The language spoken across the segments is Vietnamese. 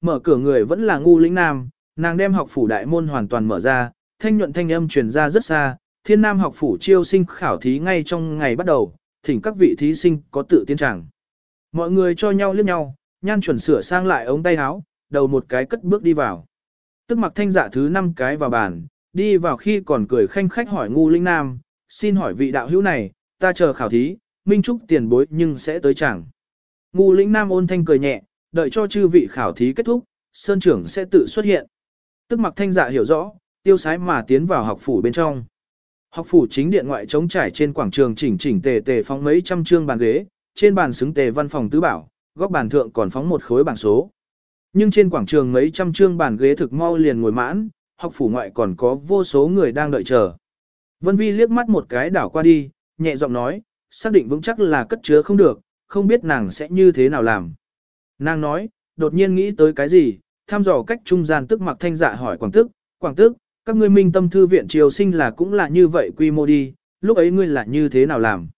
mở cửa người vẫn là ngu lĩnh nam, nàng đem học phủ đại môn hoàn toàn mở ra, thanh nhuận thanh âm truyền ra rất xa, thiên nam học phủ chiêu sinh khảo thí ngay trong ngày bắt đầu, thỉnh các vị thí sinh có tự tiến tràng. Mọi người cho nhau liếc nhau, nhan chuẩn sửa sang lại ống tay áo, đầu một cái cất bước đi vào. Tức mặc thanh dạ thứ năm cái vào bàn, đi vào khi còn cười khanh khách hỏi ngu linh nam, xin hỏi vị đạo hữu này, ta chờ khảo thí, minh trúc tiền bối nhưng sẽ tới chẳng. Ngu lĩnh nam ôn thanh cười nhẹ, đợi cho chư vị khảo thí kết thúc, sơn trưởng sẽ tự xuất hiện. Tức mặc thanh dạ hiểu rõ, tiêu sái mà tiến vào học phủ bên trong. Học phủ chính điện ngoại trống trải trên quảng trường chỉnh chỉnh tề tề phóng mấy trăm trương bàn ghế, trên bàn xứng tề văn phòng tứ bảo, góc bàn thượng còn phóng một khối bảng số. Nhưng trên quảng trường mấy trăm trương bàn ghế thực mau liền ngồi mãn, học phủ ngoại còn có vô số người đang đợi chờ. Vân Vi liếc mắt một cái đảo qua đi, nhẹ giọng nói, xác định vững chắc là cất chứa không được, không biết nàng sẽ như thế nào làm. Nàng nói, đột nhiên nghĩ tới cái gì, tham dò cách trung gian tức mặc thanh dạ hỏi quảng tức, quảng tức, các ngươi minh tâm thư viện triều sinh là cũng là như vậy quy mô đi, lúc ấy ngươi là như thế nào làm.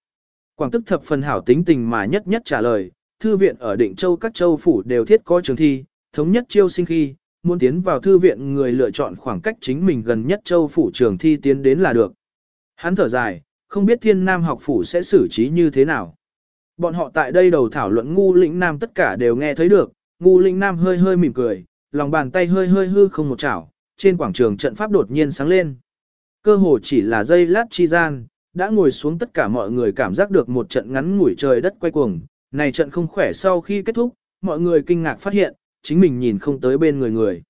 Quảng tức thập phần hảo tính tình mà nhất nhất trả lời, thư viện ở định châu các châu phủ đều thiết có trường thi, thống nhất chiêu sinh khi, muốn tiến vào thư viện người lựa chọn khoảng cách chính mình gần nhất châu phủ trường thi tiến đến là được. Hắn thở dài, không biết thiên nam học phủ sẽ xử trí như thế nào. Bọn họ tại đây đầu thảo luận ngu lĩnh nam tất cả đều nghe thấy được, ngu lĩnh nam hơi hơi mỉm cười, lòng bàn tay hơi hơi hư không một chảo, trên quảng trường trận pháp đột nhiên sáng lên. Cơ hồ chỉ là giây lát chi gian, đã ngồi xuống tất cả mọi người cảm giác được một trận ngắn ngủi trời đất quay cuồng, này trận không khỏe sau khi kết thúc, mọi người kinh ngạc phát hiện, chính mình nhìn không tới bên người người.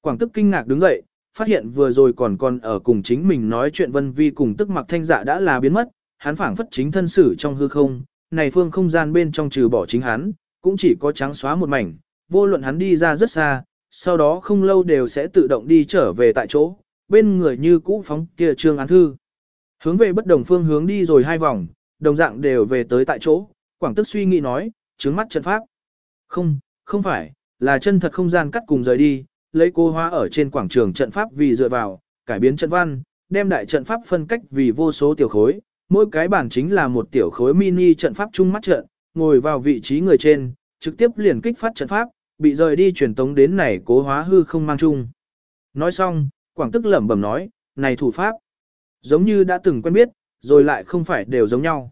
Quảng tức kinh ngạc đứng dậy, phát hiện vừa rồi còn còn ở cùng chính mình nói chuyện vân vi cùng tức mặc thanh dạ đã là biến mất, hắn phảng phất chính thân sử trong hư không, này phương không gian bên trong trừ bỏ chính hắn, cũng chỉ có trắng xóa một mảnh, vô luận hắn đi ra rất xa, sau đó không lâu đều sẽ tự động đi trở về tại chỗ, bên người như cũ phóng kia trương án thư. Hướng về bất đồng phương hướng đi rồi hai vòng, đồng dạng đều về tới tại chỗ, quảng tức suy nghĩ nói, trứng mắt trận pháp. Không, không phải, là chân thật không gian cắt cùng rời đi, lấy cô hóa ở trên quảng trường trận pháp vì dựa vào, cải biến trận văn, đem đại trận pháp phân cách vì vô số tiểu khối, mỗi cái bản chính là một tiểu khối mini trận pháp chung mắt trận, ngồi vào vị trí người trên, trực tiếp liền kích phát trận pháp, bị rời đi truyền tống đến này cố hóa hư không mang chung. Nói xong, quảng tức lẩm bẩm nói, này thủ pháp, giống như đã từng quen biết, rồi lại không phải đều giống nhau.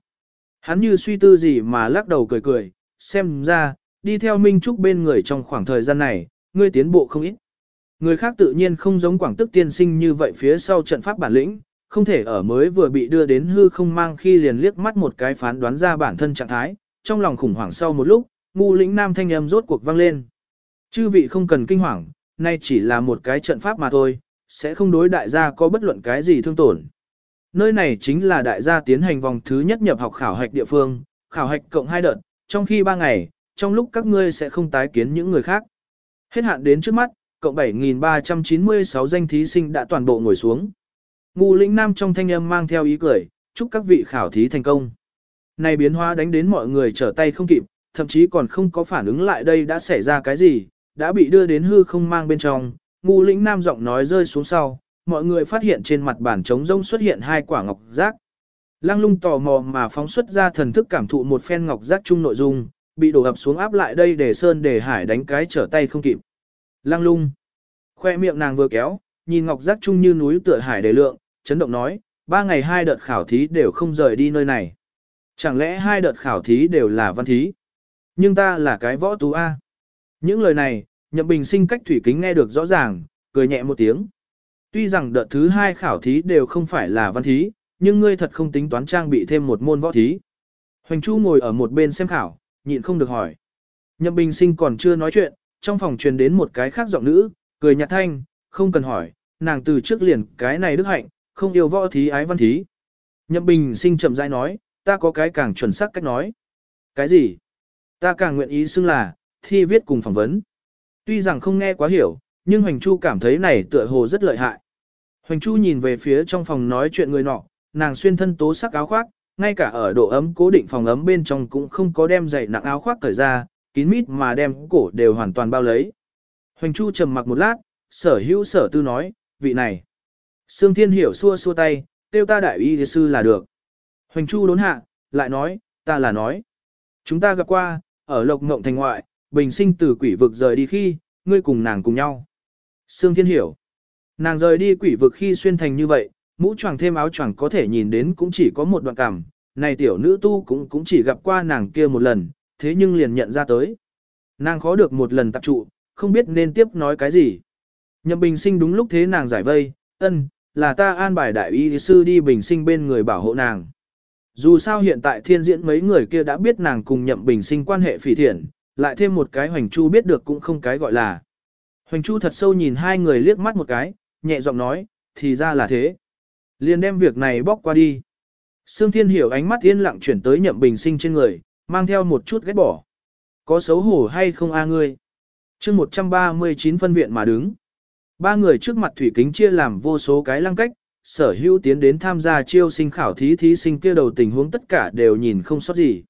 Hắn như suy tư gì mà lắc đầu cười cười, xem ra, đi theo Minh Trúc bên người trong khoảng thời gian này, ngươi tiến bộ không ít. Người khác tự nhiên không giống quảng tức tiên sinh như vậy phía sau trận pháp bản lĩnh, không thể ở mới vừa bị đưa đến hư không mang khi liền liếc mắt một cái phán đoán ra bản thân trạng thái, trong lòng khủng hoảng sau một lúc, ngu lĩnh nam thanh âm rốt cuộc vang lên. Chư vị không cần kinh hoàng, nay chỉ là một cái trận pháp mà thôi, sẽ không đối đại gia có bất luận cái gì thương tổn. Nơi này chính là đại gia tiến hành vòng thứ nhất nhập học khảo hạch địa phương, khảo hạch cộng hai đợt, trong khi ba ngày, trong lúc các ngươi sẽ không tái kiến những người khác. Hết hạn đến trước mắt, cộng 7.396 danh thí sinh đã toàn bộ ngồi xuống. Ngu lĩnh nam trong thanh âm mang theo ý cười, chúc các vị khảo thí thành công. Này biến hóa đánh đến mọi người trở tay không kịp, thậm chí còn không có phản ứng lại đây đã xảy ra cái gì, đã bị đưa đến hư không mang bên trong. Ngu lĩnh nam giọng nói rơi xuống sau, mọi người phát hiện trên mặt bàn trống rông xuất hiện hai quả ngọc giác. Lăng lung tò mò mà phóng xuất ra thần thức cảm thụ một phen ngọc giác chung nội dung, bị đổ ập xuống áp lại đây để sơn để hải đánh cái trở tay không kịp. Lăng lung. Khoe miệng nàng vừa kéo, nhìn ngọc giác chung như núi tựa hải đề lượng, chấn động nói, ba ngày hai đợt khảo thí đều không rời đi nơi này. Chẳng lẽ hai đợt khảo thí đều là văn thí? Nhưng ta là cái võ tú A. Những lời này, nhậm bình sinh cách thủy kính nghe được rõ ràng, cười nhẹ một tiếng. Tuy rằng đợt thứ hai khảo thí đều không phải là văn thí, nhưng ngươi thật không tính toán trang bị thêm một môn võ thí. Hoành Chu ngồi ở một bên xem khảo, nhịn không được hỏi. Nhậm bình sinh còn chưa nói chuyện, trong phòng truyền đến một cái khác giọng nữ, cười nhạt thanh, không cần hỏi, nàng từ trước liền cái này đức hạnh, không yêu võ thí ái văn thí. Nhậm bình sinh chậm rãi nói, ta có cái càng chuẩn xác cách nói. Cái gì? Ta càng nguyện ý xưng là, thi viết cùng phỏng vấn. Tuy rằng không nghe quá hiểu, nhưng Hoành Chu cảm thấy này tựa hồ rất lợi hại. Hoành Chu nhìn về phía trong phòng nói chuyện người nọ, nàng xuyên thân tố sắc áo khoác, ngay cả ở độ ấm cố định phòng ấm bên trong cũng không có đem dày nặng áo khoác cởi ra, kín mít mà đem cổ đều hoàn toàn bao lấy. Hoành Chu trầm mặc một lát, sở hữu sở tư nói, vị này. Sương Thiên Hiểu xua xua tay, tiêu ta đại y sư là được. Hoành Chu đốn hạ, lại nói, ta là nói. Chúng ta gặp qua, ở Lộc Ngộng Thành ngoại, bình sinh từ quỷ vực rời đi khi, ngươi cùng nàng cùng nhau. Sương Thiên hiểu. Nàng rời đi quỷ vực khi xuyên thành như vậy, mũ choàng thêm áo choàng có thể nhìn đến cũng chỉ có một đoạn cảm, này tiểu nữ tu cũng cũng chỉ gặp qua nàng kia một lần, thế nhưng liền nhận ra tới. Nàng khó được một lần tập trụ, không biết nên tiếp nói cái gì. Nhậm bình sinh đúng lúc thế nàng giải vây, ân, là ta an bài đại y sư đi bình sinh bên người bảo hộ nàng. Dù sao hiện tại thiên diễn mấy người kia đã biết nàng cùng nhậm bình sinh quan hệ phỉ thiện, lại thêm một cái hoành chu biết được cũng không cái gọi là. Hoành chu thật sâu nhìn hai người liếc mắt một cái, nhẹ giọng nói, thì ra là thế. Liền đem việc này bóc qua đi. Sương Thiên Hiểu ánh mắt yên lặng chuyển tới nhậm bình sinh trên người, mang theo một chút ghét bỏ. Có xấu hổ hay không a ngươi? chương 139 phân viện mà đứng. Ba người trước mặt thủy kính chia làm vô số cái lăng cách, sở hữu tiến đến tham gia chiêu sinh khảo thí thí sinh kia đầu tình huống tất cả đều nhìn không sót gì.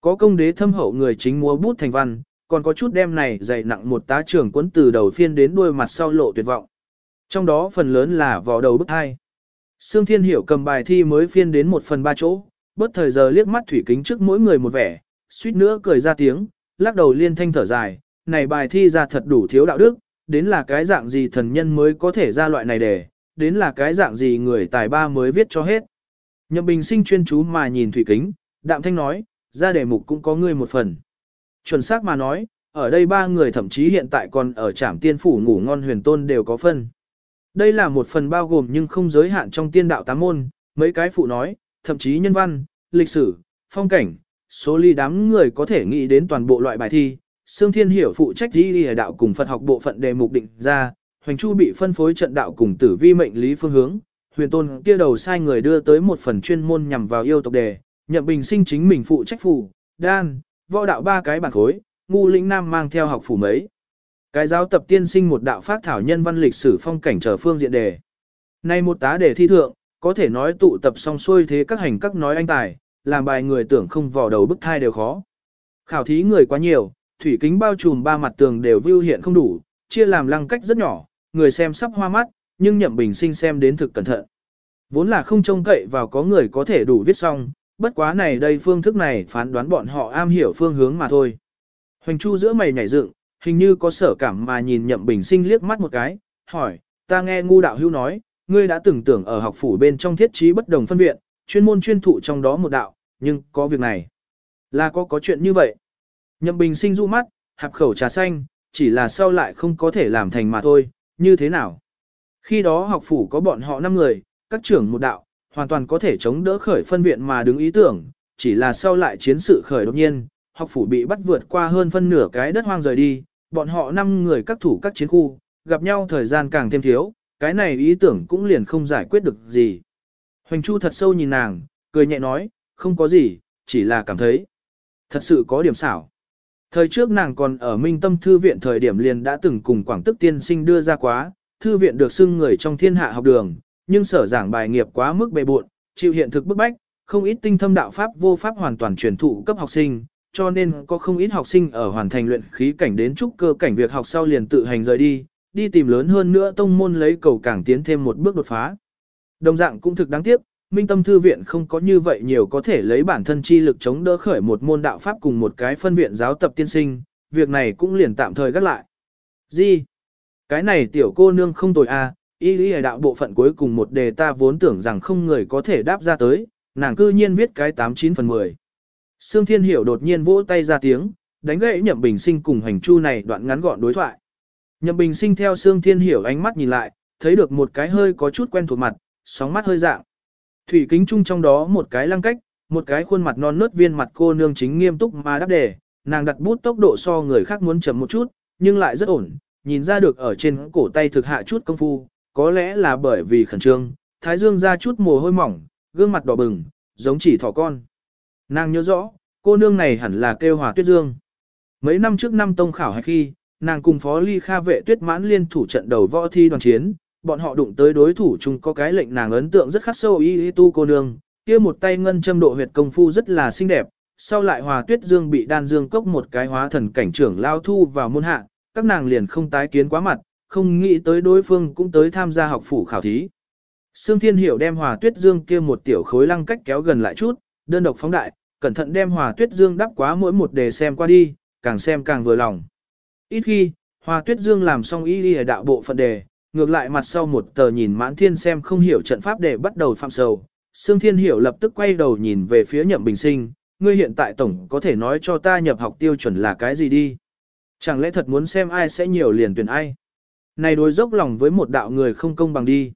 Có công đế thâm hậu người chính múa bút thành văn, còn có chút đem này dày nặng một tá trưởng quấn từ đầu phiên đến đuôi mặt sau lộ tuyệt vọng. Trong đó phần lớn là vò đầu bức hai. Sương Thiên Hiểu cầm bài thi mới phiên đến một phần ba chỗ, bất thời giờ liếc mắt thủy kính trước mỗi người một vẻ, suýt nữa cười ra tiếng, lắc đầu liên thanh thở dài, này bài thi ra thật đủ thiếu đạo đức, đến là cái dạng gì thần nhân mới có thể ra loại này để, đến là cái dạng gì người tài ba mới viết cho hết. Nhậm bình sinh chuyên chú mà nhìn thủy kính, đạm thanh nói, ra đề mục cũng có ngươi một phần. Chuẩn xác mà nói, ở đây ba người thậm chí hiện tại còn ở trạm tiên phủ ngủ ngon huyền tôn đều có phân. Đây là một phần bao gồm nhưng không giới hạn trong tiên đạo tám môn, mấy cái phụ nói, thậm chí nhân văn, lịch sử, phong cảnh, số ly đám người có thể nghĩ đến toàn bộ loại bài thi. Sương Thiên Hiểu phụ trách đi đi đạo cùng Phật học bộ phận đề mục định ra, Hoành Chu bị phân phối trận đạo cùng tử vi mệnh lý phương hướng, huyền tôn kia đầu sai người đưa tới một phần chuyên môn nhằm vào yêu tộc đề, nhậm bình sinh chính mình phụ trách phủ, đan, võ đạo ba cái bản khối, ngu lĩnh nam mang theo học phủ mấy. Cái giáo tập tiên sinh một đạo phát thảo nhân văn lịch sử phong cảnh trở phương diện đề. Nay một tá đề thi thượng, có thể nói tụ tập song xuôi thế các hành các nói anh tài, làm bài người tưởng không vò đầu bức thai đều khó. Khảo thí người quá nhiều, thủy kính bao trùm ba mặt tường đều view hiện không đủ, chia làm lăng cách rất nhỏ, người xem sắp hoa mắt, nhưng nhậm bình sinh xem đến thực cẩn thận. Vốn là không trông cậy vào có người có thể đủ viết xong, bất quá này đây phương thức này phán đoán bọn họ am hiểu phương hướng mà thôi. Hoành Chu giữa mày nhảy dựng, hình như có sở cảm mà nhìn nhậm bình sinh liếc mắt một cái, hỏi, ta nghe ngu đạo hưu nói, ngươi đã từng tưởng ở học phủ bên trong thiết trí bất đồng phân viện, chuyên môn chuyên thụ trong đó một đạo, nhưng có việc này. Là có có chuyện như vậy. Nhậm bình sinh du mắt, hạp khẩu trà xanh, chỉ là sau lại không có thể làm thành mà thôi, như thế nào? Khi đó học phủ có bọn họ 5 người, các trưởng một đạo, hoàn toàn có thể chống đỡ khởi phân viện mà đứng ý tưởng, chỉ là sau lại chiến sự khởi đột nhiên, học phủ bị bắt vượt qua hơn phân nửa cái đất hoang rời đi, bọn họ 5 người các thủ các chiến khu, gặp nhau thời gian càng thêm thiếu, cái này ý tưởng cũng liền không giải quyết được gì. Hoành Chu thật sâu nhìn nàng, cười nhẹ nói, không có gì, chỉ là cảm thấy. Thật sự có điểm xảo. Thời trước nàng còn ở Minh Tâm Thư viện thời điểm liền đã từng cùng Quảng Tức Tiên Sinh đưa ra quá, thư viện được xưng người trong thiên hạ học đường, nhưng sở giảng bài nghiệp quá mức bề buộn, chịu hiện thực bức bách, không ít tinh thâm đạo pháp vô pháp hoàn toàn truyền thụ cấp học sinh, cho nên có không ít học sinh ở hoàn thành luyện khí cảnh đến trúc cơ cảnh việc học sau liền tự hành rời đi, đi tìm lớn hơn nữa tông môn lấy cầu càng tiến thêm một bước đột phá. Đồng dạng cũng thực đáng tiếc, Minh Tâm Thư Viện không có như vậy nhiều có thể lấy bản thân chi lực chống đỡ khởi một môn đạo pháp cùng một cái phân viện giáo tập tiên sinh, việc này cũng liền tạm thời gác lại. Gì? Cái này tiểu cô nương không tồi a, à, y lý đạo bộ phận cuối cùng một đề ta vốn tưởng rằng không người có thể đáp ra tới, nàng cư nhiên viết cái 89 phần 10. Sương Thiên Hiểu đột nhiên vỗ tay ra tiếng, đánh gãy Nhậm Bình Sinh cùng hành chu này đoạn ngắn gọn đối thoại. Nhậm Bình Sinh theo Sương Thiên Hiểu ánh mắt nhìn lại, thấy được một cái hơi có chút quen thuộc mặt, sóng mắt hơi dạng. Thủy kính chung trong đó một cái lăng cách, một cái khuôn mặt non nớt viên mặt cô nương chính nghiêm túc mà đáp đề, nàng đặt bút tốc độ so người khác muốn chậm một chút, nhưng lại rất ổn, nhìn ra được ở trên cổ tay thực hạ chút công phu, có lẽ là bởi vì khẩn trương, thái dương ra chút mồ hôi mỏng, gương mặt đỏ bừng, giống chỉ thỏ con. Nàng nhớ rõ, cô nương này hẳn là kêu hòa tuyết dương. Mấy năm trước năm tông khảo hay khi, nàng cùng phó ly kha vệ tuyết mãn liên thủ trận đầu võ thi đoàn chiến, bọn họ đụng tới đối thủ chung có cái lệnh nàng ấn tượng rất khắc sâu y y tu cô nương, kia một tay ngân châm độ huyệt công phu rất là xinh đẹp, sau lại hòa tuyết dương bị đan dương cốc một cái hóa thần cảnh trưởng lao thu vào môn hạ, các nàng liền không tái kiến quá mặt, không nghĩ tới đối phương cũng tới tham gia học phủ khảo thí. Sương Thiên Hiểu đem hòa tuyết dương kia một tiểu khối lăng cách kéo gần lại chút, đơn độc phóng đại, cẩn thận đem hòa tuyết dương đắp quá mỗi một đề xem qua đi, càng xem càng vừa lòng. Ít khi, hòa Tuyết Dương làm xong y y đạo bộ phận đề, ngược lại mặt sau một tờ nhìn mãn thiên xem không hiểu trận pháp để bắt đầu phạm sầu. Sương Thiên Hiểu lập tức quay đầu nhìn về phía nhậm bình sinh, ngươi hiện tại tổng có thể nói cho ta nhập học tiêu chuẩn là cái gì đi. Chẳng lẽ thật muốn xem ai sẽ nhiều liền tuyển ai. Này đối dốc lòng với một đạo người không công bằng đi.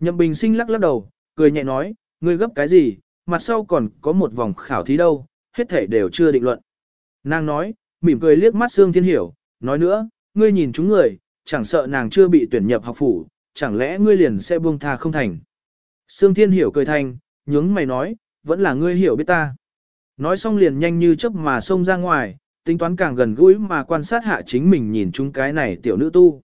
Nhậm bình sinh lắc lắc đầu, cười nhẹ nói, ngươi gấp cái gì, mặt sau còn có một vòng khảo thí đâu, hết thể đều chưa định luận. Nàng nói, mỉm cười liếc mắt Sương Thiên Hiểu, nói nữa, ngươi nhìn chúng người, chẳng sợ nàng chưa bị tuyển nhập học phủ, chẳng lẽ ngươi liền sẽ buông tha không thành. Sương Thiên Hiểu cười thanh, nhướng mày nói, vẫn là ngươi hiểu biết ta. Nói xong liền nhanh như chớp mà xông ra ngoài, tính toán càng gần gũi mà quan sát hạ chính mình nhìn chúng cái này tiểu nữ tu.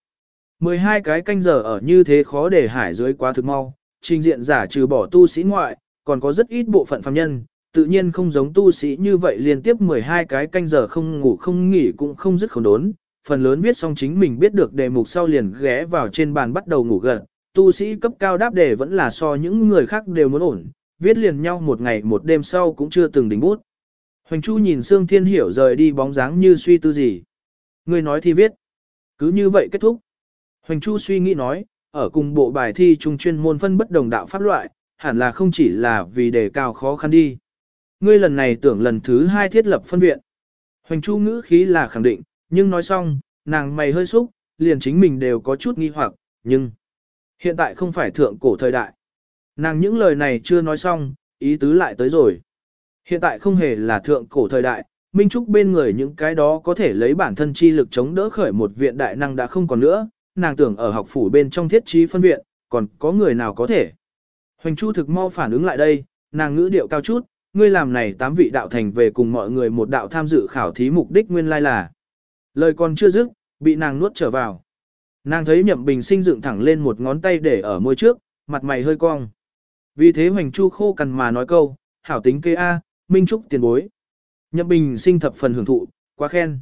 12 cái canh giờ ở như thế khó để hải dưới quá thực mau, trình diện giả trừ bỏ tu sĩ ngoại, còn có rất ít bộ phận phàm nhân, tự nhiên không giống tu sĩ như vậy liên tiếp 12 cái canh giờ không ngủ không nghỉ cũng không dứt khổ đốn, phần lớn viết xong chính mình biết được đề mục sau liền ghé vào trên bàn bắt đầu ngủ gần, tu sĩ cấp cao đáp đề vẫn là so những người khác đều muốn ổn, viết liền nhau một ngày một đêm sau cũng chưa từng đỉnh bút. Hoành Chu nhìn Sương Thiên Hiểu rời đi bóng dáng như suy tư gì. Người nói thì viết. Cứ như vậy kết thúc. Hoành Chu suy nghĩ nói, ở cùng bộ bài thi trung chuyên môn phân bất đồng đạo pháp loại, hẳn là không chỉ là vì đề cao khó khăn đi. Ngươi lần này tưởng lần thứ hai thiết lập phân viện. Hoành Chu ngữ khí là khẳng định, nhưng nói xong, nàng mày hơi xúc, liền chính mình đều có chút nghi hoặc, nhưng hiện tại không phải thượng cổ thời đại. Nàng những lời này chưa nói xong, ý tứ lại tới rồi. Hiện tại không hề là thượng cổ thời đại, Minh Trúc bên người những cái đó có thể lấy bản thân chi lực chống đỡ khởi một viện đại năng đã không còn nữa, nàng tưởng ở học phủ bên trong thiết trí phân viện, còn có người nào có thể. Hoành Chu thực mau phản ứng lại đây, nàng ngữ điệu cao chút, ngươi làm này tám vị đạo thành về cùng mọi người một đạo tham dự khảo thí mục đích nguyên lai là. Lời còn chưa dứt, bị nàng nuốt trở vào. Nàng thấy nhậm bình sinh dựng thẳng lên một ngón tay để ở môi trước, mặt mày hơi cong. Vì thế Hoành Chu khô cằn mà nói câu, hảo tính kê A, Minh Trúc tiền bối. Nhậm bình sinh thập phần hưởng thụ, quá khen.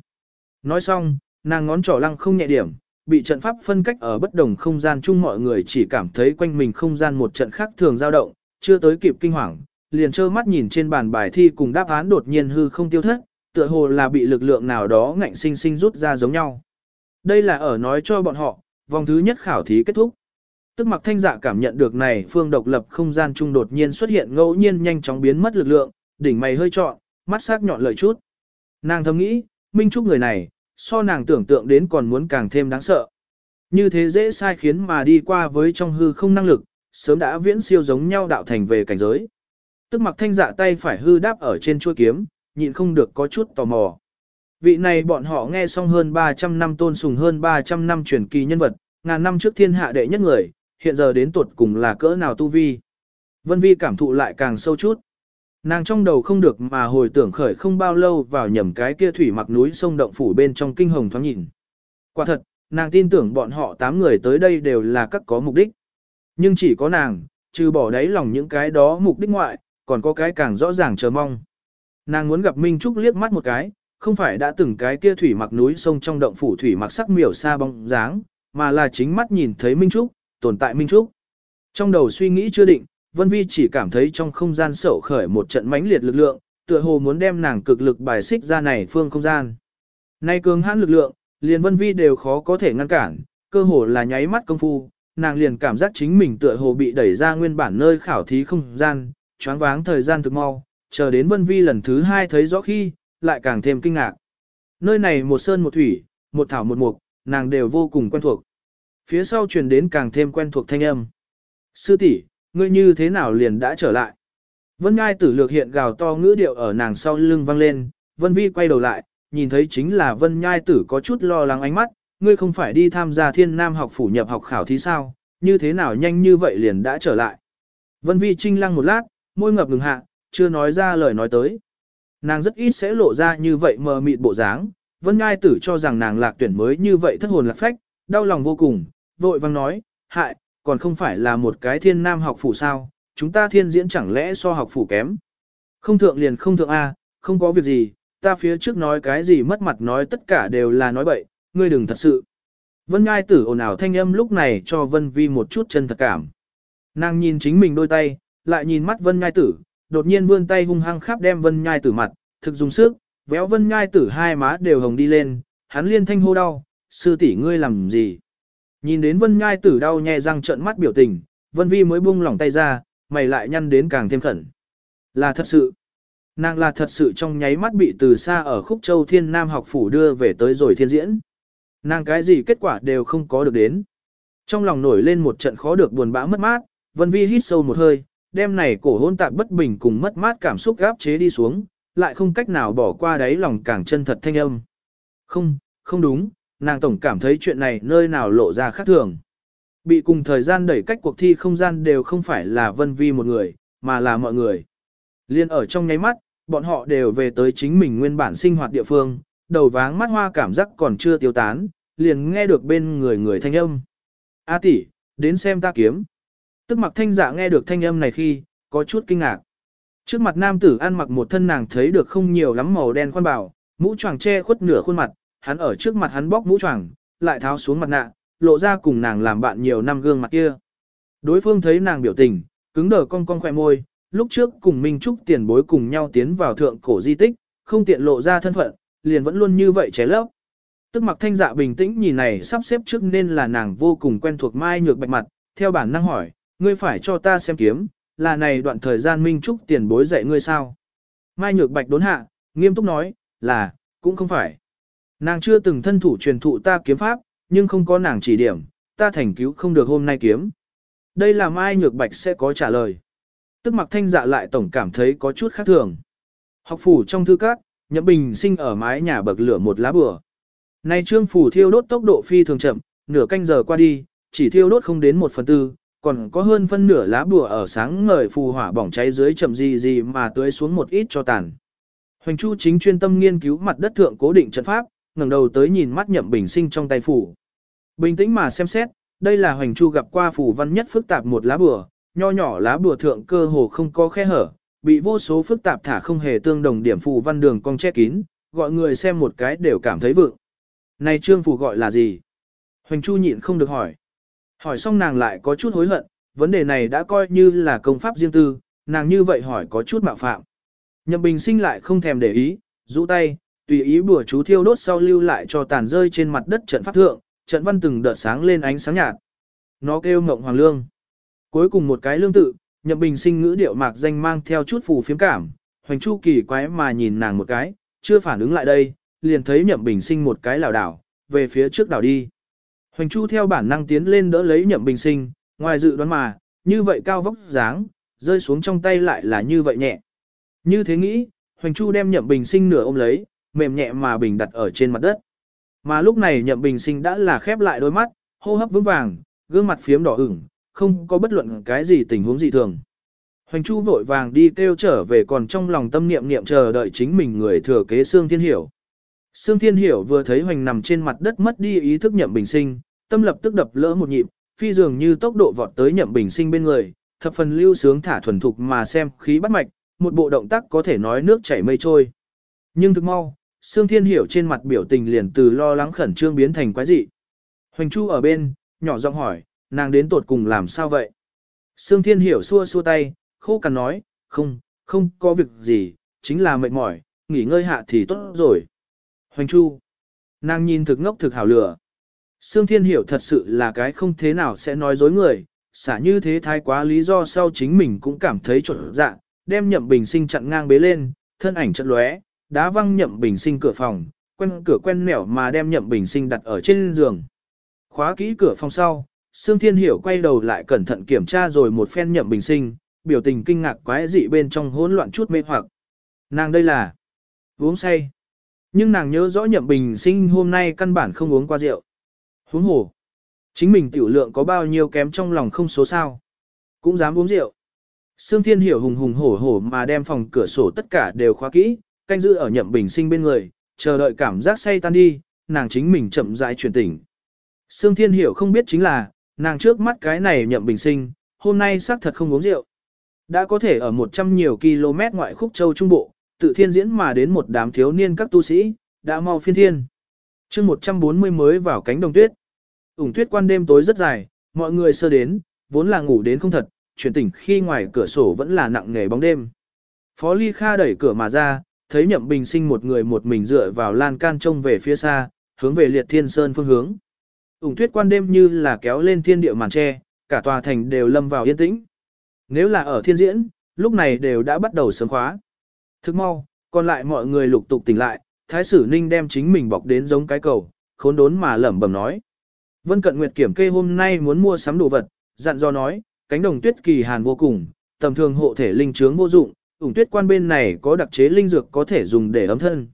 Nói xong, nàng ngón trỏ lăng không nhẹ điểm, bị trận pháp phân cách ở bất đồng không gian chung mọi người chỉ cảm thấy quanh mình không gian một trận khác thường dao động, chưa tới kịp kinh hoàng, liền trơ mắt nhìn trên bàn bài thi cùng đáp án đột nhiên hư không tiêu thất, tựa hồ là bị lực lượng nào đó ngạnh sinh sinh rút ra giống nhau. Đây là ở nói cho bọn họ, vòng thứ nhất khảo thí kết thúc. Tức mặc thanh dạ cảm nhận được này phương độc lập không gian trung đột nhiên xuất hiện ngẫu nhiên nhanh chóng biến mất lực lượng, đỉnh mày hơi trọn, mắt sắc nhọn lợi chút. Nàng thầm nghĩ, Minh Trúc người này, so nàng tưởng tượng đến còn muốn càng thêm đáng sợ. Như thế dễ sai khiến mà đi qua với trong hư không năng lực, sớm đã viễn siêu giống nhau đạo thành về cảnh giới. Tức mặc thanh dạ tay phải hư đáp ở trên chuôi kiếm, nhịn không được có chút tò mò. Vị này bọn họ nghe xong hơn 300 năm tôn sùng hơn 300 năm truyền kỳ nhân vật, ngàn năm trước thiên hạ đệ nhất người, hiện giờ đến tuột cùng là cỡ nào tu vi. Vân Vi cảm thụ lại càng sâu chút. Nàng trong đầu không được mà hồi tưởng khởi không bao lâu vào nhầm cái kia thủy mặc núi sông động phủ bên trong kinh hồng thoáng nhìn. Quả thật, nàng tin tưởng bọn họ tám người tới đây đều là các có mục đích. Nhưng chỉ có nàng, trừ bỏ đáy lòng những cái đó mục đích ngoại, còn có cái càng rõ ràng chờ mong. Nàng muốn gặp Minh Trúc liếc mắt một cái, không phải đã từng cái kia thủy mặc núi sông trong động phủ thủy mặc sắc miểu xa bóng dáng, mà là chính mắt nhìn thấy Minh Trúc, tồn tại Minh Trúc. Trong đầu suy nghĩ chưa định, Vân Vi chỉ cảm thấy trong không gian sậu khởi một trận mãnh liệt lực lượng, tựa hồ muốn đem nàng cực lực bài xích ra này phương không gian. Nay cường hãn lực lượng, liền Vân Vi đều khó có thể ngăn cản, cơ hồ là nháy mắt công phu, nàng liền cảm giác chính mình tựa hồ bị đẩy ra nguyên bản nơi khảo thí không gian, choáng váng thời gian thực mau, chờ đến Vân Vi lần thứ hai thấy rõ khi, lại càng thêm kinh ngạc. Nơi này một sơn một thủy, một thảo một mục, nàng đều vô cùng quen thuộc. Phía sau truyền đến càng thêm quen thuộc thanh âm. Sư tỷ, ngươi như thế nào liền đã trở lại? Vân Ngai tử lược hiện gào to ngữ điệu ở nàng sau lưng vang lên, Vân Vi quay đầu lại, nhìn thấy chính là Vân Nhai tử có chút lo lắng ánh mắt, ngươi không phải đi tham gia thiên nam học phủ nhập học khảo thí sao, như thế nào nhanh như vậy liền đã trở lại. Vân Vi trinh lăng một lát, môi ngập ngừng hạ, chưa nói ra lời nói tới. Nàng rất ít sẽ lộ ra như vậy mờ mịt bộ dáng, Vân Ngai tử cho rằng nàng lạc tuyển mới như vậy thất hồn lạc phách, đau lòng vô cùng, vội vang nói, hại, còn không phải là một cái thiên nam học phủ sao, chúng ta thiên diễn chẳng lẽ so học phủ kém. Không thượng liền không thượng A, không có việc gì, ta phía trước nói cái gì mất mặt nói tất cả đều là nói bậy, ngươi đừng thật sự. Vân Ngai tử ồn ào thanh âm lúc này cho Vân Vi một chút chân thật cảm. Nàng nhìn chính mình đôi tay, lại nhìn mắt Vân Ngai tử, đột nhiên vươn tay hung hăng khắp đem Vân Nhai tử mặt, thực dùng sức, véo Vân Nhai tử hai má đều hồng đi lên, hắn liên thanh hô đau, sư tỷ ngươi làm gì? Nhìn đến Vân Nhai tử đau nhè răng trợn mắt biểu tình, Vân Vi mới buông lỏng tay ra, mày lại nhăn đến càng thêm khẩn. Là thật sự. Nàng là thật sự trong nháy mắt bị từ xa ở khúc châu thiên nam học phủ đưa về tới rồi thiên diễn. Nàng cái gì kết quả đều không có được đến. Trong lòng nổi lên một trận khó được buồn bã mất mát, Vân Vi hít sâu một hơi, đem này cổ hôn tạp bất bình cùng mất mát cảm xúc gáp chế đi xuống, lại không cách nào bỏ qua đáy lòng càng chân thật thanh âm. Không, không đúng, nàng tổng cảm thấy chuyện này nơi nào lộ ra khác thường. Bị cùng thời gian đẩy cách cuộc thi không gian đều không phải là Vân Vi một người, mà là mọi người. Liên ở trong nháy mắt, bọn họ đều về tới chính mình nguyên bản sinh hoạt địa phương, đầu váng mắt hoa cảm giác còn chưa tiêu tán, liền nghe được bên người người thanh âm. A tỷ, đến xem ta kiếm. Tức mặc thanh dạ nghe được thanh âm này khi, có chút kinh ngạc. Trước mặt nam tử ăn mặc một thân nàng thấy được không nhiều lắm màu đen khoan bảo, mũ choàng che khuất nửa khuôn mặt, hắn ở trước mặt hắn bóc mũ choàng, lại tháo xuống mặt nạ, lộ ra cùng nàng làm bạn nhiều năm gương mặt kia. Đối phương thấy nàng biểu tình, cứng đờ cong cong khỏe môi, lúc trước cùng Minh Trúc tiền bối cùng nhau tiến vào thượng cổ di tích, không tiện lộ ra thân phận, liền vẫn luôn như vậy ché lấp. Tức mặc thanh dạ bình tĩnh nhìn này sắp xếp trước nên là nàng vô cùng quen thuộc mai nhược bạch mặt, theo bản năng hỏi, ngươi phải cho ta xem kiếm, là này đoạn thời gian Minh Trúc tiền bối dạy ngươi sao? Mai nhược bạch đốn hạ, nghiêm túc nói, là, cũng không phải. Nàng chưa từng thân thủ truyền thụ ta kiếm pháp, nhưng không có nàng chỉ điểm, ta thành cứu không được hôm nay kiếm. Đây là Mai nhược bạch sẽ có trả lời. Tức mặc thanh dạ lại tổng cảm thấy có chút khác thường. Học phủ trong thư cát, Nhậm Bình sinh ở mái nhà bậc lửa một lá bừa. Nay trương phủ thiêu đốt tốc độ phi thường chậm, nửa canh giờ qua đi, chỉ thiêu đốt không đến một phần tư, còn có hơn phân nửa lá bùa ở sáng ngời phù hỏa bỏng cháy dưới chậm gì gì mà tưới xuống một ít cho tàn. Hoành Chu chính chuyên tâm nghiên cứu mặt đất thượng cố định trận pháp, ngẩng đầu tới nhìn mắt Nhậm Bình Sinh trong tay phủ. Bình tĩnh mà xem xét, đây là Hoành Chu gặp qua phù văn nhất phức tạp một lá bùa, nho nhỏ lá bùa thượng cơ hồ không có khe hở, bị vô số phức tạp thả không hề tương đồng điểm phù văn đường cong che kín, gọi người xem một cái đều cảm thấy vượng. Này trương phù gọi là gì? Hoành Chu nhịn không được hỏi. Hỏi xong nàng lại có chút hối hận, vấn đề này đã coi như là công pháp riêng tư, nàng như vậy hỏi có chút mạo phạm. Nhậm Bình sinh lại không thèm để ý, rũ tay, tùy ý bùa chú thiêu đốt sau lưu lại cho tàn rơi trên mặt đất trận pháp thượng, trận văn từng đợt sáng lên ánh sáng nhạt. Nó kêu ngộng hoàng lương. Cuối cùng một cái lương tự, Nhậm Bình sinh ngữ điệu mạc danh mang theo chút phù phiếm cảm, hoành chu kỳ quái mà nhìn nàng một cái, chưa phản ứng lại đây, liền thấy Nhậm Bình sinh một cái lảo đảo, về phía trước đảo đi. Hoành Chu theo bản năng tiến lên đỡ lấy Nhậm Bình Sinh, ngoài dự đoán mà, như vậy cao vóc dáng, rơi xuống trong tay lại là như vậy nhẹ. Như thế nghĩ, Hoành Chu đem Nhậm Bình Sinh nửa ôm lấy, mềm nhẹ mà bình đặt ở trên mặt đất. Mà lúc này Nhậm Bình Sinh đã là khép lại đôi mắt, hô hấp vững vàng, gương mặt phiếm đỏ ửng, không có bất luận cái gì tình huống dị thường. Hoành Chu vội vàng đi kêu trở về còn trong lòng tâm niệm niệm chờ đợi chính mình người thừa kế Sương Thiên Hiểu. Sương Thiên Hiểu vừa thấy Hoành nằm trên mặt đất mất đi ý thức Nhậm Bình Sinh, tâm lập tức đập lỡ một nhịp, phi dường như tốc độ vọt tới nhậm bình sinh bên người, thập phần lưu sướng thả thuần thục mà xem khí bắt mạch, một bộ động tác có thể nói nước chảy mây trôi. Nhưng thực mau, Sương Thiên Hiểu trên mặt biểu tình liền từ lo lắng khẩn trương biến thành quái dị. Hoành Chu ở bên, nhỏ giọng hỏi, nàng đến tột cùng làm sao vậy? Sương Thiên Hiểu xua xua tay, khô cằn nói, không, không có việc gì, chính là mệt mỏi, nghỉ ngơi hạ thì tốt rồi. Hoành Chu, nàng nhìn thực ngốc thực hảo lửa. Sương Thiên Hiểu thật sự là cái không thế nào sẽ nói dối người, xả như thế thái quá lý do sau chính mình cũng cảm thấy trộn dạ, đem nhậm bình sinh chặn ngang bế lên, thân ảnh chật lóe, đá văng nhậm bình sinh cửa phòng, quen cửa quen mẻo mà đem nhậm bình sinh đặt ở trên giường. Khóa kỹ cửa phòng sau, Sương Thiên Hiểu quay đầu lại cẩn thận kiểm tra rồi một phen nhậm bình sinh, biểu tình kinh ngạc quái dị bên trong hỗn loạn chút mê hoặc. Nàng đây là uống say. Nhưng nàng nhớ rõ nhậm bình sinh hôm nay căn bản không uống qua rượu. Huống hồ. Chính mình tiểu lượng có bao nhiêu kém trong lòng không số sao. Cũng dám uống rượu. Sương Thiên Hiểu hùng hùng hổ hổ mà đem phòng cửa sổ tất cả đều khóa kỹ, canh giữ ở nhậm bình sinh bên người, chờ đợi cảm giác say tan đi, nàng chính mình chậm rãi chuyển tỉnh. Sương Thiên Hiểu không biết chính là, nàng trước mắt cái này nhậm bình sinh, hôm nay xác thật không uống rượu. Đã có thể ở 100 nhiều km ngoại khúc châu Trung Bộ, tự thiên diễn mà đến một đám thiếu niên các tu sĩ, đã mau phiên thiên chương 140 mới vào cánh đồng tuyết. Ủng tuyết quan đêm tối rất dài, mọi người sơ đến, vốn là ngủ đến không thật, chuyển tỉnh khi ngoài cửa sổ vẫn là nặng nghề bóng đêm. Phó Ly Kha đẩy cửa mà ra, thấy Nhậm Bình Sinh một người một mình dựa vào lan can trông về phía xa, hướng về liệt thiên sơn phương hướng. Ủng tuyết quan đêm như là kéo lên thiên địa màn tre, cả tòa thành đều lâm vào yên tĩnh. Nếu là ở thiên diễn, lúc này đều đã bắt đầu sớm khóa. Thức mau, còn lại mọi người lục tục tỉnh lại, thái sử ninh đem chính mình bọc đến giống cái cầu, khốn đốn mà lẩm bẩm nói. Vân Cận Nguyệt kiểm kê hôm nay muốn mua sắm đồ vật, dặn dò nói, cánh đồng tuyết kỳ hàn vô cùng, tầm thường hộ thể linh trướng vô dụng, ủng tuyết quan bên này có đặc chế linh dược có thể dùng để ấm thân.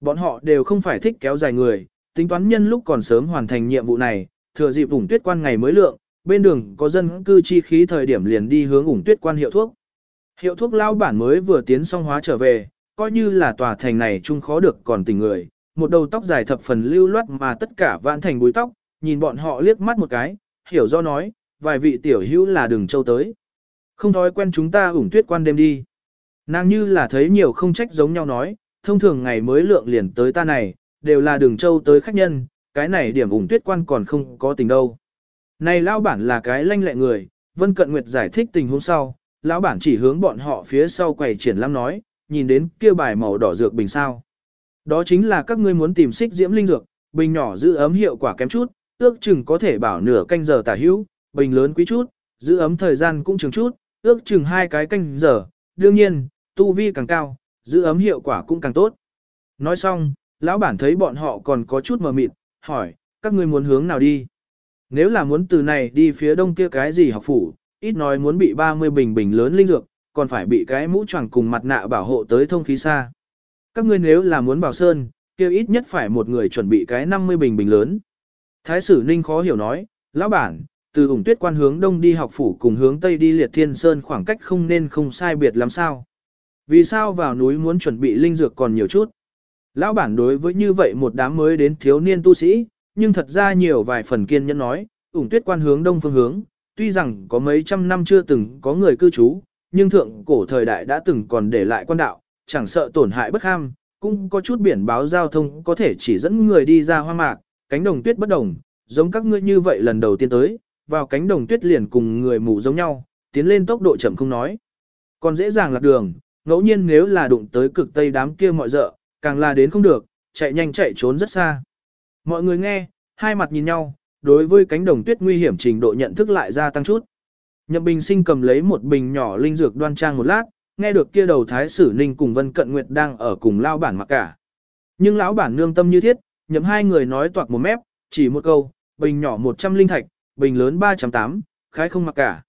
Bọn họ đều không phải thích kéo dài người, tính toán nhân lúc còn sớm hoàn thành nhiệm vụ này, thừa dịp ủng tuyết quan ngày mới lượng, bên đường có dân cư chi khí thời điểm liền đi hướng ủng tuyết quan hiệu thuốc. Hiệu thuốc lao bản mới vừa tiến xong hóa trở về, coi như là tòa thành này chung khó được còn tình người, một đầu tóc dài thập phần lưu loát mà tất cả vạn thành búi tóc, nhìn bọn họ liếc mắt một cái, hiểu do nói, vài vị tiểu hữu là đường châu tới. Không thói quen chúng ta ủng tuyết quan đêm đi. Nàng như là thấy nhiều không trách giống nhau nói, thông thường ngày mới lượng liền tới ta này, đều là đường châu tới khách nhân, cái này điểm ủng tuyết quan còn không có tình đâu. Này lão bản là cái lanh lẹ người, Vân Cận Nguyệt giải thích tình huống sau, lão bản chỉ hướng bọn họ phía sau quầy triển lãm nói, nhìn đến kia bài màu đỏ dược bình sao. Đó chính là các ngươi muốn tìm xích diễm linh dược, bình nhỏ giữ ấm hiệu quả kém chút, ước chừng có thể bảo nửa canh giờ tả hữu, bình lớn quý chút, giữ ấm thời gian cũng chừng chút, ước chừng hai cái canh giờ, đương nhiên, tu vi càng cao, giữ ấm hiệu quả cũng càng tốt. Nói xong, lão bản thấy bọn họ còn có chút mờ mịt, hỏi, các ngươi muốn hướng nào đi? Nếu là muốn từ này đi phía đông kia cái gì học phủ, ít nói muốn bị 30 bình bình lớn linh dược, còn phải bị cái mũ choàng cùng mặt nạ bảo hộ tới thông khí xa. Các ngươi nếu là muốn bảo sơn, kia ít nhất phải một người chuẩn bị cái 50 bình bình lớn. Thái sử Ninh khó hiểu nói, lão bản, từ ủng tuyết quan hướng đông đi học phủ cùng hướng tây đi liệt thiên sơn khoảng cách không nên không sai biệt làm sao. Vì sao vào núi muốn chuẩn bị linh dược còn nhiều chút? Lão bản đối với như vậy một đám mới đến thiếu niên tu sĩ, nhưng thật ra nhiều vài phần kiên nhẫn nói, ủng tuyết quan hướng đông phương hướng, tuy rằng có mấy trăm năm chưa từng có người cư trú, nhưng thượng cổ thời đại đã từng còn để lại quan đạo, chẳng sợ tổn hại bất ham, cũng có chút biển báo giao thông có thể chỉ dẫn người đi ra hoa mạc, cánh đồng tuyết bất đồng, giống các ngươi như vậy lần đầu tiên tới, vào cánh đồng tuyết liền cùng người mù giống nhau, tiến lên tốc độ chậm không nói. Còn dễ dàng lạc đường, ngẫu nhiên nếu là đụng tới cực tây đám kia mọi dợ, càng là đến không được, chạy nhanh chạy trốn rất xa. Mọi người nghe, hai mặt nhìn nhau, đối với cánh đồng tuyết nguy hiểm trình độ nhận thức lại gia tăng chút. Nhậm Bình Sinh cầm lấy một bình nhỏ linh dược đoan trang một lát, nghe được kia đầu thái sử ninh cùng Vân Cận Nguyệt đang ở cùng lao bản mặc cả. Nhưng lão bản nương tâm như thiết, nhậm hai người nói toạc một mép, chỉ một câu, bình nhỏ 100 linh thạch, bình lớn 308, khái không mặc cả.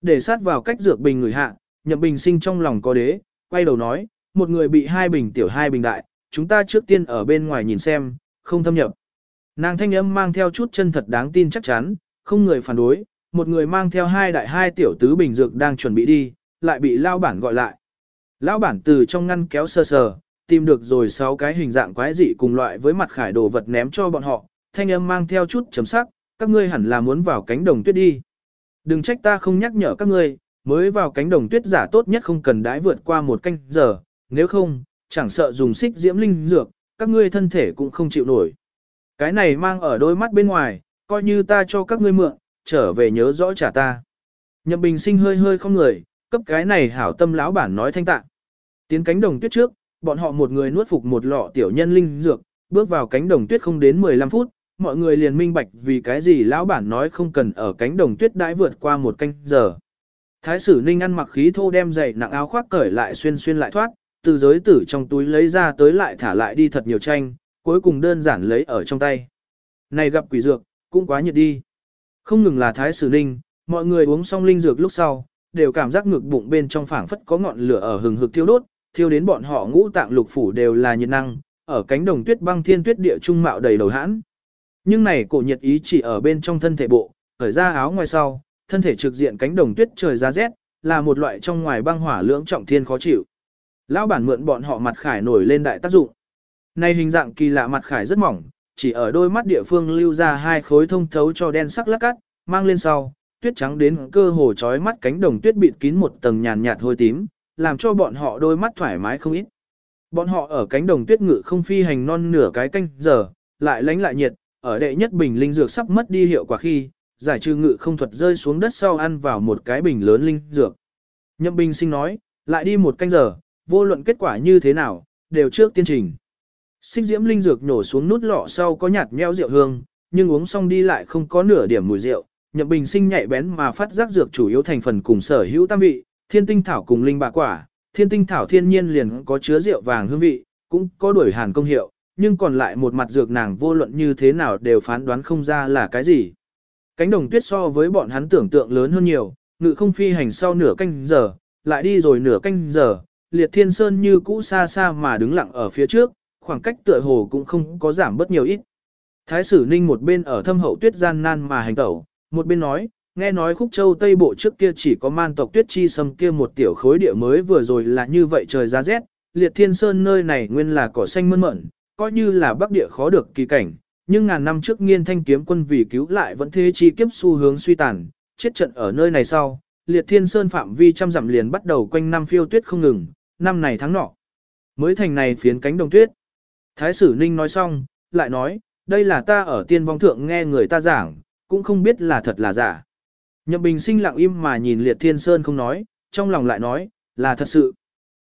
Để sát vào cách dược bình người hạ, nhậm bình sinh trong lòng có đế, quay đầu nói, một người bị hai bình tiểu hai bình đại, chúng ta trước tiên ở bên ngoài nhìn xem, không thâm nhập. Nàng thanh âm mang theo chút chân thật đáng tin chắc chắn, không người phản đối, một người mang theo hai đại hai tiểu tứ bình dược đang chuẩn bị đi, lại bị lao bản gọi lại. Lão bản từ trong ngăn kéo sơ sờ, tìm được rồi sáu cái hình dạng quái dị cùng loại với mặt khải đồ vật ném cho bọn họ, thanh âm mang theo chút chấm sắc, các ngươi hẳn là muốn vào cánh đồng tuyết đi. Đừng trách ta không nhắc nhở các ngươi, mới vào cánh đồng tuyết giả tốt nhất không cần đãi vượt qua một canh giờ, nếu không, chẳng sợ dùng xích diễm linh dược, các ngươi thân thể cũng không chịu nổi. Cái này mang ở đôi mắt bên ngoài, coi như ta cho các ngươi mượn, trở về nhớ rõ trả ta. Nhậm bình sinh hơi hơi không người, cấp cái này hảo tâm lão bản nói thanh tạng. Tiến cánh đồng tuyết trước, bọn họ một người nuốt phục một lọ tiểu nhân linh dược, bước vào cánh đồng tuyết không đến 15 phút, mọi người liền minh bạch vì cái gì lão bản nói không cần ở cánh đồng tuyết đãi vượt qua một canh giờ. Thái sử ninh ăn mặc khí thô đem dày nặng áo khoác cởi lại xuyên xuyên lại thoát, từ giới tử trong túi lấy ra tới lại thả lại đi thật nhiều tranh, cuối cùng đơn giản lấy ở trong tay. Này gặp quỷ dược, cũng quá nhiệt đi. Không ngừng là thái sử ninh, mọi người uống xong linh dược lúc sau, đều cảm giác ngực bụng bên trong phảng phất có ngọn lửa ở hừng hực thiêu đốt, thiêu đến bọn họ ngũ tạng lục phủ đều là nhiệt năng, ở cánh đồng tuyết băng thiên tuyết địa trung mạo đầy đầu hãn. Nhưng này cổ nhiệt ý chỉ ở bên trong thân thể bộ, khởi ra áo ngoài sau, thân thể trực diện cánh đồng tuyết trời ra rét, là một loại trong ngoài băng hỏa lưỡng trọng thiên khó chịu. Lão bản mượn bọn họ mặt khải nổi lên đại tác dụng. Này hình dạng kỳ lạ mặt khải rất mỏng, chỉ ở đôi mắt địa phương lưu ra hai khối thông thấu cho đen sắc lắc cắt, mang lên sau, tuyết trắng đến cơ hồ chói mắt cánh đồng tuyết bịt kín một tầng nhàn nhạt hôi tím, làm cho bọn họ đôi mắt thoải mái không ít. Bọn họ ở cánh đồng tuyết ngự không phi hành non nửa cái canh giờ, lại lánh lại nhiệt, ở đệ nhất bình linh dược sắp mất đi hiệu quả khi, giải trừ ngự không thuật rơi xuống đất sau ăn vào một cái bình lớn linh dược. Nhậm bình sinh nói, lại đi một canh giờ, vô luận kết quả như thế nào, đều trước tiên trình. Xích diễm linh dược nhổ xuống nút lọ sau có nhạt nheo rượu hương, nhưng uống xong đi lại không có nửa điểm mùi rượu. Nhậm Bình Sinh nhạy bén mà phát giác dược chủ yếu thành phần cùng sở hữu tam vị, thiên tinh thảo cùng linh bà quả, thiên tinh thảo thiên nhiên liền có chứa rượu vàng hương vị, cũng có đuổi hàn công hiệu, nhưng còn lại một mặt dược nàng vô luận như thế nào đều phán đoán không ra là cái gì. Cánh đồng tuyết so với bọn hắn tưởng tượng lớn hơn nhiều, ngự không phi hành sau nửa canh giờ, lại đi rồi nửa canh giờ, liệt thiên sơn như cũ xa xa mà đứng lặng ở phía trước, khoảng cách tựa hồ cũng không có giảm bất nhiều ít. Thái sử ninh một bên ở thâm hậu tuyết gian nan mà hành tẩu, một bên nói, nghe nói khúc châu Tây Bộ trước kia chỉ có man tộc tuyết chi sâm kia một tiểu khối địa mới vừa rồi là như vậy trời ra rét, liệt thiên sơn nơi này nguyên là cỏ xanh mơn mởn, coi như là bắc địa khó được kỳ cảnh, nhưng ngàn năm trước nghiên thanh kiếm quân vì cứu lại vẫn thế chi kiếp xu hướng suy tàn, chết trận ở nơi này sau, liệt thiên sơn phạm vi trăm dặm liền bắt đầu quanh năm phiêu tuyết không ngừng, năm này tháng nọ. Mới thành này phiến cánh đồng tuyết. Thái sử Ninh nói xong, lại nói, đây là ta ở tiên vong thượng nghe người ta giảng, cũng không biết là thật là giả. Nhậm Bình sinh lặng im mà nhìn Liệt Thiên Sơn không nói, trong lòng lại nói, là thật sự.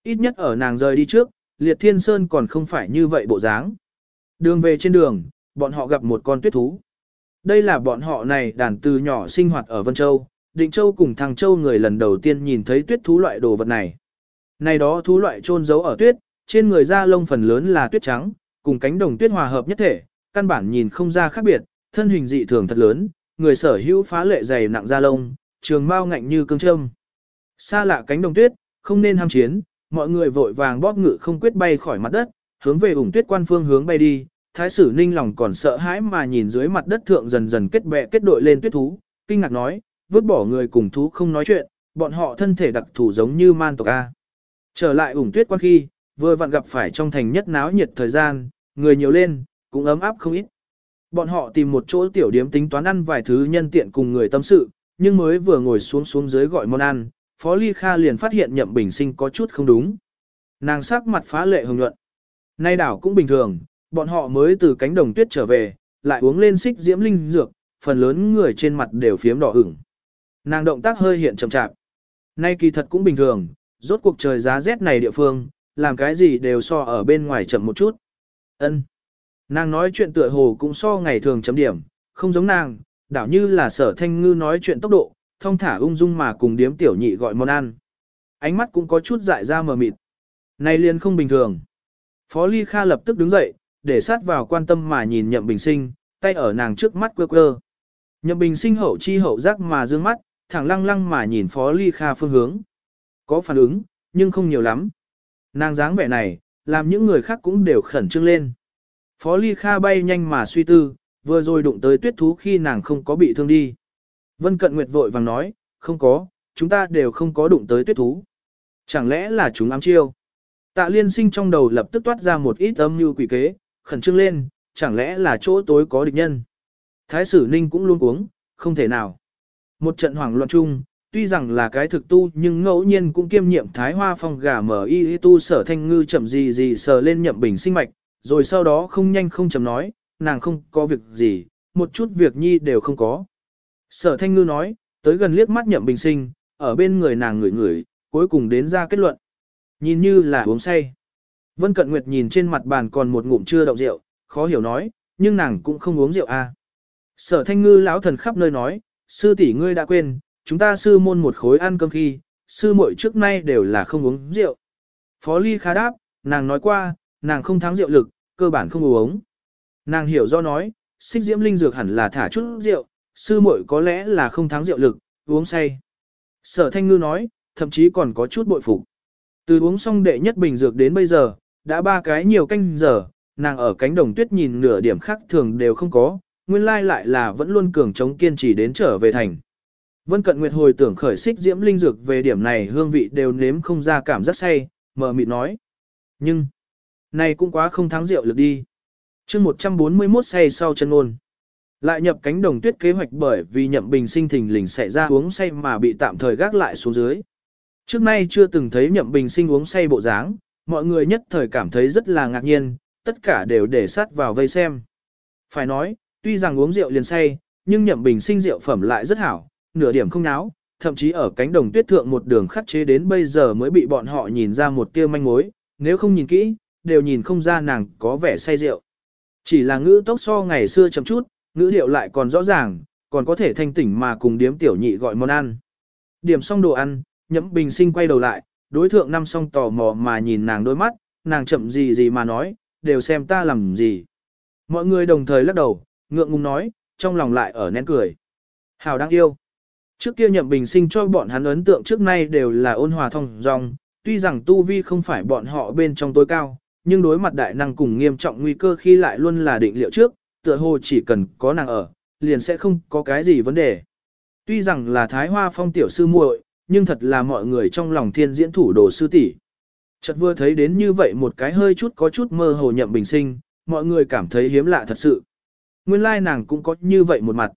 Ít nhất ở nàng rời đi trước, Liệt Thiên Sơn còn không phải như vậy bộ dáng. Đường về trên đường, bọn họ gặp một con tuyết thú. Đây là bọn họ này đàn từ nhỏ sinh hoạt ở Vân Châu, Định Châu cùng Thằng Châu người lần đầu tiên nhìn thấy tuyết thú loại đồ vật này. Này đó thú loại trôn giấu ở tuyết, trên người da lông phần lớn là tuyết trắng, cùng cánh đồng tuyết hòa hợp nhất thể, căn bản nhìn không ra khác biệt, thân hình dị thường thật lớn, người sở hữu phá lệ dày nặng da lông, trường mao ngạnh như cương châm. Xa lạ cánh đồng tuyết, không nên ham chiến, mọi người vội vàng bóp ngự không quyết bay khỏi mặt đất, hướng về ủng tuyết quan phương hướng bay đi. Thái sử ninh lòng còn sợ hãi mà nhìn dưới mặt đất thượng dần dần kết bè kết đội lên tuyết thú, kinh ngạc nói, vứt bỏ người cùng thú không nói chuyện, bọn họ thân thể đặc thù giống như man tộc A. Trở lại ủng tuyết quan khi, vừa vặn gặp phải trong thành nhất náo nhiệt thời gian, người nhiều lên, cũng ấm áp không ít. Bọn họ tìm một chỗ tiểu điếm tính toán ăn vài thứ nhân tiện cùng người tâm sự, nhưng mới vừa ngồi xuống xuống dưới gọi món ăn, Phó Ly Kha liền phát hiện Nhậm Bình Sinh có chút không đúng. Nàng sắc mặt phá lệ hồng nhuận. Nay đảo cũng bình thường, bọn họ mới từ cánh đồng tuyết trở về, lại uống lên xích diễm linh dược, phần lớn người trên mặt đều phiếm đỏ ửng. Nàng động tác hơi hiện chậm chạp. Nay kỳ thật cũng bình thường, rốt cuộc trời giá rét này địa phương, làm cái gì đều so ở bên ngoài chậm một chút. Ân. Nàng nói chuyện tựa hồ cũng so ngày thường chấm điểm, không giống nàng, đảo như là sở thanh ngư nói chuyện tốc độ, thông thả ung dung mà cùng điếm tiểu nhị gọi món ăn. Ánh mắt cũng có chút dại ra mờ mịt. Này liền không bình thường. Phó Ly Kha lập tức đứng dậy, để sát vào quan tâm mà nhìn Nhậm Bình Sinh, tay ở nàng trước mắt quơ quơ. Nhậm Bình Sinh hậu chi hậu giác mà dương mắt, thẳng lăng lăng mà nhìn Phó Ly Kha phương hướng. Có phản ứng, nhưng không nhiều lắm. Nàng dáng vẻ này, làm những người khác cũng đều khẩn trương lên. Phó Ly Kha bay nhanh mà suy tư, vừa rồi đụng tới tuyết thú khi nàng không có bị thương đi. Vân Cận Nguyệt vội vàng nói, không có, chúng ta đều không có đụng tới tuyết thú. Chẳng lẽ là chúng ám chiêu? Tạ liên sinh trong đầu lập tức toát ra một ít âm như quỷ kế, khẩn trương lên, chẳng lẽ là chỗ tối có địch nhân? Thái sử ninh cũng luôn cuống, không thể nào. Một trận hoảng loạn chung, tuy rằng là cái thực tu nhưng ngẫu nhiên cũng kiêm nhiệm thái hoa phong gà mở y tu sở thanh ngư chậm gì gì sờ lên nhậm bình sinh mạch, rồi sau đó không nhanh không chậm nói, nàng không có việc gì, một chút việc nhi đều không có. Sở thanh ngư nói, tới gần liếc mắt nhậm bình sinh, ở bên người nàng ngửi ngửi, cuối cùng đến ra kết luận. Nhìn như là uống say. Vân Cận Nguyệt nhìn trên mặt bàn còn một ngụm chưa đậu rượu, khó hiểu nói, nhưng nàng cũng không uống rượu à. Sở thanh ngư lão thần khắp nơi nói, sư tỷ ngươi đã quên, chúng ta sư môn một khối ăn cơm khi, sư muội trước nay đều là không uống rượu. Phó Ly khá đáp, nàng nói qua, nàng không thắng rượu lực, cơ bản không uống. Nàng hiểu do nói, xích diễm linh dược hẳn là thả chút rượu, sư muội có lẽ là không thắng rượu lực, uống say. Sở thanh ngư nói, thậm chí còn có chút bội phục. Từ uống xong đệ nhất bình dược đến bây giờ, đã ba cái nhiều canh giờ, nàng ở cánh đồng tuyết nhìn nửa điểm khác thường đều không có, nguyên lai lại là vẫn luôn cường chống kiên trì đến trở về thành. Vân Cận Nguyệt hồi tưởng khởi xích diễm linh dược về điểm này hương vị đều nếm không ra cảm giác say, mờ mịt nói. Nhưng, này cũng quá không thắng rượu lực đi. chương 141 say sau chân ngôn. Lại nhập cánh đồng tuyết kế hoạch bởi vì nhậm bình sinh thình lình xảy ra uống say mà bị tạm thời gác lại xuống dưới. Trước nay chưa từng thấy nhậm bình sinh uống say bộ dáng, mọi người nhất thời cảm thấy rất là ngạc nhiên, tất cả đều để sát vào vây xem. Phải nói, tuy rằng uống rượu liền say, nhưng nhậm bình sinh rượu phẩm lại rất hảo, nửa điểm không náo, thậm chí ở cánh đồng tuyết thượng một đường khắc chế đến bây giờ mới bị bọn họ nhìn ra một tia manh mối, nếu không nhìn kỹ, đều nhìn không ra nàng có vẻ say rượu. Chỉ là ngữ tốc so ngày xưa chậm chút, ngữ điệu lại còn rõ ràng, còn có thể thanh tỉnh mà cùng điếm tiểu nhị gọi món ăn. Điểm xong đồ ăn, nhậm bình sinh quay đầu lại, đối thượng năm song tò mò mà nhìn nàng đôi mắt, nàng chậm gì gì mà nói, đều xem ta làm gì. Mọi người đồng thời lắc đầu, ngượng ngùng nói, trong lòng lại ở nén cười. Hào đang yêu. Trước kia nhậm bình sinh cho bọn hắn ấn tượng trước nay đều là ôn hòa thông dong, tuy rằng tu vi không phải bọn họ bên trong tối cao, nhưng đối mặt đại năng cùng nghiêm trọng nguy cơ khi lại luôn là định liệu trước, tựa hồ chỉ cần có nàng ở, liền sẽ không có cái gì vấn đề. Tuy rằng là Thái Hoa Phong tiểu sư muội, nhưng thật là mọi người trong lòng thiên diễn thủ đồ sư tỷ. Chợt vừa thấy đến như vậy một cái hơi chút có chút mơ hồ nhậm bình sinh, mọi người cảm thấy hiếm lạ thật sự. Nguyên lai nàng cũng có như vậy một mặt.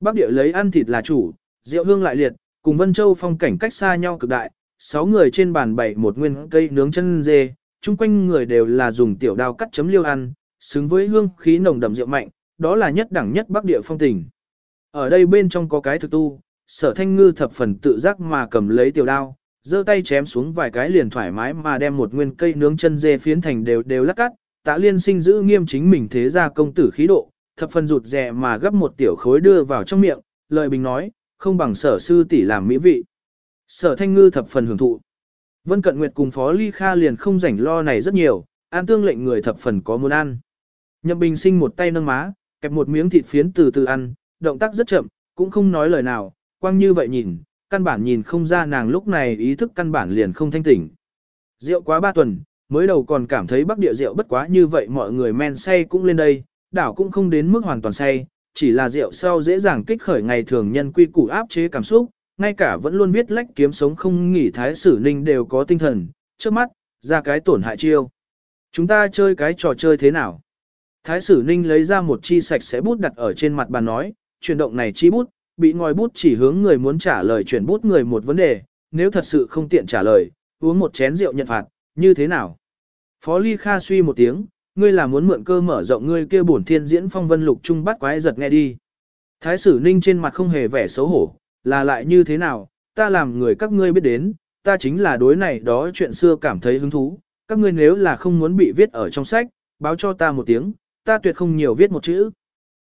Bắc địa lấy ăn thịt là chủ, rượu hương lại liệt, cùng Vân Châu phong cảnh cách xa nhau cực đại, sáu người trên bàn bày một nguyên cây nướng chân dê, chung quanh người đều là dùng tiểu đao cắt chấm liêu ăn, xứng với hương khí nồng đậm rượu mạnh, đó là nhất đẳng nhất Bắc địa phong tình. Ở đây bên trong có cái thực tu, sở thanh ngư thập phần tự giác mà cầm lấy tiểu đao, giơ tay chém xuống vài cái liền thoải mái mà đem một nguyên cây nướng chân dê phiến thành đều đều lắc cắt, tạ liên sinh giữ nghiêm chính mình thế ra công tử khí độ, thập phần rụt rè mà gấp một tiểu khối đưa vào trong miệng, lời bình nói, không bằng sở sư tỷ làm mỹ vị. Sở thanh ngư thập phần hưởng thụ. Vân Cận Nguyệt cùng Phó Ly Kha liền không rảnh lo này rất nhiều, an tương lệnh người thập phần có muốn ăn. Nhậm Bình sinh một tay nâng má, kẹp một miếng thịt phiến từ từ ăn, động tác rất chậm, cũng không nói lời nào, quang như vậy nhìn, căn bản nhìn không ra nàng lúc này ý thức căn bản liền không thanh tỉnh. Rượu quá ba tuần, mới đầu còn cảm thấy bắc địa rượu bất quá như vậy mọi người men say cũng lên đây, đảo cũng không đến mức hoàn toàn say, chỉ là rượu sau dễ dàng kích khởi ngày thường nhân quy củ áp chế cảm xúc, ngay cả vẫn luôn viết lách kiếm sống không nghỉ thái sử ninh đều có tinh thần, trước mắt, ra cái tổn hại chiêu. Chúng ta chơi cái trò chơi thế nào? Thái sử ninh lấy ra một chi sạch sẽ bút đặt ở trên mặt bàn nói, chuyển động này chi bút, bị ngòi bút chỉ hướng người muốn trả lời chuyển bút người một vấn đề, nếu thật sự không tiện trả lời, uống một chén rượu nhận phạt, như thế nào? Phó Ly Kha suy một tiếng, ngươi là muốn mượn cơ mở rộng ngươi kia bổn thiên diễn phong vân lục trung bắt quái giật nghe đi. Thái sử ninh trên mặt không hề vẻ xấu hổ, là lại như thế nào, ta làm người các ngươi biết đến, ta chính là đối này đó chuyện xưa cảm thấy hứng thú, các ngươi nếu là không muốn bị viết ở trong sách, báo cho ta một tiếng, ta tuyệt không nhiều viết một chữ.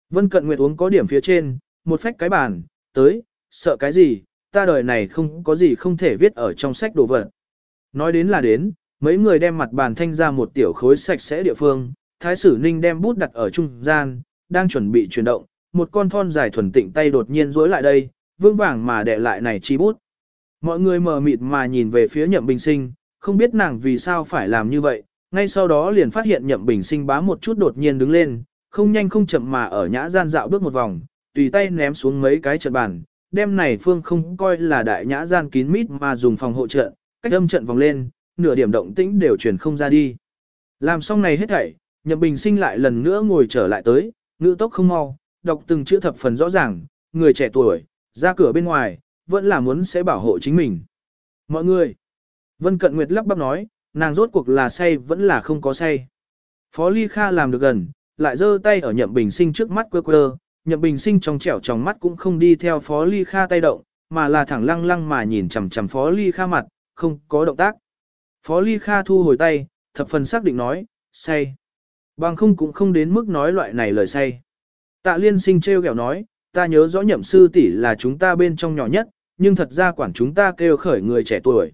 Vân Cận Nguyệt uống có điểm phía trên, một phách cái bàn, tới, sợ cái gì, ta đời này không có gì không thể viết ở trong sách đồ vật. Nói đến là đến, mấy người đem mặt bàn thanh ra một tiểu khối sạch sẽ địa phương, thái sử ninh đem bút đặt ở trung gian, đang chuẩn bị chuyển động, một con thon dài thuần tịnh tay đột nhiên rối lại đây, vương vàng mà đệ lại này chi bút. Mọi người mờ mịt mà nhìn về phía nhậm bình sinh, không biết nàng vì sao phải làm như vậy, ngay sau đó liền phát hiện nhậm bình sinh bá một chút đột nhiên đứng lên, không nhanh không chậm mà ở nhã gian dạo bước một vòng, tùy tay ném xuống mấy cái trận bàn, đem này phương không coi là đại nhã gian kín mít mà dùng phòng hộ trận, cách âm trận vòng lên, nửa điểm động tĩnh đều truyền không ra đi. Làm xong này hết thảy, Nhậm Bình Sinh lại lần nữa ngồi trở lại tới, ngữ tốc không mau, đọc từng chữ thập phần rõ ràng, người trẻ tuổi, ra cửa bên ngoài, vẫn là muốn sẽ bảo hộ chính mình. Mọi người, Vân Cận Nguyệt lắp bắp nói, nàng rốt cuộc là say vẫn là không có say. Phó Ly Kha làm được gần, lại giơ tay ở Nhậm Bình Sinh trước mắt quơ quơ, Nhậm Bình Sinh trong trẻo trong mắt cũng không đi theo Phó Ly Kha tay động, mà là thẳng lăng lăng mà nhìn chằm chằm Phó Ly Kha mặt, không có động tác. Phó Ly Kha thu hồi tay, thập phần xác định nói, say. Bằng không cũng không đến mức nói loại này lời say. Tạ liên sinh treo kẹo nói, ta nhớ rõ nhậm sư tỷ là chúng ta bên trong nhỏ nhất, nhưng thật ra quản chúng ta kêu khởi người trẻ tuổi.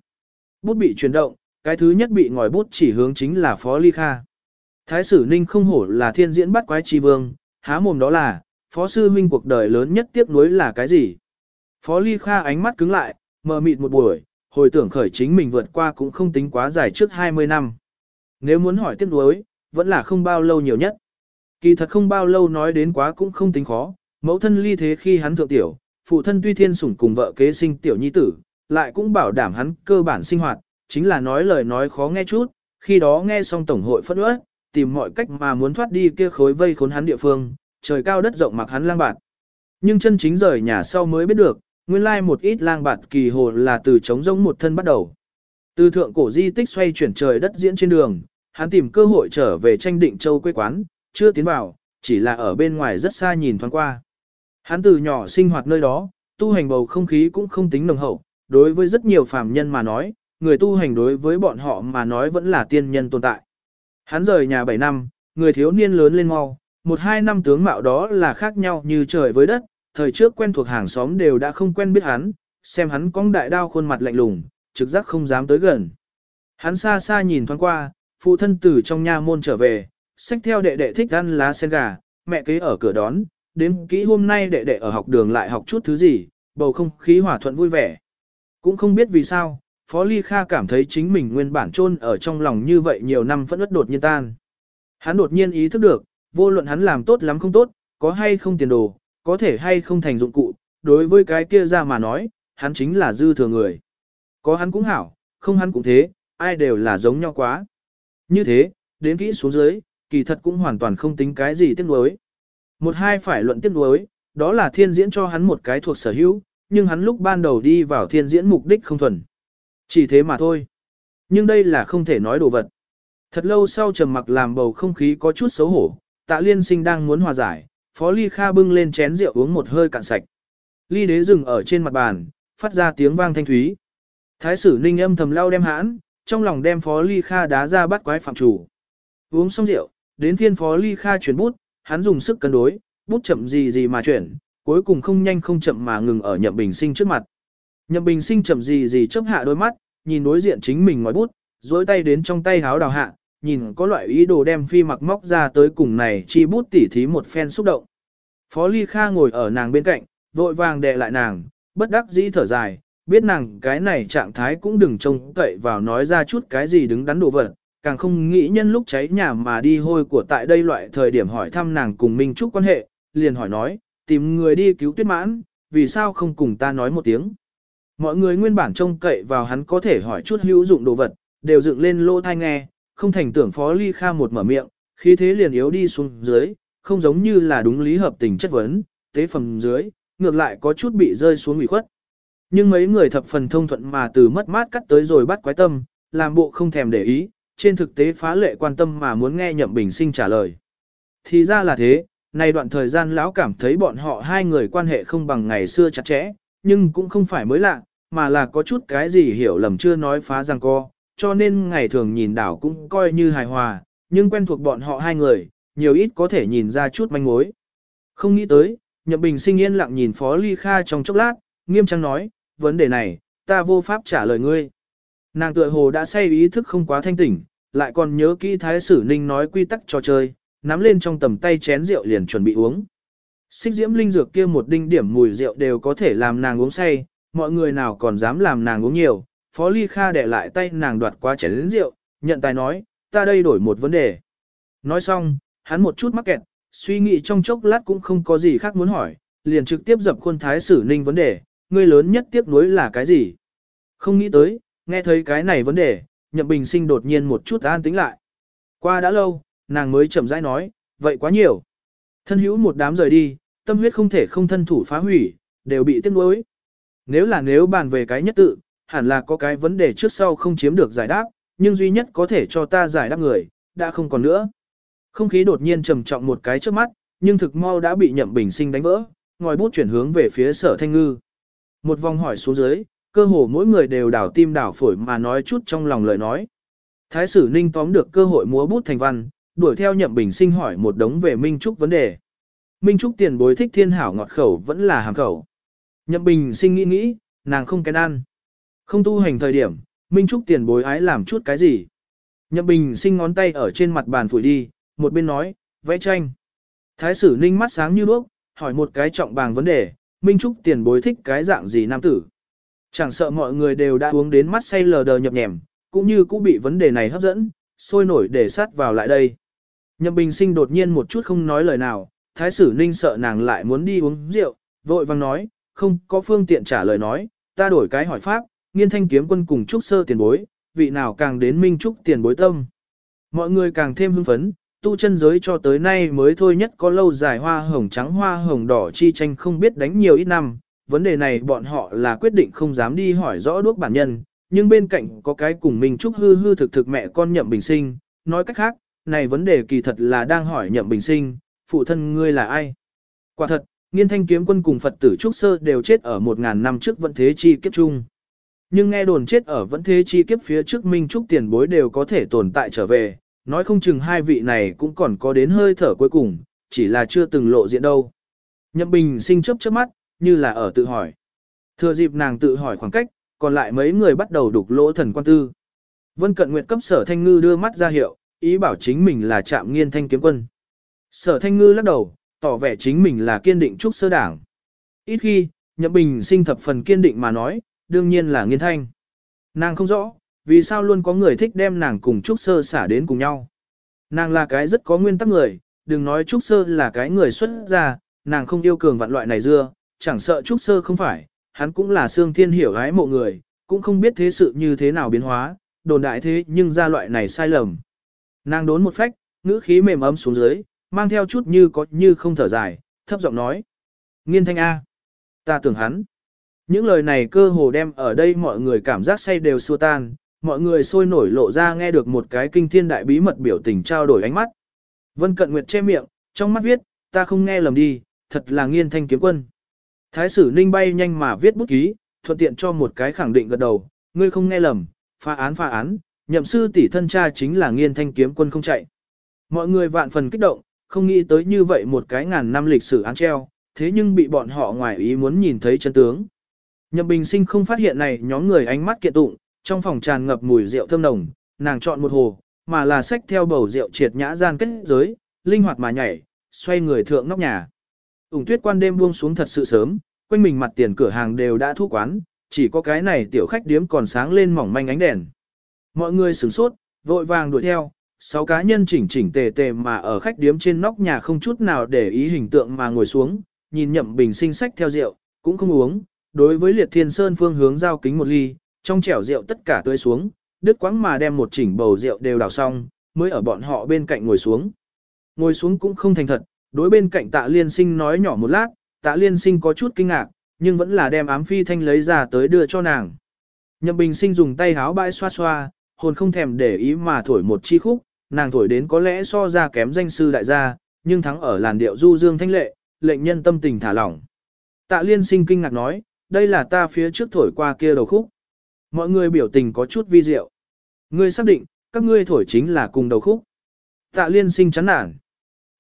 Bút bị chuyển động, cái thứ nhất bị ngòi bút chỉ hướng chính là Phó Ly Kha. Thái sử ninh không hổ là thiên diễn bắt quái chi vương, há mồm đó là, Phó sư huynh cuộc đời lớn nhất tiếc nuối là cái gì? Phó Ly Kha ánh mắt cứng lại, mờ mịt một buổi, hồi tưởng khởi chính mình vượt qua cũng không tính quá dài trước 20 năm. Nếu muốn hỏi tiếc nuối, vẫn là không bao lâu nhiều nhất. Kỳ thật không bao lâu nói đến quá cũng không tính khó, mẫu thân ly thế khi hắn thượng tiểu, phụ thân tuy thiên sủng cùng vợ kế sinh tiểu nhi tử, lại cũng bảo đảm hắn cơ bản sinh hoạt, chính là nói lời nói khó nghe chút, khi đó nghe xong tổng hội phất ước, tìm mọi cách mà muốn thoát đi kia khối vây khốn hắn địa phương, trời cao đất rộng mặc hắn lang bạt. Nhưng chân chính rời nhà sau mới biết được, nguyên lai một ít lang bạt kỳ hồ là từ chống rỗng một thân bắt đầu. Từ thượng cổ di tích xoay chuyển trời đất diễn trên đường, hắn tìm cơ hội trở về tranh định châu quê quán, chưa tiến vào, chỉ là ở bên ngoài rất xa nhìn thoáng qua. Hắn từ nhỏ sinh hoạt nơi đó, tu hành bầu không khí cũng không tính nồng hậu, đối với rất nhiều phàm nhân mà nói, người tu hành đối với bọn họ mà nói vẫn là tiên nhân tồn tại. Hắn rời nhà 7 năm, người thiếu niên lớn lên mau, một hai năm tướng mạo đó là khác nhau như trời với đất, thời trước quen thuộc hàng xóm đều đã không quen biết hắn, xem hắn cong đại đao khuôn mặt lạnh lùng, trực giác không dám tới gần. Hắn xa xa nhìn thoáng qua, phụ thân tử trong nha môn trở về, xách theo đệ đệ thích ăn lá sen gà, mẹ kế ở cửa đón, đến kỹ hôm nay đệ đệ ở học đường lại học chút thứ gì, bầu không khí hòa thuận vui vẻ. Cũng không biết vì sao, Phó Ly Kha cảm thấy chính mình nguyên bản chôn ở trong lòng như vậy nhiều năm vẫn ướt đột nhiên tan. Hắn đột nhiên ý thức được, vô luận hắn làm tốt lắm không tốt, có hay không tiền đồ, có thể hay không thành dụng cụ, đối với cái kia ra mà nói, hắn chính là dư thừa người. Có hắn cũng hảo, không hắn cũng thế, ai đều là giống nhau quá. Như thế, đến kỹ xuống dưới, kỳ thật cũng hoàn toàn không tính cái gì tiếc nuối. Một hai phải luận tiếp đối, đó là thiên diễn cho hắn một cái thuộc sở hữu, nhưng hắn lúc ban đầu đi vào thiên diễn mục đích không thuần. Chỉ thế mà thôi. Nhưng đây là không thể nói đồ vật. Thật lâu sau trầm mặc làm bầu không khí có chút xấu hổ, tạ liên sinh đang muốn hòa giải, phó ly kha bưng lên chén rượu uống một hơi cạn sạch. Ly đế dừng ở trên mặt bàn, phát ra tiếng vang thanh thúy. Thái sử ninh âm thầm lau đem hãn, trong lòng đem phó ly kha đá ra bắt quái phạm chủ. Uống xong rượu, đến phiên phó ly kha chuyển bút, hắn dùng sức cân đối, bút chậm gì gì mà chuyển, cuối cùng không nhanh không chậm mà ngừng ở nhậm bình sinh trước mặt. Nhậm bình sinh chậm gì gì chớp hạ đôi mắt, nhìn đối diện chính mình ngói bút, duỗi tay đến trong tay háo đào hạ, nhìn có loại ý đồ đem phi mặc móc ra tới cùng này chi bút tỉ thí một phen xúc động. Phó Ly Kha ngồi ở nàng bên cạnh, vội vàng đè lại nàng, bất đắc dĩ thở dài, biết nàng cái này trạng thái cũng đừng trông cậy vào nói ra chút cái gì đứng đắn đồ vật, càng không nghĩ nhân lúc cháy nhà mà đi hôi của tại đây loại thời điểm hỏi thăm nàng cùng Minh Trúc quan hệ, liền hỏi nói, tìm người đi cứu tuyết mãn, vì sao không cùng ta nói một tiếng. Mọi người nguyên bản trông cậy vào hắn có thể hỏi chút hữu dụng đồ vật, đều dựng lên lỗ thai nghe, không thành tưởng phó ly kha một mở miệng, khí thế liền yếu đi xuống dưới, không giống như là đúng lý hợp tình chất vấn, tế phẩm dưới, ngược lại có chút bị rơi xuống ủy khuất. Nhưng mấy người thập phần thông thuận mà từ mất mát cắt tới rồi bắt quái tâm, làm bộ không thèm để ý, trên thực tế phá lệ quan tâm mà muốn nghe nhậm bình sinh trả lời. Thì ra là thế, nay đoạn thời gian lão cảm thấy bọn họ hai người quan hệ không bằng ngày xưa chặt chẽ, nhưng cũng không phải mới lạ, mà là có chút cái gì hiểu lầm chưa nói phá răng co, cho nên ngày thường nhìn đảo cũng coi như hài hòa, nhưng quen thuộc bọn họ hai người, nhiều ít có thể nhìn ra chút manh mối. Không nghĩ tới, Nhậm Bình sinh yên lặng nhìn Phó Ly Kha trong chốc lát, nghiêm trang nói, vấn đề này, ta vô pháp trả lời ngươi. Nàng tựa hồ đã say ý thức không quá thanh tỉnh, lại còn nhớ kỹ Thái Sử Ninh nói quy tắc trò chơi, nắm lên trong tầm tay chén rượu liền chuẩn bị uống. Xích diễm linh dược kia một đinh điểm mùi rượu đều có thể làm nàng uống say, mọi người nào còn dám làm nàng uống nhiều. Phó Ly Kha để lại tay nàng đoạt qua chén rượu, nhận tài nói, ta đây đổi một vấn đề. Nói xong, hắn một chút mắc kẹt, suy nghĩ trong chốc lát cũng không có gì khác muốn hỏi, liền trực tiếp dập khuôn thái sử ninh vấn đề, ngươi lớn nhất tiếc nuối là cái gì? Không nghĩ tới, nghe thấy cái này vấn đề, nhậm bình sinh đột nhiên một chút an tính lại. Qua đã lâu, nàng mới chậm rãi nói, vậy quá nhiều. Thân hữu một đám rời đi, tâm huyết không thể không thân thủ phá hủy, đều bị tiếc nuối. Nếu là nếu bàn về cái nhất tự, hẳn là có cái vấn đề trước sau không chiếm được giải đáp, nhưng duy nhất có thể cho ta giải đáp người, đã không còn nữa. Không khí đột nhiên trầm trọng một cái trước mắt, nhưng thực mau đã bị nhậm bình sinh đánh vỡ, ngòi bút chuyển hướng về phía sở thanh ngư. Một vòng hỏi xuống dưới, cơ hồ mỗi người đều đảo tim đảo phổi mà nói chút trong lòng lời nói. Thái sử ninh tóm được cơ hội múa bút thành văn, đuổi theo nhậm bình sinh hỏi một đống về Minh Trúc vấn đề. Minh Trúc tiền bối thích thiên hảo ngọt khẩu vẫn là hàng khẩu. Nhậm bình sinh nghĩ nghĩ, nàng không kén ăn. Không tu hành thời điểm, Minh Trúc tiền bối ái làm chút cái gì. Nhậm bình sinh ngón tay ở trên mặt bàn phủi đi, một bên nói, vẽ tranh. Thái sử ninh mắt sáng như đuốc, hỏi một cái trọng bàng vấn đề, Minh Trúc tiền bối thích cái dạng gì nam tử. Chẳng sợ mọi người đều đã uống đến mắt say lờ đờ nhập nhèm, cũng như cũng bị vấn đề này hấp dẫn, sôi nổi để sát vào lại đây. Nhậm Bình Sinh đột nhiên một chút không nói lời nào, Thái sử Ninh sợ nàng lại muốn đi uống rượu, vội vang nói, không có phương tiện trả lời nói, ta đổi cái hỏi pháp, nghiên thanh kiếm quân cùng trúc sơ tiền bối, vị nào càng đến minh trúc tiền bối tâm. Mọi người càng thêm hưng phấn, tu chân giới cho tới nay mới thôi nhất có lâu dài hoa hồng trắng hoa hồng đỏ chi tranh không biết đánh nhiều ít năm, vấn đề này bọn họ là quyết định không dám đi hỏi rõ đuốc bản nhân, nhưng bên cạnh có cái cùng mình chúc hư hư thực thực mẹ con nhậm bình sinh, nói cách khác, này vấn đề kỳ thật là đang hỏi nhậm bình sinh, phụ thân ngươi là ai? Quả thật, nghiên thanh kiếm quân cùng Phật tử Trúc Sơ đều chết ở một ngàn năm trước vẫn thế chi kiếp chung. Nhưng nghe đồn chết ở vẫn thế chi kiếp phía trước Minh Trúc tiền bối đều có thể tồn tại trở về, nói không chừng hai vị này cũng còn có đến hơi thở cuối cùng, chỉ là chưa từng lộ diện đâu. Nhậm Bình sinh chớp chớp mắt, như là ở tự hỏi. Thừa dịp nàng tự hỏi khoảng cách, còn lại mấy người bắt đầu đục lỗ thần quan tư. Vân Cận Nguyệt cấp sở thanh ngư đưa mắt ra hiệu, ý bảo chính mình là trạm nghiên thanh kiếm quân. Sở thanh ngư lắc đầu, tỏ vẻ chính mình là kiên định trúc sơ đảng. Ít khi, Nhậm Bình sinh thập phần kiên định mà nói, đương nhiên là nghiên thanh. Nàng không rõ, vì sao luôn có người thích đem nàng cùng trúc sơ xả đến cùng nhau. Nàng là cái rất có nguyên tắc người, đừng nói trúc sơ là cái người xuất gia, nàng không yêu cường vạn loại này dưa, chẳng sợ trúc sơ không phải, hắn cũng là xương thiên hiểu gái mộ người, cũng không biết thế sự như thế nào biến hóa, đồn đại thế nhưng ra loại này sai lầm. Nàng đốn một phách, ngữ khí mềm ấm xuống dưới, mang theo chút như có như không thở dài, thấp giọng nói. Nghiên thanh A. Ta tưởng hắn. Những lời này cơ hồ đem ở đây mọi người cảm giác say đều xua tan, mọi người sôi nổi lộ ra nghe được một cái kinh thiên đại bí mật biểu tình trao đổi ánh mắt. Vân Cận Nguyệt che miệng, trong mắt viết, ta không nghe lầm đi, thật là nghiên thanh kiếm quân. Thái sử ninh bay nhanh mà viết bút ký, thuận tiện cho một cái khẳng định gật đầu, ngươi không nghe lầm, phá án phá án, nhậm sư tỷ thân cha chính là nghiên thanh kiếm quân không chạy. Mọi người vạn phần kích động, không nghĩ tới như vậy một cái ngàn năm lịch sử án treo, thế nhưng bị bọn họ ngoài ý muốn nhìn thấy chân tướng. Nhậm bình sinh không phát hiện này nhóm người ánh mắt kiện tụng, trong phòng tràn ngập mùi rượu thơm nồng, nàng chọn một hồ, mà là sách theo bầu rượu triệt nhã gian kết giới, linh hoạt mà nhảy, xoay người thượng nóc nhà. Ủng tuyết quan đêm buông xuống thật sự sớm, quanh mình mặt tiền cửa hàng đều đã thu quán, chỉ có cái này tiểu khách điếm còn sáng lên mỏng manh ánh đèn. Mọi người sửng sốt, vội vàng đuổi theo, sáu cá nhân chỉnh chỉnh tề tề mà ở khách điếm trên nóc nhà không chút nào để ý hình tượng mà ngồi xuống, nhìn nhậm bình sinh sách theo rượu, cũng không uống, đối với liệt thiên sơn phương hướng giao kính một ly, trong chẻo rượu tất cả tươi xuống, đứt quãng mà đem một chỉnh bầu rượu đều đào xong, mới ở bọn họ bên cạnh ngồi xuống. Ngồi xuống cũng không thành thật, đối bên cạnh tạ liên sinh nói nhỏ một lát, tạ liên sinh có chút kinh ngạc, nhưng vẫn là đem ám phi thanh lấy ra tới đưa cho nàng. Nhậm bình sinh dùng tay háo bãi xoa xoa, hồn không thèm để ý mà thổi một chi khúc, nàng thổi đến có lẽ so ra kém danh sư đại gia, nhưng thắng ở làn điệu du dương thanh lệ, lệnh nhân tâm tình thả lỏng. Tạ liên sinh kinh ngạc nói, đây là ta phía trước thổi qua kia đầu khúc. Mọi người biểu tình có chút vi diệu. Ngươi xác định, các ngươi thổi chính là cùng đầu khúc. Tạ liên sinh chán nản.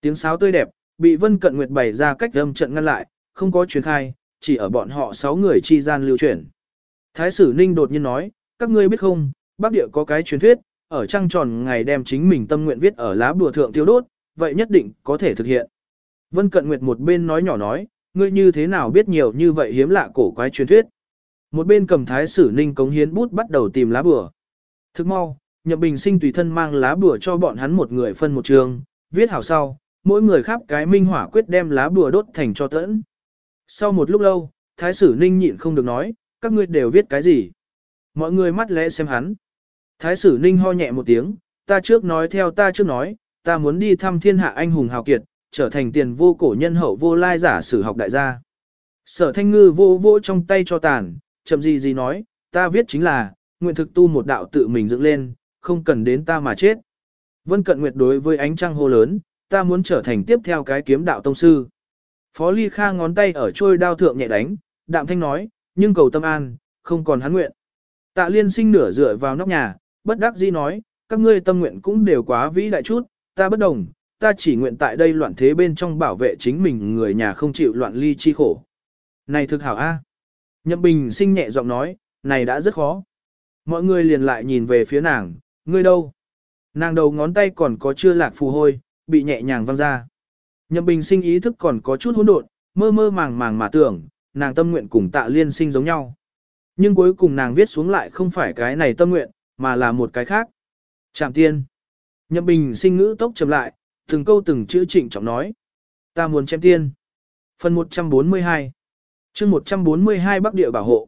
Tiếng sáo tươi đẹp, bị Vân Cận Nguyệt bày ra cách âm trận ngăn lại, không có truyền khai, chỉ ở bọn họ sáu người chi gian lưu truyền. Thái sử Ninh đột nhiên nói, các ngươi biết không, Bắc Địa có cái truyền thuyết, ở trăng tròn ngày đem chính mình tâm nguyện viết ở lá bùa thượng tiêu đốt, vậy nhất định có thể thực hiện. Vân Cận Nguyệt một bên nói nhỏ nói, ngươi như thế nào biết nhiều như vậy hiếm lạ cổ quái truyền thuyết. Một bên cầm thái sử Ninh cống hiến bút bắt đầu tìm lá bùa. Thức mau, Nhậm Bình Sinh tùy thân mang lá bùa cho bọn hắn một người phân một trường, viết hảo sau, mỗi người khắp cái minh hỏa quyết đem lá bùa đốt thành cho tẫn. Sau một lúc lâu, thái sử ninh nhịn không được nói, các ngươi đều viết cái gì. Mọi người mắt lẽ xem hắn. Thái sử ninh ho nhẹ một tiếng, ta trước nói theo ta trước nói, ta muốn đi thăm thiên hạ anh hùng hào kiệt, trở thành tiền vô cổ nhân hậu vô lai giả sử học đại gia. Sở thanh ngư vô vô trong tay cho tàn, chậm gì gì nói, ta viết chính là, nguyện thực tu một đạo tự mình dựng lên, không cần đến ta mà chết. Vân cận nguyệt đối với ánh trăng hô lớn, ta muốn trở thành tiếp theo cái kiếm đạo tông sư. Phó Ly Kha ngón tay ở trôi đao thượng nhẹ đánh, đạm thanh nói, nhưng cầu tâm an, không còn hắn nguyện. Tạ liên sinh nửa dựa vào nóc nhà, bất đắc dĩ nói, các ngươi tâm nguyện cũng đều quá vĩ đại chút, ta bất đồng, ta chỉ nguyện tại đây loạn thế bên trong bảo vệ chính mình người nhà không chịu loạn ly chi khổ. Này thực hảo a. Nhậm Bình sinh nhẹ giọng nói, này đã rất khó. Mọi người liền lại nhìn về phía nàng, ngươi đâu? Nàng đầu ngón tay còn có chưa lạc phù hôi, bị nhẹ nhàng văng ra. Nhậm Bình sinh ý thức còn có chút hỗn độn, mơ mơ màng màng mà tưởng, nàng tâm nguyện cùng tạ liên sinh giống nhau. Nhưng cuối cùng nàng viết xuống lại không phải cái này tâm nguyện, mà là một cái khác. Trạm tiên. Nhậm Bình sinh ngữ tốc chậm lại, từng câu từng chữ trịnh trọng nói. Ta muốn chém tiên. Phần 142 chương 142 Bắc Địa bảo hộ.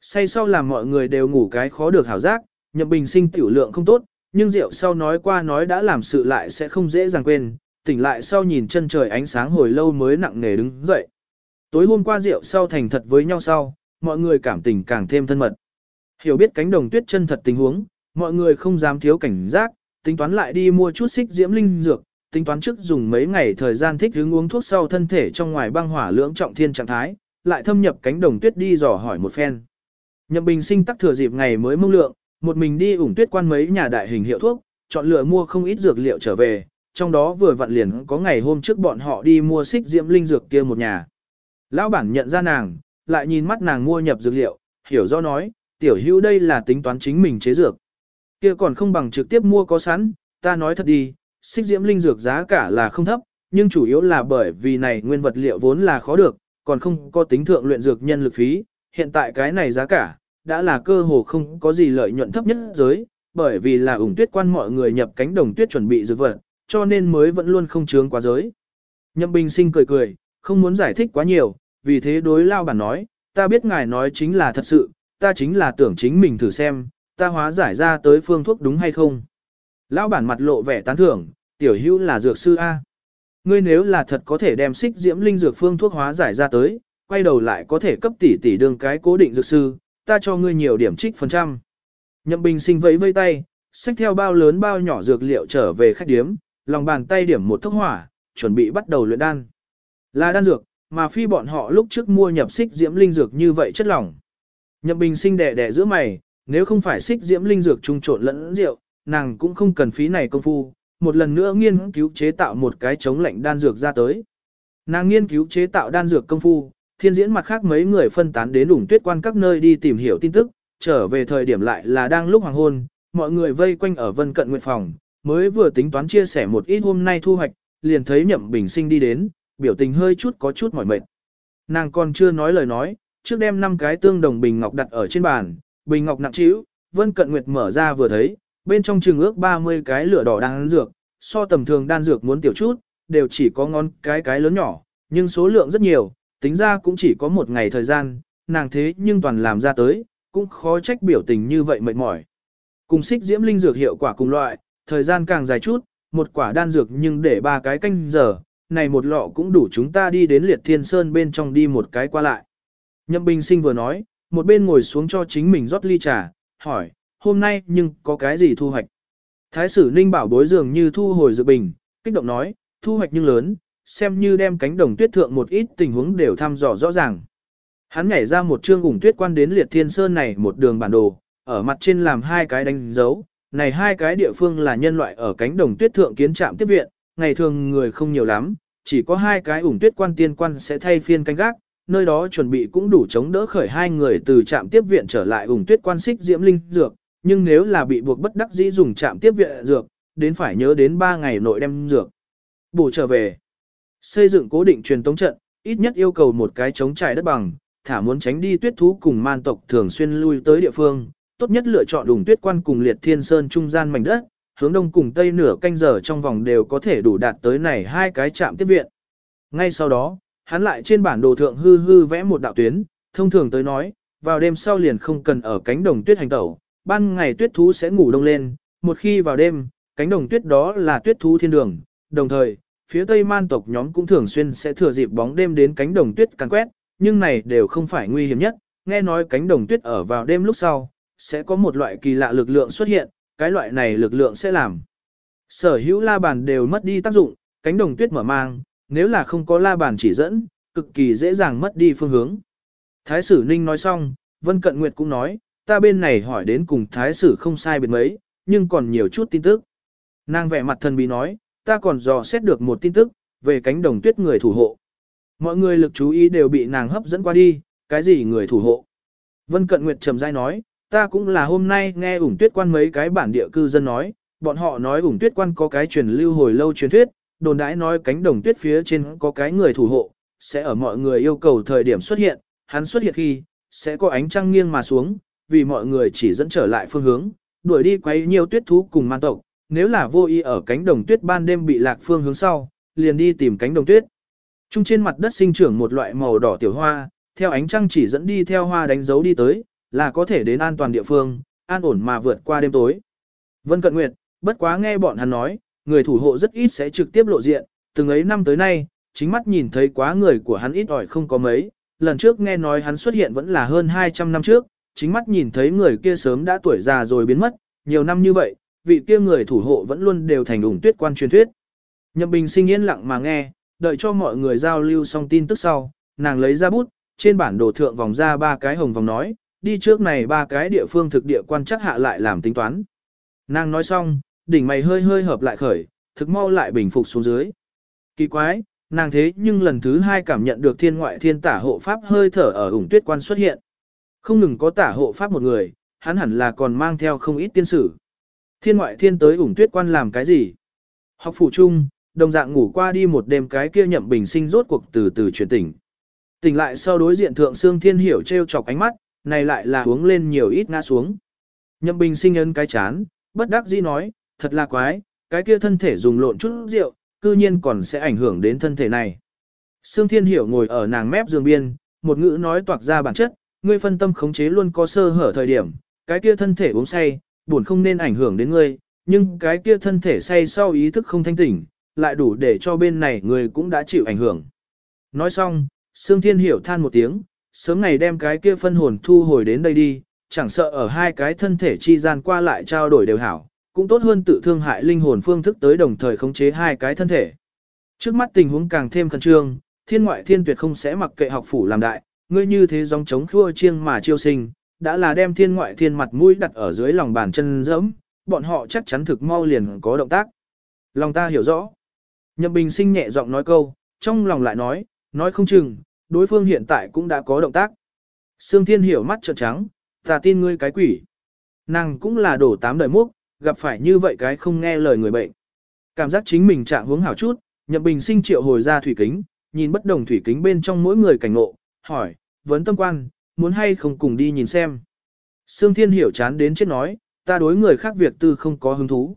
Say sau làm mọi người đều ngủ cái khó được hảo giác, Nhậm Bình sinh tiểu lượng không tốt, nhưng rượu sau nói qua nói đã làm sự lại sẽ không dễ dàng quên, tỉnh lại sau nhìn chân trời ánh sáng hồi lâu mới nặng nề đứng dậy. Tối hôm qua rượu sau thành thật với nhau sau, mọi người cảm tình càng thêm thân mật. Hiểu biết cánh đồng tuyết chân thật tình huống, mọi người không dám thiếu cảnh giác, tính toán lại đi mua chút xích diễm linh dược, tính toán trước dùng mấy ngày thời gian thích hướng uống thuốc sau thân thể trong ngoài băng hỏa lưỡng trọng thiên trạng thái, lại thâm nhập cánh đồng tuyết đi dò hỏi một phen. Nhậm Bình Sinh tắc thừa dịp ngày mới mông lượng, một mình đi ủng tuyết quan mấy nhà đại hình hiệu thuốc, chọn lựa mua không ít dược liệu trở về, trong đó vừa vặn liền có ngày hôm trước bọn họ đi mua xích diễm linh dược kia một nhà. Lão bản nhận ra nàng, lại nhìn mắt nàng mua nhập dược liệu, hiểu do nói, tiểu hữu đây là tính toán chính mình chế dược. Kia còn không bằng trực tiếp mua có sẵn, ta nói thật đi, xích diễm linh dược giá cả là không thấp, nhưng chủ yếu là bởi vì này nguyên vật liệu vốn là khó được, còn không có tính thượng luyện dược nhân lực phí, hiện tại cái này giá cả, đã là cơ hồ không có gì lợi nhuận thấp nhất giới, bởi vì là ủng tuyết quan mọi người nhập cánh đồng tuyết chuẩn bị dược vật, cho nên mới vẫn luôn không chướng quá giới. Nhậm Bình Sinh cười cười, không muốn giải thích quá nhiều, vì thế đối lao bản nói, ta biết ngài nói chính là thật sự, ta chính là tưởng chính mình thử xem, ta hóa giải ra tới phương thuốc đúng hay không. Lão bản mặt lộ vẻ tán thưởng, tiểu hữu là dược sư A. Ngươi nếu là thật có thể đem xích diễm linh dược phương thuốc hóa giải ra tới, quay đầu lại có thể cấp tỷ tỷ đương cái cố định dược sư, ta cho ngươi nhiều điểm trích phần trăm. Nhậm Bình sinh vẫy vây tay, xách theo bao lớn bao nhỏ dược liệu trở về khách điếm, lòng bàn tay điểm một thốc hỏa, chuẩn bị bắt đầu luyện đan. Là đan dược, mà phi bọn họ lúc trước mua nhập xích diễm linh dược như vậy chất lỏng. Nhậm Bình sinh đẻ đẻ giữa mày, nếu không phải xích diễm linh dược trung trộn lẫn rượu, nàng cũng không cần phí này công phu, một lần nữa nghiên cứu chế tạo một cái chống lạnh đan dược ra tới. Nàng nghiên cứu chế tạo đan dược công phu, thiên diễn mặt khác mấy người phân tán đến đủng tuyết quan các nơi đi tìm hiểu tin tức, trở về thời điểm lại là đang lúc hoàng hôn, mọi người vây quanh ở vân cận nguyện phòng, mới vừa tính toán chia sẻ một ít hôm nay thu hoạch, liền thấy nhậm bình sinh đi đến, biểu tình hơi chút có chút mỏi mệt. Nàng còn chưa nói lời nói, trước đem năm cái tương đồng bình ngọc đặt ở trên bàn, bình ngọc nặng trĩu, vân cận nguyệt mở ra vừa thấy, bên trong chừng ước 30 cái lửa đỏ đan dược, so tầm thường đan dược muốn tiểu chút, đều chỉ có ngón cái cái lớn nhỏ, nhưng số lượng rất nhiều, tính ra cũng chỉ có một ngày thời gian, nàng thế nhưng toàn làm ra tới, cũng khó trách biểu tình như vậy mệt mỏi. Cùng xích diễm linh dược hiệu quả cùng loại, thời gian càng dài chút, một quả đan dược nhưng để ba cái canh giờ, này một lọ cũng đủ chúng ta đi đến liệt thiên sơn bên trong đi một cái qua lại. Nhậm Bình Sinh vừa nói, một bên ngồi xuống cho chính mình rót ly trà, hỏi, hôm nay nhưng có cái gì thu hoạch? Thái sử Ninh bảo bối dường như thu hồi dự bình, kích động nói, thu hoạch nhưng lớn, xem như đem cánh đồng tuyết thượng một ít tình huống đều thăm dò rõ ràng. Hắn nhảy ra một chương ủng tuyết quan đến liệt thiên sơn này một đường bản đồ, ở mặt trên làm hai cái đánh dấu, này hai cái địa phương là nhân loại ở cánh đồng tuyết thượng kiến trạm tiếp viện, ngày thường người không nhiều lắm, chỉ có hai cái ủng tuyết quan tiên quan sẽ thay phiên canh gác, nơi đó chuẩn bị cũng đủ chống đỡ khởi hai người từ trạm tiếp viện trở lại ủng tuyết quan xích diễm linh dược, nhưng nếu là bị buộc bất đắc dĩ dùng trạm tiếp viện dược, đến phải nhớ đến 3 ngày nội đem dược. Bổ trở về. Xây dựng cố định truyền tống trận, ít nhất yêu cầu một cái chống trải đất bằng, thả muốn tránh đi tuyết thú cùng man tộc thường xuyên lui tới địa phương, tốt nhất lựa chọn đùng tuyết quan cùng liệt thiên sơn trung gian mảnh đất, hướng đông cùng tây nửa canh giờ trong vòng đều có thể đủ đạt tới này hai cái trạm tiếp viện. Ngay sau đó, hắn lại trên bản đồ thượng hư hư vẽ một đạo tuyến, thông thường tới nói, vào đêm sau liền không cần ở cánh đồng tuyết hành tẩu, ban ngày tuyết thú sẽ ngủ đông lên, một khi vào đêm, cánh đồng tuyết đó là tuyết thú thiên đường, đồng thời, phía tây man tộc nhóm cũng thường xuyên sẽ thừa dịp bóng đêm đến cánh đồng tuyết càn quét, nhưng này đều không phải nguy hiểm nhất, nghe nói cánh đồng tuyết ở vào đêm lúc sau, sẽ có một loại kỳ lạ lực lượng xuất hiện, cái loại này lực lượng sẽ làm. Sở hữu la bàn đều mất đi tác dụng, cánh đồng tuyết mở mang, nếu là không có la bàn chỉ dẫn, cực kỳ dễ dàng mất đi phương hướng. Thái sử Ninh nói xong, Vân Cận Nguyệt cũng nói, ta bên này hỏi đến cùng thái sử không sai biệt mấy, nhưng còn nhiều chút tin tức. Nàng vẻ mặt thần bí nói, ta còn dò xét được một tin tức, về cánh đồng tuyết người thủ hộ. Mọi người lực chú ý đều bị nàng hấp dẫn qua đi, cái gì người thủ hộ. Vân Cận Nguyệt trầm dai nói, ta cũng là hôm nay nghe ủng tuyết quan mấy cái bản địa cư dân nói, bọn họ nói ủng tuyết quan có cái truyền lưu hồi lâu truyền thuyết, đồn đãi nói cánh đồng tuyết phía trên có cái người thủ hộ, sẽ ở mọi người yêu cầu thời điểm xuất hiện, hắn xuất hiện khi, sẽ có ánh trăng nghiêng mà xuống, vì mọi người chỉ dẫn trở lại phương hướng, đuổi đi quấy nhiều tuyết thú cùng man tộc, nếu là vô ý ở cánh đồng tuyết ban đêm bị lạc phương hướng sau, liền đi tìm cánh đồng tuyết. Trung trên mặt đất sinh trưởng một loại màu đỏ tiểu hoa, theo ánh trăng chỉ dẫn đi theo hoa đánh dấu đi tới, là có thể đến an toàn địa phương, an ổn mà vượt qua đêm tối. Vân Cận Nguyệt, bất quá nghe bọn hắn nói, người thủ hộ rất ít sẽ trực tiếp lộ diện, từng ấy năm tới nay, chính mắt nhìn thấy quá người của hắn ít ỏi không có mấy, lần trước nghe nói hắn xuất hiện vẫn là hơn 200 năm trước, chính mắt nhìn thấy người kia sớm đã tuổi già rồi biến mất, nhiều năm như vậy, vị kia người thủ hộ vẫn luôn đều thành ủng tuyết quan truyền thuyết. Nhậm Bình sinh yên lặng mà nghe, đợi cho mọi người giao lưu xong tin tức sau, nàng lấy ra bút, trên bản đồ thượng vòng ra ba cái hồng vòng nói, đi trước này ba cái địa phương thực địa quan chắc hạ lại làm tính toán. Nàng nói xong, đỉnh mày hơi hơi hợp lại khởi, thực mau lại bình phục xuống dưới. Kỳ quái, nàng thế nhưng lần thứ hai cảm nhận được thiên ngoại thiên tả hộ pháp hơi thở ở ủng tuyết quan xuất hiện. Không ngừng có tả hộ pháp một người, hắn hẳn là còn mang theo không ít tiên sử. Thiên ngoại thiên tới ủng tuyết quan làm cái gì? Học phủ chung, đồng dạng ngủ qua đi một đêm cái kia nhậm bình sinh rốt cuộc từ từ chuyển tỉnh. Tỉnh lại sau đối diện thượng xương thiên hiểu treo chọc ánh mắt, này lại là uống lên nhiều ít ngã xuống. Nhậm bình sinh ấn cái chán, bất đắc dĩ nói, thật là quái, cái kia thân thể dùng lộn chút rượu, cư nhiên còn sẽ ảnh hưởng đến thân thể này. Sương Thiên Hiểu ngồi ở nàng mép giường biên, một ngữ nói toạc ra bản chất, ngươi phân tâm khống chế luôn có sơ hở thời điểm, cái kia thân thể uống say, buồn không nên ảnh hưởng đến ngươi, nhưng cái kia thân thể say sau ý thức không thanh tỉnh, lại đủ để cho bên này người cũng đã chịu ảnh hưởng. Nói xong, Sương Thiên Hiểu than một tiếng, sớm ngày đem cái kia phân hồn thu hồi đến đây đi, chẳng sợ ở hai cái thân thể chi gian qua lại trao đổi đều hảo, cũng tốt hơn tự thương hại linh hồn phương thức tới đồng thời khống chế hai cái thân thể. Trước mắt tình huống càng thêm khẩn trương, thiên ngoại thiên tuyệt không sẽ mặc kệ học phủ làm đại, ngươi như thế dòng chống khua chiêng mà chiêu sinh, đã là đem thiên ngoại thiên mặt mũi đặt ở dưới lòng bàn chân dẫm, bọn họ chắc chắn thực mau liền có động tác. Lòng ta hiểu rõ. Nhậm Bình sinh nhẹ giọng nói câu, trong lòng lại nói, nói không chừng, đối phương hiện tại cũng đã có động tác. Sương Thiên hiểu mắt trợn trắng, ta tin ngươi cái quỷ. Nàng cũng là đổ tám đời múc, gặp phải như vậy cái không nghe lời người bệnh. Cảm giác chính mình trạng hướng hảo chút, Nhậm Bình sinh triệu hồi ra thủy kính, nhìn bất đồng thủy kính bên trong mỗi người cảnh ngộ, hỏi, vấn tâm quan, muốn hay không cùng đi nhìn xem. Sương Thiên hiểu chán đến chết nói, ta đối người khác việc tư không có hứng thú.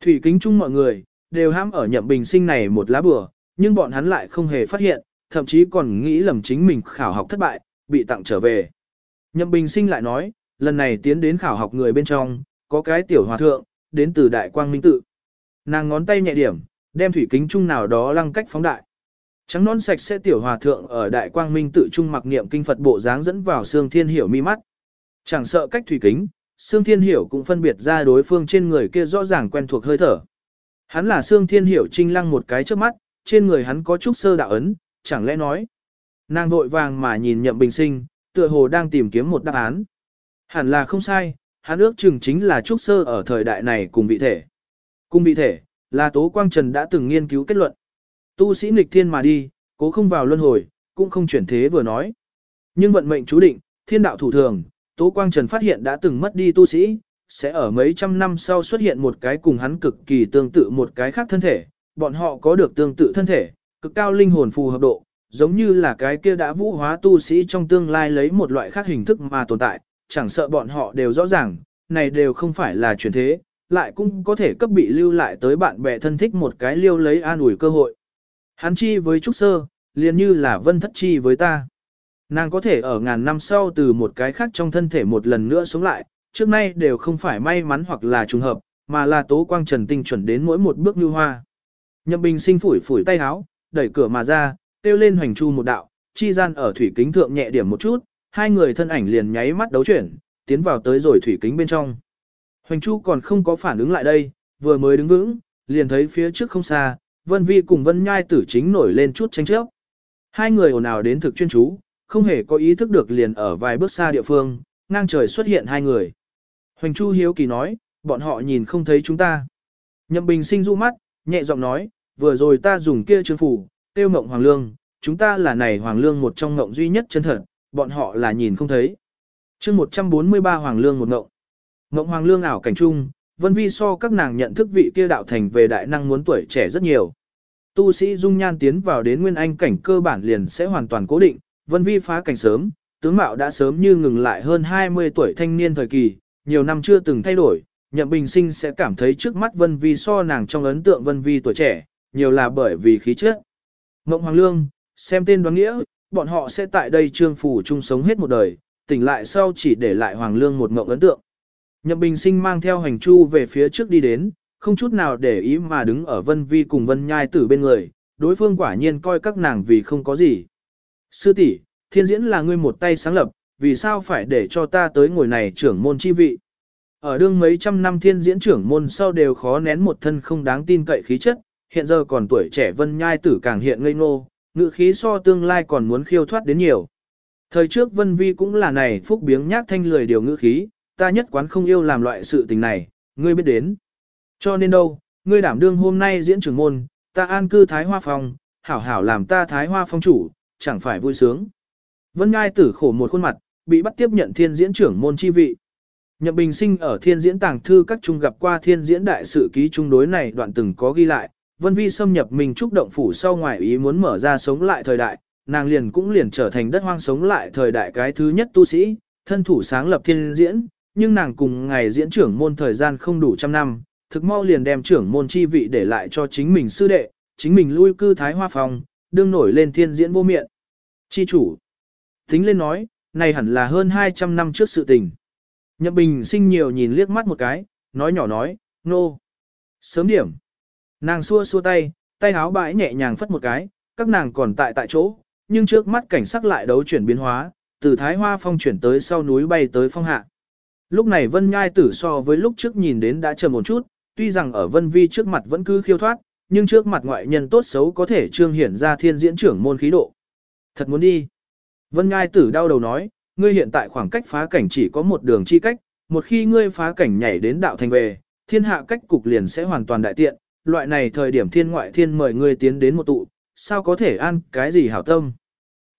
Thủy kính chung mọi người, đều ham ở Nhậm Bình sinh này một lá bừa, nhưng bọn hắn lại không hề phát hiện, thậm chí còn nghĩ lầm chính mình khảo học thất bại, bị tặng trở về. Nhậm Bình sinh lại nói, lần này tiến đến khảo học người bên trong, có cái tiểu hòa thượng, đến từ đại quang minh tự. Nàng ngón tay nhẹ điểm, đem thủy kính chung nào đó lăng cách phóng đại. Trắng non sạch sẽ tiểu hòa thượng ở đại quang minh tự trung mặc niệm kinh Phật bộ dáng dẫn vào xương thiên hiểu mi mắt. Chẳng sợ cách thủy kính, xương thiên hiểu cũng phân biệt ra đối phương trên người kia rõ ràng quen thuộc hơi thở. Hắn là xương thiên hiểu trinh lăng một cái trước mắt, trên người hắn có chút sơ đạo ấn, chẳng lẽ nói. Nàng vội vàng mà nhìn nhậm bình sinh, tựa hồ đang tìm kiếm một đáp án. Hẳn là không sai, hắn ước chừng chính là trúc sơ ở thời đại này cùng vị thể. Cùng vị thể, là Tố Quang Trần đã từng nghiên cứu kết luận. Tu sĩ nghịch thiên mà đi, cố không vào luân hồi, cũng không chuyển thế vừa nói. Nhưng vận mệnh chú định, thiên đạo thủ thường, Tố Quang Trần phát hiện đã từng mất đi tu sĩ, sẽ ở mấy trăm năm sau xuất hiện một cái cùng hắn cực kỳ tương tự một cái khác thân thể, bọn họ có được tương tự thân thể, cực cao linh hồn phù hợp độ, giống như là cái kia đã vũ hóa tu sĩ trong tương lai lấy một loại khác hình thức mà tồn tại, chẳng sợ bọn họ đều rõ ràng, này đều không phải là chuyển thế, lại cũng có thể cấp bị lưu lại tới bạn bè thân thích một cái liêu lấy an ủi cơ hội. Hắn chi với Trúc Sơ, liền như là vân thất chi với ta. Nàng có thể ở ngàn năm sau từ một cái khác trong thân thể một lần nữa sống lại, trước nay đều không phải may mắn hoặc là trùng hợp, mà là tố quang trần tinh chuẩn đến mỗi một bước như hoa. Nhậm bình sinh phủi phủi tay áo, đẩy cửa mà ra, tiêu lên hoành chu một đạo, chi gian ở thủy kính thượng nhẹ điểm một chút, hai người thân ảnh liền nháy mắt đấu chuyển, tiến vào tới rồi thủy kính bên trong. Hoành Chu còn không có phản ứng lại đây, vừa mới đứng vững, liền thấy phía trước không xa, Vân Vi cùng Vân Nhai tử chính nổi lên chút tranh chấp. Hai người ồn ào đến thực chuyên chú, không hề có ý thức được liền ở vài bước xa địa phương, ngang trời xuất hiện hai người. Hoành Chu hiếu kỳ nói, bọn họ nhìn không thấy chúng ta. Nhậm Bình sinh du mắt, nhẹ giọng nói, vừa rồi ta dùng kia chương phủ, tiêu mộng hoàng lương, chúng ta là này hoàng lương một trong ngộng duy nhất chân thật, bọn họ là nhìn không thấy. chương 143 Hoàng Lương một ngộng. Ngộng Hoàng Lương ảo cảnh trung, Vân Vi so các nàng nhận thức vị kia đạo thành về đại năng muốn tuổi trẻ rất nhiều. Tu sĩ dung nhan tiến vào đến nguyên anh cảnh cơ bản liền sẽ hoàn toàn cố định, Vân Vi phá cảnh sớm, tướng mạo đã sớm như ngừng lại hơn 20 tuổi thanh niên thời kỳ, nhiều năm chưa từng thay đổi, Nhậm Bình Sinh sẽ cảm thấy trước mắt Vân Vi so nàng trong ấn tượng Vân Vi tuổi trẻ, nhiều là bởi vì khí chất. Ngộng Hoàng Lương, xem tên đoán nghĩa, bọn họ sẽ tại đây trương phủ chung sống hết một đời, tỉnh lại sau chỉ để lại Hoàng Lương một ngộng ấn tượng. Nhậm Bình Sinh mang theo hành chu về phía trước đi đến, không chút nào để ý mà đứng ở Vân Vi cùng Vân Nhai tử bên người, đối phương quả nhiên coi các nàng vì không có gì. Sư tỷ, thiên diễn là ngươi một tay sáng lập, vì sao phải để cho ta tới ngồi này trưởng môn chi vị? Ở đương mấy trăm năm thiên diễn trưởng môn sau đều khó nén một thân không đáng tin cậy khí chất, hiện giờ còn tuổi trẻ Vân Nhai tử càng hiện ngây ngô, ngự khí so tương lai còn muốn khiêu thoát đến nhiều. Thời trước Vân Vi cũng là này phúc biếng nhác thanh lười điều ngữ khí, ta nhất quán không yêu làm loại sự tình này, ngươi biết đến. Cho nên đâu, ngươi đảm đương hôm nay diễn trưởng môn, ta an cư Thái Hoa Phong, hảo hảo làm ta Thái Hoa Phong chủ, chẳng phải vui sướng. Vân Ngai tử khổ một khuôn mặt, bị bắt tiếp nhận thiên diễn trưởng môn chi vị. Nhậm Bình Sinh ở thiên diễn tàng thư các trung gặp qua thiên diễn đại sự ký trung đối này đoạn từng có ghi lại, Vân Vi xâm nhập mình trúc động phủ sau ngoài ý muốn mở ra sống lại thời đại, nàng liền cũng liền trở thành đất hoang sống lại thời đại cái thứ nhất tu sĩ, thân thủ sáng lập thiên diễn, nhưng nàng cùng ngày diễn trưởng môn thời gian không đủ trăm năm, thực mau liền đem trưởng môn chi vị để lại cho chính mình sư đệ, chính mình lui cư thái hoa phòng, đương nổi lên thiên diễn vô miệng. Chi chủ. Tính lên nói, này hẳn là hơn 200 năm trước sự tình. Nhậm Bình sinh nhiều nhìn liếc mắt một cái, nói nhỏ nói, nô. No. Sớm điểm. Nàng xua xua tay, tay háo bãi nhẹ nhàng phất một cái, các nàng còn tại tại chỗ, nhưng trước mắt cảnh sắc lại đấu chuyển biến hóa, từ Thái Hoa Phong chuyển tới sau núi bay tới phong hạ. Lúc này Vân Nhai Tử so với lúc trước nhìn đến đã trầm một chút, tuy rằng ở Vân Vi trước mặt vẫn cứ khiêu thoát, nhưng trước mặt ngoại nhân tốt xấu có thể trương hiển ra thiên diễn trưởng môn khí độ. Thật muốn đi. Vân Ngai Tử đau đầu nói, ngươi hiện tại khoảng cách phá cảnh chỉ có một đường chi cách, một khi ngươi phá cảnh nhảy đến đạo thành về, thiên hạ cách cục liền sẽ hoàn toàn đại tiện, loại này thời điểm thiên ngoại thiên mời ngươi tiến đến một tụ, sao có thể ăn cái gì hảo tâm.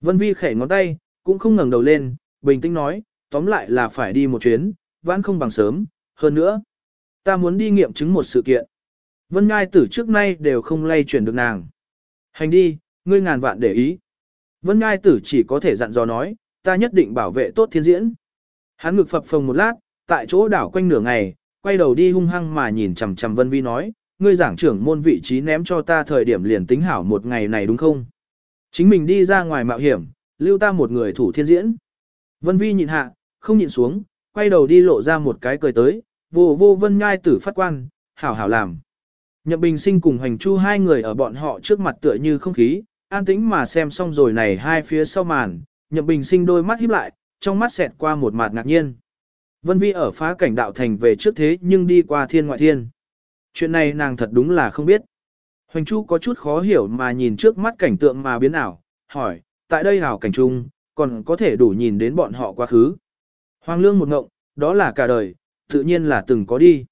Vân Vi khẽ ngón tay, cũng không ngẩng đầu lên, bình tĩnh nói, tóm lại là phải đi một chuyến, vãn không bằng sớm, hơn nữa. Ta muốn đi nghiệm chứng một sự kiện. Vân Ngai tử trước nay đều không lay chuyển được nàng. Hành đi, ngươi ngàn vạn để ý. Vân Ngai tử chỉ có thể dặn dò nói, ta nhất định bảo vệ tốt thiên diễn. Hắn ngực phập phồng một lát, tại chỗ đảo quanh nửa ngày, quay đầu đi hung hăng mà nhìn chằm chằm Vân Vi nói, ngươi giảng trưởng môn vị trí ném cho ta thời điểm liền tính hảo một ngày này đúng không? Chính mình đi ra ngoài mạo hiểm, lưu ta một người thủ thiên diễn. Vân Vi nhịn hạ, không nhịn xuống, quay đầu đi lộ ra một cái cười tới, vô vô vân nhai tử phát quan, hảo hảo làm. Nhậm Bình Sinh cùng Hoành Chu hai người ở bọn họ trước mặt tựa như không khí, an tĩnh mà xem xong rồi này hai phía sau màn, Nhậm Bình Sinh đôi mắt híp lại, trong mắt xẹt qua một mặt ngạc nhiên. Vân Vi ở phá cảnh đạo thành về trước thế nhưng đi qua thiên ngoại thiên. Chuyện này nàng thật đúng là không biết. Hoành Chu có chút khó hiểu mà nhìn trước mắt cảnh tượng mà biến ảo, hỏi, tại đây hảo cảnh trung, còn có thể đủ nhìn đến bọn họ quá khứ. Hoàng Lương một ngộng, đó là cả đời, tự nhiên là từng có đi.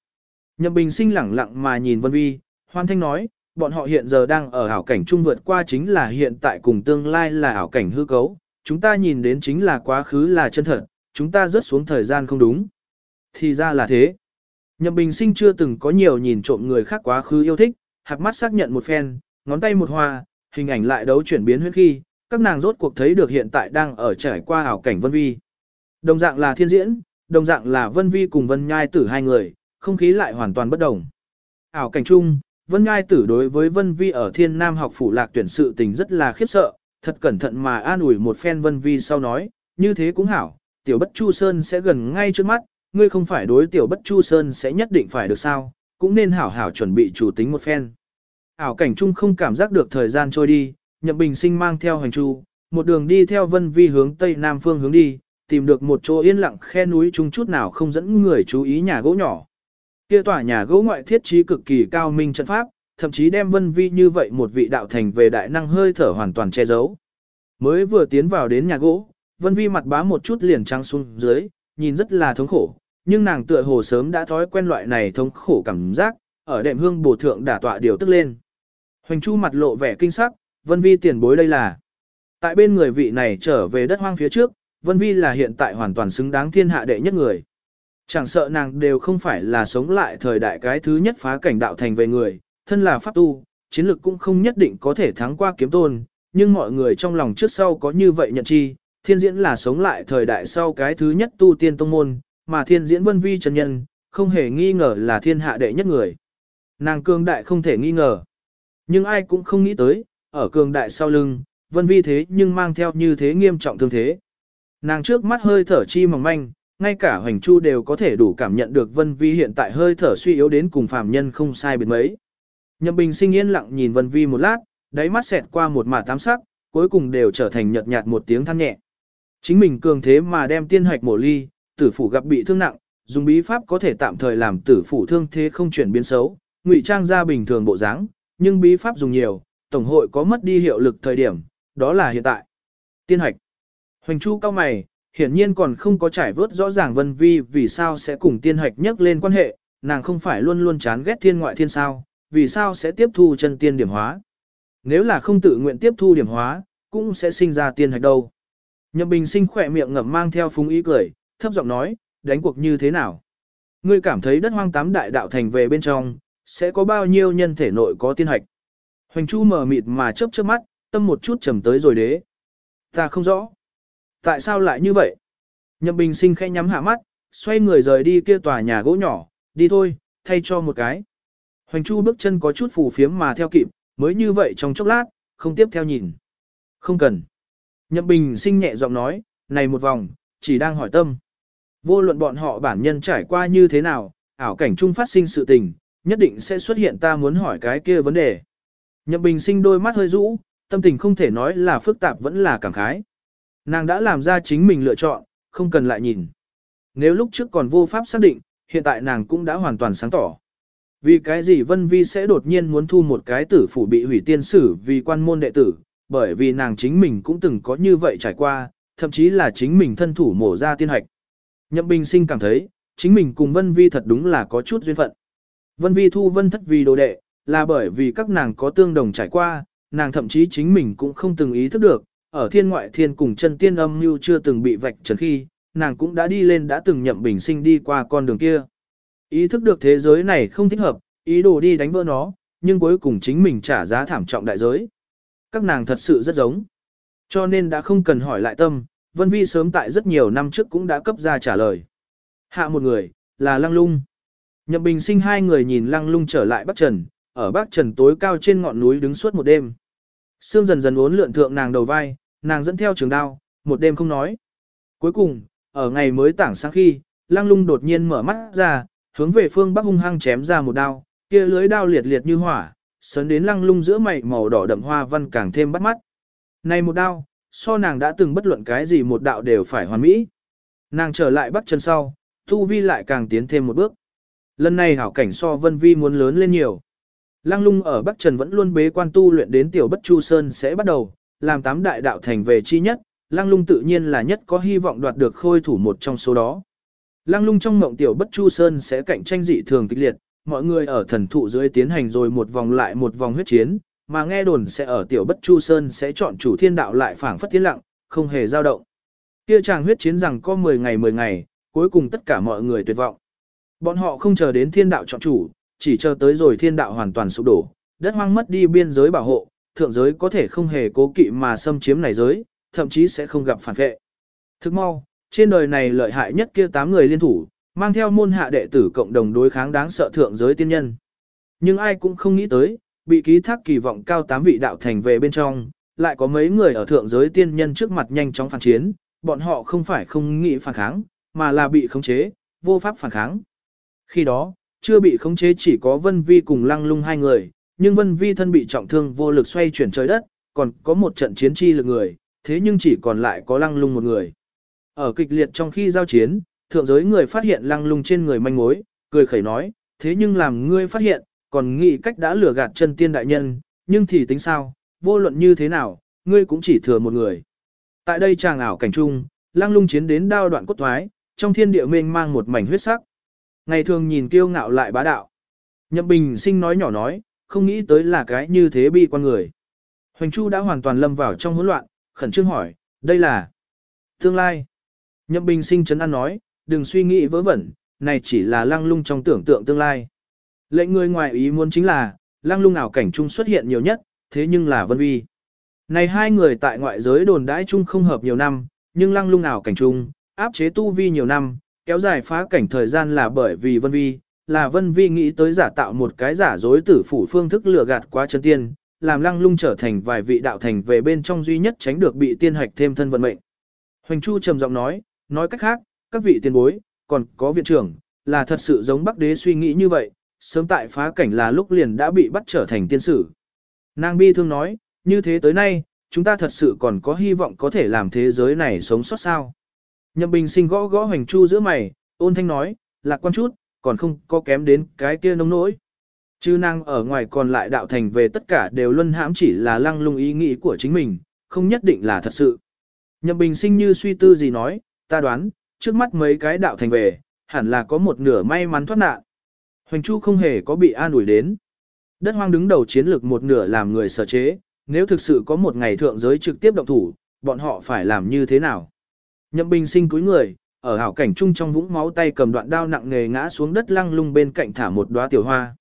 Nhậm Bình sinh lẳng lặng mà nhìn Vân Vi, Hoan Thanh nói, bọn họ hiện giờ đang ở ảo cảnh trung vượt qua chính là hiện tại cùng tương lai là ảo cảnh hư cấu, chúng ta nhìn đến chính là quá khứ là chân thật, chúng ta rớt xuống thời gian không đúng. Thì ra là thế. Nhậm Bình sinh chưa từng có nhiều nhìn trộm người khác quá khứ yêu thích, hạc mắt xác nhận một phen, ngón tay một hoa, hình ảnh lại đấu chuyển biến huyết khi, các nàng rốt cuộc thấy được hiện tại đang ở trải qua ảo cảnh Vân Vi. Đồng dạng là thiên diễn, đồng dạng là Vân Vi cùng Vân Nhai tử hai người, không khí lại hoàn toàn bất đồng. Ảo cảnh chung, Vân Nhai tử đối với Vân Vi ở thiên nam học phủ lạc tuyển sự tình rất là khiếp sợ, thật cẩn thận mà an ủi một phen Vân Vi sau nói, như thế cũng hảo, tiểu bất Chu Sơn sẽ gần ngay trước mắt, ngươi không phải đối tiểu bất Chu Sơn sẽ nhất định phải được sao, cũng nên hảo hảo chuẩn bị chủ tính một phen. Ảo cảnh chung không cảm giác được thời gian trôi đi, Nhậm Bình Sinh mang theo hành chu, một đường đi theo Vân Vi hướng tây nam phương hướng đi, tìm được một chỗ yên lặng khe núi chung chút nào không dẫn người chú ý nhà gỗ nhỏ. Kia tòa nhà gỗ ngoại thiết trí cực kỳ cao minh trận pháp, thậm chí đem Vân Vi như vậy một vị đạo thành về đại năng hơi thở hoàn toàn che giấu. Mới vừa tiến vào đến nhà gỗ, Vân Vi mặt bá một chút liền trắng xuống dưới, nhìn rất là thống khổ, nhưng nàng tựa hồ sớm đã thói quen loại này thống khổ cảm giác, ở đệm hương bổ thượng đả tọa điều tức lên. Hoành Chu mặt lộ vẻ kinh sắc, Vân Vi tiền bối đây là. Tại bên người vị này trở về đất hoang phía trước, Vân Vi là hiện tại hoàn toàn xứng đáng thiên hạ đệ nhất người. Chẳng sợ nàng đều không phải là sống lại thời đại cái thứ nhất phá cảnh đạo thành về người, thân là pháp tu, chiến lực cũng không nhất định có thể thắng qua kiếm tôn, nhưng mọi người trong lòng trước sau có như vậy nhận chi, thiên diễn là sống lại thời đại sau cái thứ nhất tu tiên tông môn, mà thiên diễn vân vi chân nhân, không hề nghi ngờ là thiên hạ đệ nhất người. Nàng cương đại không thể nghi ngờ. Nhưng ai cũng không nghĩ tới, ở cường đại sau lưng, vân vi thế nhưng mang theo như thế nghiêm trọng thương thế. Nàng trước mắt hơi thở chi mỏng manh, ngay cả hoành chu đều có thể đủ cảm nhận được vân vi hiện tại hơi thở suy yếu đến cùng phàm nhân không sai biệt mấy. Nhậm bình sinh yên lặng nhìn vân vi một lát, đáy mắt xẹt qua một mả tám sắc, cuối cùng đều trở thành nhợt nhạt một tiếng than nhẹ. Chính mình cường thế mà đem tiên hoạch mổ ly, tử phủ gặp bị thương nặng, dùng bí pháp có thể tạm thời làm tử phủ thương thế không chuyển biến xấu, ngụy trang ra bình thường bộ dáng, nhưng bí pháp dùng nhiều, tổng hội có mất đi hiệu lực thời điểm, đó là hiện tại. Tiên hoạch. Hoành Chu cao mày, hiển nhiên còn không có trải vớt rõ ràng Vân Vi vì sao sẽ cùng tiên hạch nhắc lên quan hệ, nàng không phải luôn luôn chán ghét thiên ngoại thiên sao, vì sao sẽ tiếp thu chân tiên điểm hóa. Nếu là không tự nguyện tiếp thu điểm hóa, cũng sẽ sinh ra tiên hạch đâu. Nhậm Bình sinh khỏe miệng ngậm mang theo phúng ý cười, thấp giọng nói, đánh cuộc như thế nào? Ngươi cảm thấy đất hoang tám đại đạo thành về bên trong, sẽ có bao nhiêu nhân thể nội có tiên hạch? Hoành Chu mở mịt mà chớp chớp mắt, tâm một chút trầm tới rồi đế. Ta không rõ. Tại sao lại như vậy? Nhậm Bình sinh khẽ nhắm hạ mắt, xoay người rời đi kia tòa nhà gỗ nhỏ, đi thôi, thay cho một cái. Hoành Chu bước chân có chút phù phiếm mà theo kịp, mới như vậy trong chốc lát, không tiếp theo nhìn. Không cần. Nhậm Bình sinh nhẹ giọng nói, này một vòng, chỉ đang hỏi tâm. Vô luận bọn họ bản nhân trải qua như thế nào, ảo cảnh chung phát sinh sự tình, nhất định sẽ xuất hiện ta muốn hỏi cái kia vấn đề. Nhậm Bình sinh đôi mắt hơi rũ, tâm tình không thể nói là phức tạp vẫn là cảm khái. Nàng đã làm ra chính mình lựa chọn, không cần lại nhìn. Nếu lúc trước còn vô pháp xác định, hiện tại nàng cũng đã hoàn toàn sáng tỏ. Vì cái gì Vân Vi sẽ đột nhiên muốn thu một cái tử phủ bị hủy tiên sử vì quan môn đệ tử, bởi vì nàng chính mình cũng từng có như vậy trải qua, thậm chí là chính mình thân thủ mổ ra tiên hạch. Nhậm Bình Sinh cảm thấy, chính mình cùng Vân Vi thật đúng là có chút duyên phận. Vân Vi thu Vân thất vì đồ đệ, là bởi vì các nàng có tương đồng trải qua, nàng thậm chí chính mình cũng không từng ý thức được, ở thiên ngoại thiên cùng chân tiên âm mưu chưa từng bị vạch trần khi, nàng cũng đã đi lên đã từng nhậm bình sinh đi qua con đường kia. Ý thức được thế giới này không thích hợp, ý đồ đi đánh vỡ nó, nhưng cuối cùng chính mình trả giá thảm trọng đại giới. Các nàng thật sự rất giống. Cho nên đã không cần hỏi lại tâm, Vân Vi sớm tại rất nhiều năm trước cũng đã cấp ra trả lời. Hạ một người, là Lăng Lung. Nhậm Bình sinh hai người nhìn Lăng Lung trở lại Bắc Trần, ở Bắc Trần tối cao trên ngọn núi đứng suốt một đêm. Sương dần dần uốn lượn thượng nàng đầu vai, nàng dẫn theo trường đao, một đêm không nói. Cuối cùng, ở ngày mới tảng sáng khi, lang Lung đột nhiên mở mắt ra, hướng về phương Bắc hung hăng chém ra một đao, kia lưới đao liệt liệt như hỏa, sấn đến Lăng Lung giữa mày màu đỏ đậm hoa văn càng thêm bắt mắt. Này một đao, so nàng đã từng bất luận cái gì một đạo đều phải hoàn mỹ. Nàng trở lại Bắc chân sau, thu vi lại càng tiến thêm một bước. Lần này hảo cảnh so Vân Vi muốn lớn lên nhiều. Lăng lung ở Bắc Trần vẫn luôn bế quan tu luyện đến tiểu bất chu sơn sẽ bắt đầu, làm tám đại đạo thành về chi nhất, Lăng lung tự nhiên là nhất có hy vọng đoạt được khôi thủ một trong số đó. Lăng lung trong mộng tiểu bất chu sơn sẽ cạnh tranh dị thường kịch liệt, mọi người ở thần thụ dưới tiến hành rồi một vòng lại một vòng huyết chiến, mà nghe đồn sẽ ở tiểu bất chu sơn sẽ chọn chủ thiên đạo lại phảng phất tiến lặng, không hề dao động. Kia chàng huyết chiến rằng có 10 ngày 10 ngày, cuối cùng tất cả mọi người tuyệt vọng. Bọn họ không chờ đến thiên đạo chọn chủ, chỉ chờ tới rồi thiên đạo hoàn toàn sụp đổ, đất hoang mất đi biên giới bảo hộ, thượng giới có thể không hề cố kỵ mà xâm chiếm này giới, thậm chí sẽ không gặp phản vệ. Thức mau, trên đời này lợi hại nhất kia tám người liên thủ, mang theo môn hạ đệ tử cộng đồng đối kháng đáng sợ thượng giới tiên nhân. Nhưng ai cũng không nghĩ tới, bị ký thác kỳ vọng cao tám vị đạo thành về bên trong, lại có mấy người ở thượng giới tiên nhân trước mặt nhanh chóng phản chiến, bọn họ không phải không nghĩ phản kháng, mà là bị khống chế, vô pháp phản kháng. Khi đó, chưa bị khống chế chỉ có Vân Vi cùng Lăng Lung hai người, nhưng Vân Vi thân bị trọng thương vô lực xoay chuyển trời đất, còn có một trận chiến chi lực người, thế nhưng chỉ còn lại có Lăng Lung một người. Ở kịch liệt trong khi giao chiến, thượng giới người phát hiện Lăng Lung trên người manh mối, cười khẩy nói, thế nhưng làm ngươi phát hiện, còn nghĩ cách đã lừa gạt chân tiên đại nhân, nhưng thì tính sao, vô luận như thế nào, ngươi cũng chỉ thừa một người. Tại đây chàng ảo cảnh trung, Lăng Lung chiến đến đao đoạn cốt thoái, trong thiên địa mênh mang một mảnh huyết sắc. Ngày thường nhìn kiêu ngạo lại bá đạo. Nhậm Bình sinh nói nhỏ nói, không nghĩ tới là cái như thế bi quan người. Hoành Chu đã hoàn toàn lâm vào trong hỗn loạn, khẩn trương hỏi, đây là tương lai. Nhậm Bình sinh chấn an nói, đừng suy nghĩ vớ vẩn, này chỉ là lăng lung trong tưởng tượng tương lai. Lệnh người ngoài ý muốn chính là, lăng lung ảo cảnh chung xuất hiện nhiều nhất, thế nhưng là vân vi. Này hai người tại ngoại giới đồn đãi chung không hợp nhiều năm, nhưng lăng lung ảo cảnh chung, áp chế tu vi nhiều năm, kéo dài phá cảnh thời gian là bởi vì Vân Vi, là Vân Vi nghĩ tới giả tạo một cái giả dối tử phủ phương thức lừa gạt quá chân tiên, làm lăng lung trở thành vài vị đạo thành về bên trong duy nhất tránh được bị tiên hạch thêm thân vận mệnh. Hoành Chu trầm giọng nói, nói cách khác, các vị tiền bối, còn có viện trưởng, là thật sự giống Bắc Đế suy nghĩ như vậy, sớm tại phá cảnh là lúc liền đã bị bắt trở thành tiên sử. Nàng bi thương nói, như thế tới nay, chúng ta thật sự còn có hy vọng có thể làm thế giới này sống sót sao. Nhậm Bình sinh gõ gõ hoành chu giữa mày, ôn thanh nói, lạc quan chút, còn không có kém đến cái kia nông nỗi. Chứ năng ở ngoài còn lại đạo thành về tất cả đều luân hãm chỉ là lăng lung ý nghĩ của chính mình, không nhất định là thật sự. Nhậm Bình sinh như suy tư gì nói, ta đoán, trước mắt mấy cái đạo thành về, hẳn là có một nửa may mắn thoát nạn. Hoành Chu không hề có bị an ủi đến. Đất hoang đứng đầu chiến lược một nửa làm người sở chế, nếu thực sự có một ngày thượng giới trực tiếp động thủ, bọn họ phải làm như thế nào? Nhậm Bình sinh cúi người, ở hảo cảnh chung trong vũng máu tay cầm đoạn đao nặng nề ngã xuống đất lăng lung bên cạnh thả một đóa tiểu hoa.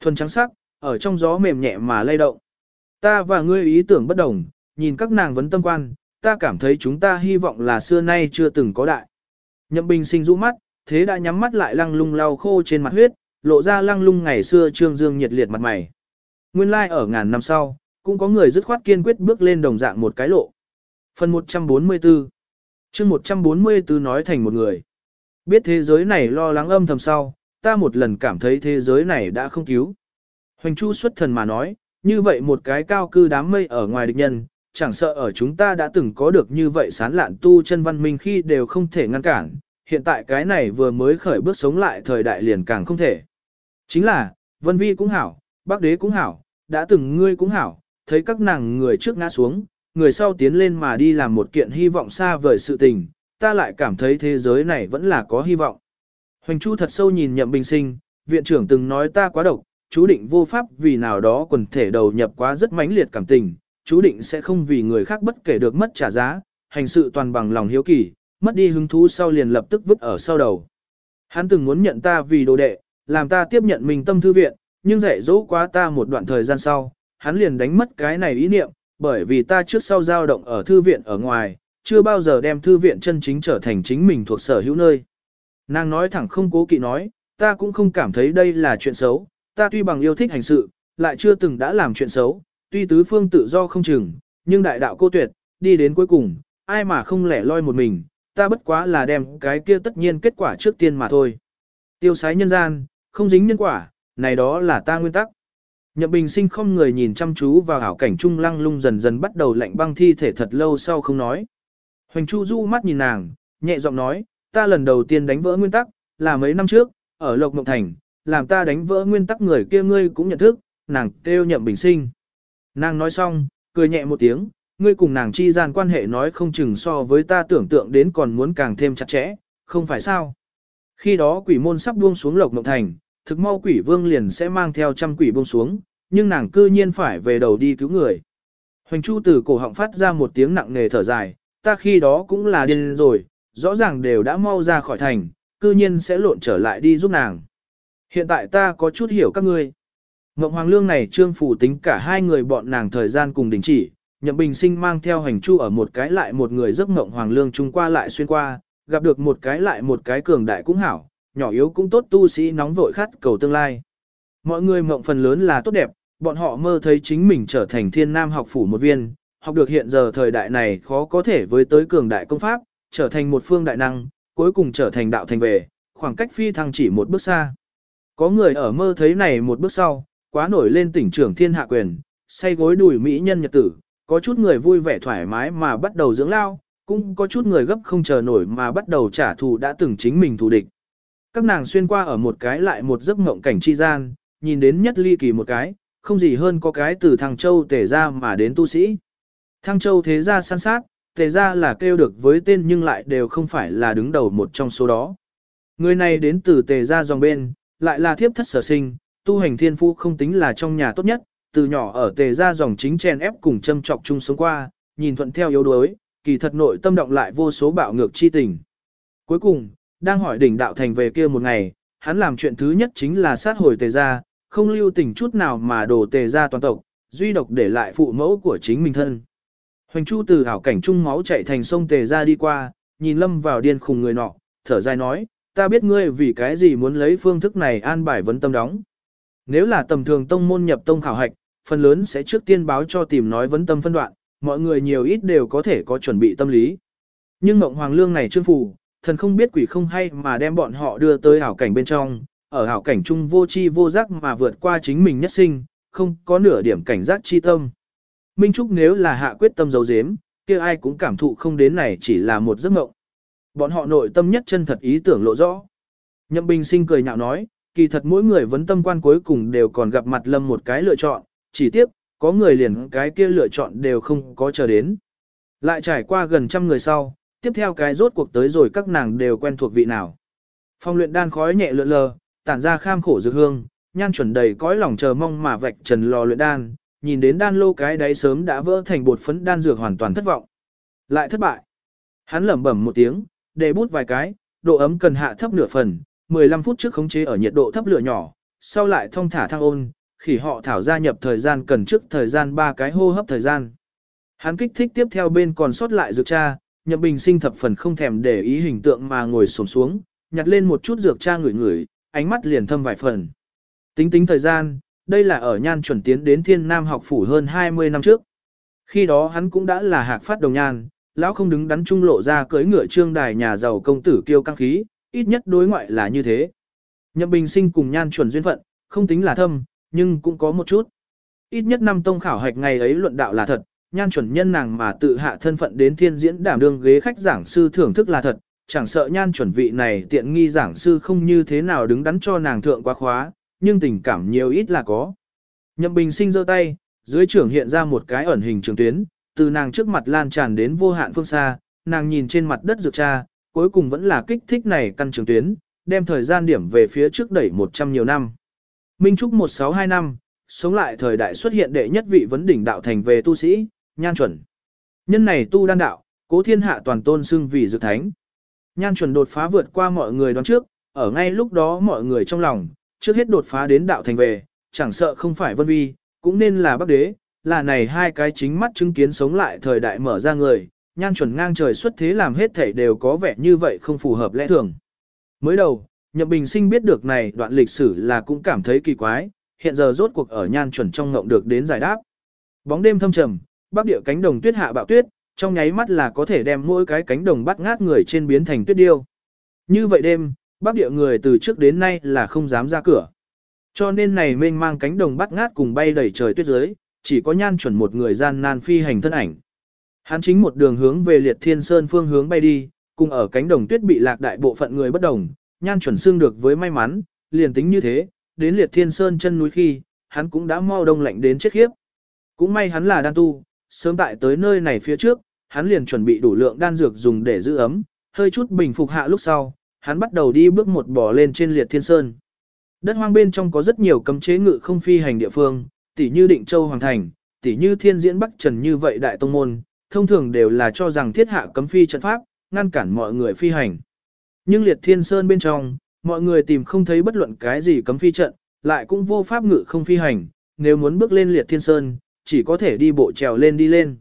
Thuần trắng sắc, ở trong gió mềm nhẹ mà lay động. Ta và ngươi ý tưởng bất đồng, nhìn các nàng vấn tâm quan, ta cảm thấy chúng ta hy vọng là xưa nay chưa từng có đại. Nhậm Bình sinh rũ mắt, thế đã nhắm mắt lại lăng lung lau khô trên mặt huyết, lộ ra lăng lung ngày xưa trương dương nhiệt liệt mặt mày. Nguyên lai like ở ngàn năm sau, cũng có người dứt khoát kiên quyết bước lên đồng dạng một cái lộ. Phần 144 chương 144 nói thành một người. Biết thế giới này lo lắng âm thầm sau, ta một lần cảm thấy thế giới này đã không cứu. Hoành Chu xuất thần mà nói, như vậy một cái cao cư đám mây ở ngoài địch nhân, chẳng sợ ở chúng ta đã từng có được như vậy sán lạn tu chân văn minh khi đều không thể ngăn cản, hiện tại cái này vừa mới khởi bước sống lại thời đại liền càng không thể. Chính là, Vân Vi cũng hảo, Bác Đế cũng hảo, đã từng ngươi cũng hảo, thấy các nàng người trước ngã xuống, người sau tiến lên mà đi làm một kiện hy vọng xa vời sự tình, ta lại cảm thấy thế giới này vẫn là có hy vọng. Hoành Chu thật sâu nhìn Nhậm Bình Sinh, viện trưởng từng nói ta quá độc, chú định vô pháp vì nào đó quần thể đầu nhập quá rất mãnh liệt cảm tình, chú định sẽ không vì người khác bất kể được mất trả giá, hành sự toàn bằng lòng hiếu kỳ, mất đi hứng thú sau liền lập tức vứt ở sau đầu. Hắn từng muốn nhận ta vì đồ đệ, làm ta tiếp nhận mình tâm thư viện, nhưng dạy dỗ quá ta một đoạn thời gian sau, hắn liền đánh mất cái này ý niệm, bởi vì ta trước sau dao động ở thư viện ở ngoài, chưa bao giờ đem thư viện chân chính trở thành chính mình thuộc sở hữu nơi. Nàng nói thẳng không cố kỵ nói, ta cũng không cảm thấy đây là chuyện xấu, ta tuy bằng yêu thích hành sự, lại chưa từng đã làm chuyện xấu, tuy tứ phương tự do không chừng, nhưng đại đạo cô tuyệt, đi đến cuối cùng, ai mà không lẻ loi một mình, ta bất quá là đem cái kia tất nhiên kết quả trước tiên mà thôi. Tiêu sái nhân gian, không dính nhân quả, này đó là ta nguyên tắc. Nhậm Bình Sinh không người nhìn chăm chú vào ảo cảnh trung lăng lung dần dần bắt đầu lạnh băng thi thể thật lâu sau không nói. Hoành Chu du mắt nhìn nàng, nhẹ giọng nói, ta lần đầu tiên đánh vỡ nguyên tắc, là mấy năm trước, ở Lộc Mộng Thành, làm ta đánh vỡ nguyên tắc người kia ngươi cũng nhận thức, nàng kêu Nhậm Bình Sinh. Nàng nói xong, cười nhẹ một tiếng, ngươi cùng nàng chi gian quan hệ nói không chừng so với ta tưởng tượng đến còn muốn càng thêm chặt chẽ, không phải sao. Khi đó quỷ môn sắp buông xuống Lộc Mộng Thành, thực mau quỷ vương liền sẽ mang theo trăm quỷ buông xuống, nhưng nàng cư nhiên phải về đầu đi cứu người. Hoành Chu từ cổ họng phát ra một tiếng nặng nề thở dài, ta khi đó cũng là điên rồi, rõ ràng đều đã mau ra khỏi thành, cư nhiên sẽ lộn trở lại đi giúp nàng. Hiện tại ta có chút hiểu các ngươi. Ngộng Hoàng Lương này trương phủ tính cả hai người bọn nàng thời gian cùng đình chỉ, Nhậm Bình Sinh mang theo hành chu ở một cái lại một người giấc Ngộng Hoàng Lương chung qua lại xuyên qua, gặp được một cái lại một cái cường đại cũng hảo, nhỏ yếu cũng tốt tu sĩ nóng vội khát cầu tương lai. Mọi người mộng phần lớn là tốt đẹp, bọn họ mơ thấy chính mình trở thành thiên nam học phủ một viên, học được hiện giờ thời đại này khó có thể với tới cường đại công pháp, trở thành một phương đại năng, cuối cùng trở thành đạo thành về, khoảng cách phi thăng chỉ một bước xa. Có người ở mơ thấy này một bước sau, quá nổi lên tỉnh trưởng thiên hạ quyền, say gối đùi mỹ nhân nhật tử, có chút người vui vẻ thoải mái mà bắt đầu dưỡng lao, cũng có chút người gấp không chờ nổi mà bắt đầu trả thù đã từng chính mình thù địch. Các nàng xuyên qua ở một cái lại một giấc mộng cảnh chi gian, nhìn đến nhất ly kỳ một cái, không gì hơn có cái từ thằng Châu tể ra mà đến tu sĩ. Thăng Châu thế ra săn sát, tề ra là kêu được với tên nhưng lại đều không phải là đứng đầu một trong số đó. Người này đến từ tề ra dòng bên, lại là thiếp thất sở sinh, tu hành thiên phu không tính là trong nhà tốt nhất, từ nhỏ ở tề ra dòng chính chen ép cùng châm trọc chung sống qua, nhìn thuận theo yếu đuối, kỳ thật nội tâm động lại vô số bạo ngược chi tình. Cuối cùng, đang hỏi đỉnh đạo thành về kia một ngày, hắn làm chuyện thứ nhất chính là sát hồi tề gia, không lưu tình chút nào mà đổ tề gia toàn tộc, duy độc để lại phụ mẫu của chính mình thân. Hoành Chu từ hảo cảnh trung máu chạy thành sông tề gia đi qua, nhìn lâm vào điên khùng người nọ, thở dài nói, ta biết ngươi vì cái gì muốn lấy phương thức này an bài vấn tâm đóng. Nếu là tầm thường tông môn nhập tông khảo hạch, phần lớn sẽ trước tiên báo cho tìm nói vấn tâm phân đoạn, mọi người nhiều ít đều có thể có chuẩn bị tâm lý. Nhưng Mộng Hoàng Lương này trương phủ, thần không biết quỷ không hay mà đem bọn họ đưa tới hảo cảnh bên trong, ở hảo cảnh chung vô chi vô giác mà vượt qua chính mình nhất sinh, không có nửa điểm cảnh giác chi tâm. Minh Trúc nếu là hạ quyết tâm giấu giếm, kia ai cũng cảm thụ không đến này chỉ là một giấc mộng. Bọn họ nội tâm nhất chân thật ý tưởng lộ rõ. Nhậm Bình Sinh cười nhạo nói, kỳ thật mỗi người vấn tâm quan cuối cùng đều còn gặp mặt lâm một cái lựa chọn, chỉ tiếc, có người liền cái kia lựa chọn đều không có chờ đến. Lại trải qua gần trăm người sau, tiếp theo cái rốt cuộc tới rồi các nàng đều quen thuộc vị nào. Phong luyện đan khói nhẹ lượn lờ, tản ra kham khổ dược hương, nhan chuẩn đầy cõi lòng chờ mong mà vạch trần lò luyện đan, nhìn đến đan lô cái đáy sớm đã vỡ thành bột phấn đan dược hoàn toàn thất vọng. Lại thất bại. Hắn lẩm bẩm một tiếng, để bút vài cái, độ ấm cần hạ thấp nửa phần, 15 phút trước khống chế ở nhiệt độ thấp lửa nhỏ, sau lại thông thả thăng ôn, khỉ họ thảo gia nhập thời gian cần trước thời gian 3 cái hô hấp thời gian. Hắn kích thích tiếp theo bên còn sót lại dược cha, Nhậm Bình sinh thập phần không thèm để ý hình tượng mà ngồi xổm xuống, nhặt lên một chút dược cha ngửi ngửi, ánh mắt liền thâm vài phần. Tính tính thời gian, đây là ở nhan chuẩn tiến đến thiên nam học phủ hơn 20 năm trước. Khi đó hắn cũng đã là hạc phát đồng nhan, lão không đứng đắn trung lộ ra cưới ngựa trương đài nhà giàu công tử kiêu căng khí, ít nhất đối ngoại là như thế. Nhậm Bình sinh cùng nhan chuẩn duyên phận, không tính là thâm, nhưng cũng có một chút. Ít nhất năm tông khảo hạch ngày ấy luận đạo là thật, nhan chuẩn nhân nàng mà tự hạ thân phận đến thiên diễn đảm đương ghế khách giảng sư thưởng thức là thật, chẳng sợ nhan chuẩn vị này tiện nghi giảng sư không như thế nào đứng đắn cho nàng thượng quá khóa, nhưng tình cảm nhiều ít là có. Nhậm Bình sinh giơ tay, dưới trưởng hiện ra một cái ẩn hình trường tuyến, từ nàng trước mặt lan tràn đến vô hạn phương xa, nàng nhìn trên mặt đất dược cha, cuối cùng vẫn là kích thích này căn trường tuyến, đem thời gian điểm về phía trước đẩy 100 nhiều năm. Minh Trúc 162 năm, sống lại thời đại xuất hiện đệ nhất vị vấn đỉnh đạo thành về tu sĩ, nhan chuẩn. Nhân này tu đan đạo, cố thiên hạ toàn tôn xưng vì dược thánh. Nhan chuẩn đột phá vượt qua mọi người đoán trước, ở ngay lúc đó mọi người trong lòng, trước hết đột phá đến đạo thành về, chẳng sợ không phải vân vi, cũng nên là bắc đế, là này hai cái chính mắt chứng kiến sống lại thời đại mở ra người, nhan chuẩn ngang trời xuất thế làm hết thể đều có vẻ như vậy không phù hợp lẽ thường. Mới đầu, Nhậm Bình Sinh biết được này đoạn lịch sử là cũng cảm thấy kỳ quái, hiện giờ rốt cuộc ở nhan chuẩn trong ngộng được đến giải đáp. Bóng đêm thâm trầm, bắc địa cánh đồng tuyết hạ bạo tuyết, trong nháy mắt là có thể đem mỗi cái cánh đồng bắt ngát người trên biến thành tuyết điêu. Như vậy đêm, bắc địa người từ trước đến nay là không dám ra cửa. Cho nên này mênh mang cánh đồng bắt ngát cùng bay đầy trời tuyết dưới, chỉ có nhan chuẩn một người gian nan phi hành thân ảnh. Hắn chính một đường hướng về liệt thiên sơn phương hướng bay đi, cùng ở cánh đồng tuyết bị lạc đại bộ phận người bất đồng, nhan chuẩn xương được với may mắn, liền tính như thế, đến liệt thiên sơn chân núi khi, hắn cũng đã mau đông lạnh đến chết khiếp. Cũng may hắn là đan tu, sớm tại tới nơi này phía trước, hắn liền chuẩn bị đủ lượng đan dược dùng để giữ ấm, hơi chút bình phục hạ lúc sau, hắn bắt đầu đi bước một bò lên trên liệt thiên sơn. Đất hoang bên trong có rất nhiều cấm chế ngự không phi hành địa phương, tỉ như định châu hoàng thành, tỉ như thiên diễn bắc trần như vậy đại tông môn, thông thường đều là cho rằng thiết hạ cấm phi trận pháp, ngăn cản mọi người phi hành. Nhưng liệt thiên sơn bên trong, mọi người tìm không thấy bất luận cái gì cấm phi trận, lại cũng vô pháp ngự không phi hành, nếu muốn bước lên liệt thiên sơn, chỉ có thể đi bộ trèo lên đi lên.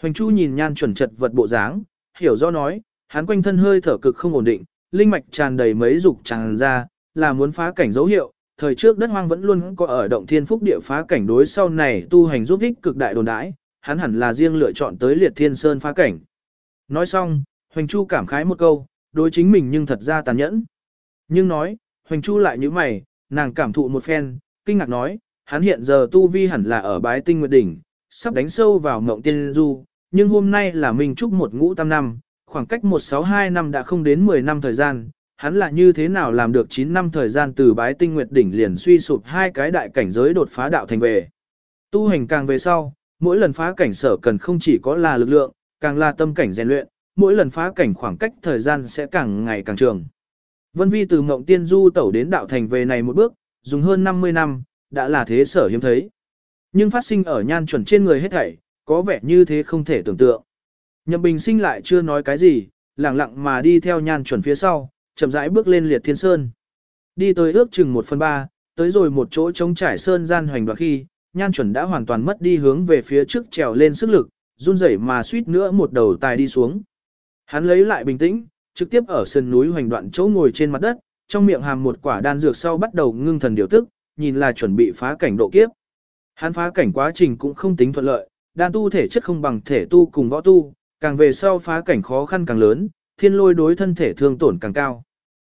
Hoành Chu nhìn nhan chuẩn chật vật bộ dáng, hiểu do nói, hắn quanh thân hơi thở cực không ổn định, linh mạch tràn đầy mấy dục tràn ra, là muốn phá cảnh dấu hiệu. Thời trước đất hoang vẫn luôn có ở động thiên phúc địa phá cảnh đối sau này tu hành giúp ích cực đại đồn đãi, hắn hẳn là riêng lựa chọn tới liệt thiên sơn phá cảnh. Nói xong, Hoành Chu cảm khái một câu, đối chính mình nhưng thật ra tàn nhẫn. Nhưng nói, Hoành Chu lại như mày, nàng cảm thụ một phen, kinh ngạc nói, hắn hiện giờ tu vi hẳn là ở bái tinh nguyệt đỉnh, sắp đánh sâu vào mộng tiên du, nhưng hôm nay là mình chúc một ngũ tam năm, khoảng cách 162 năm đã không đến 10 năm thời gian, hắn là như thế nào làm được 9 năm thời gian từ bái tinh nguyệt đỉnh liền suy sụp hai cái đại cảnh giới đột phá đạo thành về. Tu hành càng về sau, mỗi lần phá cảnh sở cần không chỉ có là lực lượng, càng là tâm cảnh rèn luyện, mỗi lần phá cảnh khoảng cách thời gian sẽ càng ngày càng trường. Vân Vi từ mộng tiên du tẩu đến đạo thành về này một bước, dùng hơn 50 năm, đã là thế sở hiếm thấy. Nhưng phát sinh ở nhan chuẩn trên người hết thảy, có vẻ như thế không thể tưởng tượng. Nhậm Bình sinh lại chưa nói cái gì, lặng lặng mà đi theo nhan chuẩn phía sau, chậm rãi bước lên liệt thiên sơn. Đi tới ước chừng một phần ba, tới rồi một chỗ trống trải sơn gian hoành đoạn khi, nhan chuẩn đã hoàn toàn mất đi hướng về phía trước trèo lên sức lực, run rẩy mà suýt nữa một đầu tài đi xuống. Hắn lấy lại bình tĩnh, trực tiếp ở sườn núi hoành đoạn chỗ ngồi trên mặt đất, trong miệng hàm một quả đan dược sau bắt đầu ngưng thần điều tức, nhìn là chuẩn bị phá cảnh độ kiếp. Hắn phá cảnh quá trình cũng không tính thuận lợi, đan tu thể chất không bằng thể tu cùng võ tu, càng về sau phá cảnh khó khăn càng lớn, thiên lôi đối thân thể thương tổn càng cao.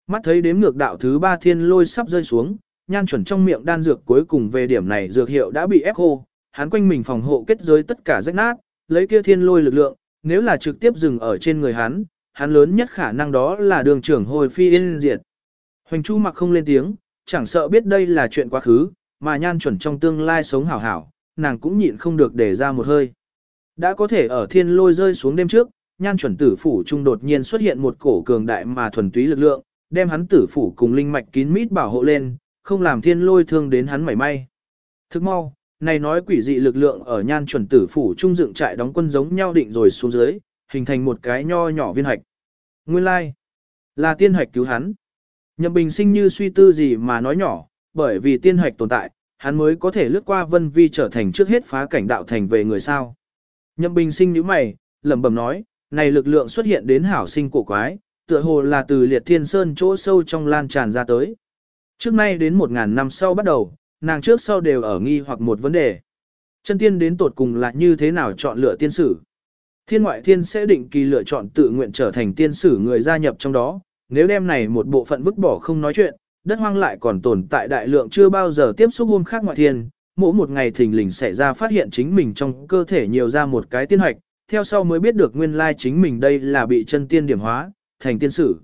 Mắt thấy đếm ngược đạo thứ ba thiên lôi sắp rơi xuống, nhan chuẩn trong miệng đan dược cuối cùng về điểm này dược hiệu đã bị ép khô, hắn quanh mình phòng hộ kết giới tất cả rách nát, lấy kia thiên lôi lực lượng, nếu là trực tiếp dừng ở trên người hắn, hắn lớn nhất khả năng đó là đường trưởng hồi phi yên diệt. Hoành Chu mặc không lên tiếng, chẳng sợ biết đây là chuyện quá khứ, mà nhan chuẩn trong tương lai sống hảo hảo, nàng cũng nhịn không được để ra một hơi. Đã có thể ở thiên lôi rơi xuống đêm trước, nhan chuẩn tử phủ trung đột nhiên xuất hiện một cổ cường đại mà thuần túy lực lượng, đem hắn tử phủ cùng linh mạch kín mít bảo hộ lên, không làm thiên lôi thương đến hắn mảy may. Thức mau, này nói quỷ dị lực lượng ở nhan chuẩn tử phủ trung dựng trại đóng quân giống nhau định rồi xuống dưới, hình thành một cái nho nhỏ viên hạch. Nguyên lai, like, là tiên hạch cứu hắn. Nhậm bình sinh như suy tư gì mà nói nhỏ, bởi vì tiên hạch tồn tại, hắn mới có thể lướt qua vân vi trở thành trước hết phá cảnh đạo thành về người sao. Nhậm bình sinh như mày, lẩm bẩm nói, này lực lượng xuất hiện đến hảo sinh cổ quái, tựa hồ là từ liệt thiên sơn chỗ sâu trong lan tràn ra tới. Trước nay đến một ngàn năm sau bắt đầu, nàng trước sau đều ở nghi hoặc một vấn đề. Chân tiên đến tột cùng là như thế nào chọn lựa tiên sử? Thiên ngoại thiên sẽ định kỳ lựa chọn tự nguyện trở thành tiên sử người gia nhập trong đó, nếu đem này một bộ phận vứt bỏ không nói chuyện, đất hoang lại còn tồn tại đại lượng chưa bao giờ tiếp xúc hôn khác ngoại thiên, mỗi một ngày thình lình xảy ra phát hiện chính mình trong cơ thể nhiều ra một cái tiên hoạch, theo sau mới biết được nguyên lai chính mình đây là bị chân tiên điểm hóa, thành tiên sử.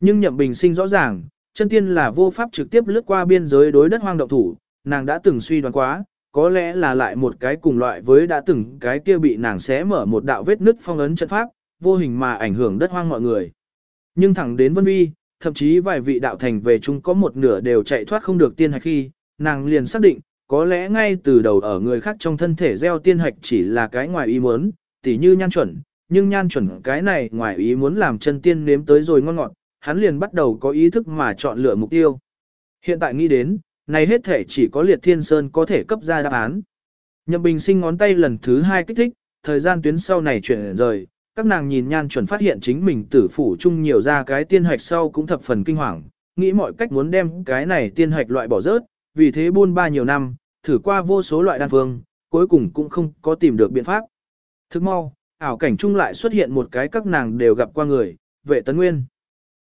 Nhưng nhậm bình sinh rõ ràng, chân tiên là vô pháp trực tiếp lướt qua biên giới đối đất hoang động thủ, nàng đã từng suy đoán quá, có lẽ là lại một cái cùng loại với đã từng cái kia bị nàng xé mở một đạo vết nứt phong ấn trận pháp, vô hình mà ảnh hưởng đất hoang mọi người. Nhưng thẳng đến Vân Vi, thậm chí vài vị đạo thành về chúng có một nửa đều chạy thoát không được tiên hạch khi, nàng liền xác định, có lẽ ngay từ đầu ở người khác trong thân thể gieo tiên hạch chỉ là cái ngoài ý muốn, tỉ như nhan chuẩn, nhưng nhan chuẩn cái này ngoài ý muốn làm chân tiên nếm tới rồi ngon ngọt, hắn liền bắt đầu có ý thức mà chọn lựa mục tiêu. Hiện tại nghĩ đến, này hết thể chỉ có liệt thiên sơn có thể cấp ra đáp án. Nhậm bình sinh ngón tay lần thứ hai kích thích, thời gian tuyến sau này chuyển rời, các nàng nhìn nhan chuẩn phát hiện chính mình tử phủ chung nhiều ra cái tiên hạch sau cũng thập phần kinh hoàng, nghĩ mọi cách muốn đem cái này tiên hạch loại bỏ rớt, vì thế buôn ba nhiều năm, thử qua vô số loại đan phương, cuối cùng cũng không có tìm được biện pháp. Thức mau, ảo cảnh chung lại xuất hiện một cái các nàng đều gặp qua người, vệ tấn nguyên.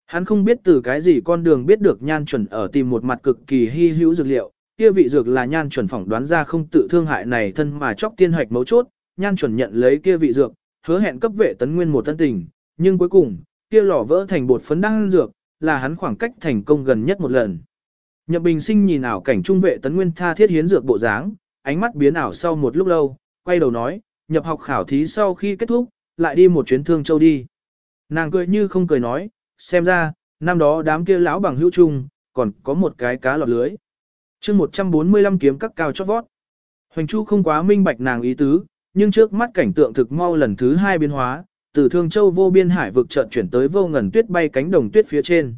Hắn không biết từ cái gì con đường biết được nhan chuẩn ở tìm một mặt cực kỳ hy hữu dược liệu, kia vị dược là nhan chuẩn phỏng đoán ra không tự thương hại này thân mà chóc tiên hạch mấu chốt, nhan chuẩn nhận lấy kia vị dược, hứa hẹn cấp vệ tấn nguyên một tân tình, nhưng cuối cùng, kia lò vỡ thành bột phấn đang dược, là hắn khoảng cách thành công gần nhất một lần. Nhậm Bình Sinh nhìn ảo cảnh trung vệ tấn nguyên tha thiết hiến dược bộ dáng, ánh mắt biến ảo sau một lúc lâu, quay đầu nói, nhập học khảo thí sau khi kết thúc, lại đi một chuyến thương châu đi. Nàng cười như không cười nói, xem ra, năm đó đám kia lão bằng hữu chung, còn có một cái cá lọt lưới. chương 145 kiếm các cao chót vót. Hoành Chu không quá minh bạch nàng ý tứ, nhưng trước mắt cảnh tượng thực mau lần thứ hai biến hóa, từ Thương Châu vô biên hải vực chợt chuyển tới vô ngần tuyết bay cánh đồng tuyết phía trên.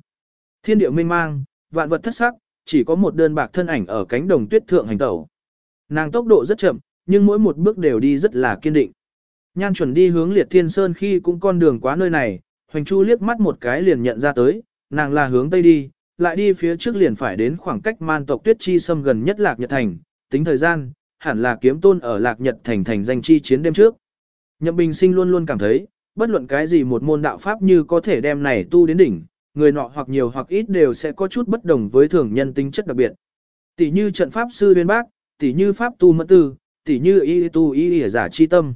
Thiên địa mênh mang, vạn vật thất sắc, chỉ có một đơn bạc thân ảnh ở cánh đồng tuyết thượng hành tẩu. Nàng tốc độ rất chậm, nhưng mỗi một bước đều đi rất là kiên định. Nhan chuẩn đi hướng liệt thiên sơn khi cũng con đường quá nơi này, Hoành Chu liếc mắt một cái liền nhận ra tới, nàng là hướng tây đi, lại đi phía trước liền phải đến khoảng cách man tộc tuyết chi xâm gần nhất lạc nhật thành, tính thời gian, hẳn là kiếm tôn ở lạc nhật thành thành danh chi chiến đêm trước. Nhậm Bình Sinh luôn luôn cảm thấy, bất luận cái gì một môn đạo pháp như có thể đem này tu đến đỉnh, người nọ hoặc nhiều hoặc ít đều sẽ có chút bất đồng với thường nhân tính chất đặc biệt. Tỷ như trận pháp sư viên bác, tỷ như pháp tu mẫn tư, tỷ như y tu y giả chi tâm.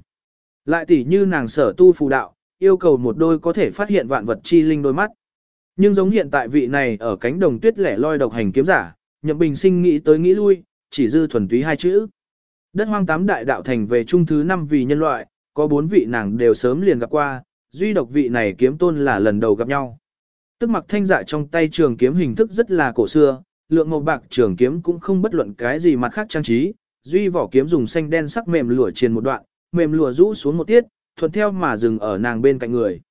Lại tỷ như nàng sở tu phù đạo, yêu cầu một đôi có thể phát hiện vạn vật chi linh đôi mắt. Nhưng giống hiện tại vị này ở cánh đồng tuyết lẻ loi độc hành kiếm giả, Nhậm Bình Sinh nghĩ tới nghĩ lui, chỉ dư thuần túy hai chữ. Đất hoang tám đại đạo thành về trung thứ năm vì nhân loại, có bốn vị nàng đều sớm liền gặp qua, duy độc vị này kiếm tôn là lần đầu gặp nhau. Tức mặc thanh dạ trong tay trường kiếm hình thức rất là cổ xưa, lượng màu bạc trường kiếm cũng không bất luận cái gì mặt khác trang trí, duy vỏ kiếm dùng xanh đen sắc mềm lụa trên một đoạn, mềm lụa rũ xuống một tiết, thuận theo mà dừng ở nàng bên cạnh người.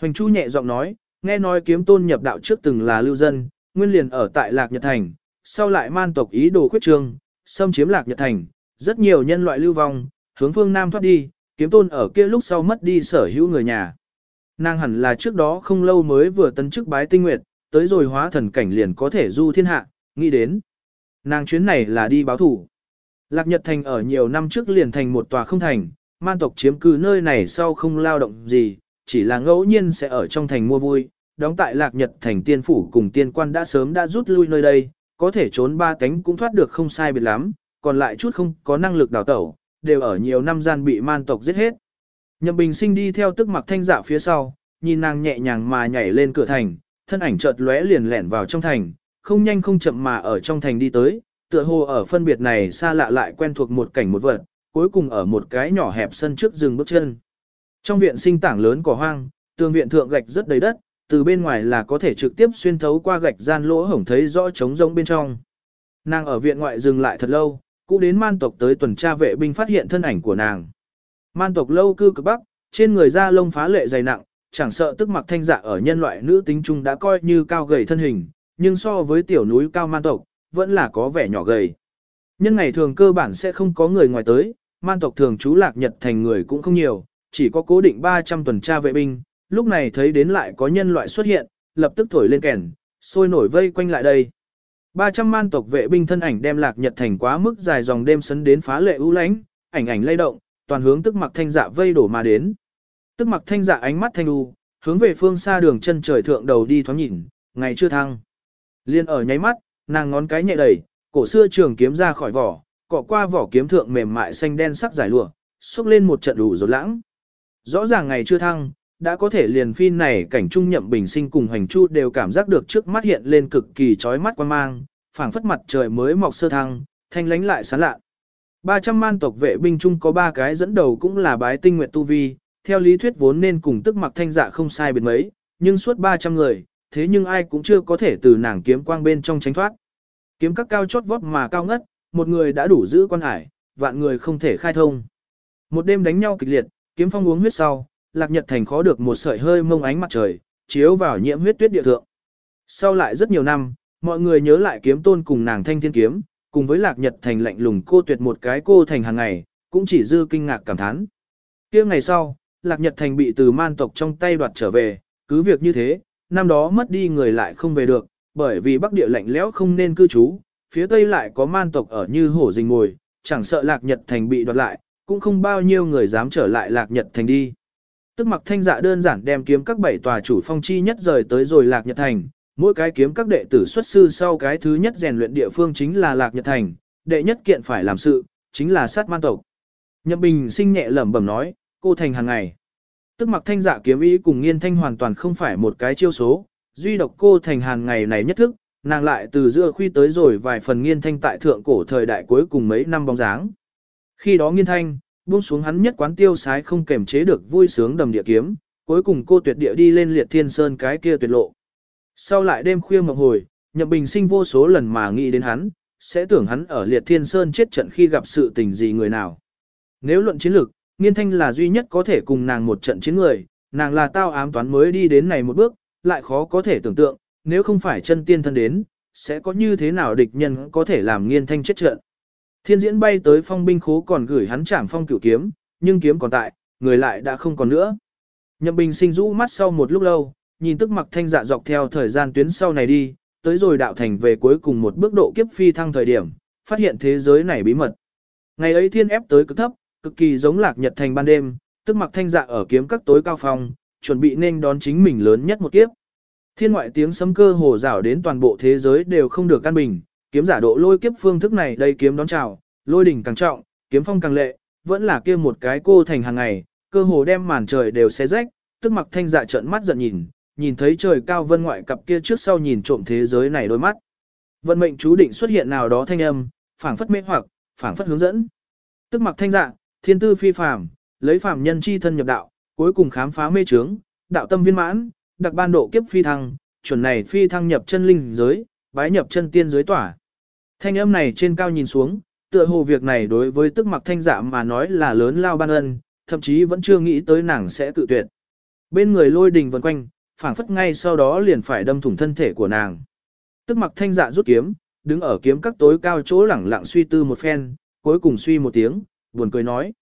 Hoành Chu nhẹ giọng nói, nghe nói kiếm tôn nhập đạo trước từng là lưu dân, nguyên liền ở tại Lạc Nhật Thành, sau lại man tộc ý đồ khuyết trương, xâm chiếm Lạc Nhật Thành, rất nhiều nhân loại lưu vong, hướng phương Nam thoát đi, kiếm tôn ở kia lúc sau mất đi sở hữu người nhà. Nàng hẳn là trước đó không lâu mới vừa tấn chức bái tinh nguyệt, tới rồi hóa thần cảnh liền có thể du thiên hạ, nghĩ đến. Nàng chuyến này là đi báo thủ. Lạc Nhật Thành ở nhiều năm trước liền thành một tòa không thành, man tộc chiếm cứ nơi này sau không lao động gì, chỉ là ngẫu nhiên sẽ ở trong thành mua vui, đóng tại Lạc Nhật Thành tiên phủ cùng tiên quan đã sớm đã rút lui nơi đây, có thể trốn ba cánh cũng thoát được không sai biệt lắm, còn lại chút không có năng lực đào tẩu, đều ở nhiều năm gian bị man tộc giết hết. Nhậm Bình Sinh đi theo tức mặc thanh dạ phía sau, nhìn nàng nhẹ nhàng mà nhảy lên cửa thành, thân ảnh chợt lóe liền lẻn vào trong thành, không nhanh không chậm mà ở trong thành đi tới, tựa hồ ở phân biệt này xa lạ lại quen thuộc một cảnh một vật, cuối cùng ở một cái nhỏ hẹp sân trước dừng bước chân. Trong viện sinh tảng lớn cỏ hoang, tường viện thượng gạch rất đầy đất, từ bên ngoài là có thể trực tiếp xuyên thấu qua gạch gian lỗ hổng thấy rõ trống rỗng bên trong. Nàng ở viện ngoại dừng lại thật lâu, cũng đến man tộc tới tuần tra vệ binh phát hiện thân ảnh của nàng. Man tộc lâu cư cực bắc, trên người da lông phá lệ dày nặng, chẳng sợ tức mặc thanh dạ ở nhân loại nữ tính trung đã coi như cao gầy thân hình, nhưng so với tiểu núi cao man tộc, vẫn là có vẻ nhỏ gầy. Nhân ngày thường cơ bản sẽ không có người ngoài tới, man tộc thường trú lạc nhật thành người cũng không nhiều, chỉ có cố định 300 tuần tra vệ binh, lúc này thấy đến lại có nhân loại xuất hiện, lập tức thổi lên kèn, sôi nổi vây quanh lại đây. 300 man tộc vệ binh thân ảnh đem lạc nhật thành quá mức dài dòng đêm sấn đến phá lệ ưu lãnh, ảnh ảnh lay động, toàn hướng tức mặc thanh dạ vây đổ mà đến. Tức mặc thanh dạ ánh mắt thanh u, hướng về phương xa đường chân trời thượng đầu đi thoáng nhìn, ngày chưa thăng. Liên ở nháy mắt, nàng ngón cái nhẹ đẩy, cổ xưa trường kiếm ra khỏi vỏ, cọ qua vỏ kiếm thượng mềm mại xanh đen sắc giải lụa, xúc lên một trận đủ rột lãng. Rõ ràng ngày chưa thăng, đã có thể liền phi này cảnh trung nhậm bình sinh cùng hành chu đều cảm giác được trước mắt hiện lên cực kỳ chói mắt quan mang, phảng phất mặt trời mới mọc sơ thăng, thanh lánh lại sáng lạ. 300 man tộc vệ binh chung có ba cái dẫn đầu cũng là bái tinh nguyện tu vi, theo lý thuyết vốn nên cùng tức mặc thanh dạ không sai biệt mấy, nhưng suốt 300 người, thế nhưng ai cũng chưa có thể từ nàng kiếm quang bên trong tránh thoát. Kiếm các cao chót vót mà cao ngất, một người đã đủ giữ quan hải, vạn người không thể khai thông. Một đêm đánh nhau kịch liệt, kiếm phong uống huyết sau, lạc nhật thành khó được một sợi hơi mông ánh mặt trời, chiếu vào nhiễm huyết tuyết địa thượng. Sau lại rất nhiều năm, mọi người nhớ lại kiếm tôn cùng nàng thanh thiên kiếm, cùng với lạc nhật thành lạnh lùng cô tuyệt một cái cô thành hàng ngày, cũng chỉ dư kinh ngạc cảm thán. kia ngày sau, lạc nhật thành bị từ man tộc trong tay đoạt trở về, cứ việc như thế, năm đó mất đi người lại không về được, bởi vì bắc địa lạnh lẽo không nên cư trú, phía tây lại có man tộc ở như hổ rình ngồi, chẳng sợ lạc nhật thành bị đoạt lại, cũng không bao nhiêu người dám trở lại lạc nhật thành đi. Tức mặc thanh dạ đơn giản đem kiếm các bảy tòa chủ phong chi nhất rời tới rồi lạc nhật thành, mỗi cái kiếm các đệ tử xuất sư sau cái thứ nhất rèn luyện địa phương chính là lạc nhật thành, đệ nhất kiện phải làm sự, chính là sát man tộc. Nhậm bình sinh nhẹ lẩm bẩm nói, cô thành hàng ngày. Tức mặc thanh dạ kiếm ý cùng nghiên thanh hoàn toàn không phải một cái chiêu số, duy độc cô thành hàng ngày này nhất thức, nàng lại từ giữa khuy tới rồi vài phần nghiên thanh tại thượng cổ thời đại cuối cùng mấy năm bóng dáng. Khi đó nghiên thanh, buông xuống hắn nhất quán tiêu sái không kềm chế được vui sướng đầm địa kiếm, cuối cùng cô tuyệt địa đi lên liệt thiên sơn cái kia tuyệt lộ. Sau lại đêm khuya mộng hồi, nhậm bình sinh vô số lần mà nghĩ đến hắn, sẽ tưởng hắn ở liệt thiên sơn chết trận khi gặp sự tình gì người nào. Nếu luận chiến lược, nghiên thanh là duy nhất có thể cùng nàng một trận chiến người, nàng là tao ám toán mới đi đến này một bước, lại khó có thể tưởng tượng, nếu không phải chân tiên thân đến, sẽ có như thế nào địch nhân có thể làm nghiên thanh chết trận. Thiên diễn bay tới phong binh khố còn gửi hắn trảm phong cửu kiếm, nhưng kiếm còn tại, người lại đã không còn nữa. Nhậm bình sinh rũ mắt sau một lúc lâu, nhìn tức mặc thanh dạ dọc theo thời gian tuyến sau này đi, tới rồi đạo thành về cuối cùng một bước độ kiếp phi thăng thời điểm, phát hiện thế giới này bí mật. Ngày ấy thiên ép tới cực thấp, cực kỳ giống lạc nhật thành ban đêm, tức mặc thanh dạ ở kiếm các tối cao phong, chuẩn bị nên đón chính mình lớn nhất một kiếp. Thiên ngoại tiếng sấm cơ hồ rảo đến toàn bộ thế giới đều không được căn bình, kiếm giả độ lôi kiếp phương thức này đây kiếm đón chào, lôi đỉnh càng trọng, kiếm phong càng lệ, vẫn là kia một cái cô thành hàng ngày, cơ hồ đem màn trời đều xé rách, tức mặc thanh dạ trợn mắt giận nhìn, nhìn thấy trời cao vân ngoại cặp kia trước sau nhìn trộm thế giới này đôi mắt. Vận mệnh chú định xuất hiện nào đó thanh âm, phảng phất mê hoặc, phảng phất hướng dẫn. Tức mặc thanh dạ, thiên tư phi phàm, lấy phàm nhân chi thân nhập đạo, cuối cùng khám phá mê trướng, đạo tâm viên mãn, đặc ban độ kiếp phi thăng, chuẩn này phi thăng nhập chân linh giới, bái nhập chân tiên giới tỏa. Thanh âm này trên cao nhìn xuống, tựa hồ việc này đối với tức mặc thanh dạ mà nói là lớn lao ban ân, thậm chí vẫn chưa nghĩ tới nàng sẽ tự tuyệt. Bên người lôi đình vần quanh, phảng phất ngay sau đó liền phải đâm thủng thân thể của nàng. Tức mặc thanh dạ rút kiếm, đứng ở kiếm các tối cao chỗ lẳng lặng suy tư một phen, cuối cùng suy một tiếng, buồn cười nói.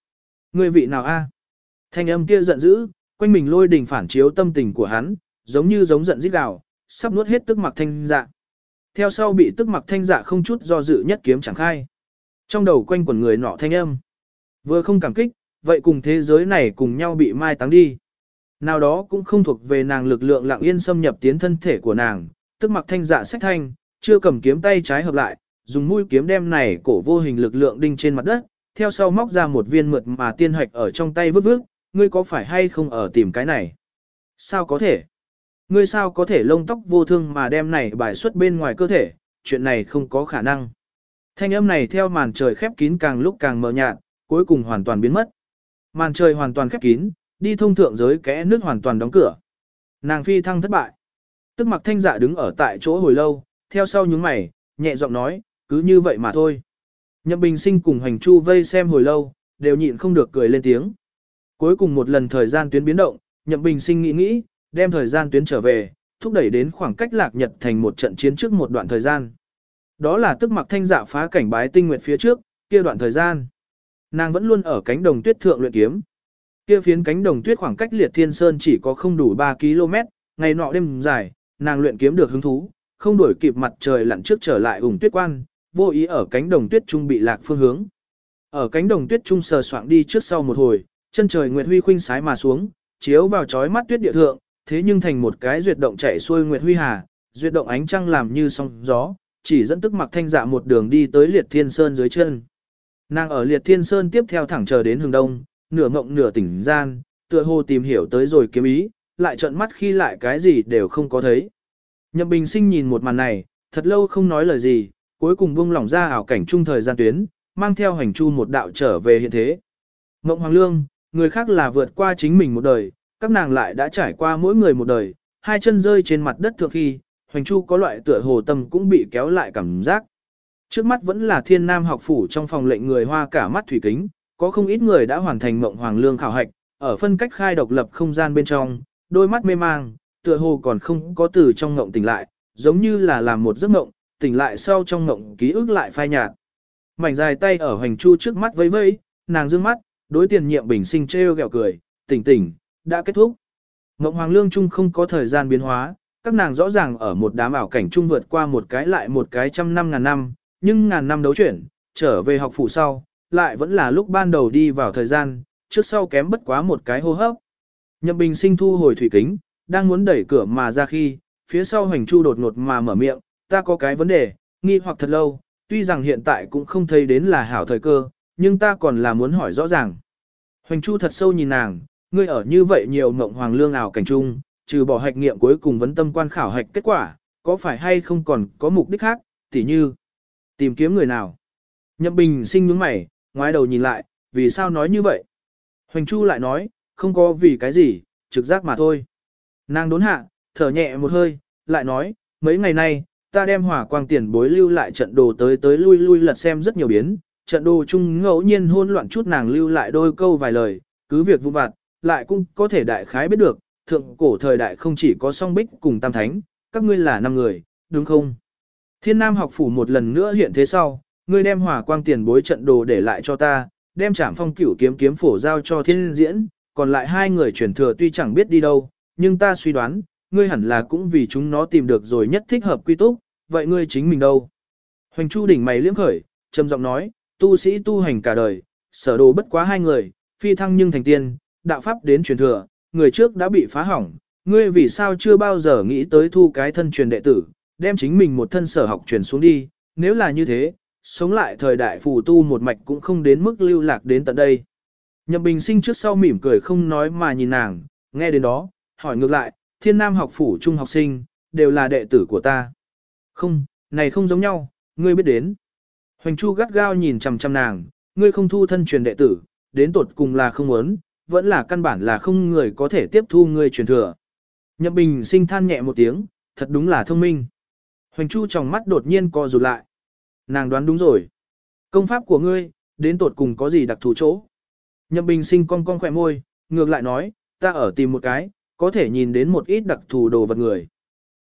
Người vị nào a? Thanh âm kia giận dữ, quanh mình lôi đình phản chiếu tâm tình của hắn, giống như giống giận rít gào, sắp nuốt hết tức mặc thanh dạ. Theo sau bị tức mặc thanh dạ không chút do dự nhất kiếm chẳng khai. Trong đầu quanh quần người nọ thanh âm. Vừa không cảm kích, vậy cùng thế giới này cùng nhau bị mai táng đi. Nào đó cũng không thuộc về nàng lực lượng lặng yên xâm nhập tiến thân thể của nàng, tức mặc thanh dạ sách thanh, chưa cầm kiếm tay trái hợp lại, dùng mũi kiếm đem này cổ vô hình lực lượng đinh trên mặt đất, theo sau móc ra một viên mượt mà tiên hoạch ở trong tay vứt vứt, ngươi có phải hay không ở tìm cái này? Sao có thể? Ngươi sao có thể lông tóc vô thương mà đem này bài xuất bên ngoài cơ thể, chuyện này không có khả năng. Thanh âm này theo màn trời khép kín càng lúc càng mờ nhạt, cuối cùng hoàn toàn biến mất. Màn trời hoàn toàn khép kín, đi thông thượng giới kẽ nước hoàn toàn đóng cửa. Nàng phi thăng thất bại. Tức mặc thanh dạ đứng ở tại chỗ hồi lâu, theo sau những mày, nhẹ giọng nói, cứ như vậy mà thôi. Nhậm bình sinh cùng hành chu vây xem hồi lâu, đều nhịn không được cười lên tiếng. Cuối cùng một lần thời gian tuyến biến động, nhậm bình sinh nghĩ nghĩ, đem thời gian tuyến trở về, thúc đẩy đến khoảng cách lạc nhật thành một trận chiến trước một đoạn thời gian. Đó là tức mặc thanh dạ phá cảnh bái tinh nguyệt phía trước, kia đoạn thời gian. Nàng vẫn luôn ở cánh đồng tuyết thượng luyện kiếm. Kia phiến cánh đồng tuyết khoảng cách liệt thiên sơn chỉ có không đủ 3 km, ngày nọ đêm dài, nàng luyện kiếm được hứng thú, không đuổi kịp mặt trời lặn trước trở lại ủng tuyết quan, vô ý ở cánh đồng tuyết trung bị lạc phương hướng. Ở cánh đồng tuyết trung sờ soạng đi trước sau một hồi, chân trời nguyệt huy khuynh sái mà xuống, chiếu vào chói mắt tuyết địa thượng, thế nhưng thành một cái duyệt động chảy xuôi nguyệt huy hà, duyệt động ánh trăng làm như sóng gió, chỉ dẫn tức mặc thanh dạ một đường đi tới liệt thiên sơn dưới chân. Nàng ở liệt thiên sơn tiếp theo thẳng chờ đến hướng đông, nửa ngộng nửa tỉnh gian, tựa hồ tìm hiểu tới rồi kiếm ý, lại trợn mắt khi lại cái gì đều không có thấy. Nhậm bình sinh nhìn một màn này, thật lâu không nói lời gì, cuối cùng buông lỏng ra ảo cảnh trung thời gian tuyến, mang theo hành chu một đạo trở về hiện thế. Ngộng Hoàng Lương, người khác là vượt qua chính mình một đời, các nàng lại đã trải qua mỗi người một đời, hai chân rơi trên mặt đất thượng khi, Hoành Chu có loại tựa hồ tâm cũng bị kéo lại cảm giác. Trước mắt vẫn là thiên nam học phủ trong phòng lệnh người hoa cả mắt thủy kính, có không ít người đã hoàn thành mộng hoàng lương khảo hạch, ở phân cách khai độc lập không gian bên trong, đôi mắt mê mang, tựa hồ còn không có từ trong ngộng tỉnh lại, giống như là làm một giấc ngộng, tỉnh lại sau trong ngộng ký ức lại phai nhạt. Mảnh dài tay ở hoành chu trước mắt vẫy vẫy, nàng dương mắt, đối tiền nhiệm bình sinh trêu ghẹo cười, tỉnh tỉnh, đã kết thúc. Ngộng hoàng lương Trung không có thời gian biến hóa, các nàng rõ ràng ở một đám ảo cảnh trung vượt qua một cái lại một cái trăm năm ngàn năm, nhưng ngàn năm đấu chuyển, trở về học phủ sau, lại vẫn là lúc ban đầu đi vào thời gian, trước sau kém bất quá một cái hô hấp. Nhậm bình sinh thu hồi thủy kính, đang muốn đẩy cửa mà ra khi, phía sau Hoành chu đột ngột mà mở miệng, ta có cái vấn đề, nghi hoặc thật lâu, tuy rằng hiện tại cũng không thấy đến là hảo thời cơ, nhưng ta còn là muốn hỏi rõ ràng. Hoành Chu thật sâu nhìn nàng, ngươi ở như vậy nhiều mộng hoàng lương ảo cảnh chung, trừ bỏ hạch nghiệm cuối cùng vấn tâm quan khảo hạch kết quả, có phải hay không còn có mục đích khác, tỉ như tìm kiếm người nào. Nhậm Bình sinh nhướng mày, ngoái đầu nhìn lại, vì sao nói như vậy? Hoành Chu lại nói, không có vì cái gì, trực giác mà thôi. Nàng đốn hạ, thở nhẹ một hơi, lại nói, mấy ngày nay, ta đem hỏa quang tiền bối lưu lại trận đồ tới tới lui lui lật xem rất nhiều biến, trận đồ chung ngẫu nhiên hôn loạn chút nàng lưu lại đôi câu vài lời, cứ việc vụ vặt, lại cũng có thể đại khái biết được, thượng cổ thời đại không chỉ có song bích cùng tam thánh, các ngươi là năm người, đúng không? Thiên Nam học phủ một lần nữa hiện thế sau, ngươi đem hỏa quang tiền bối trận đồ để lại cho ta, đem trảm phong cửu kiếm kiếm phổ giao cho thiên diễn, còn lại hai người truyền thừa tuy chẳng biết đi đâu, nhưng ta suy đoán, ngươi hẳn là cũng vì chúng nó tìm được rồi nhất thích hợp quy túc, vậy ngươi chính mình đâu? Hoành Chu đỉnh mày liếm khởi, trầm giọng nói, tu sĩ tu hành cả đời, sở đồ bất quá hai người, phi thăng nhưng thành tiên, đạo pháp đến truyền thừa, người trước đã bị phá hỏng, ngươi vì sao chưa bao giờ nghĩ tới thu cái thân truyền đệ tử, đem chính mình một thân sở học truyền xuống đi, nếu là như thế, sống lại thời đại phù tu một mạch cũng không đến mức lưu lạc đến tận đây. Nhậm Bình sinh trước sau mỉm cười không nói mà nhìn nàng, nghe đến đó, hỏi ngược lại, thiên nam học phủ trung học sinh, đều là đệ tử của ta. Không, này không giống nhau, ngươi biết đến. Hoành Chu gắt gao nhìn chằm chằm nàng, ngươi không thu thân truyền đệ tử, đến tột cùng là không muốn, vẫn là căn bản là không người có thể tiếp thu ngươi truyền thừa. Nhậm Bình sinh than nhẹ một tiếng, thật đúng là thông minh. Hoành Chu trong mắt đột nhiên co rụt lại. Nàng đoán đúng rồi. Công pháp của ngươi, đến tột cùng có gì đặc thù chỗ. Nhậm Bình sinh cong cong khỏe môi, ngược lại nói, ta ở tìm một cái, có thể nhìn đến một ít đặc thù đồ vật người.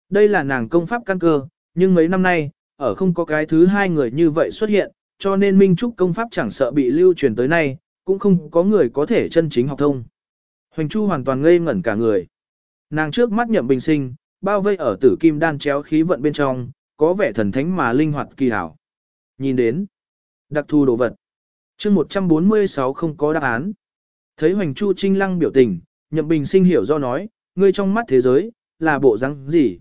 Đây là nàng công pháp căn cơ, nhưng mấy năm nay, ở không có cái thứ hai người như vậy xuất hiện, cho nên Minh Trúc công pháp chẳng sợ bị lưu truyền tới nay, cũng không có người có thể chân chính học thông. Hoành Chu hoàn toàn ngây ngẩn cả người. Nàng trước mắt nhậm bình sinh, bao vây ở tử kim đan chéo khí vận bên trong, có vẻ thần thánh mà linh hoạt kỳ hảo. Nhìn đến, đặc thù đồ vật. chương 146 không có đáp án. Thấy Hoành Chu trinh lăng biểu tình, nhậm bình sinh hiểu do nói, ngươi trong mắt thế giới, là bộ răng gì?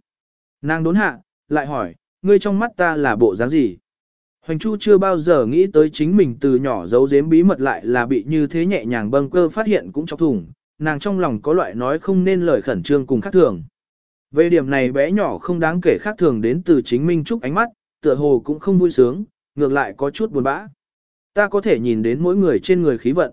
Nàng đốn hạ, lại hỏi, ngươi trong mắt ta là bộ dáng gì? Hoành Chu chưa bao giờ nghĩ tới chính mình từ nhỏ giấu giếm bí mật lại là bị như thế nhẹ nhàng bâng cơ phát hiện cũng chọc thủng, nàng trong lòng có loại nói không nên lời khẩn trương cùng khác thường. Về điểm này bé nhỏ không đáng kể khác thường đến từ chính Minh Trúc ánh mắt, tựa hồ cũng không vui sướng, ngược lại có chút buồn bã. Ta có thể nhìn đến mỗi người trên người khí vận.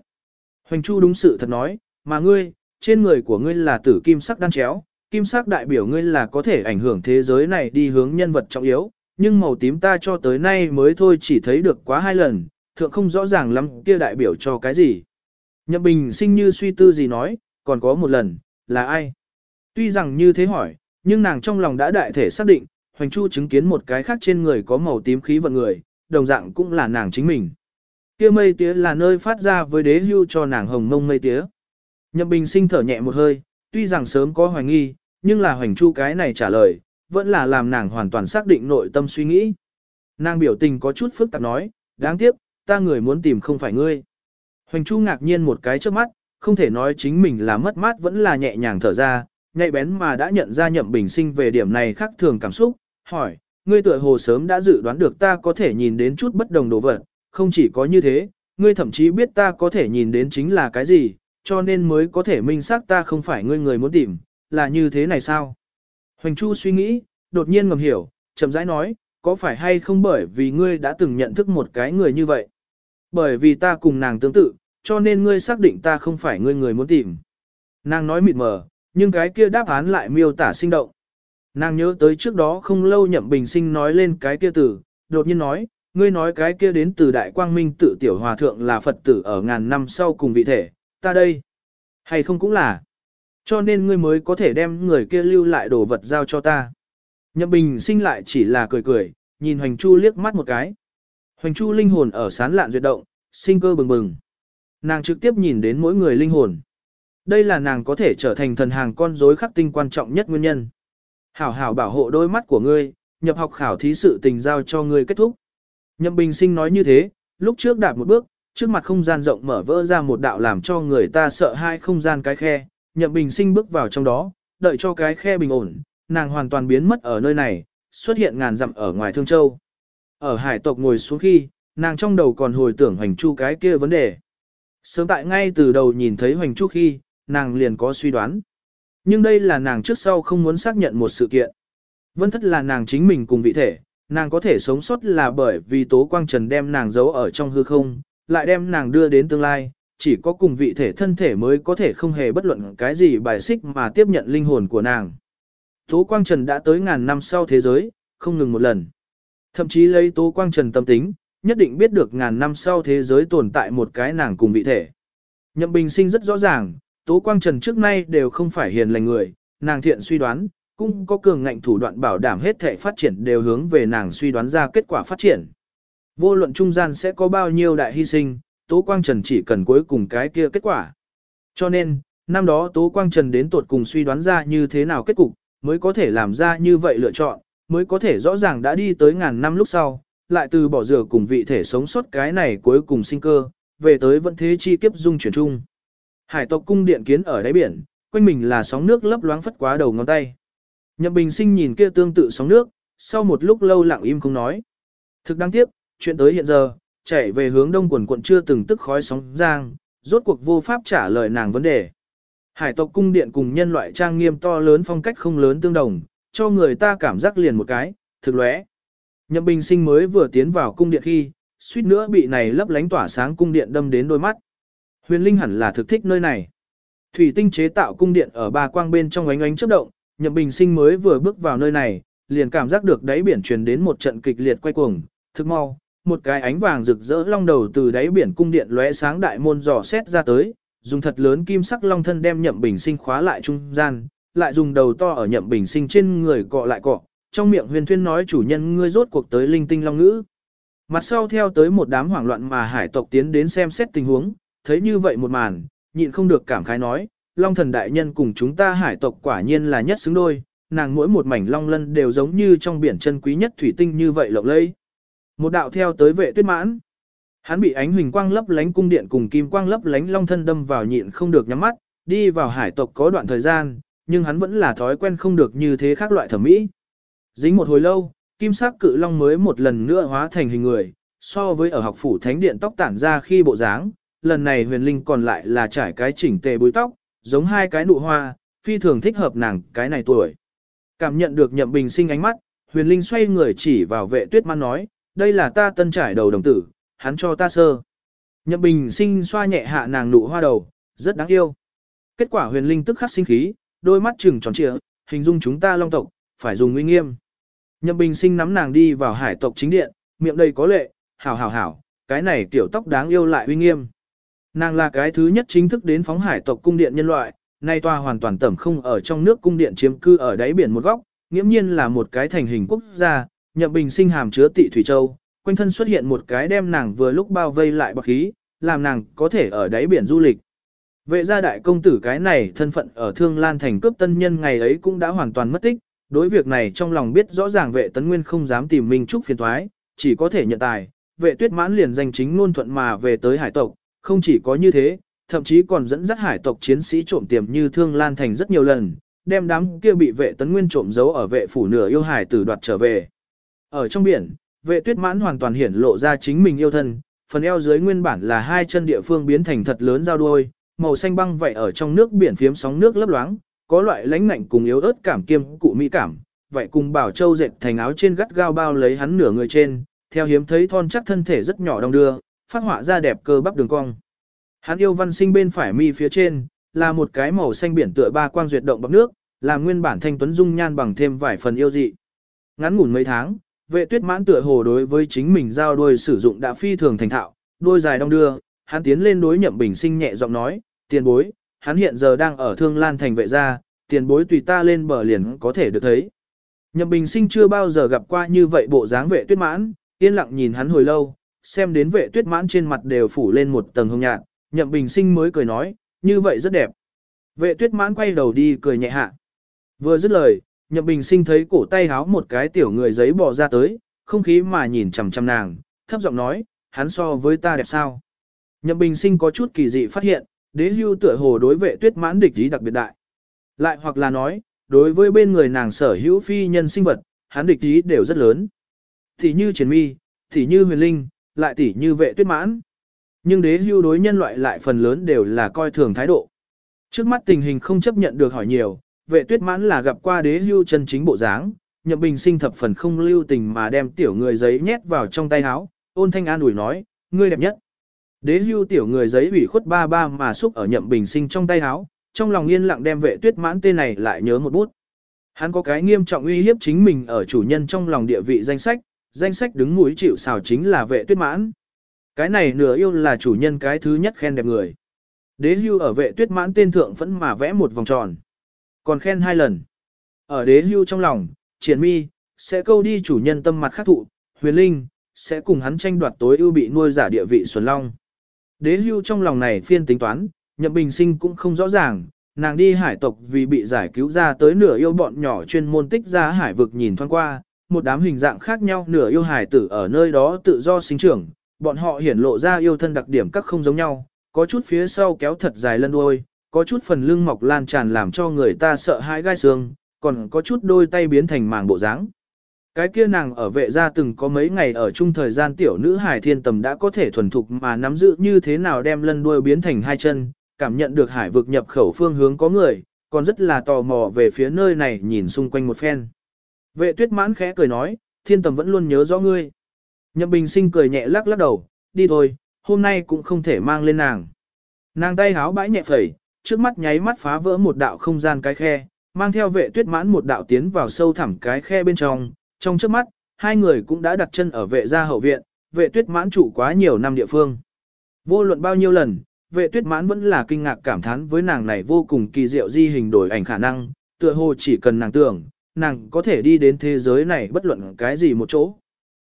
Hoành Chu đúng sự thật nói, mà ngươi, trên người của ngươi là tử kim sắc đan chéo, kim sắc đại biểu ngươi là có thể ảnh hưởng thế giới này đi hướng nhân vật trọng yếu, nhưng màu tím ta cho tới nay mới thôi chỉ thấy được quá hai lần, thượng không rõ ràng lắm kia đại biểu cho cái gì. Nhậm Bình sinh như suy tư gì nói, còn có một lần, là ai? Tuy rằng như thế hỏi, nhưng nàng trong lòng đã đại thể xác định, Hoành Chu chứng kiến một cái khác trên người có màu tím khí vận người, đồng dạng cũng là nàng chính mình. Kia mây tía là nơi phát ra với đế hưu cho nàng hồng mông mây tía. Nhậm Bình sinh thở nhẹ một hơi, tuy rằng sớm có hoài nghi, nhưng là Hoành Chu cái này trả lời, vẫn là làm nàng hoàn toàn xác định nội tâm suy nghĩ. Nàng biểu tình có chút phức tạp nói, đáng tiếc, ta người muốn tìm không phải ngươi. Hoành Chu ngạc nhiên một cái trước mắt, không thể nói chính mình là mất mát vẫn là nhẹ nhàng thở ra, nhạy bén mà đã nhận ra nhậm bình sinh về điểm này khác thường cảm xúc, hỏi, ngươi tựa hồ sớm đã dự đoán được ta có thể nhìn đến chút bất đồng đồ vật, không chỉ có như thế, ngươi thậm chí biết ta có thể nhìn đến chính là cái gì, cho nên mới có thể minh xác ta không phải ngươi người muốn tìm, là như thế này sao? Hoành Chu suy nghĩ, đột nhiên ngầm hiểu, chậm rãi nói, có phải hay không bởi vì ngươi đã từng nhận thức một cái người như vậy? Bởi vì ta cùng nàng tương tự, cho nên ngươi xác định ta không phải ngươi người muốn tìm. Nàng nói mịt mờ, nhưng cái kia đáp án lại miêu tả sinh động. Nàng nhớ tới trước đó không lâu nhậm bình sinh nói lên cái kia từ, đột nhiên nói, ngươi nói cái kia đến từ đại quang minh tự tiểu hòa thượng là Phật tử ở ngàn năm sau cùng vị thể, ta đây. Hay không cũng là. Cho nên ngươi mới có thể đem người kia lưu lại đồ vật giao cho ta. Nhậm bình sinh lại chỉ là cười cười, nhìn Hoành Chu liếc mắt một cái. Hoành Chu linh hồn ở sán lạn duyệt động, sinh cơ bừng bừng. Nàng trực tiếp nhìn đến mỗi người linh hồn. Đây là nàng có thể trở thành thần hàng con rối khắc tinh quan trọng nhất nguyên nhân. Hảo hảo bảo hộ đôi mắt của ngươi, nhập học khảo thí sự tình giao cho ngươi kết thúc. Nhậm Bình Sinh nói như thế, lúc trước đạp một bước, trước mặt không gian rộng mở vỡ ra một đạo làm cho người ta sợ hai không gian cái khe. Nhậm Bình Sinh bước vào trong đó, đợi cho cái khe bình ổn, nàng hoàn toàn biến mất ở nơi này, xuất hiện ngàn dặm ở ngoài Thương Châu. Ở hải tộc ngồi xuống khi, nàng trong đầu còn hồi tưởng hoành chu cái kia vấn đề. Sớm tại ngay từ đầu nhìn thấy hoành chu khi, nàng liền có suy đoán. Nhưng đây là nàng trước sau không muốn xác nhận một sự kiện. Vân thất là nàng chính mình cùng vị thể, nàng có thể sống sót là bởi vì Tố Quang Trần đem nàng giấu ở trong hư không, lại đem nàng đưa đến tương lai, chỉ có cùng vị thể thân thể mới có thể không hề bất luận cái gì bài xích mà tiếp nhận linh hồn của nàng. Tố Quang Trần đã tới ngàn năm sau thế giới, không ngừng một lần. Thậm chí lấy Tố Quang Trần tâm tính, nhất định biết được ngàn năm sau thế giới tồn tại một cái nàng cùng vị thể. Nhậm Bình Sinh rất rõ ràng, Tố Quang Trần trước nay đều không phải hiền lành người, nàng thiện suy đoán, cũng có cường ngạnh thủ đoạn bảo đảm hết thể phát triển đều hướng về nàng suy đoán ra kết quả phát triển. Vô luận trung gian sẽ có bao nhiêu đại hy sinh, Tố Quang Trần chỉ cần cuối cùng cái kia kết quả. Cho nên, năm đó Tố Quang Trần đến tuột cùng suy đoán ra như thế nào kết cục, mới có thể làm ra như vậy lựa chọn, mới có thể rõ ràng đã đi tới ngàn năm lúc sau, lại từ bỏ rửa cùng vị thể sống sót cái này cuối cùng sinh cơ, về tới vẫn thế chi kiếp dung chuyển chung. Hải tộc cung điện kiến ở đáy biển, quanh mình là sóng nước lấp loáng phất quá đầu ngón tay. Nhậm Bình Sinh nhìn kia tương tự sóng nước, sau một lúc lâu lặng im không nói. Thực đáng tiếc, chuyện tới hiện giờ, chạy về hướng đông quần quận chưa từng tức khói sóng giang, rốt cuộc vô pháp trả lời nàng vấn đề. Hải tộc cung điện cùng nhân loại trang nghiêm to lớn phong cách không lớn tương đồng, cho người ta cảm giác liền một cái, thực lóe. Nhậm Bình Sinh mới vừa tiến vào cung điện khi, suýt nữa bị này lấp lánh tỏa sáng cung điện đâm đến đôi mắt. Huyền Linh hẳn là thực thích nơi này. Thủy tinh chế tạo cung điện ở ba quang bên trong ánh ánh chớp động, Nhậm Bình Sinh mới vừa bước vào nơi này, liền cảm giác được đáy biển truyền đến một trận kịch liệt quay cuồng, thực mau, một cái ánh vàng rực rỡ long đầu từ đáy biển cung điện lóe sáng đại môn dò xét ra tới, dùng thật lớn kim sắc long thân đem Nhậm Bình Sinh khóa lại trung gian, lại dùng đầu to ở Nhậm Bình Sinh trên người cọ lại cọ, trong miệng huyền thuyên nói chủ nhân ngươi rốt cuộc tới linh tinh long ngữ. Mặt sau theo tới một đám hoảng loạn mà hải tộc tiến đến xem xét tình huống, thấy như vậy một màn, nhịn không được cảm khái nói, long thần đại nhân cùng chúng ta hải tộc quả nhiên là nhất xứng đôi, nàng mỗi một mảnh long lân đều giống như trong biển chân quý nhất thủy tinh như vậy lộng lẫy. Một đạo theo tới vệ tuyết mãn. Hắn bị ánh huỳnh quang lấp lánh cung điện cùng kim quang lấp lánh long thân đâm vào nhịn không được nhắm mắt, đi vào hải tộc có đoạn thời gian, nhưng hắn vẫn là thói quen không được như thế khác loại thẩm mỹ. Dính một hồi lâu, kim sắc cự long mới một lần nữa hóa thành hình người, so với ở học phủ thánh điện tóc tản ra khi bộ dáng, lần này huyền linh còn lại là trải cái chỉnh tề búi tóc, giống hai cái nụ hoa, phi thường thích hợp nàng cái này tuổi. Cảm nhận được nhậm bình sinh ánh mắt, huyền linh xoay người chỉ vào vệ tuyết man nói, đây là ta tân trải đầu đồng tử, hắn cho ta sơ. Nhậm bình sinh xoa nhẹ hạ nàng nụ hoa đầu, rất đáng yêu. Kết quả huyền linh tức khắc sinh khí, đôi mắt trừng tròn trịa, hình dung chúng ta long tộc, phải dùng uy nghiêm. Nhậm Bình Sinh nắm nàng đi vào hải tộc chính điện, miệng đầy có lệ, hảo hảo hảo, cái này tiểu tóc đáng yêu lại uy nghiêm. Nàng là cái thứ nhất chính thức đến phóng hải tộc cung điện nhân loại, nay toa hoàn toàn tẩm không ở trong nước cung điện chiếm cư ở đáy biển một góc, nghiễm nhiên là một cái thành hình quốc gia, Nhậm Bình Sinh hàm chứa tị thủy châu, quanh thân xuất hiện một cái đem nàng vừa lúc bao vây lại bọc khí, làm nàng có thể ở đáy biển du lịch. Vệ gia đại công tử cái này thân phận ở Thương Lan thành cướp tân nhân ngày ấy cũng đã hoàn toàn mất tích, đối việc này trong lòng biết rõ ràng vệ tấn nguyên không dám tìm Minh Trúc phiền thoái, chỉ có thể nhận tài, vệ tuyết mãn liền danh chính ngôn thuận mà về tới hải tộc, không chỉ có như thế, thậm chí còn dẫn dắt hải tộc chiến sĩ trộm tiềm như Thương Lan thành rất nhiều lần, đem đám kia bị vệ tấn nguyên trộm giấu ở vệ phủ nửa yêu hải tử đoạt trở về. Ở trong biển, vệ tuyết mãn hoàn toàn hiển lộ ra chính mình yêu thân, phần eo dưới nguyên bản là hai chân địa phương biến thành thật lớn giao đuôi, màu xanh băng vậy ở trong nước biển phiếm sóng nước lấp loáng, có loại lãnh ngạnh cùng yếu ớt cảm kiêm cụ mỹ cảm, vậy cùng bảo châu dệt thành áo trên gắt gao bao lấy hắn nửa người trên, theo hiếm thấy thon chắc thân thể rất nhỏ đong đưa, phát họa ra đẹp cơ bắp đường cong. Hắn yêu văn sinh bên phải mi phía trên, là một cái màu xanh biển tựa ba quang duyệt động bọc nước, làm nguyên bản thanh tuấn dung nhan bằng thêm vài phần yêu dị. Ngắn ngủn mấy tháng, vệ tuyết mãn tựa hồ đối với chính mình giao đuôi sử dụng đã phi thường thành thạo, đuôi dài đong đưa, hắn tiến lên đối nhậm bình sinh nhẹ giọng nói, tiền bối, hắn hiện giờ đang ở thương lan thành vệ gia, tiền bối tùy ta lên bờ liền có thể được thấy. Nhậm bình sinh chưa bao giờ gặp qua như vậy bộ dáng vệ tuyết mãn, yên lặng nhìn hắn hồi lâu, xem đến vệ tuyết mãn trên mặt đều phủ lên một tầng hồng nhạt, nhậm bình sinh mới cười nói, như vậy rất đẹp. Vệ tuyết mãn quay đầu đi cười nhẹ hạ. Vừa dứt lời, nhậm bình sinh thấy cổ tay háo một cái tiểu người giấy bỏ ra tới, không khí mà nhìn chằm chằm nàng, thấp giọng nói, hắn so với ta đẹp sao. Nhậm bình sinh có chút kỳ dị phát hiện, đế hưu tựa hồ đối vệ tuyết mãn địch ý đặc biệt đại. Lại hoặc là nói, đối với bên người nàng sở hữu phi nhân sinh vật, hắn địch ý đều rất lớn. Thì như triển mi, thì như huyền linh, lại tỉ như vệ tuyết mãn. Nhưng đế hưu đối nhân loại lại phần lớn đều là coi thường thái độ. Trước mắt tình hình không chấp nhận được hỏi nhiều, vệ tuyết mãn là gặp qua đế hưu chân chính bộ dáng, nhậm bình sinh thập phần không lưu tình mà đem tiểu người giấy nhét vào trong tay áo, ôn thanh an ủi nói, ngươi đẹp nhất. Đế hưu tiểu người giấy ủy khuất ba ba mà xúc ở nhậm bình sinh trong tay áo, trong lòng yên lặng đem vệ tuyết mãn tên này lại nhớ một bút. Hắn có cái nghiêm trọng uy hiếp chính mình ở chủ nhân trong lòng địa vị danh sách, danh sách đứng mũi chịu xào chính là vệ tuyết mãn. Cái này nửa yêu là chủ nhân cái thứ nhất khen đẹp người. Đế hưu ở vệ tuyết mãn tên thượng vẫn mà vẽ một vòng tròn. Còn khen hai lần. Ở đế hưu trong lòng, triển mi, sẽ câu đi chủ nhân tâm mặt khắc thụ, huyền linh, sẽ cùng hắn tranh đoạt tối ưu bị nuôi giả địa vị xuân long. Đế hưu trong lòng này phiên tính toán, nhậm bình sinh cũng không rõ ràng, nàng đi hải tộc vì bị giải cứu ra tới nửa yêu bọn nhỏ chuyên môn tích ra hải vực nhìn thoáng qua, một đám hình dạng khác nhau nửa yêu hải tử ở nơi đó tự do sinh trưởng, bọn họ hiển lộ ra yêu thân đặc điểm các không giống nhau, có chút phía sau kéo thật dài lân đuôi, có chút phần lưng mọc lan tràn làm cho người ta sợ hãi gai xương, còn có chút đôi tay biến thành màng bộ dáng. Cái kia nàng ở vệ gia từng có mấy ngày ở chung thời gian tiểu nữ hải thiên tầm đã có thể thuần thục mà nắm giữ như thế nào đem lân đuôi biến thành hai chân, cảm nhận được hải vực nhập khẩu phương hướng có người, còn rất là tò mò về phía nơi này nhìn xung quanh một phen. Vệ tuyết mãn khẽ cười nói, thiên tầm vẫn luôn nhớ rõ ngươi. Nhậm bình sinh cười nhẹ lắc lắc đầu, đi thôi, hôm nay cũng không thể mang lên nàng. Nàng tay háo bãi nhẹ phẩy, trước mắt nháy mắt phá vỡ một đạo không gian cái khe, mang theo vệ tuyết mãn một đạo tiến vào sâu thẳm cái khe bên trong, trong trước mắt, hai người cũng đã đặt chân ở vệ gia hậu viện, vệ tuyết mãn trụ quá nhiều năm địa phương. Vô luận bao nhiêu lần, vệ tuyết mãn vẫn là kinh ngạc cảm thán với nàng này vô cùng kỳ diệu di hình đổi ảnh khả năng, tựa hồ chỉ cần nàng tưởng, nàng có thể đi đến thế giới này bất luận cái gì một chỗ.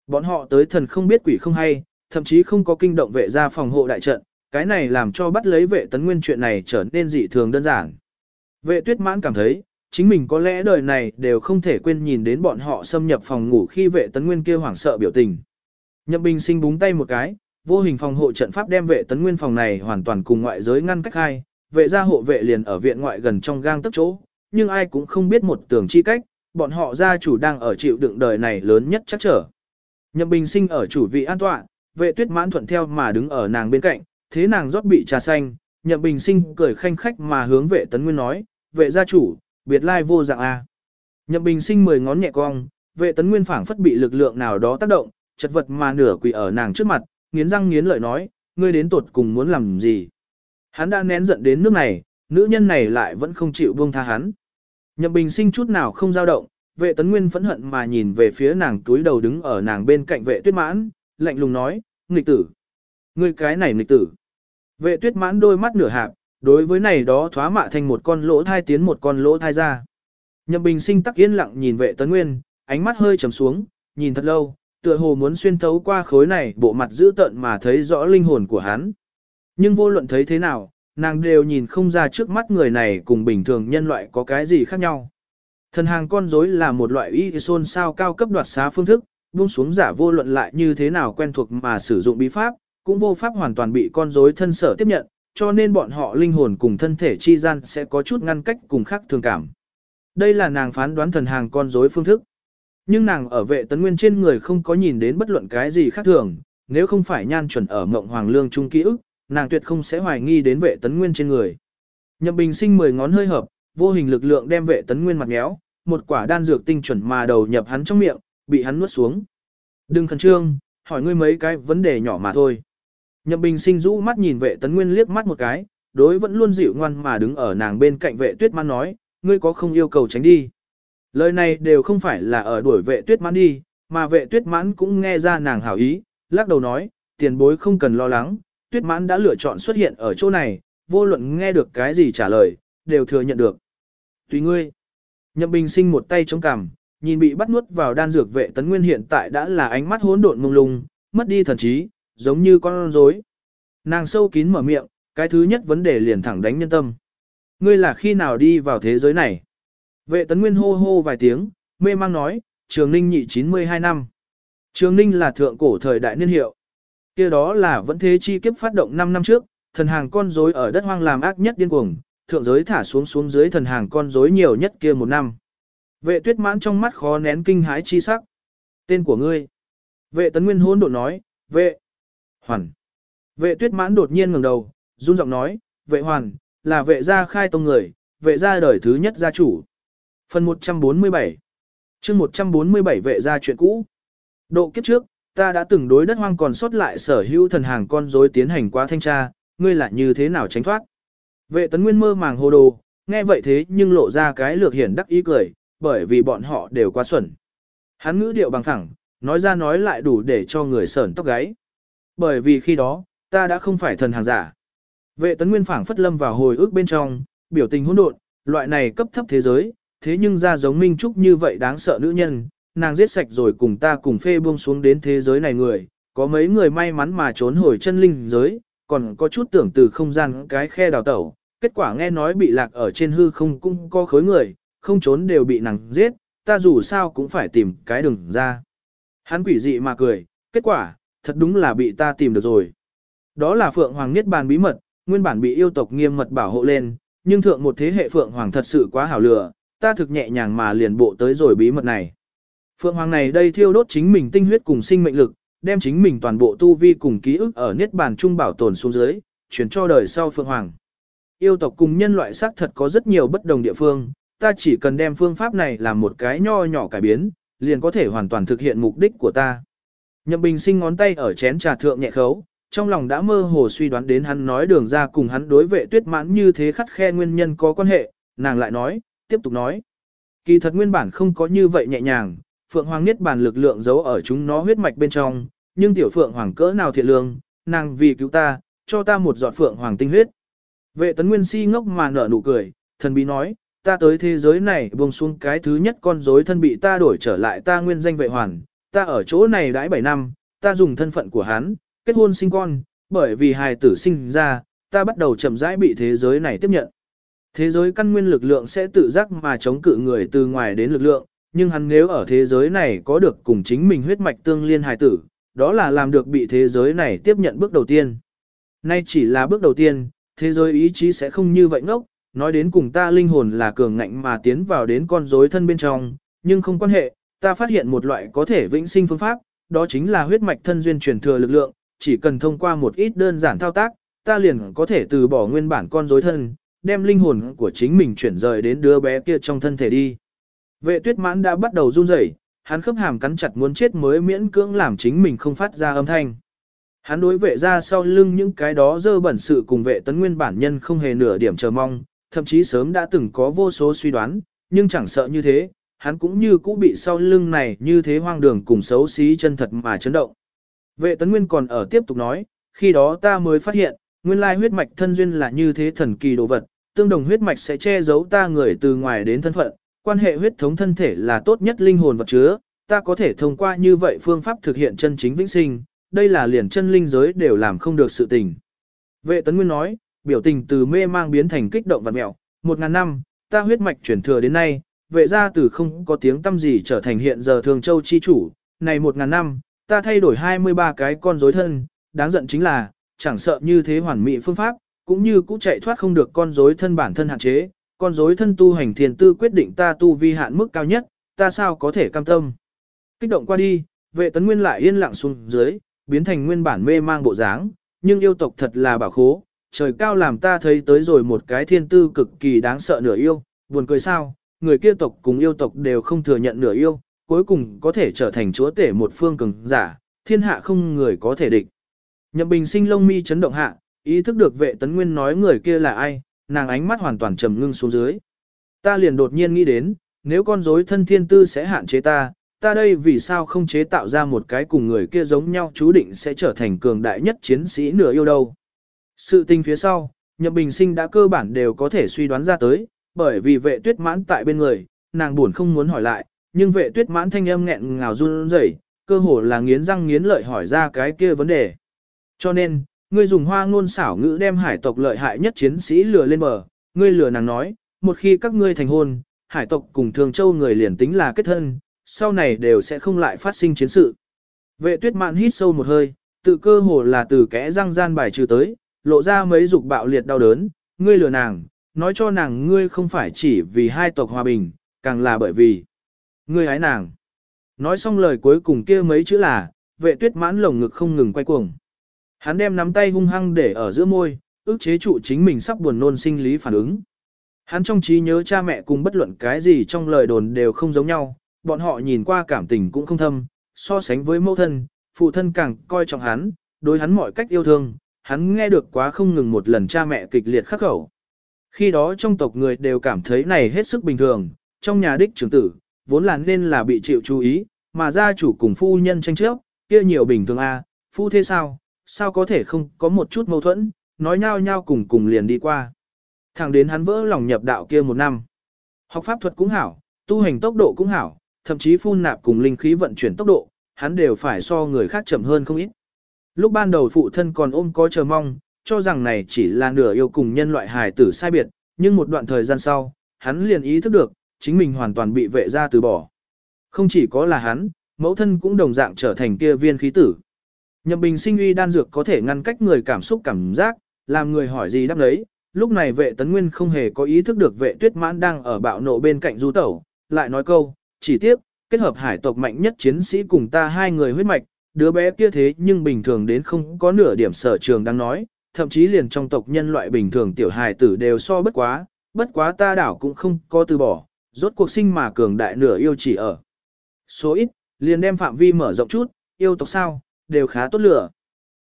Bọn họ tới thần không biết quỷ không hay, thậm chí không có kinh động vệ gia phòng hộ đại trận, cái này làm cho bắt lấy vệ tấn nguyên chuyện này trở nên dị thường đơn giản. Vệ tuyết mãn cảm thấy, chính mình có lẽ đời này đều không thể quên nhìn đến bọn họ xâm nhập phòng ngủ khi vệ tấn nguyên kia hoảng sợ biểu tình. Nhậm bình sinh búng tay một cái, vô hình phòng hộ trận pháp đem vệ tấn nguyên phòng này hoàn toàn cùng ngoại giới ngăn cách hai, vệ gia hộ vệ liền ở viện ngoại gần trong gang tấc chỗ, nhưng ai cũng không biết một tường chi cách, bọn họ gia chủ đang ở chịu đựng đời này lớn nhất chắc trở. Nhậm bình sinh ở chủ vị an tọa, vệ tuyết mãn thuận theo mà đứng ở nàng bên cạnh, thế nàng rót bị trà xanh, nhậm bình sinh cười khanh khách mà hướng vệ tấn nguyên nói, vệ gia chủ, biệt lai vô dạng A. Nhậm bình sinh mười ngón nhẹ cong, vệ tấn nguyên phảng phất bị lực lượng nào đó tác động, chật vật mà nửa quỳ ở nàng trước mặt, nghiến răng nghiến lợi nói, ngươi đến tột cùng muốn làm gì. Hắn đã nén giận đến nước này, nữ nhân này lại vẫn không chịu buông tha hắn. Nhậm bình sinh chút nào không dao động, vệ tấn nguyên phẫn hận mà nhìn về phía nàng túi đầu đứng ở nàng bên cạnh vệ tuyết mãn, lạnh lùng nói, nghịch tử. Ngươi cái này nghịch tử. Vệ tuyết mãn đôi mắt nửa hạp, đối với này đó thoá mạ thành một con lỗ thai tiến một con lỗ thai ra. Nhậm bình sinh tắc yên lặng nhìn vệ tấn nguyên, ánh mắt hơi trầm xuống, nhìn thật lâu, tựa hồ muốn xuyên thấu qua khối này bộ mặt dữ tợn mà thấy rõ linh hồn của hắn. Nhưng vô luận thấy thế nào, nàng đều nhìn không ra trước mắt người này cùng bình thường nhân loại có cái gì khác nhau. Thần hàng con rối là một loại y xôn sao cao cấp đoạt xá phương thức, buông xuống giả vô luận lại như thế nào quen thuộc mà sử dụng bí pháp, cũng vô pháp hoàn toàn bị con rối thân sở tiếp nhận, cho nên bọn họ linh hồn cùng thân thể chi gian sẽ có chút ngăn cách cùng khác thường cảm. Đây là nàng phán đoán thần hàng con rối phương thức. Nhưng nàng ở vệ tấn nguyên trên người không có nhìn đến bất luận cái gì khác thường, nếu không phải nhan chuẩn ở mộng hoàng lương trung ký ức, nàng tuyệt không sẽ hoài nghi đến vệ tấn nguyên trên người. Nhậm bình sinh mười ngón hơi hợp, vô hình lực lượng đem vệ tấn nguyên mặt méo, một quả đan dược tinh chuẩn mà đầu nhập hắn trong miệng, bị hắn nuốt xuống. Đừng khẩn trương, hỏi ngươi mấy cái vấn đề nhỏ mà thôi. Nhậm bình sinh rũ mắt nhìn vệ tấn nguyên liếc mắt một cái, đối vẫn luôn dịu ngoan mà đứng ở nàng bên cạnh vệ tuyết man nói, ngươi có không yêu cầu tránh đi. Lời này đều không phải là ở đuổi vệ tuyết mãn đi, mà vệ tuyết mãn cũng nghe ra nàng hảo ý, lắc đầu nói, tiền bối không cần lo lắng, tuyết mãn đã lựa chọn xuất hiện ở chỗ này, vô luận nghe được cái gì trả lời, đều thừa nhận được. Tùy ngươi. Nhậm bình sinh một tay chống cằm, nhìn bị bắt nuốt vào đan dược vệ tấn nguyên hiện tại đã là ánh mắt hỗn độn mông lung, mất đi thần trí, giống như con rối. Nàng sâu kín mở miệng, cái thứ nhất vấn đề liền thẳng đánh nhân tâm. Ngươi là khi nào đi vào thế giới này? Vệ tấn nguyên hô hô vài tiếng, mê mang nói, trường ninh nhị 92 năm. Trường ninh là thượng cổ thời đại niên hiệu. kia đó là vẫn thế chi kiếp phát động 5 năm trước, thần hàng con rối ở đất hoang làm ác nhất điên cuồng, thượng giới thả xuống xuống dưới thần hàng con rối nhiều nhất kia một năm. Vệ tuyết mãn trong mắt khó nén kinh hãi chi sắc. Tên của ngươi. Vệ tấn nguyên hôn độ nói, vệ. Hoàn. Vệ tuyết mãn đột nhiên ngẩng đầu, run giọng nói, vệ hoàn, là vệ gia khai tông người, vệ gia đời thứ nhất gia chủ. Phần 147 chương 147 vệ gia chuyện cũ. Độ kiếp trước, ta đã từng đối đất hoang còn sót lại sở hữu thần hàng con rối tiến hành qua thanh tra, ngươi lại như thế nào tránh thoát. Vệ tấn nguyên mơ màng hồ đồ, nghe vậy thế nhưng lộ ra cái lược hiển đắc ý cười, bởi vì bọn họ đều quá xuẩn. Hắn ngữ điệu bằng thẳng, nói ra nói lại đủ để cho người sởn tóc gáy. Bởi vì khi đó, ta đã không phải thần hàng giả. Vệ tấn nguyên phảng phất lâm vào hồi ức bên trong, biểu tình hỗn độn, loại này cấp thấp thế giới, thế nhưng ra giống Minh Trúc như vậy đáng sợ nữ nhân, nàng giết sạch rồi cùng ta cùng phê buông xuống đến thế giới này người, có mấy người may mắn mà trốn hồi chân linh giới, còn có chút tưởng từ không gian cái khe đào tẩu, kết quả nghe nói bị lạc ở trên hư không cũng có khối người, không trốn đều bị nàng giết, ta dù sao cũng phải tìm cái đường ra. Hắn quỷ dị mà cười, kết quả, thật đúng là bị ta tìm được rồi. Đó là Phượng Hoàng Niết Bàn bí mật, nguyên bản bị yêu tộc nghiêm mật bảo hộ lên, nhưng thượng một thế hệ Phượng Hoàng thật sự quá hảo lửa, ta thực nhẹ nhàng mà liền bộ tới rồi bí mật này. Phượng Hoàng này đây thiêu đốt chính mình tinh huyết cùng sinh mệnh lực, đem chính mình toàn bộ tu vi cùng ký ức ở Niết Bàn Trung bảo tồn xuống dưới, chuyển cho đời sau Phượng Hoàng. Yêu tộc cùng nhân loại xác thật có rất nhiều bất đồng địa phương, ta chỉ cần đem phương pháp này làm một cái nho nhỏ cải biến, liền có thể hoàn toàn thực hiện mục đích của ta. Nhậm Bình sinh ngón tay ở chén trà thượng nhẹ khấu, trong lòng đã mơ hồ suy đoán đến hắn nói đường ra cùng hắn đối vệ tuyết mãn như thế khắt khe nguyên nhân có quan hệ, nàng lại nói, tiếp tục nói. Kỳ thật nguyên bản không có như vậy nhẹ nhàng, Phượng Hoàng Niết bản lực lượng giấu ở chúng nó huyết mạch bên trong, nhưng tiểu Phượng Hoàng cỡ nào thiện lương, nàng vì cứu ta, cho ta một giọt Phượng Hoàng tinh huyết. Vệ tấn nguyên si ngốc mà nở nụ cười, thần bí nói, ta tới thế giới này buông xuống cái thứ nhất con rối thân bị ta đổi trở lại ta nguyên danh vệ hoàn, ta ở chỗ này đãi 7 năm, ta dùng thân phận của hắn, kết hôn sinh con, bởi vì hài tử sinh ra, ta bắt đầu chậm rãi bị thế giới này tiếp nhận. Thế giới căn nguyên lực lượng sẽ tự giác mà chống cự người từ ngoài đến lực lượng, nhưng hắn nếu ở thế giới này có được cùng chính mình huyết mạch tương liên hài tử, đó là làm được bị thế giới này tiếp nhận bước đầu tiên. Nay chỉ là bước đầu tiên, thế giới ý chí sẽ không như vậy ngốc, nói đến cùng ta linh hồn là cường ngạnh mà tiến vào đến con rối thân bên trong, nhưng không quan hệ, ta phát hiện một loại có thể vĩnh sinh phương pháp, đó chính là huyết mạch thân duyên truyền thừa lực lượng, chỉ cần thông qua một ít đơn giản thao tác, ta liền có thể từ bỏ nguyên bản con rối thân, đem linh hồn của chính mình chuyển rời đến đứa bé kia trong thân thể đi. Vệ tuyết mãn đã bắt đầu run rẩy, hắn khớp hàm cắn chặt muốn chết mới miễn cưỡng làm chính mình không phát ra âm thanh. Hắn đối vệ ra sau lưng những cái đó dơ bẩn sự cùng vệ tấn nguyên bản nhân không hề nửa điểm chờ mong, thậm chí sớm đã từng có vô số suy đoán, nhưng chẳng sợ như thế, hắn cũng như cũ bị sau lưng này như thế hoang đường cùng xấu xí chân thật mà chấn động. Vệ tấn nguyên còn ở tiếp tục nói, khi đó ta mới phát hiện, nguyên lai huyết mạch thân duyên là như thế thần kỳ đồ vật, tương đồng huyết mạch sẽ che giấu ta người từ ngoài đến thân phận, quan hệ huyết thống thân thể là tốt nhất linh hồn vật chứa, ta có thể thông qua như vậy phương pháp thực hiện chân chính vĩnh sinh, đây là liền chân linh giới đều làm không được sự tình. Vệ tấn nguyên nói, biểu tình từ mê mang biến thành kích động và mẹo, một ngàn năm, ta huyết mạch chuyển thừa đến nay, vệ gia từ không có tiếng tâm gì trở thành hiện giờ thường châu chi chủ, này một ngàn năm, ta thay đổi 23 cái con rối thân, đáng giận chính là, chẳng sợ như thế hoàn mỹ phương pháp, cũng như cũng chạy thoát không được con rối thân bản thân hạn chế, con rối thân tu hành thiền tư quyết định ta tu vi hạn mức cao nhất, ta sao có thể cam tâm. Kích động qua đi, vệ tấn nguyên lại yên lặng xuống dưới, biến thành nguyên bản mê mang bộ dáng, nhưng yêu tộc thật là bảo khố, trời cao làm ta thấy tới rồi một cái thiên tư cực kỳ đáng sợ nửa yêu, buồn cười sao, người kia tộc cùng yêu tộc đều không thừa nhận nửa yêu, cuối cùng có thể trở thành chúa tể một phương cường giả, thiên hạ không người có thể địch. Nhậm bình sinh lông mi chấn động hạ, ý thức được vệ tấn nguyên nói người kia là ai, nàng ánh mắt hoàn toàn trầm ngưng xuống dưới. Ta liền đột nhiên nghĩ đến, nếu con rối thân thiên tư sẽ hạn chế ta, ta đây vì sao không chế tạo ra một cái cùng người kia giống nhau chú định sẽ trở thành cường đại nhất chiến sĩ nửa yêu đâu. Sự tình phía sau, Nhậm Bình Sinh đã cơ bản đều có thể suy đoán ra tới, bởi vì vệ tuyết mãn tại bên người, nàng buồn không muốn hỏi lại, nhưng vệ tuyết mãn thanh âm nghẹn ngào run rẩy, cơ hồ là nghiến răng nghiến lợi hỏi ra cái kia vấn đề. Cho nên, ngươi dùng hoa ngôn xảo ngữ đem hải tộc lợi hại nhất chiến sĩ lừa lên bờ, ngươi lừa nàng nói, một khi các ngươi thành hôn, hải tộc cùng thường châu người liền tính là kết thân, sau này đều sẽ không lại phát sinh chiến sự. Vệ tuyết mạn hít sâu một hơi, tự cơ hồ là từ kẽ răng gian bài trừ tới, lộ ra mấy dục bạo liệt đau đớn, ngươi lừa nàng, nói cho nàng ngươi không phải chỉ vì hai tộc hòa bình, càng là bởi vì ngươi hái nàng. Nói xong lời cuối cùng kia mấy chữ là, vệ tuyết mãn lồng ngực không ngừng quay cuồng. Hắn đem nắm tay hung hăng để ở giữa môi, ước chế trụ chính mình sắp buồn nôn sinh lý phản ứng. Hắn trong trí nhớ cha mẹ cùng bất luận cái gì trong lời đồn đều không giống nhau, bọn họ nhìn qua cảm tình cũng không thâm, so sánh với mẫu thân, phụ thân càng coi trọng hắn, đối hắn mọi cách yêu thương, hắn nghe được quá không ngừng một lần cha mẹ kịch liệt khắc khẩu. Khi đó trong tộc người đều cảm thấy này hết sức bình thường, trong nhà đích trưởng tử, vốn là nên là bị chịu chú ý, mà gia chủ cùng phu nhân tranh chấp, kia nhiều bình thường a, à, phu thế sao, sao có thể không có một chút mâu thuẫn, nói nhau nhau cùng cùng liền đi qua. Thẳng đến hắn vỡ lòng nhập đạo kia một năm. Học pháp thuật cũng hảo, tu hành tốc độ cũng hảo, thậm chí phun nạp cùng linh khí vận chuyển tốc độ, hắn đều phải so người khác chậm hơn không ít. Lúc ban đầu phụ thân còn ôm có chờ mong, cho rằng này chỉ là nửa yêu cùng nhân loại hài tử sai biệt, nhưng một đoạn thời gian sau, hắn liền ý thức được, chính mình hoàn toàn bị vệ gia từ bỏ. Không chỉ có là hắn, mẫu thân cũng đồng dạng trở thành kia viên khí tử. Nhậm bình sinh uy đan dược có thể ngăn cách người cảm xúc cảm giác, làm người hỏi gì đáp lấy. Lúc này vệ tấn nguyên không hề có ý thức được vệ tuyết mãn đang ở bạo nộ bên cạnh du tẩu, lại nói câu, chỉ tiếp kết hợp hải tộc mạnh nhất chiến sĩ cùng ta hai người huyết mạch, đứa bé kia thế nhưng bình thường đến không có nửa điểm sở trường đang nói, thậm chí liền trong tộc nhân loại bình thường tiểu hài tử đều so bất quá, bất quá ta đảo cũng không có từ bỏ, rốt cuộc sinh mà cường đại nửa yêu chỉ ở. Số ít, liền đem phạm vi mở rộng chút, yêu tộc sao, đều khá tốt lửa.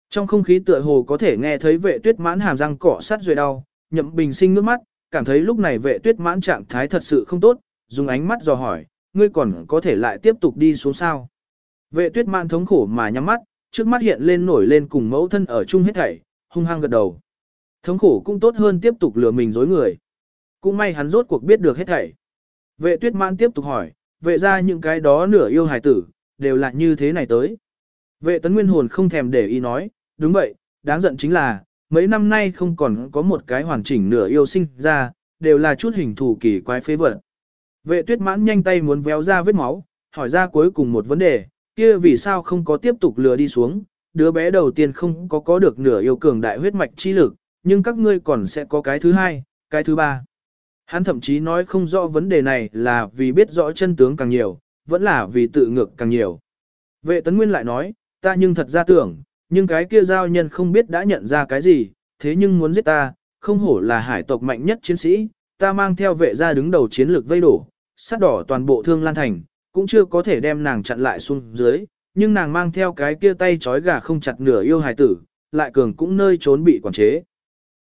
Trong không khí tựa hồ có thể nghe thấy vệ tuyết mãn hàm răng cỏ sắt rồi đau, nhậm bình sinh nước mắt, cảm thấy lúc này vệ tuyết mãn trạng thái thật sự không tốt, dùng ánh mắt dò hỏi, ngươi còn có thể lại tiếp tục đi xuống sao. Vệ tuyết mãn thống khổ mà nhắm mắt, trước mắt hiện lên nổi lên cùng mẫu thân ở chung hết thảy, hung hăng gật đầu. Thống khổ cũng tốt hơn tiếp tục lừa mình dối người. Cũng may hắn rốt cuộc biết được hết thảy. Vệ tuyết mãn tiếp tục hỏi, vệ ra những cái đó nửa yêu hài tử, đều là như thế này tới. Vệ tấn nguyên hồn không thèm để ý nói, đúng vậy, đáng giận chính là, mấy năm nay không còn có một cái hoàn chỉnh nửa yêu sinh ra, đều là chút hình thù kỳ quái phế vật. Vệ tuyết mãn nhanh tay muốn véo ra vết máu, hỏi ra cuối cùng một vấn đề, kia vì sao không có tiếp tục lừa đi xuống, đứa bé đầu tiên không có có được nửa yêu cường đại huyết mạch chi lực, nhưng các ngươi còn sẽ có cái thứ hai, cái thứ ba. Hắn thậm chí nói không rõ vấn đề này là vì biết rõ chân tướng càng nhiều, vẫn là vì tự ngược càng nhiều. Vệ tấn nguyên lại nói, ta nhưng thật ra tưởng, nhưng cái kia giao nhân không biết đã nhận ra cái gì, thế nhưng muốn giết ta, không hổ là hải tộc mạnh nhất chiến sĩ, ta mang theo vệ ra đứng đầu chiến lược vây đổ, sát đỏ toàn bộ thương lan thành, cũng chưa có thể đem nàng chặn lại xuống dưới, nhưng nàng mang theo cái kia tay trói gà không chặt nửa yêu hải tử, lại cường cũng nơi trốn bị quản chế.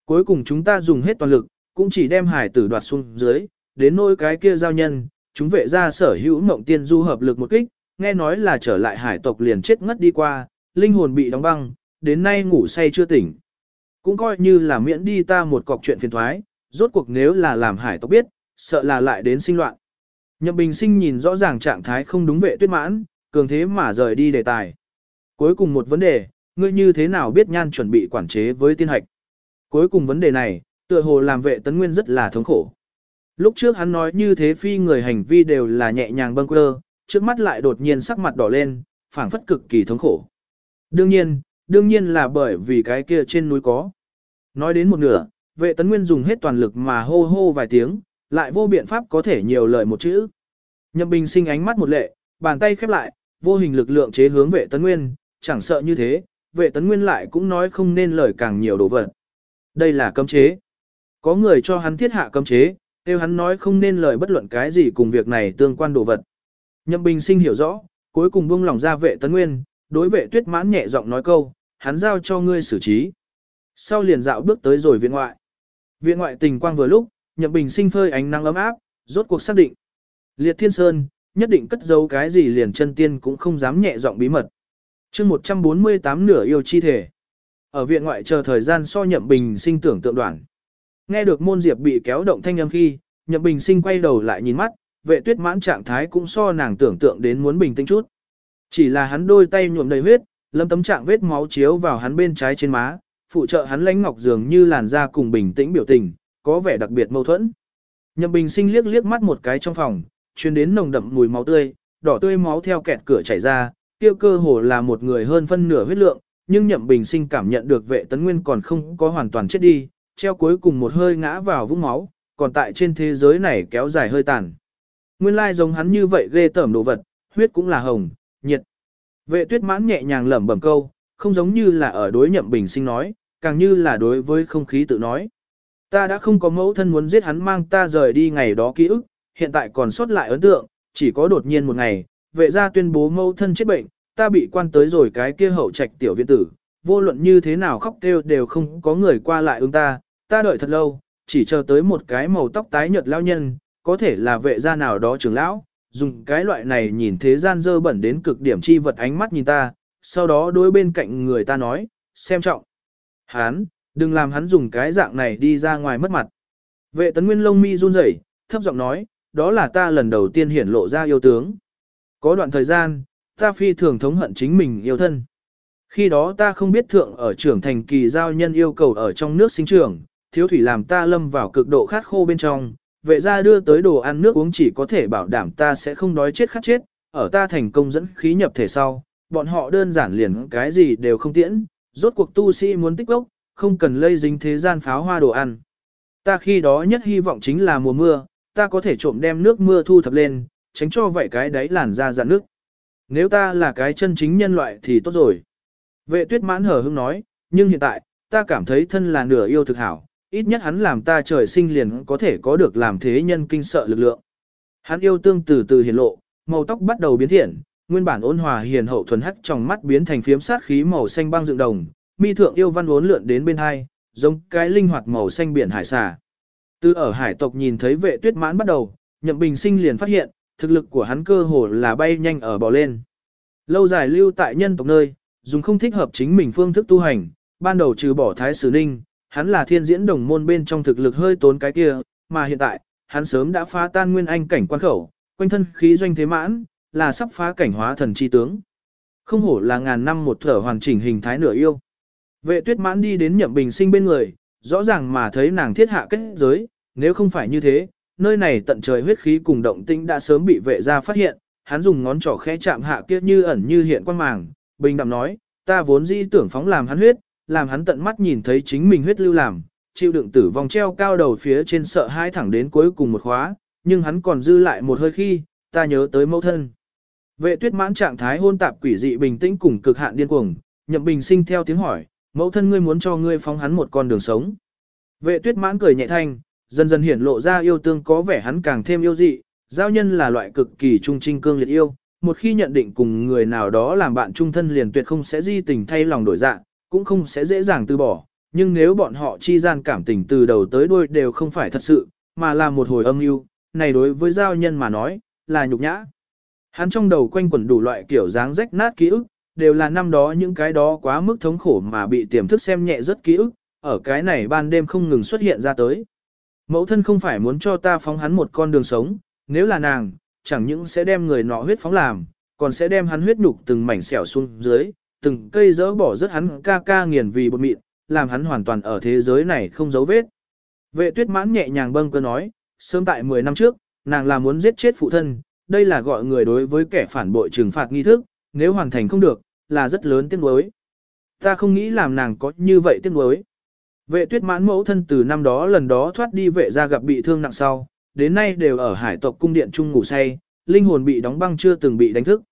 Cuối cùng chúng ta dùng hết toàn lực, cũng chỉ đem hải tử đoạt xuống dưới, đến nỗi cái kia giao nhân, chúng vệ ra sở hữu mộng tiên du hợp lực một kích, nghe nói là trở lại hải tộc liền chết ngất đi qua, linh hồn bị đóng băng, đến nay ngủ say chưa tỉnh. Cũng coi như là miễn đi ta một cọc chuyện phiền thoái, rốt cuộc nếu là làm hải tộc biết, sợ là lại đến sinh loạn. Nhậm Bình Sinh nhìn rõ ràng trạng thái không đúng vệ tuyết mãn, cường thế mà rời đi đề tài. Cuối cùng một vấn đề, ngươi như thế nào biết nhan chuẩn bị quản chế với tiên hạch? Cuối cùng vấn đề này, tựa hồ làm vệ tấn nguyên rất là thống khổ. Lúc trước hắn nói như thế phi người hành vi đều là nhẹ nhàng bâng quơ, trước mắt lại đột nhiên sắc mặt đỏ lên, phảng phất cực kỳ thống khổ. Đương nhiên, đương nhiên là bởi vì cái kia trên núi có. Nói đến một nửa, vệ tấn nguyên dùng hết toàn lực mà hô hô vài tiếng, lại vô biện pháp có thể nhiều lời một chữ. Nhậm bình sinh ánh mắt một lệ, bàn tay khép lại, vô hình lực lượng chế hướng vệ tấn nguyên, chẳng sợ như thế, vệ tấn nguyên lại cũng nói không nên lời càng nhiều đồ vật. Đây là cấm chế. Có người cho hắn thiết hạ cấm chế, kêu hắn nói không nên lời bất luận cái gì cùng việc này tương quan đồ vật. Nhậm bình sinh hiểu rõ, cuối cùng buông lòng ra vệ tấn nguyên, đối vệ tuyết mãn nhẹ giọng nói câu, hắn giao cho ngươi xử trí. Sau liền dạo bước tới rồi viện ngoại. Viện ngoại tình quang vừa lúc, nhậm bình sinh phơi ánh nắng ấm áp, rốt cuộc xác định. Liệt thiên sơn, nhất định cất giấu cái gì liền chân tiên cũng không dám nhẹ giọng bí mật. chương 148 nửa yêu chi thể. Ở viện ngoại chờ thời gian so nhậm bình sinh tưởng tượng đoạn. Nghe được môn diệp bị kéo động thanh âm khi, nhậm bình sinh quay đầu lại nhìn mắt, vệ tuyết mãn trạng thái cũng so nàng tưởng tượng đến muốn bình tĩnh chút. Chỉ là hắn đôi tay nhuộm đầy huyết, lâm tấm trạng vết máu chiếu vào hắn bên trái trên má, phụ trợ hắn lãnh ngọc dường như làn da cùng bình tĩnh biểu tình, có vẻ đặc biệt mâu thuẫn. Nhậm Bình Sinh liếc liếc mắt một cái trong phòng, truyền đến nồng đậm mùi máu tươi, đỏ tươi máu theo kẹt cửa chảy ra, tiêu cơ hồ là một người hơn phân nửa huyết lượng, nhưng Nhậm Bình Sinh cảm nhận được vệ tấn nguyên còn không có hoàn toàn chết đi, treo cuối cùng một hơi ngã vào vũng máu, còn tại trên thế giới này kéo dài hơi tàn. Nguyên lai giống hắn như vậy ghê tởm đồ vật, huyết cũng là hồng, nhiệt. Vệ tuyết mãn nhẹ nhàng lẩm bẩm câu, không giống như là ở đối nhậm bình sinh nói, càng như là đối với không khí tự nói. Ta đã không có mẫu thân muốn giết hắn mang ta rời đi ngày đó ký ức, hiện tại còn sót lại ấn tượng, chỉ có đột nhiên một ngày, vệ gia tuyên bố mâu thân chết bệnh, ta bị quan tới rồi cái kia hậu trạch tiểu viện tử, vô luận như thế nào khóc kêu đều không có người qua lại ứng ta, ta đợi thật lâu, chỉ chờ tới một cái màu tóc tái nhợt lao nhân, có thể là vệ gia nào đó trưởng lão, dùng cái loại này nhìn thế gian dơ bẩn đến cực điểm chi vật ánh mắt nhìn ta, sau đó đối bên cạnh người ta nói, xem trọng. Hán, đừng làm hắn dùng cái dạng này đi ra ngoài mất mặt. Vệ tấn nguyên lông mi run rẩy, thấp giọng nói, đó là ta lần đầu tiên hiển lộ ra yêu tướng. Có đoạn thời gian, ta phi thường thống hận chính mình yêu thân. Khi đó ta không biết thượng ở trưởng thành kỳ giao nhân yêu cầu ở trong nước sinh trưởng, thiếu thủy làm ta lâm vào cực độ khát khô bên trong, vệ ra đưa tới đồ ăn nước uống chỉ có thể bảo đảm ta sẽ không đói chết khát chết, ở ta thành công dẫn khí nhập thể sau, bọn họ đơn giản liền cái gì đều không tiễn, rốt cuộc tu sĩ muốn tích gốc, không cần lây dính thế gian pháo hoa đồ ăn. Ta khi đó nhất hy vọng chính là mùa mưa, ta có thể trộm đem nước mưa thu thập lên, tránh cho vậy cái đấy làn ra dạn nước. Nếu ta là cái chân chính nhân loại thì tốt rồi. Vệ tuyết mãn hở hững nói, nhưng hiện tại, ta cảm thấy thân là nửa yêu thực hảo, ít nhất hắn làm ta trời sinh liền có thể có được làm thế nhân kinh sợ lực lượng. Hắn yêu tương từ từ hiển lộ, màu tóc bắt đầu biến thiện, nguyên bản ôn hòa hiền hậu thuần hắc trong mắt biến thành phiếm sát khí màu xanh băng dựng đồng, mi thượng yêu văn uốn lượn đến bên hai, giống cái linh hoạt màu xanh biển hải xà. Từ ở hải tộc nhìn thấy vệ tuyết mãn bắt đầu, nhậm bình sinh liền phát hiện, thực lực của hắn cơ hồ là bay nhanh ở bò lên. Lâu dài lưu tại nhân tộc nơi, dùng không thích hợp chính mình phương thức tu hành, ban đầu trừ bỏ thái sử ninh, hắn là thiên diễn đồng môn bên trong thực lực hơi tốn cái kia, mà hiện tại, hắn sớm đã phá tan nguyên anh cảnh quan khẩu, quanh thân khí doanh thế mãn, là sắp phá cảnh hóa thần chi tướng. Không hổ là ngàn năm một thở hoàn chỉnh hình thái nửa yêu. Vệ tuyết mãn đi đến nhậm bình sinh bên người, rõ ràng mà thấy nàng thiết hạ kết giới, nếu không phải như thế, nơi này tận trời huyết khí cùng động tĩnh đã sớm bị vệ gia phát hiện, hắn dùng ngón trỏ khẽ chạm hạ kia như ẩn như hiện quan màng, bình đạm nói, ta vốn dĩ tưởng phóng làm hắn huyết, làm hắn tận mắt nhìn thấy chính mình huyết lưu làm, chịu đựng tử vong treo cao đầu phía trên sợ hai thẳng đến cuối cùng một khóa, nhưng hắn còn dư lại một hơi khi, ta nhớ tới mẫu thân. Vệ tuyết mãn trạng thái hôn tạp quỷ dị bình tĩnh cùng cực hạn điên cuồng, nhậm bình sinh theo tiếng hỏi, mẫu thân ngươi muốn cho ngươi phóng hắn một con đường sống. Vệ tuyết mãn cười nhẹ thanh, dần dần hiển lộ ra yêu tương có vẻ hắn càng thêm yêu dị, giao nhân là loại cực kỳ trung trinh cương liệt yêu, một khi nhận định cùng người nào đó làm bạn trung thân liền tuyệt không sẽ di tình thay lòng đổi dạng, cũng không sẽ dễ dàng từ bỏ, nhưng nếu bọn họ chi gian cảm tình từ đầu tới đuôi đều không phải thật sự, mà là một hồi âm mưu, này đối với giao nhân mà nói, là nhục nhã. Hắn trong đầu quanh quẩn đủ loại kiểu dáng rách nát ký ức, đều là năm đó những cái đó quá mức thống khổ mà bị tiềm thức xem nhẹ rất ký ức, ở cái này ban đêm không ngừng xuất hiện ra tới. Mẫu thân không phải muốn cho ta phóng hắn một con đường sống, nếu là nàng, chẳng những sẽ đem người nọ huyết phóng làm, còn sẽ đem hắn huyết nhục từng mảnh xẻo xuống dưới, từng cây dỡ bỏ rất hắn ca ca nghiền vì bột mịn, làm hắn hoàn toàn ở thế giới này không dấu vết. Vệ tuyết mãn nhẹ nhàng bâng cơ nói, sớm tại 10 năm trước, nàng là muốn giết chết phụ thân, đây là gọi người đối với kẻ phản bội trừng phạt nghi thức, nếu hoàn thành không được, là rất lớn tiếc nuối. Ta không nghĩ làm nàng có như vậy tiếc nuối. Vệ tuyết mãn mẫu thân từ năm đó lần đó thoát đi vệ ra gặp bị thương nặng sau, đến nay đều ở hải tộc cung điện chung ngủ say, linh hồn bị đóng băng chưa từng bị đánh thức.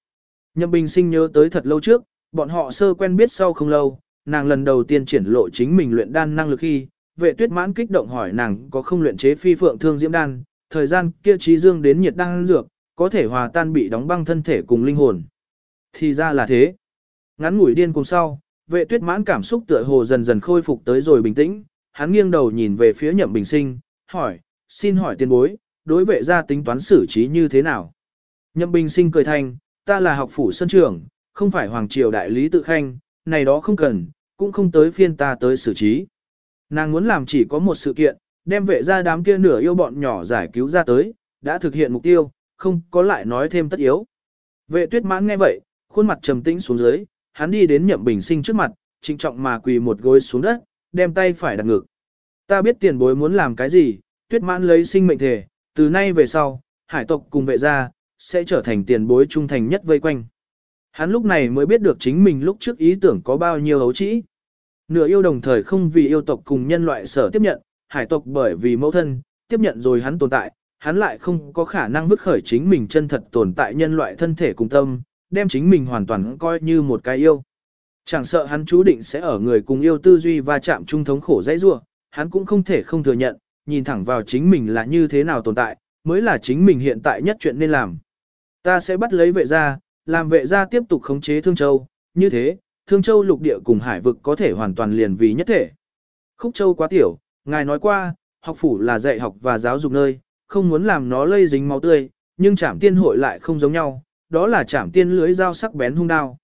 Nhậm Bình sinh nhớ tới thật lâu trước, bọn họ sơ quen biết sau không lâu, nàng lần đầu tiên triển lộ chính mình luyện đan năng lực khi, vệ tuyết mãn kích động hỏi nàng có không luyện chế phi phượng thương diễm đan, thời gian kia trí dương đến nhiệt đan dược, có thể hòa tan bị đóng băng thân thể cùng linh hồn. Thì ra là thế. Ngắn ngủi điên cùng sau, vệ tuyết mãn cảm xúc tựa hồ dần dần khôi phục tới rồi bình tĩnh, hắn nghiêng đầu nhìn về phía nhậm bình sinh, hỏi, xin hỏi tiền bối, đối vệ gia tính toán xử trí như thế nào? Nhậm bình sinh cười thành, ta là học phủ sân trưởng, không phải hoàng triều đại lý tự khanh, này đó không cần, cũng không tới phiên ta tới xử trí. Nàng muốn làm chỉ có một sự kiện, đem vệ gia đám kia nửa yêu bọn nhỏ giải cứu ra tới, đã thực hiện mục tiêu, không có lại nói thêm tất yếu. Vệ tuyết mãn nghe vậy, khuôn mặt trầm tĩnh xuống dưới, hắn đi đến nhậm bình sinh trước mặt, trịnh trọng mà quỳ một gối xuống đất, đem tay phải đặt ngực. Ta biết tiền bối muốn làm cái gì, tuyết mãn lấy sinh mệnh thể, từ nay về sau, hải tộc cùng vệ gia, sẽ trở thành tiền bối trung thành nhất vây quanh. Hắn lúc này mới biết được chính mình lúc trước ý tưởng có bao nhiêu hấu trĩ. Nửa yêu đồng thời không vì yêu tộc cùng nhân loại sở tiếp nhận, hải tộc bởi vì mẫu thân, tiếp nhận rồi hắn tồn tại, hắn lại không có khả năng vứt khởi chính mình chân thật tồn tại nhân loại thân thể cùng tâm, đem chính mình hoàn toàn coi như một cái yêu. Chẳng sợ hắn chú định sẽ ở người cùng yêu tư duy và chạm trung thống khổ dãy rua, hắn cũng không thể không thừa nhận, nhìn thẳng vào chính mình là như thế nào tồn tại, mới là chính mình hiện tại nhất chuyện nên làm. Ta sẽ bắt lấy vệ gia, làm vệ gia tiếp tục khống chế Thương Châu, như thế, Thương Châu lục địa cùng hải vực có thể hoàn toàn liền vì nhất thể. Khúc Châu quá tiểu, ngài nói qua, học phủ là dạy học và giáo dục nơi, không muốn làm nó lây dính máu tươi, nhưng trảm tiên hội lại không giống nhau, đó là chạm tiên lưới dao sắc bén hung đao.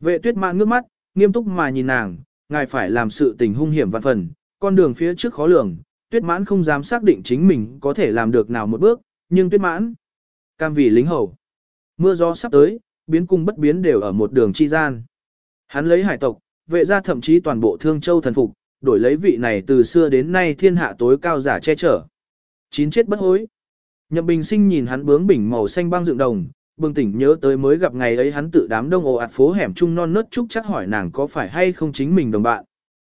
Vệ tuyết mạn ngước mắt, nghiêm túc mà nhìn nàng, ngài phải làm sự tình hung hiểm vạn phần, con đường phía trước khó lường, tuyết mãn không dám xác định chính mình có thể làm được nào một bước, nhưng tuyết mãn, cam vì lính hầu. Mưa gió sắp tới, biến cung bất biến đều ở một đường chi gian. Hắn lấy hải tộc, vệ ra thậm chí toàn bộ thương châu thần phục, đổi lấy vị này từ xưa đến nay thiên hạ tối cao giả che chở. Chín chết bất hối. Nhậm bình sinh nhìn hắn bướng bỉnh màu xanh băng dựng đồng, bừng tỉnh nhớ tới mới gặp ngày ấy hắn tự đám đông ồ ạt phố hẻm chung non nớt chúc chắc hỏi nàng có phải hay không chính mình đồng bạn.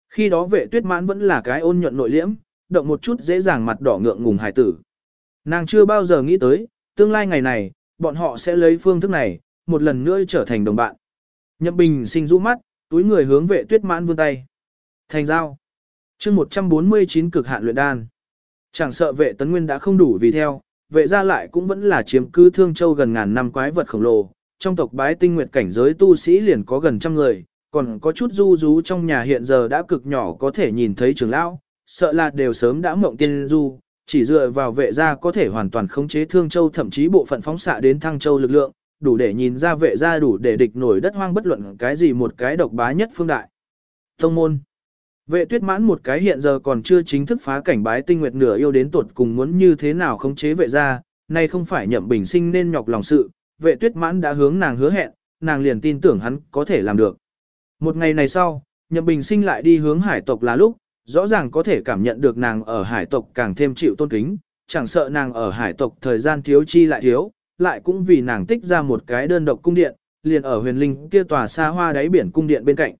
Khi đó vệ tuyết mãn vẫn là cái ôn nhuận nội liễm, động một chút dễ dàng mặt đỏ ngượng ngùng hải tử. Nàng chưa bao giờ nghĩ tới, tương lai ngày này, bọn họ sẽ lấy phương thức này, một lần nữa trở thành đồng bạn. Nhậm Bình sinh rũ mắt, túi người hướng vệ tuyết mãn vươn tay. Thành giao. chương 149 cực hạn luyện đan. Chẳng sợ vệ tấn nguyên đã không đủ vì theo, vệ ra lại cũng vẫn là chiếm cứ thương châu gần ngàn năm quái vật khổng lồ. Trong tộc bái tinh nguyệt cảnh giới tu sĩ liền có gần trăm người, còn có chút du rú trong nhà hiện giờ đã cực nhỏ có thể nhìn thấy trường lão, sợ là đều sớm đã mộng tiên du, chỉ dựa vào vệ gia có thể hoàn toàn khống chế thương châu thậm chí bộ phận phóng xạ đến thăng châu lực lượng, đủ để nhìn ra vệ gia đủ để địch nổi đất hoang bất luận cái gì một cái độc bá nhất phương đại. Tông môn Vệ tuyết mãn một cái hiện giờ còn chưa chính thức phá cảnh bái tinh nguyệt nửa yêu đến tuột cùng muốn như thế nào khống chế vệ ra, nay không phải nhậm bình sinh nên nhọc lòng sự, vệ tuyết mãn đã hướng nàng hứa hẹn, nàng liền tin tưởng hắn có thể làm được. Một ngày này sau, nhậm bình sinh lại đi hướng hải tộc là lúc, rõ ràng có thể cảm nhận được nàng ở hải tộc càng thêm chịu tôn kính, chẳng sợ nàng ở hải tộc thời gian thiếu chi lại thiếu, lại cũng vì nàng tích ra một cái đơn độc cung điện, liền ở huyền linh kia tòa xa hoa đáy biển cung điện bên cạnh.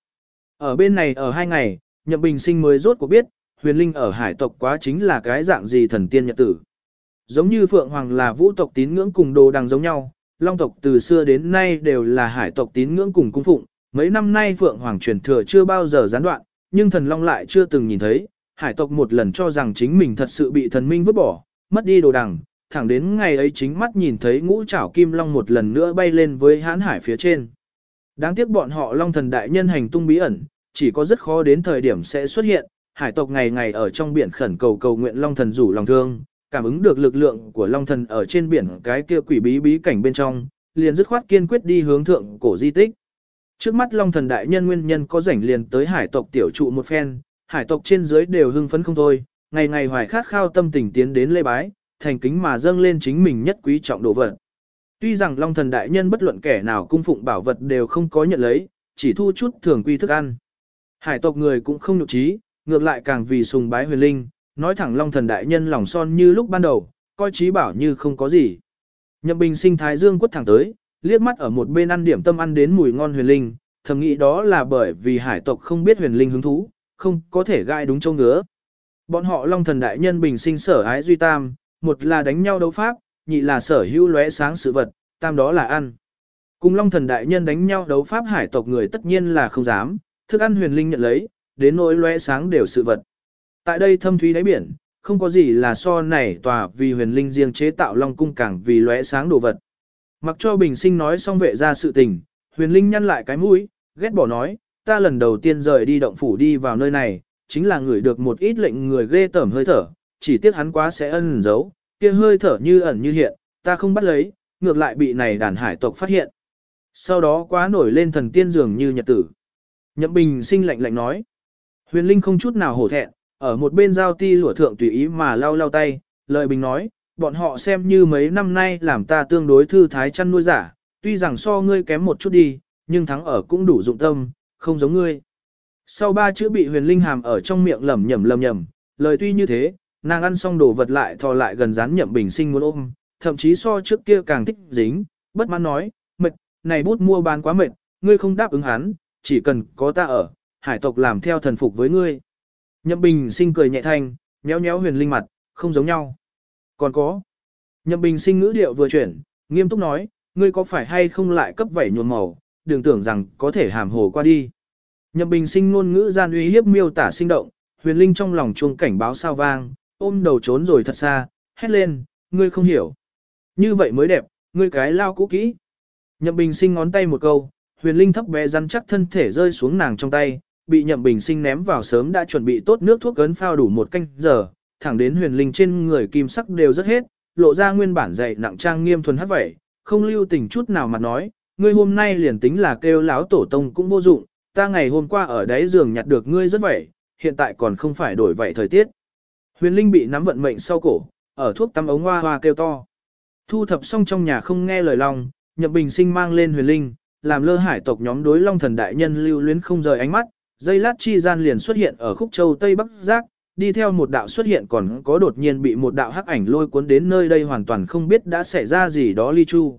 Ở bên này ở hai ngày, Nhậm Bình Sinh mới rốt cuộc biết, huyền linh ở hải tộc quá chính là cái dạng gì thần tiên nhật tử. Giống như Phượng Hoàng là vũ tộc tín ngưỡng cùng đồ đằng giống nhau, Long tộc từ xưa đến nay đều là hải tộc tín ngưỡng cùng cung phụng, mấy năm nay Phượng Hoàng truyền thừa chưa bao giờ gián đoạn, nhưng thần Long lại chưa từng nhìn thấy, hải tộc một lần cho rằng chính mình thật sự bị thần minh vứt bỏ, mất đi đồ đằng, thẳng đến ngày ấy chính mắt nhìn thấy ngũ trảo kim long một lần nữa bay lên với hán hải phía trên. Đáng tiếc bọn họ long thần đại nhân hành tung bí ẩn, chỉ có rất khó đến thời điểm sẽ xuất hiện, hải tộc ngày ngày ở trong biển khẩn cầu cầu nguyện long thần rủ lòng thương, cảm ứng được lực lượng của Long Thần ở trên biển cái kia quỷ bí bí cảnh bên trong, liền dứt khoát kiên quyết đi hướng thượng cổ di tích. Trước mắt Long Thần đại nhân nguyên nhân có rảnh liền tới hải tộc tiểu trụ một phen, hải tộc trên dưới đều hưng phấn không thôi, ngày ngày hoài khát khao tâm tình tiến đến lễ bái, thành kính mà dâng lên chính mình nhất quý trọng đồ vật. Tuy rằng Long Thần đại nhân bất luận kẻ nào cung phụng bảo vật đều không có nhận lấy, chỉ thu chút thường quy thức ăn. Hải tộc người cũng không nhục trí, ngược lại càng vì sùng bái huyền linh, nói thẳng Long Thần đại nhân lòng son như lúc ban đầu, coi trí bảo như không có gì. Nhậm Bình sinh thái dương quất thẳng tới, liếc mắt ở một bên ăn điểm tâm ăn đến mùi ngon huyền linh, thầm nghĩ đó là bởi vì hải tộc không biết huyền linh hứng thú, không có thể gai đúng châu ngứa. Bọn họ Long Thần đại nhân bình sinh sở ái duy tam, một là đánh nhau đấu pháp, nhị là sở hữu lóe sáng sự vật, tam đó là ăn. Cùng Long Thần đại nhân đánh nhau đấu pháp hải tộc người tất nhiên là không dám, thức ăn huyền linh nhận lấy, đến nỗi lóe sáng đều sự vật. Tại đây thâm thúy đáy biển, không có gì là so này tòa vì huyền linh riêng chế tạo long cung càng vì lóe sáng đồ vật. Mặc cho bình sinh nói xong vệ ra sự tình, huyền linh nhăn lại cái mũi, ghét bỏ nói, ta lần đầu tiên rời đi động phủ đi vào nơi này, chính là người được một ít lệnh người ghê tởm hơi thở, chỉ tiếc hắn quá sẽ ân giấu, kia hơi thở như ẩn như hiện, ta không bắt lấy, ngược lại bị này đàn hải tộc phát hiện. Sau đó quá nổi lên thần tiên dường như nhật tử. Nhậm bình sinh lạnh lạnh nói. Huyền linh không chút nào hổ thẹn, ở một bên giao ti lụa thượng tùy ý mà lau lau tay, lời bình nói, bọn họ xem như mấy năm nay làm ta tương đối thư thái chăn nuôi giả, tuy rằng so ngươi kém một chút đi, nhưng thắng ở cũng đủ dụng tâm, không giống ngươi. Sau ba chữ bị huyền linh hàm ở trong miệng lẩm nhẩm lẩm nhẩm, lời tuy như thế, nàng ăn xong đồ vật lại thò lại gần dán nhậm bình sinh muốn ôm, thậm chí so trước kia càng thích dính, bất mãn nói, mệt, này bút mua bán quá mệt, ngươi không đáp ứng hắn, chỉ cần có ta ở, hải tộc làm theo thần phục với ngươi. Nhậm bình sinh cười nhẹ thanh, nhéo nhéo huyền linh mặt, không giống nhau. Còn có. Nhậm bình sinh ngữ điệu vừa chuyển, nghiêm túc nói, ngươi có phải hay không lại cấp vảy nhuồn màu, đừng tưởng rằng có thể hàm hồ qua đi. Nhậm bình sinh ngôn ngữ gian uy hiếp miêu tả sinh động, huyền linh trong lòng chuông cảnh báo sao vang, ôm đầu trốn rồi thật xa, hét lên, ngươi không hiểu. Như vậy mới đẹp, ngươi cái lao cũ kỹ. Nhậm bình sinh ngón tay một câu, huyền linh thấp bé rắn chắc thân thể rơi xuống nàng trong tay, bị nhậm bình sinh ném vào sớm đã chuẩn bị tốt nước thuốc cấn phao đủ một canh giờ, thẳng đến huyền linh trên người kim sắc đều rất hết, lộ ra nguyên bản dày nặng trang nghiêm thuần hát vậy, không lưu tình chút nào mà nói, ngươi hôm nay liền tính là kêu láo tổ tông cũng vô dụng, ta ngày hôm qua ở đáy giường nhặt được ngươi rất vậy, hiện tại còn không phải đổi vậy thời tiết. Huyền linh bị nắm vận mệnh sau cổ, ở thuốc tắm ống hoa hoa kêu to. Thu thập xong trong nhà không nghe lời lòng, nhậm bình sinh mang lên huyền linh, làm lơ hải tộc nhóm đối long thần đại nhân lưu luyến không rời ánh mắt, dây lát chi gian liền xuất hiện ở khúc châu Tây Bắc Giác, đi theo một đạo xuất hiện còn có đột nhiên bị một đạo hắc ảnh lôi cuốn đến nơi đây hoàn toàn không biết đã xảy ra gì đó Ly Chu.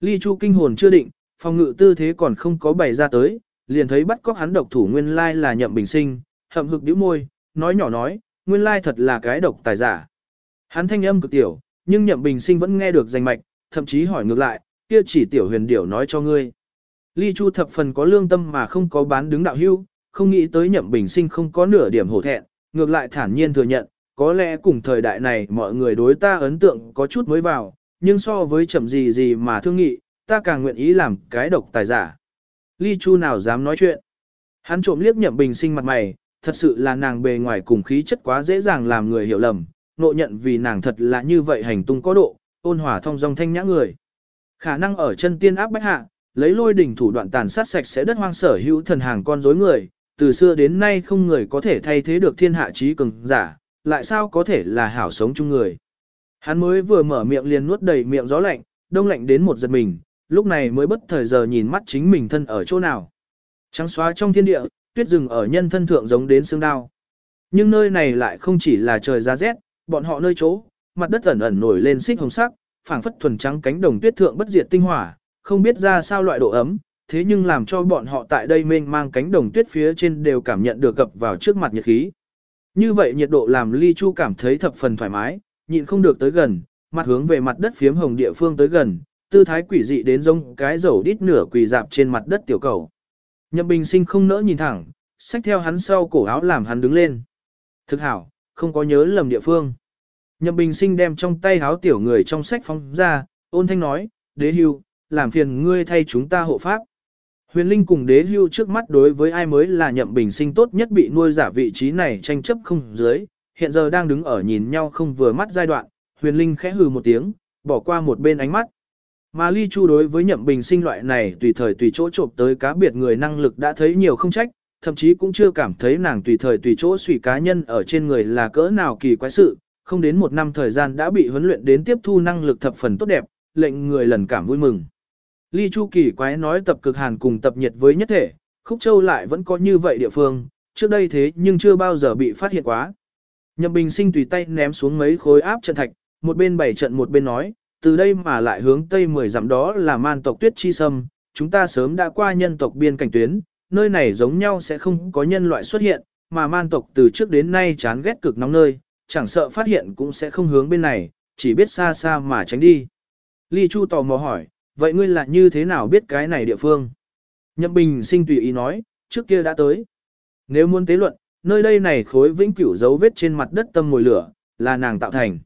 Ly Chu kinh hồn chưa định, phòng ngự tư thế còn không có bày ra tới, liền thấy bắt cóc hắn độc thủ nguyên lai là nhậm bình sinh, hậm hực đĩu môi, nói nhỏ nói, nguyên lai thật là cái độc tài giả. Hắn thanh âm cực tiểu, nhưng nhậm bình sinh vẫn nghe được danh mạch, thậm chí hỏi ngược lại, kia chỉ tiểu huyền điểu nói cho ngươi. Ly Chu thập phần có lương tâm mà không có bán đứng đạo hưu, không nghĩ tới nhậm bình sinh không có nửa điểm hổ thẹn, ngược lại thản nhiên thừa nhận, có lẽ cùng thời đại này mọi người đối ta ấn tượng có chút mới vào, nhưng so với chậm gì gì mà thương nghị, ta càng nguyện ý làm cái độc tài giả. Ly Chu nào dám nói chuyện. Hắn trộm liếc nhậm bình sinh mặt mày, thật sự là nàng bề ngoài cùng khí chất quá dễ dàng làm người hiểu lầm, nộ nhận vì nàng thật là như vậy hành tung có độ, ôn hòa thông dong thanh nhã người. Khả năng ở chân tiên áp bách hạ, lấy lôi đỉnh thủ đoạn tàn sát sạch sẽ đất hoang sở hữu thần hàng con rối người, từ xưa đến nay không người có thể thay thế được thiên hạ trí cường giả, lại sao có thể là hảo sống chung người. Hắn mới vừa mở miệng liền nuốt đầy miệng gió lạnh, đông lạnh đến một giật mình, lúc này mới bất thời giờ nhìn mắt chính mình thân ở chỗ nào. Trắng xóa trong thiên địa, tuyết rừng ở nhân thân thượng giống đến xương đao. Nhưng nơi này lại không chỉ là trời giá rét, bọn họ nơi chỗ, mặt đất ẩn ẩn nổi lên xích hồng sắc, phảng phất thuần trắng cánh đồng tuyết thượng bất diệt tinh hỏa, không biết ra sao loại độ ấm, thế nhưng làm cho bọn họ tại đây mênh mang cánh đồng tuyết phía trên đều cảm nhận được gập vào trước mặt nhiệt khí. Như vậy nhiệt độ làm Ly Chu cảm thấy thập phần thoải mái, nhịn không được tới gần, mặt hướng về mặt đất phiếm hồng địa phương tới gần, tư thái quỷ dị đến giống cái dầu đít nửa quỳ dạp trên mặt đất tiểu cầu. Nhậm Bình Sinh không nỡ nhìn thẳng, xách theo hắn sau cổ áo làm hắn đứng lên. Thực hảo, không có nhớ lầm địa phương. Nhậm Bình Sinh đem trong tay áo tiểu người trong sách phóng ra, ôn thanh nói, đế hưu, làm phiền ngươi thay chúng ta hộ pháp. Huyền Linh cùng đế hưu trước mắt đối với ai mới là nhậm bình sinh tốt nhất bị nuôi giả vị trí này tranh chấp không dưới, hiện giờ đang đứng ở nhìn nhau không vừa mắt giai đoạn, huyền linh khẽ hừ một tiếng, bỏ qua một bên ánh mắt. Mà Ly Chu đối với nhậm bình sinh loại này tùy thời tùy chỗ trộm tới cá biệt người năng lực đã thấy nhiều không trách, thậm chí cũng chưa cảm thấy nàng tùy thời tùy chỗ suy cá nhân ở trên người là cỡ nào kỳ quái sự, không đến một năm thời gian đã bị huấn luyện đến tiếp thu năng lực thập phần tốt đẹp, lệnh người lần cảm vui mừng. Ly Chu kỳ quái nói tập cực hàn cùng tập nhiệt với nhất thể, khúc châu lại vẫn có như vậy địa phương, trước đây thế nhưng chưa bao giờ bị phát hiện quá. Nhậm Bình Sinh tùy tay ném xuống mấy khối áp trận thạch, một bên bảy trận một bên nói, từ đây mà lại hướng tây mười dặm đó là man tộc tuyết chi sâm, chúng ta sớm đã qua nhân tộc biên cảnh tuyến, nơi này giống nhau sẽ không có nhân loại xuất hiện, mà man tộc từ trước đến nay chán ghét cực nóng nơi, chẳng sợ phát hiện cũng sẽ không hướng bên này, chỉ biết xa xa mà tránh đi. Ly Chu tò mò hỏi, vậy ngươi là như thế nào biết cái này địa phương? Nhậm Bình sinh tùy ý nói, trước kia đã tới. Nếu muốn tế luận, nơi đây này khối vĩnh cửu dấu vết trên mặt đất tâm mùi lửa, là nàng tạo thành.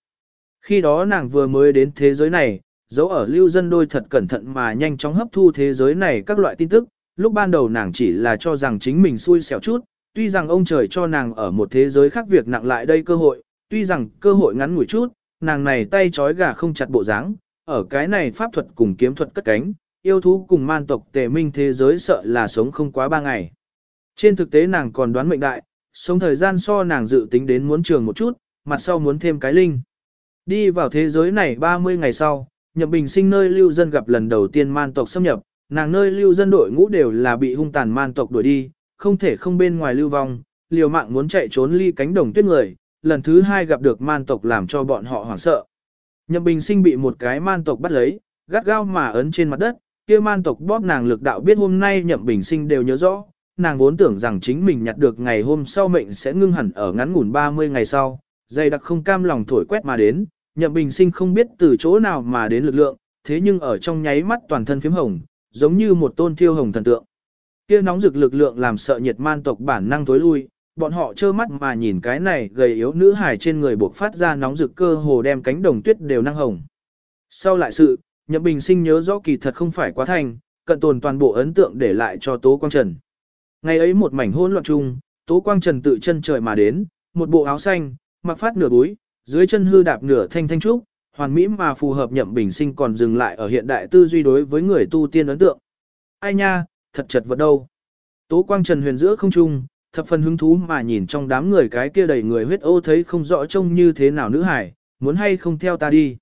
Khi đó nàng vừa mới đến thế giới này, dấu ở lưu dân đôi thật cẩn thận mà nhanh chóng hấp thu thế giới này các loại tin tức, lúc ban đầu nàng chỉ là cho rằng chính mình xui xẻo chút, tuy rằng ông trời cho nàng ở một thế giới khác việc nặng lại đây cơ hội, tuy rằng cơ hội ngắn ngủi chút, nàng này tay trói gà không chặt bộ dáng, ở cái này pháp thuật cùng kiếm thuật cất cánh, yêu thú cùng man tộc tề minh thế giới sợ là sống không quá ba ngày. Trên thực tế nàng còn đoán mệnh đại, sống thời gian so nàng dự tính đến muốn trường một chút, mặt sau muốn thêm cái linh. Đi vào thế giới này 30 ngày sau, Nhậm Bình sinh nơi lưu dân gặp lần đầu tiên man tộc xâm nhập, nàng nơi lưu dân đội ngũ đều là bị hung tàn man tộc đuổi đi, không thể không bên ngoài lưu vong, liều mạng muốn chạy trốn ly cánh đồng tuyết người, lần thứ hai gặp được man tộc làm cho bọn họ hoảng sợ. Nhậm Bình sinh bị một cái man tộc bắt lấy, gắt gao mà ấn trên mặt đất, kia man tộc bóp nàng lực đạo biết hôm nay Nhậm Bình sinh đều nhớ rõ, nàng vốn tưởng rằng chính mình nhặt được ngày hôm sau mệnh sẽ ngưng hẳn ở ngắn ngủn 30 ngày sau, dày đặc không cam lòng thổi quét mà đến, Nhậm Bình sinh không biết từ chỗ nào mà đến lực lượng, thế nhưng ở trong nháy mắt toàn thân phím hồng, giống như một tôn thiêu hồng thần tượng. Kia nóng rực lực lượng làm sợ nhiệt man tộc bản năng tối lui, bọn họ trơ mắt mà nhìn cái này gầy yếu nữ hài trên người buộc phát ra nóng rực cơ hồ đem cánh đồng tuyết đều năng hồng. Sau lại sự, Nhậm Bình sinh nhớ rõ kỳ thật không phải quá thành, cận tồn toàn bộ ấn tượng để lại cho Tố Quang Trần. Ngày ấy một mảnh hỗn loạn chung, Tố Quang Trần tự chân trời mà đến, một bộ áo xanh, mặc phát nửa búi, dưới chân hư đạp nửa thanh thanh trúc, hoàn mỹ mà phù hợp nhậm bình sinh còn dừng lại ở hiện đại tư duy đối với người tu tiên ấn tượng. Ai nha, thật chật vật đâu. Tố Quang Trần huyền giữa không trung, thập phần hứng thú mà nhìn trong đám người cái kia đầy người huyết ô thấy không rõ trông như thế nào nữ hải, muốn hay không theo ta đi.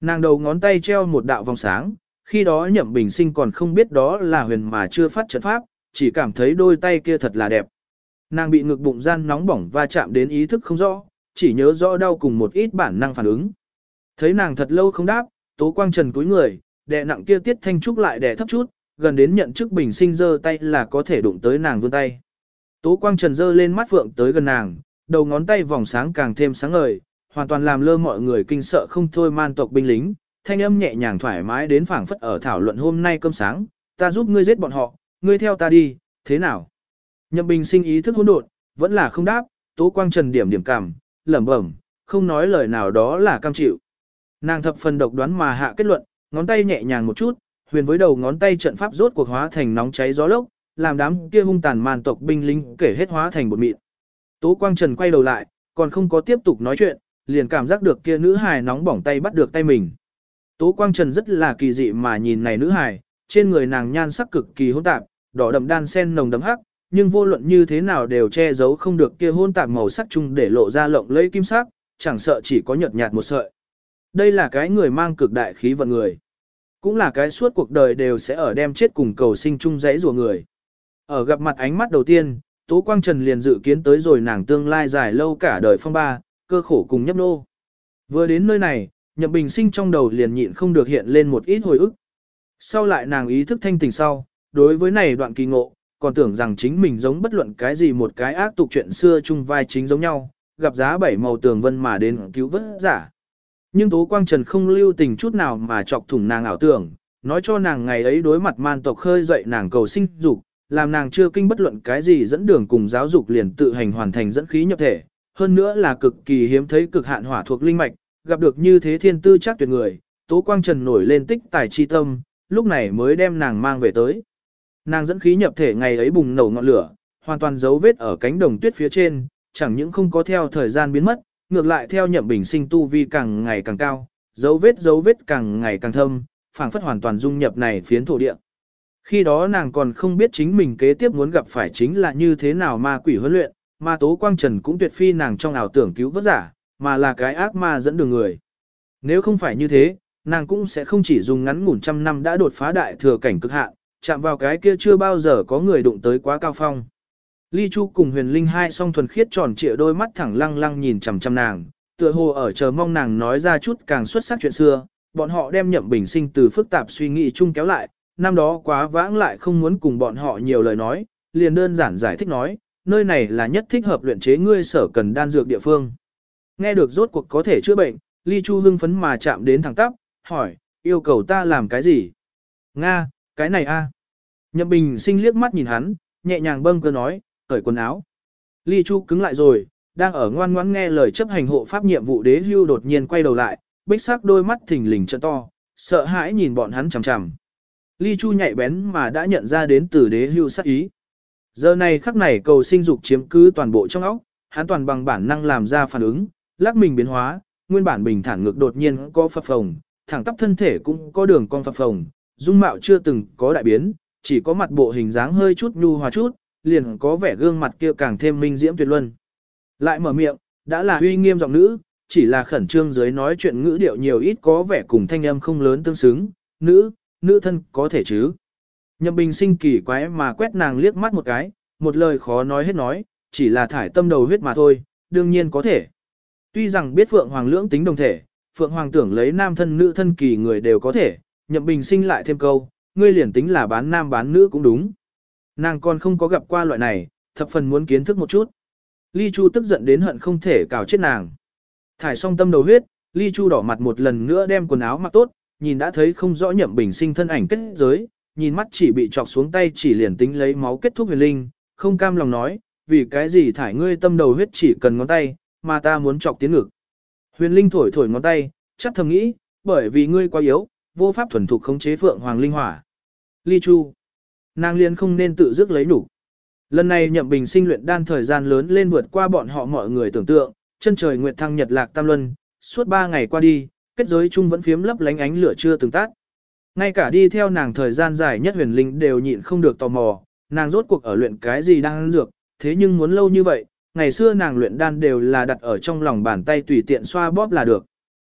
Nàng đầu ngón tay treo một đạo vòng sáng, khi đó nhậm bình sinh còn không biết đó là huyền mà chưa phát trận pháp, chỉ cảm thấy đôi tay kia thật là đẹp. Nàng bị ngực bụng gian nóng bỏng và chạm đến ý thức không rõ, chỉ nhớ rõ đau cùng một ít bản năng phản ứng. Thấy nàng thật lâu không đáp, tố quang trần cúi người, đè nặng kia tiết thanh trúc lại đè thấp chút, gần đến nhận chức bình sinh giơ tay là có thể đụng tới nàng vươn tay. Tố quang trần dơ lên mắt phượng tới gần nàng, đầu ngón tay vòng sáng càng thêm sáng ngời, hoàn toàn làm lơ mọi người kinh sợ không thôi man tộc binh lính, thanh âm nhẹ nhàng thoải mái đến phảng phất ở thảo luận hôm nay cơm sáng, ta giúp ngươi giết bọn họ, ngươi theo ta đi, thế nào? Nhậm bình sinh ý thức hỗn độn, vẫn là không đáp, tố quang trần điểm điểm cảm, lẩm bẩm, không nói lời nào đó là cam chịu. Nàng thập phần độc đoán mà hạ kết luận, ngón tay nhẹ nhàng một chút, huyền với đầu ngón tay trận pháp rốt cuộc hóa thành nóng cháy gió lốc, làm đám kia hung tàn màn tộc binh lính kể hết hóa thành bột mịn. Tố Quang Trần quay đầu lại, còn không có tiếp tục nói chuyện, liền cảm giác được kia nữ hài nóng bỏng tay bắt được tay mình. Tố Quang Trần rất là kỳ dị mà nhìn này nữ hài, trên người nàng nhan sắc cực kỳ hỗn tạp, đỏ đậm đan sen nồng đậm hắc, nhưng vô luận như thế nào đều che giấu không được kia hỗn tạp màu sắc chung để lộ ra lộng lẫy kim sắc, chẳng sợ chỉ có nhợt nhạt một sợi. Đây là cái người mang cực đại khí vận người. Cũng là cái suốt cuộc đời đều sẽ ở đem chết cùng cầu sinh chung dãy rùa người. Ở gặp mặt ánh mắt đầu tiên, Tố Quang Trần liền dự kiến tới rồi nàng tương lai dài lâu cả đời phong ba, cơ khổ cùng nhấp nô. Vừa đến nơi này, Nhậm Bình Sinh trong đầu liền nhịn không được hiện lên một ít hồi ức. Sau lại nàng ý thức thanh tỉnh sau, đối với này đoạn kỳ ngộ, còn tưởng rằng chính mình giống bất luận cái gì một cái ác tục chuyện xưa chung vai chính giống nhau, gặp giá bảy màu tường vân mà đến cứu vớt giả. Nhưng Tố Quang Trần không lưu tình chút nào mà chọc thủng nàng ảo tưởng, nói cho nàng ngày ấy đối mặt man tộc khơi dậy nàng cầu sinh dục, làm nàng chưa kinh bất luận cái gì dẫn đường cùng giáo dục liền tự hành hoàn thành dẫn khí nhập thể, hơn nữa là cực kỳ hiếm thấy cực hạn hỏa thuộc linh mạch, gặp được như thế thiên tư chắc tuyệt người, Tố Quang Trần nổi lên tích tài chi tâm, lúc này mới đem nàng mang về tới. Nàng dẫn khí nhập thể ngày ấy bùng nổ ngọn lửa, hoàn toàn dấu vết ở cánh đồng tuyết phía trên, chẳng những không có theo thời gian biến mất, ngược lại theo nhậm bình sinh tu vi càng ngày càng cao, dấu vết dấu vết càng ngày càng thâm, phảng phất hoàn toàn dung nhập này phiến thổ địa. Khi đó nàng còn không biết chính mình kế tiếp muốn gặp phải chính là như thế nào ma quỷ huấn luyện, ma tố quang trần cũng tuyệt phi nàng trong ảo tưởng cứu vớt giả, mà là cái ác ma dẫn đường người. Nếu không phải như thế, nàng cũng sẽ không chỉ dùng ngắn ngủn trăm năm đã đột phá đại thừa cảnh cực hạn, chạm vào cái kia chưa bao giờ có người đụng tới quá cao phong. Ly Chu cùng huyền linh hai song thuần khiết tròn trịa đôi mắt thẳng lăng lăng nhìn chằm chằm nàng, tựa hồ ở chờ mong nàng nói ra chút càng xuất sắc chuyện xưa, bọn họ đem nhậm bình sinh từ phức tạp suy nghĩ chung kéo lại, năm đó quá vãng lại không muốn cùng bọn họ nhiều lời nói, liền đơn giản giải thích nói, nơi này là nhất thích hợp luyện chế ngươi sở cần đan dược địa phương. Nghe được rốt cuộc có thể chữa bệnh, Ly Chu hưng phấn mà chạm đến thẳng tắp, hỏi, yêu cầu ta làm cái gì? Nga, cái này a. Nhậm Bình sinh liếc mắt nhìn hắn, nhẹ nhàng bâng cơ nói, cởi quần áo. Ly Chu cứng lại rồi, đang ở ngoan ngoãn nghe lời chấp hành hộ pháp nhiệm vụ đế hưu đột nhiên quay đầu lại, bích sắc đôi mắt thình lình trợ to, sợ hãi nhìn bọn hắn chằm chằm. Ly Chu nhạy bén mà đã nhận ra đến từ đế hưu sắc ý. Giờ này khắc này cầu sinh dục chiếm cứ toàn bộ trong óc, hắn toàn bằng bản năng làm ra phản ứng, lắc mình biến hóa, nguyên bản bình thản ngược đột nhiên có phập phồng, thẳng tắp thân thể cũng có đường cong phập phồng, dung mạo chưa từng có đại biến, chỉ có mặt bộ hình dáng hơi chút nhu hòa chút, liền có vẻ gương mặt kia càng thêm minh diễm tuyệt luân. Lại mở miệng, đã là uy nghiêm giọng nữ, chỉ là khẩn trương dưới nói chuyện ngữ điệu nhiều ít có vẻ cùng thanh âm không lớn tương xứng, nữ, nữ thân có thể chứ. Nhậm bình sinh kỳ quái mà quét nàng liếc mắt một cái, một lời khó nói hết nói, chỉ là thải tâm đầu huyết mà thôi, đương nhiên có thể. Tuy rằng biết Phượng Hoàng lưỡng tính đồng thể, Phượng Hoàng tưởng lấy nam thân nữ thân kỳ người đều có thể, nhậm bình sinh lại thêm câu, ngươi liền tính là bán nam bán nữ cũng đúng. Nàng còn không có gặp qua loại này, thập phần muốn kiến thức một chút. Ly Chu tức giận đến hận không thể cào chết nàng. Thải xong tâm đầu huyết, Ly Chu đỏ mặt một lần nữa đem quần áo mặc tốt, nhìn đã thấy không rõ nhậm bình sinh thân ảnh kết giới, nhìn mắt chỉ bị chọc xuống tay chỉ liền tính lấy máu kết thúc huyền linh, không cam lòng nói, vì cái gì thải ngươi tâm đầu huyết chỉ cần ngón tay, mà ta muốn chọc tiến ngực. Huyền linh thổi thổi ngón tay, chắc thầm nghĩ, bởi vì ngươi quá yếu, vô pháp thuần thục khống chế phượng hoàng linh hỏa. Ly Chu, nàng liên không nên tự dứt lấy đủ. Lần này nhậm bình sinh luyện đan thời gian lớn lên vượt qua bọn họ mọi người tưởng tượng, chân trời nguyệt thăng nhật lạc tam luân, suốt ba ngày qua đi, kết giới chung vẫn phiếm lấp lánh ánh lửa chưa từng tắt. Ngay cả đi theo nàng thời gian dài nhất huyền linh đều nhịn không được tò mò, nàng rốt cuộc ở luyện cái gì đang ăn dược, thế nhưng muốn lâu như vậy, ngày xưa nàng luyện đan đều là đặt ở trong lòng bàn tay tùy tiện xoa bóp là được.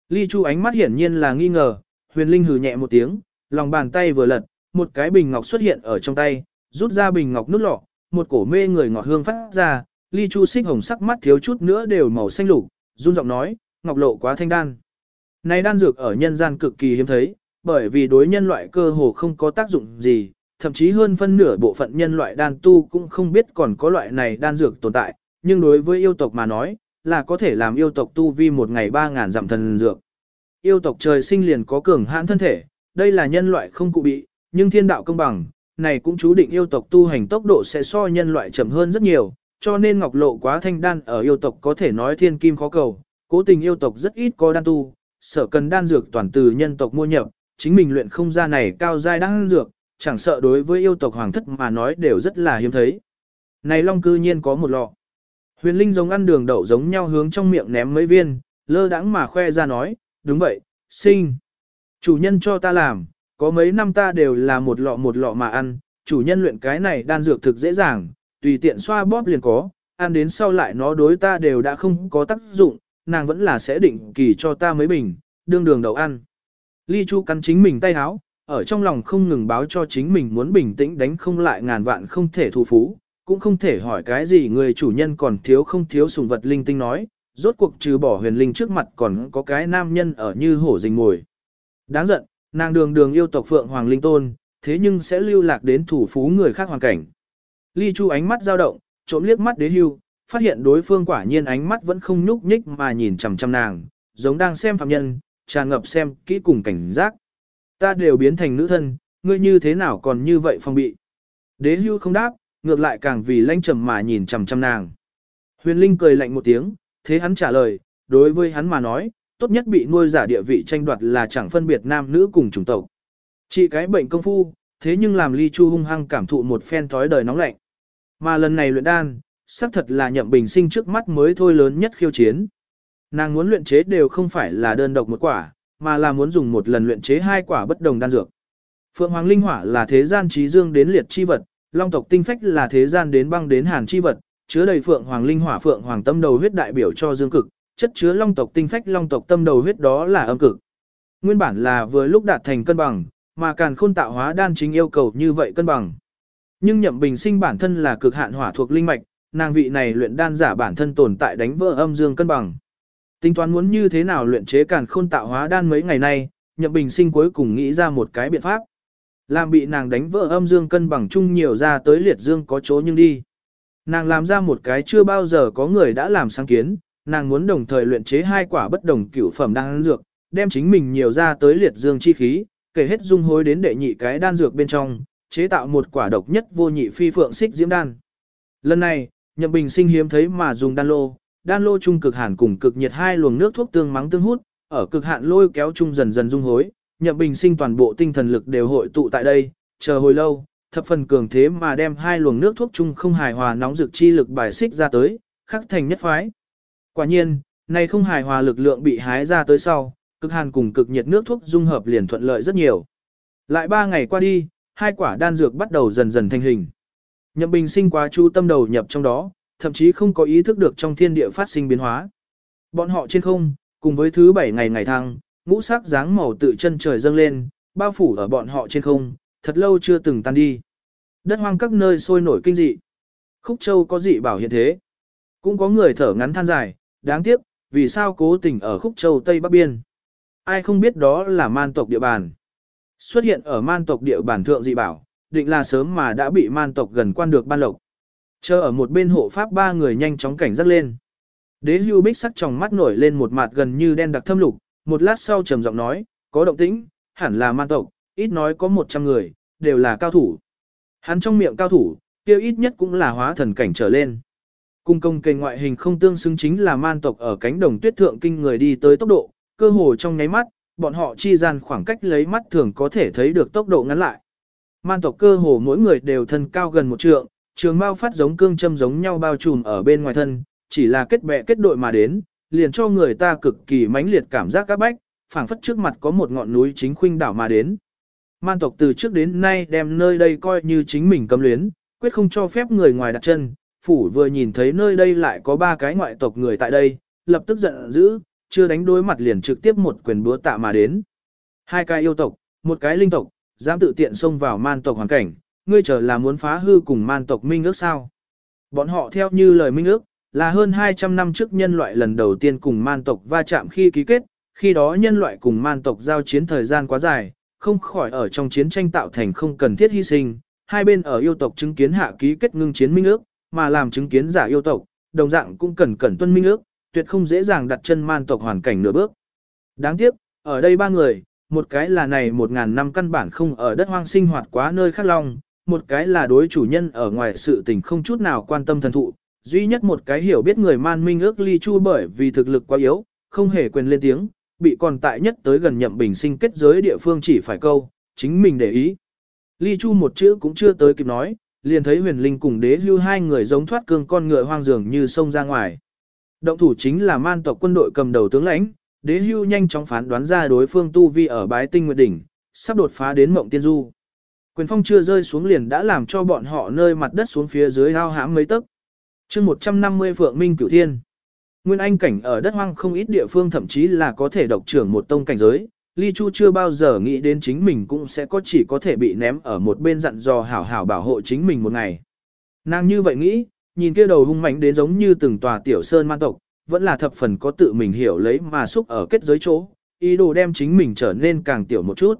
Ly Chu ánh mắt hiển nhiên là nghi ngờ, huyền linh hừ nhẹ một tiếng, lòng bàn tay vừa lật, một cái bình ngọc xuất hiện ở trong tay, rút ra bình ngọc nút lọ, một cổ mê người ngọt hương phát ra, Ly Chu xích hồng sắc mắt thiếu chút nữa đều màu xanh lục, run giọng nói, ngọc lộ quá thanh đan. Này đan dược ở nhân gian cực kỳ hiếm thấy, bởi vì đối nhân loại cơ hồ không có tác dụng gì, thậm chí hơn phân nửa bộ phận nhân loại đan tu cũng không biết còn có loại này đan dược tồn tại, nhưng đối với yêu tộc mà nói, là có thể làm yêu tộc tu vi một ngày ba ngàn giảm thần dược. Yêu tộc trời sinh liền có cường hãn thân thể, đây là nhân loại không cụ bị, nhưng thiên đạo công bằng, này cũng chú định yêu tộc tu hành tốc độ sẽ so nhân loại chậm hơn rất nhiều, cho nên ngọc lộ quá thanh đan ở yêu tộc có thể nói thiên kim khó cầu, cố tình yêu tộc rất ít có đan tu, sợ cần đan dược toàn từ nhân tộc mua nhập, chính mình luyện không ra này cao giai đan dược, chẳng sợ đối với yêu tộc hoàng thất mà nói đều rất là hiếm thấy. Này long cư nhiên có một lọ. Huyền Linh giống ăn đường đậu giống nhau hướng trong miệng ném mấy viên, lơ đãng mà khoe ra nói, đúng vậy, sinh. Chủ nhân cho ta làm, có mấy năm ta đều là một lọ một lọ mà ăn, chủ nhân luyện cái này đan dược thực dễ dàng, tùy tiện xoa bóp liền có, ăn đến sau lại nó đối ta đều đã không có tác dụng, nàng vẫn là sẽ định kỳ cho ta mấy bình, đương đường đầu ăn. Ly Chu cắn chính mình tay háo, ở trong lòng không ngừng báo cho chính mình muốn bình tĩnh đánh không lại ngàn vạn không thể thủ phú, cũng không thể hỏi cái gì người chủ nhân còn thiếu không thiếu sùng vật linh tinh nói, rốt cuộc trừ bỏ huyền linh trước mặt còn có cái nam nhân ở như hổ rình ngồi. Đáng giận, nàng đường đường yêu tộc Phượng Hoàng Linh Tôn, thế nhưng sẽ lưu lạc đến thủ phú người khác hoàn cảnh. Ly Chu ánh mắt dao động, trộm liếc mắt đế hưu, phát hiện đối phương quả nhiên ánh mắt vẫn không nhúc nhích mà nhìn chằm chằm nàng, giống đang xem phạm nhân, tràn ngập xem kỹ cùng cảnh giác. Ta đều biến thành nữ thân, ngươi như thế nào còn như vậy phong bị. Đế hưu không đáp, ngược lại càng vì lanh trầm mà nhìn chằm chằm nàng. Huyền Linh cười lạnh một tiếng, thế hắn trả lời, đối với hắn mà nói, tốt nhất bị nuôi giả địa vị tranh đoạt là chẳng phân biệt nam nữ cùng chủng tộc. Chỉ cái bệnh công phu, thế nhưng làm Ly Chu hung hăng cảm thụ một phen thói đời nóng lạnh. Mà lần này luyện đan, xác thật là nhậm bình sinh trước mắt mới thôi lớn nhất khiêu chiến. Nàng muốn luyện chế đều không phải là đơn độc một quả, mà là muốn dùng một lần luyện chế hai quả bất đồng đan dược. Phượng Hoàng Linh Hỏa là thế gian trí dương đến liệt chi vật, Long tộc tinh phách là thế gian đến băng đến hàn chi vật, chứa đầy Phượng Hoàng Linh Hỏa Phượng Hoàng tâm đầu huyết đại biểu cho dương cực, chất chứa Long tộc tinh phách Long tộc tâm đầu huyết đó là âm cực. Nguyên bản là vừa lúc đạt thành cân bằng, mà càn khôn tạo hóa đan chính yêu cầu như vậy cân bằng. Nhưng Nhậm Bình Sinh bản thân là cực hạn hỏa thuộc linh mạch, nàng vị này luyện đan giả bản thân tồn tại đánh vỡ âm dương cân bằng. Tính toán muốn như thế nào luyện chế càn khôn tạo hóa đan mấy ngày nay, Nhậm Bình Sinh cuối cùng nghĩ ra một cái biện pháp. Làm bị nàng đánh vỡ âm dương cân bằng chung nhiều ra tới liệt dương có chỗ nhưng đi. Nàng làm ra một cái chưa bao giờ có người đã làm sáng kiến, nàng muốn đồng thời luyện chế hai quả bất đồng cửu phẩm đan dược, đem chính mình nhiều ra tới liệt dương chi khí, kể hết dung hối đến đệ nhị cái đan dược bên trong, chế tạo một quả độc nhất vô nhị phi phượng xích diễm đan. Lần này, Nhậm Bình Sinh hiếm thấy mà dùng đan lô, đan lô trung cực hàn cùng cực nhiệt hai luồng nước thuốc tương mắng tương hút, ở cực hạn lôi kéo chung dần dần dung hối, Nhậm Bình Sinh toàn bộ tinh thần lực đều hội tụ tại đây, chờ hồi lâu, thập phần cường thế mà đem hai luồng nước thuốc chung không hài hòa nóng dược chi lực bài xích ra tới, khắc thành nhất phái. Quả nhiên, này không hài hòa lực lượng bị hái ra tới sau, cực hàn cùng cực nhiệt nước thuốc dung hợp liền thuận lợi rất nhiều. Lại ba ngày qua đi, hai quả đan dược bắt đầu dần dần thành hình. Nhậm Bình sinh quá chú tâm đầu nhập trong đó, thậm chí không có ý thức được trong thiên địa phát sinh biến hóa. Bọn họ trên không, cùng với thứ bảy ngày ngày thăng, ngũ sắc dáng màu tự chân trời dâng lên, bao phủ ở bọn họ trên không, thật lâu chưa từng tan đi. Đất hoang các nơi sôi nổi kinh dị. Khúc Châu có dị bảo hiện thế. Cũng có người thở ngắn than dài, đáng tiếc, vì sao cố tình ở Khúc Châu Tây Bắc Biên. Ai không biết đó là man tộc địa bàn. Xuất hiện ở man tộc địa bàn thượng dị bảo, định là sớm mà đã bị man tộc gần quan được ban lộc. Chờ ở một bên hộ pháp ba người nhanh chóng cảnh giác lên. Đế hưu bích sắc trong mắt nổi lên một mặt gần như đen đặc thâm lục, một lát sau trầm giọng nói, có động tĩnh, hẳn là man tộc, ít nói có 100 người, đều là cao thủ. Hắn trong miệng cao thủ, kia ít nhất cũng là hóa thần cảnh trở lên. Cung công kênh ngoại hình không tương xứng chính là man tộc ở cánh đồng tuyết thượng kinh người đi tới tốc độ, cơ hồ trong nháy mắt, bọn họ chi gian khoảng cách lấy mắt thường có thể thấy được tốc độ ngắn lại. Man tộc cơ hồ mỗi người đều thân cao gần một trượng, trường bao phát giống cương châm giống nhau bao trùm ở bên ngoài thân, chỉ là kết bè kết đội mà đến, liền cho người ta cực kỳ mãnh liệt cảm giác các bách, phảng phất trước mặt có một ngọn núi chính khuynh đảo mà đến. Man tộc từ trước đến nay đem nơi đây coi như chính mình cấm luyến, quyết không cho phép người ngoài đặt chân. Phủ vừa nhìn thấy nơi đây lại có ba cái ngoại tộc người tại đây, lập tức giận dữ, chưa đánh đối mặt liền trực tiếp một quyền búa tạ mà đến. Hai cái yêu tộc, một cái linh tộc, dám tự tiện xông vào man tộc hoàn cảnh, ngươi chờ là muốn phá hư cùng man tộc minh ước sao. Bọn họ theo như lời minh ước, là hơn 200 năm trước nhân loại lần đầu tiên cùng man tộc va chạm khi ký kết, khi đó nhân loại cùng man tộc giao chiến thời gian quá dài, không khỏi ở trong chiến tranh tạo thành không cần thiết hy sinh, hai bên ở yêu tộc chứng kiến hạ ký kết ngưng chiến minh ước, mà làm chứng kiến giả yêu tộc, đồng dạng cũng cần cẩn tuân minh ước, tuyệt không dễ dàng đặt chân man tộc hoàn cảnh nửa bước. Đáng tiếc, ở đây ba người, một cái là này một ngàn năm căn bản không ở đất hoang sinh hoạt quá nơi khác long, một cái là đối chủ nhân ở ngoài sự tình không chút nào quan tâm thần thụ, duy nhất một cái hiểu biết người man minh ước ly chu bởi vì thực lực quá yếu, không hề quyền lên tiếng, bị còn tại nhất tới gần nhậm bình sinh kết giới địa phương chỉ phải câu, chính mình để ý. Ly chu một chữ cũng chưa tới kịp nói, liền thấy huyền linh cùng đế lưu hai người giống thoát cương con ngựa hoang dường như sông ra ngoài. Động thủ chính là man tộc quân đội cầm đầu tướng lãnh, đế hưu nhanh chóng phán đoán ra đối phương tu vi ở bái tinh nguyệt đỉnh, sắp đột phá đến mộng tiên du. Quyền phong chưa rơi xuống liền đã làm cho bọn họ nơi mặt đất xuống phía dưới hao hãm mấy tấc. chương 150 Phượng Minh Cửu Thiên. Nguyên Anh cảnh ở đất hoang không ít địa phương thậm chí là có thể độc trưởng một tông cảnh giới. Ly Chu chưa bao giờ nghĩ đến chính mình cũng sẽ có chỉ có thể bị ném ở một bên dặn dò hảo hảo bảo hộ chính mình một ngày. Nàng như vậy nghĩ, nhìn kia đầu hung mạnh đến giống như từng tòa tiểu sơn man tộc, vẫn là thập phần có tự mình hiểu lấy mà xúc ở kết giới chỗ, ý đồ đem chính mình trở nên càng tiểu một chút.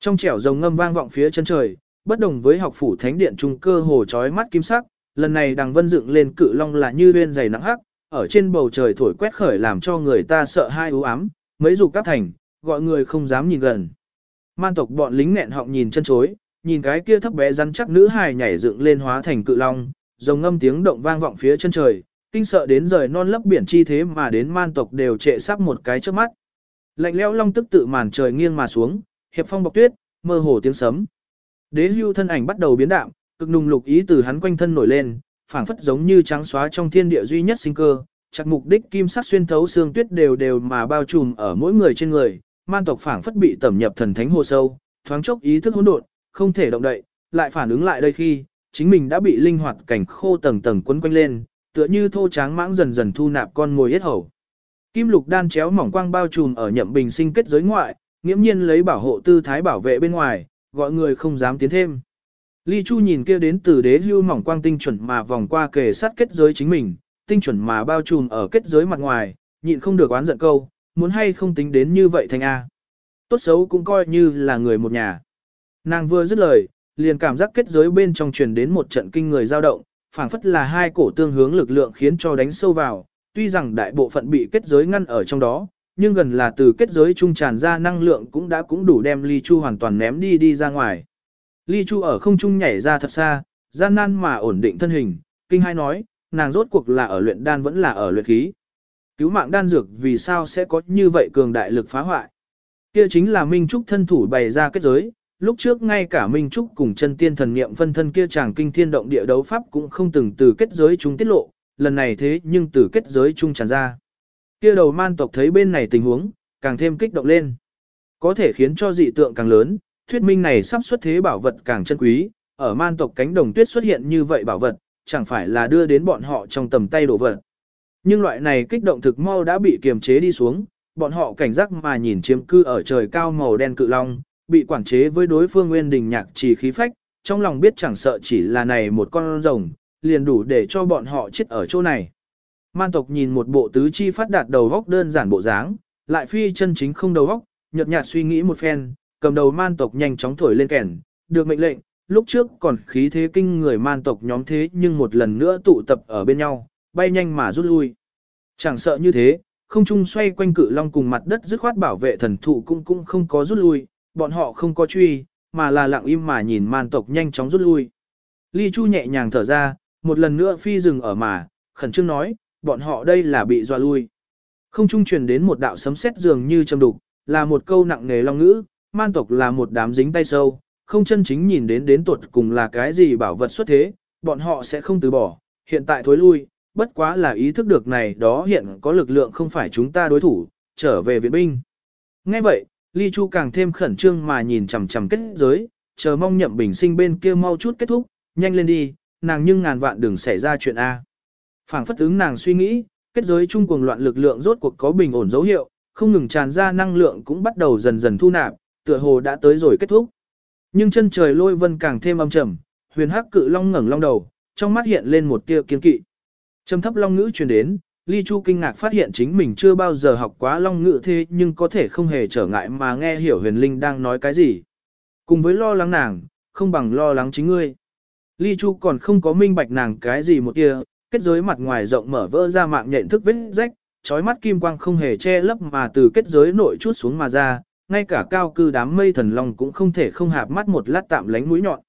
Trong trẻo rồng ngâm vang vọng phía chân trời, bất đồng với học phủ thánh điện trung cơ hồ chói mắt kim sắc, lần này đằng vân dựng lên cự long là như viên dày nặng hắc, ở trên bầu trời thổi quét khởi làm cho người ta sợ hai ưu ám, mấy dù các thành, gọi người không dám nhìn gần. Man tộc bọn lính nghẹn họng nhìn chân chối, nhìn cái kia thấp bé rắn chắc nữ hài nhảy dựng lên hóa thành cự long, rồng ngâm tiếng động vang vọng phía chân trời, kinh sợ đến rời non lấp biển chi thế mà đến man tộc đều trệ sắp một cái trước mắt. Lạnh lẽo long tức tự màn trời nghiêng mà xuống, hiệp phong bọc tuyết, mơ hồ tiếng sấm. Đế hưu thân ảnh bắt đầu biến đạm, cực nùng lục ý từ hắn quanh thân nổi lên, phảng phất giống như trắng xóa trong thiên địa duy nhất sinh cơ, chặt mục đích kim sắc xuyên thấu xương tuyết đều đều mà bao trùm ở mỗi người trên người, man tộc phảng phất bị tẩm nhập thần thánh hồ sâu, thoáng chốc ý thức hỗn độn, không thể động đậy, lại phản ứng lại đây khi, chính mình đã bị linh hoạt cảnh khô tầng tầng quấn quanh lên, tựa như thô tráng mãng dần dần thu nạp con ngồi yết hầu. Kim lục đan chéo mỏng quang bao trùm ở nhậm bình sinh kết giới ngoại, nghiễm nhiên lấy bảo hộ tư thái bảo vệ bên ngoài, gọi người không dám tiến thêm. Ly Chu nhìn kia đến từ đế hưu mỏng quang tinh chuẩn mà vòng qua kề sát kết giới chính mình, tinh chuẩn mà bao trùm ở kết giới mặt ngoài, nhịn không được oán giận câu, muốn hay không tính đến như vậy thành A. Tốt xấu cũng coi như là người một nhà. Nàng vừa dứt lời, liền cảm giác kết giới bên trong truyền đến một trận kinh người dao động, phảng phất là hai cổ tương hướng lực lượng khiến cho đánh sâu vào, tuy rằng đại bộ phận bị kết giới ngăn ở trong đó, nhưng gần là từ kết giới trung tràn ra năng lượng cũng đã cũng đủ đem Ly Chu hoàn toàn ném đi đi ra ngoài. Ly Chu ở không trung nhảy ra thật xa, gian nan mà ổn định thân hình, kinh hai nói, nàng rốt cuộc là ở luyện đan vẫn là ở luyện khí. Cứu mạng đan dược vì sao sẽ có như vậy cường đại lực phá hoại. Kia chính là Minh Trúc thân thủ bày ra kết giới, lúc trước ngay cả Minh Trúc cùng chân tiên thần niệm phân thân kia chàng kinh thiên động địa đấu pháp cũng không từng từ kết giới chúng tiết lộ, lần này thế nhưng từ kết giới chung tràn ra. Kia đầu man tộc thấy bên này tình huống, càng thêm kích động lên. Có thể khiến cho dị tượng càng lớn, thuyết minh này sắp xuất thế bảo vật càng chân quý, ở man tộc cánh đồng tuyết xuất hiện như vậy bảo vật, chẳng phải là đưa đến bọn họ trong tầm tay đồ vật. Nhưng loại này kích động thực mau đã bị kiềm chế đi xuống, bọn họ cảnh giác mà nhìn chiếm cư ở trời cao màu đen cự long, bị quản chế với đối phương nguyên đình nhạc chỉ khí phách, trong lòng biết chẳng sợ chỉ là này một con rồng, liền đủ để cho bọn họ chết ở chỗ này. Man tộc nhìn một bộ tứ chi phát đạt đầu góc đơn giản bộ dáng, lại phi chân chính không đầu góc, nhợt nhạt suy nghĩ một phen, cầm đầu man tộc nhanh chóng thổi lên kèn, được mệnh lệnh, lúc trước còn khí thế kinh người man tộc nhóm thế nhưng một lần nữa tụ tập ở bên nhau, bay nhanh mà rút lui. Chẳng sợ như thế, không trung xoay quanh cự long cùng mặt đất dứt khoát bảo vệ thần thụ cũng cũng không có rút lui, bọn họ không có truy, mà là lặng im mà nhìn man tộc nhanh chóng rút lui. Ly Chu nhẹ nhàng thở ra, một lần nữa phi rừng ở mà, khẩn trương nói, bọn họ đây là bị dọa lui. Không trung truyền đến một đạo sấm sét dường như châm đục, là một câu nặng nề long ngữ, man tộc là một đám dính tay sâu, không chân chính nhìn đến đến tuột cùng là cái gì bảo vật xuất thế, bọn họ sẽ không từ bỏ, hiện tại thối lui, bất quá là ý thức được này đó hiện có lực lượng không phải chúng ta đối thủ, trở về viện binh. Ngay vậy, Ly Chu càng thêm khẩn trương mà nhìn chằm chằm kết giới, chờ mong nhậm bình sinh bên kia mau chút kết thúc, nhanh lên đi, nàng nhưng ngàn vạn đừng xảy ra chuyện A. phảng phất ứng nàng suy nghĩ, kết giới chung cuồng loạn lực lượng rốt cuộc có bình ổn dấu hiệu, không ngừng tràn ra năng lượng cũng bắt đầu dần dần thu nạp, tựa hồ đã tới rồi kết thúc. Nhưng chân trời lôi vân càng thêm âm trầm, huyền hắc cự long ngẩng long đầu, trong mắt hiện lên một tia kiên kỵ. Trầm thấp long ngữ truyền đến, Ly Chu kinh ngạc phát hiện chính mình chưa bao giờ học quá long ngữ thế nhưng có thể không hề trở ngại mà nghe hiểu huyền linh đang nói cái gì. Cùng với lo lắng nàng, không bằng lo lắng chính ngươi. Ly Chu còn không có minh bạch nàng cái gì một tia, kết giới mặt ngoài rộng mở vỡ ra mạng nhện thức vết rách, trói mắt kim quang không hề che lấp mà từ kết giới nội chút xuống mà ra, ngay cả cao cư đám mây thần long cũng không thể không hạp mắt một lát tạm lánh mũi nhọn.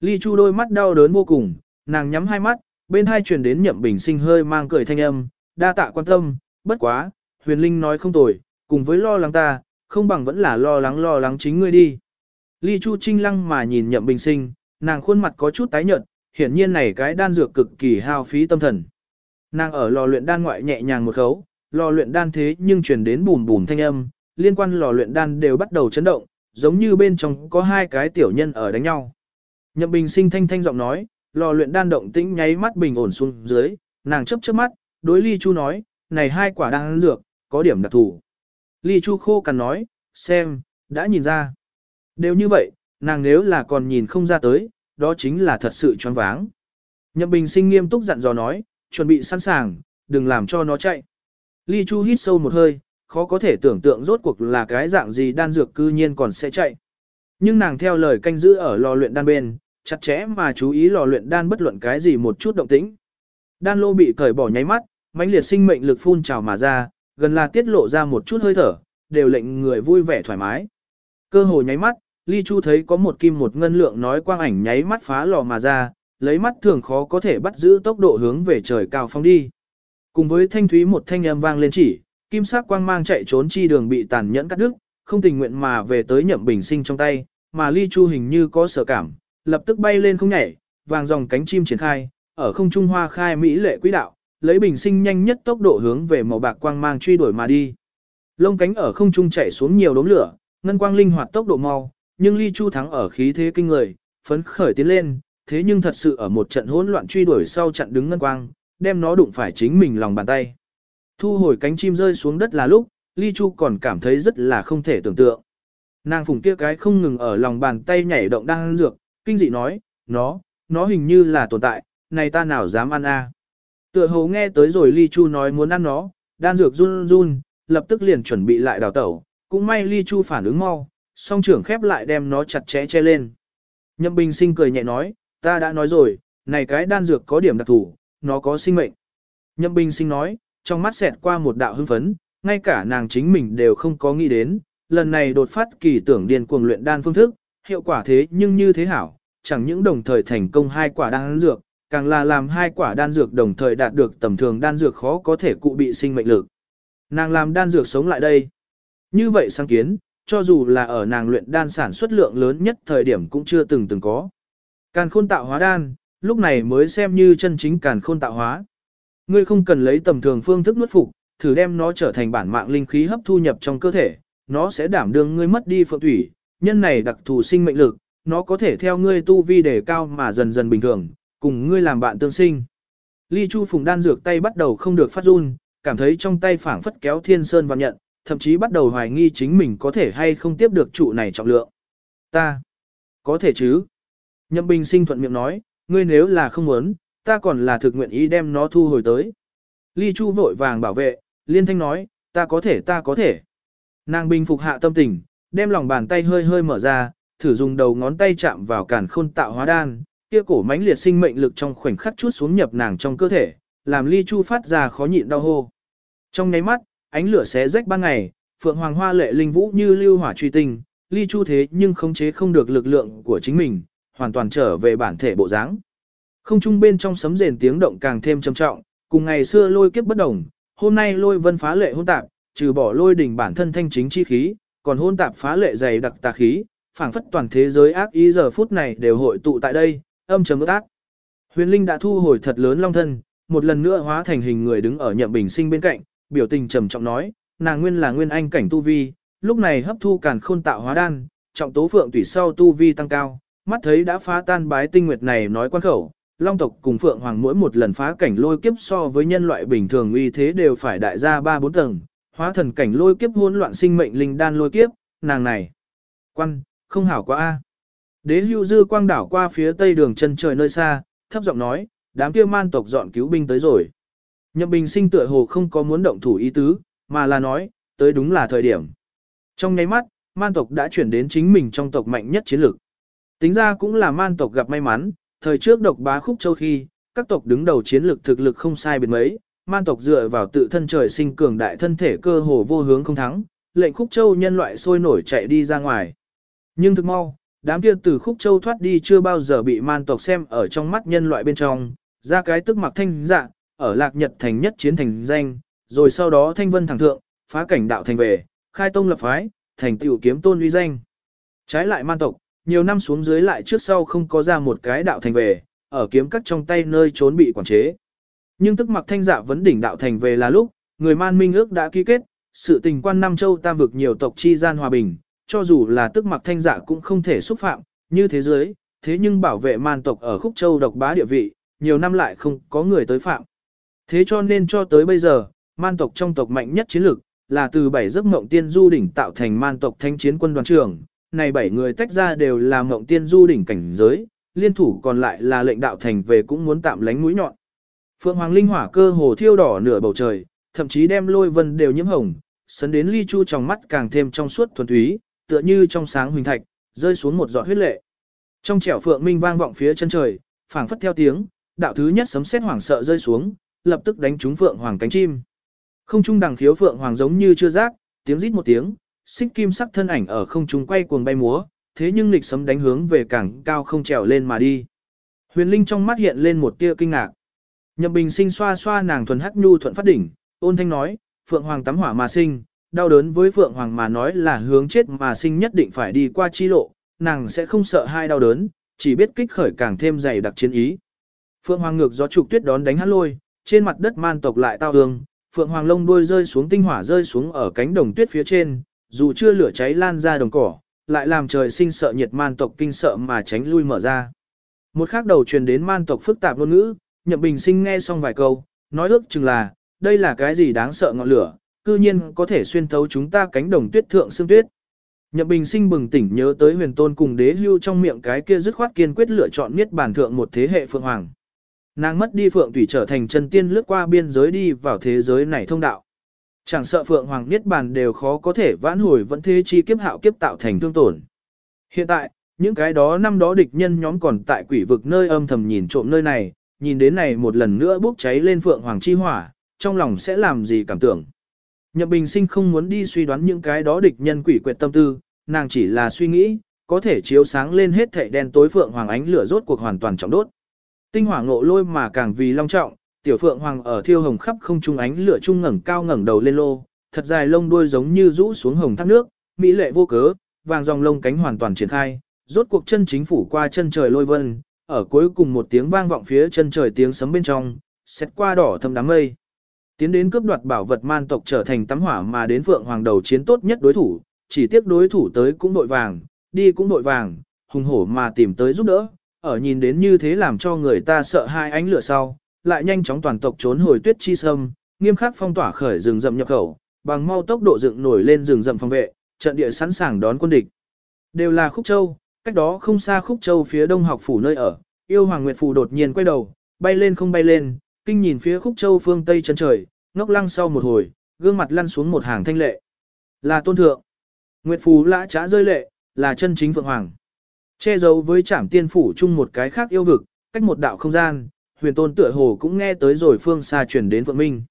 Ly Chu đôi mắt đau đớn vô cùng, nàng nhắm hai mắt, bên hai truyền đến nhậm bình sinh hơi mang cười thanh âm, đa tạ quan tâm, bất quá, huyền linh nói không tồi, cùng với lo lắng ta, không bằng vẫn là lo lắng lo lắng chính ngươi đi. Ly Chu trinh lăng mà nhìn nhậm bình sinh, nàng khuôn mặt có chút tái nhợt, hiển nhiên này cái đan dược cực kỳ hao phí tâm thần. Nàng ở lò luyện đan ngoại nhẹ nhàng một khấu, lò luyện đan thế nhưng truyền đến bùm bùm thanh âm, liên quan lò luyện đan đều bắt đầu chấn động, giống như bên trong có hai cái tiểu nhân ở đánh nhau. Nhậm Bình Sinh thanh thanh giọng nói, lò luyện đan động tĩnh nháy mắt bình ổn xuống dưới, nàng chớp chớp mắt, đối Ly Chu nói, này hai quả đang đan dược, có điểm đặc thù. Ly Chu khô cằn nói, xem, đã nhìn ra. Đều như vậy, nàng nếu là còn nhìn không ra tới, đó chính là thật sự choáng váng. Nhậm Bình Sinh nghiêm túc dặn dò nói, chuẩn bị sẵn sàng, đừng làm cho nó chạy. Ly Chu hít sâu một hơi, khó có thể tưởng tượng rốt cuộc là cái dạng gì đan dược cư nhiên còn sẽ chạy. Nhưng nàng theo lời canh giữ ở lò luyện đan bên, chặt chẽ mà chú ý lò luyện đan bất luận cái gì một chút động tĩnh. Đan lô bị cởi bỏ nháy mắt, mãnh liệt sinh mệnh lực phun trào mà ra, gần là tiết lộ ra một chút hơi thở, đều lệnh người vui vẻ thoải mái. Cơ hồ nháy mắt, Ly Chu thấy có một kim một ngân lượng nói quang ảnh nháy mắt phá lò mà ra, lấy mắt thường khó có thể bắt giữ tốc độ hướng về trời cao phong đi. Cùng với thanh thúy một thanh âm vang lên chỉ, kim sắc quang mang chạy trốn chi đường bị tàn nhẫn cắt đứt, không tình nguyện mà về tới nhậm bình sinh trong tay, mà ly chu hình như có sở cảm, lập tức bay lên không nhảy, vàng dòng cánh chim triển khai, ở không trung hoa khai mỹ lệ quỹ đạo, lấy bình sinh nhanh nhất tốc độ hướng về màu bạc quang mang truy đuổi mà đi. Lông cánh ở không trung chạy xuống nhiều đốm lửa, ngân quang linh hoạt tốc độ mau, nhưng Ly Chu thắng ở khí thế kinh người, phấn khởi tiến lên, thế nhưng thật sự ở một trận hỗn loạn truy đuổi sau chặn đứng ngân quang, đem nó đụng phải chính mình lòng bàn tay. Thu hồi cánh chim rơi xuống đất là lúc, Ly Chu còn cảm thấy rất là không thể tưởng tượng. Nàng phùng kia cái không ngừng ở lòng bàn tay nhảy động đang ăn dược, kinh dị nói, nó, nó hình như là tồn tại, này ta nào dám ăn a? Tựa hồ nghe tới rồi Ly Chu nói muốn ăn nó, đan dược run run, lập tức liền chuẩn bị lại đào tẩu, cũng may Ly Chu phản ứng mau, song trưởng khép lại đem nó chặt chẽ che lên. Nhậm Bình Sinh cười nhẹ nói, ta đã nói rồi, này cái đan dược có điểm đặc thù, nó có sinh mệnh. Nhậm Bình Sinh nói, trong mắt xẹt qua một đạo hưng phấn, ngay cả nàng chính mình đều không có nghĩ đến, lần này đột phát kỳ tưởng điền cuồng luyện đan phương thức, hiệu quả thế nhưng như thế hảo, chẳng những đồng thời thành công hai quả đan dược, càng là làm hai quả đan dược đồng thời đạt được tầm thường đan dược khó có thể cụ bị sinh mệnh lực. Nàng làm đan dược sống lại đây. Như vậy sáng kiến, cho dù là ở nàng luyện đan sản xuất lượng lớn nhất thời điểm cũng chưa từng từng có. Càn khôn tạo hóa đan, lúc này mới xem như chân chính càn khôn tạo hóa. Ngươi không cần lấy tầm thường phương thức nuốt phục, thử đem nó trở thành bản mạng linh khí hấp thu nhập trong cơ thể, nó sẽ đảm đương ngươi mất đi phượng thủy, nhân này đặc thù sinh mệnh lực, nó có thể theo ngươi tu vi đề cao mà dần dần bình thường, cùng ngươi làm bạn tương sinh. Ly Chu Phùng đan dược tay bắt đầu không được phát run, cảm thấy trong tay phảng phất kéo thiên sơn và nhận, thậm chí bắt đầu hoài nghi chính mình có thể hay không tiếp được trụ này trọng lượng. Ta, có thể chứ. Nhậm Bình sinh thuận miệng nói, ngươi nếu là không muốn, ta còn là thực nguyện ý đem nó thu hồi tới. Ly Chu vội vàng bảo vệ, liên thanh nói, ta có thể ta có thể. Nàng bình phục hạ tâm tình, đem lòng bàn tay hơi hơi mở ra, thử dùng đầu ngón tay chạm vào cản khôn tạo hóa đan, kia cổ mãnh liệt sinh mệnh lực trong khoảnh khắc chút xuống nhập nàng trong cơ thể, làm Ly Chu phát ra khó nhịn đau hô. Trong nháy mắt, ánh lửa xé rách ban ngày, phượng hoàng hoa lệ linh vũ như lưu hỏa truy tinh, Ly Chu thế nhưng khống chế không được lực lượng của chính mình, hoàn toàn trở về bản thể bộ dáng. Không trung bên trong sấm rền tiếng động càng thêm trầm trọng, cùng ngày xưa lôi kiếp bất đồng, hôm nay lôi vân phá lệ hôn tạp, trừ bỏ lôi đỉnh bản thân thanh chính chi khí, còn hôn tạp phá lệ dày đặc tà khí, phảng phất toàn thế giới ác ý giờ phút này đều hội tụ tại đây, âm trầm ước ác. Huyền Linh đã thu hồi thật lớn long thân, một lần nữa hóa thành hình người đứng ở nhậm bình sinh bên cạnh, biểu tình trầm trọng nói, nàng nguyên là nguyên anh cảnh tu vi, lúc này hấp thu càn khôn tạo hóa đan, trọng tố phượng tùy sau tu vi tăng cao, mắt thấy đã phá tan bái tinh nguyệt này nói quan khẩu, long tộc cùng phượng hoàng mỗi một lần phá cảnh lôi kiếp so với nhân loại bình thường uy thế đều phải đại ra ba bốn tầng, hóa thần cảnh lôi kiếp hỗn loạn sinh mệnh linh đan lôi kiếp, nàng này. Quan, không hảo quá a. Đế hưu dư quang đảo qua phía tây đường chân trời nơi xa, thấp giọng nói, đám kia man tộc dọn cứu binh tới rồi. Nhậm bình sinh tựa hồ không có muốn động thủ ý tứ, mà là nói, tới đúng là thời điểm. Trong nháy mắt, man tộc đã chuyển đến chính mình trong tộc mạnh nhất chiến lược. Tính ra cũng là man tộc gặp may mắn, thời trước độc bá khúc châu khi, các tộc đứng đầu chiến lược thực lực không sai biệt mấy, man tộc dựa vào tự thân trời sinh cường đại thân thể cơ hồ vô hướng không thắng, lệnh khúc châu nhân loại sôi nổi chạy đi ra ngoài. Nhưng thực mau, đám kia từ khúc châu thoát đi chưa bao giờ bị man tộc xem ở trong mắt nhân loại bên trong, ra cái tức mặc thanh dạ, ở lạc nhật thành nhất chiến thành danh, rồi sau đó thanh vân thẳng thượng, phá cảnh đạo thành về, khai tông lập phái, thành tiểu kiếm tôn uy danh. Trái lại man tộc, nhiều năm xuống dưới lại trước sau không có ra một cái đạo thành về, ở kiếm cắt trong tay nơi trốn bị quản chế. Nhưng tức mặc thanh dạ vấn đỉnh đạo thành về là lúc, người man minh ước đã ký kết, sự tình quan Nam Châu tam vực nhiều tộc chi gian hòa bình, cho dù là tức mặc thanh dạ cũng không thể xúc phạm, như thế giới, thế nhưng bảo vệ man tộc ở khúc châu độc bá địa vị, nhiều năm lại không có người tới phạm. Thế cho nên cho tới bây giờ, man tộc trong tộc mạnh nhất chiến lược, là từ bảy giấc mộng tiên du đỉnh tạo thành man tộc thanh chiến quân đoàn trưởng, này bảy người tách ra đều là mộng tiên du đỉnh cảnh giới, liên thủ còn lại là lệnh đạo thành về cũng muốn tạm lánh mũi nhọn. Phượng Hoàng Linh hỏa cơ hồ thiêu đỏ nửa bầu trời, thậm chí đem lôi vân đều nhiễm hồng, sấn đến ly chu trong mắt càng thêm trong suốt thuần túy, tựa như trong sáng huỳnh thạch, rơi xuống một giọt huyết lệ. Trong trẻo phượng minh vang vọng phía chân trời, phảng phất theo tiếng, đạo thứ nhất sấm sét hoảng sợ rơi xuống, lập tức đánh trúng phượng hoàng cánh chim. Không trung đằng khiếu phượng hoàng giống như chưa giác, tiếng rít một tiếng, xích kim sắc thân ảnh ở không trung quay cuồng bay múa, thế nhưng lịch sấm đánh hướng về càng cao không trèo lên mà đi. Huyền Linh trong mắt hiện lên một tia kinh ngạc. Nhậm Bình sinh xoa xoa nàng thuần hắc nhu thuận phát đỉnh, ôn thanh nói, Phượng Hoàng tắm hỏa mà sinh, đau đớn với Phượng Hoàng mà nói là hướng chết mà sinh nhất định phải đi qua chi lộ, nàng sẽ không sợ hai đau đớn, chỉ biết kích khởi càng thêm dày đặc chiến ý. Phượng Hoàng ngược gió trục tuyết đón đánh hắn lôi, trên mặt đất man tộc lại tao hương, phượng hoàng lông đuôi rơi xuống tinh hỏa rơi xuống ở cánh đồng tuyết phía trên, dù chưa lửa cháy lan ra đồng cỏ, lại làm trời sinh sợ nhiệt man tộc kinh sợ mà tránh lui mở ra. Một khắc đầu truyền đến man tộc phức tạp ngôn ngữ, Nhậm Bình Sinh nghe xong vài câu, nói ước chừng là, đây là cái gì đáng sợ ngọn lửa, cư nhiên có thể xuyên thấu chúng ta cánh đồng tuyết thượng xương tuyết. Nhậm Bình Sinh bừng tỉnh nhớ tới huyền tôn cùng đế hưu trong miệng cái kia dứt khoát kiên quyết lựa chọn niết bản thượng một thế hệ phượng hoàng. Nàng mất đi phượng tùy trở thành chân tiên lướt qua biên giới đi vào thế giới này thông đạo. Chẳng sợ phượng hoàng niết bàn đều khó có thể vãn hồi vẫn thế chi kiếp hạo kiếp tạo thành thương tổn. Hiện tại, những cái đó năm đó địch nhân nhóm còn tại quỷ vực nơi âm thầm nhìn trộm nơi này, nhìn đến này một lần nữa bốc cháy lên phượng hoàng chi hỏa, trong lòng sẽ làm gì cảm tưởng. Nhậm Bình Sinh không muốn đi suy đoán những cái đó địch nhân quỷ quyệt tâm tư, nàng chỉ là suy nghĩ, có thể chiếu sáng lên hết thảy đen tối phượng hoàng ánh lửa rốt cuộc hoàn toàn trọng đốt. Tinh hỏa ngộ lôi mà càng vì long trọng, tiểu phượng hoàng ở thiêu hồng khắp không trung ánh lửa trung ngẩng cao ngẩng đầu lên lô, thật dài lông đuôi giống như rũ xuống hồng thác nước, mỹ lệ vô cớ, vàng dòng lông cánh hoàn toàn triển khai, rốt cuộc chân chính phủ qua chân trời lôi vân, ở cuối cùng một tiếng vang vọng phía chân trời tiếng sấm bên trong, xét qua đỏ thâm đám mây. Tiến đến cướp đoạt bảo vật man tộc trở thành tắm hỏa mà đến phượng hoàng đầu chiến tốt nhất đối thủ, chỉ tiếc đối thủ tới cũng đội vàng, đi cũng đội vàng, hùng hổ mà tìm tới giúp đỡ, ở nhìn đến như thế làm cho người ta sợ hai ánh lửa sau, lại nhanh chóng toàn tộc trốn hồi tuyết chi sâm, nghiêm khắc phong tỏa khởi rừng rậm nhập khẩu, bằng mau tốc độ dựng nổi lên rừng rậm phòng vệ, trận địa sẵn sàng đón quân địch. Đều là Khúc Châu, cách đó không xa Khúc Châu phía đông học phủ nơi ở, yêu Hoàng Nguyệt Phù đột nhiên quay đầu, bay lên không bay lên, kinh nhìn phía Khúc Châu phương tây chân trời, ngốc lăng sau một hồi, gương mặt lăn xuống một hàng thanh lệ. Là tôn thượng. Nguyệt Phù lã trá rơi lệ, là chân chính Phượng Hoàng. Che giấu với trảm tiên phủ chung một cái khác yêu vực, cách một đạo không gian, huyền tôn tựa hồ cũng nghe tới rồi phương xa chuyển đến Phượng Minh.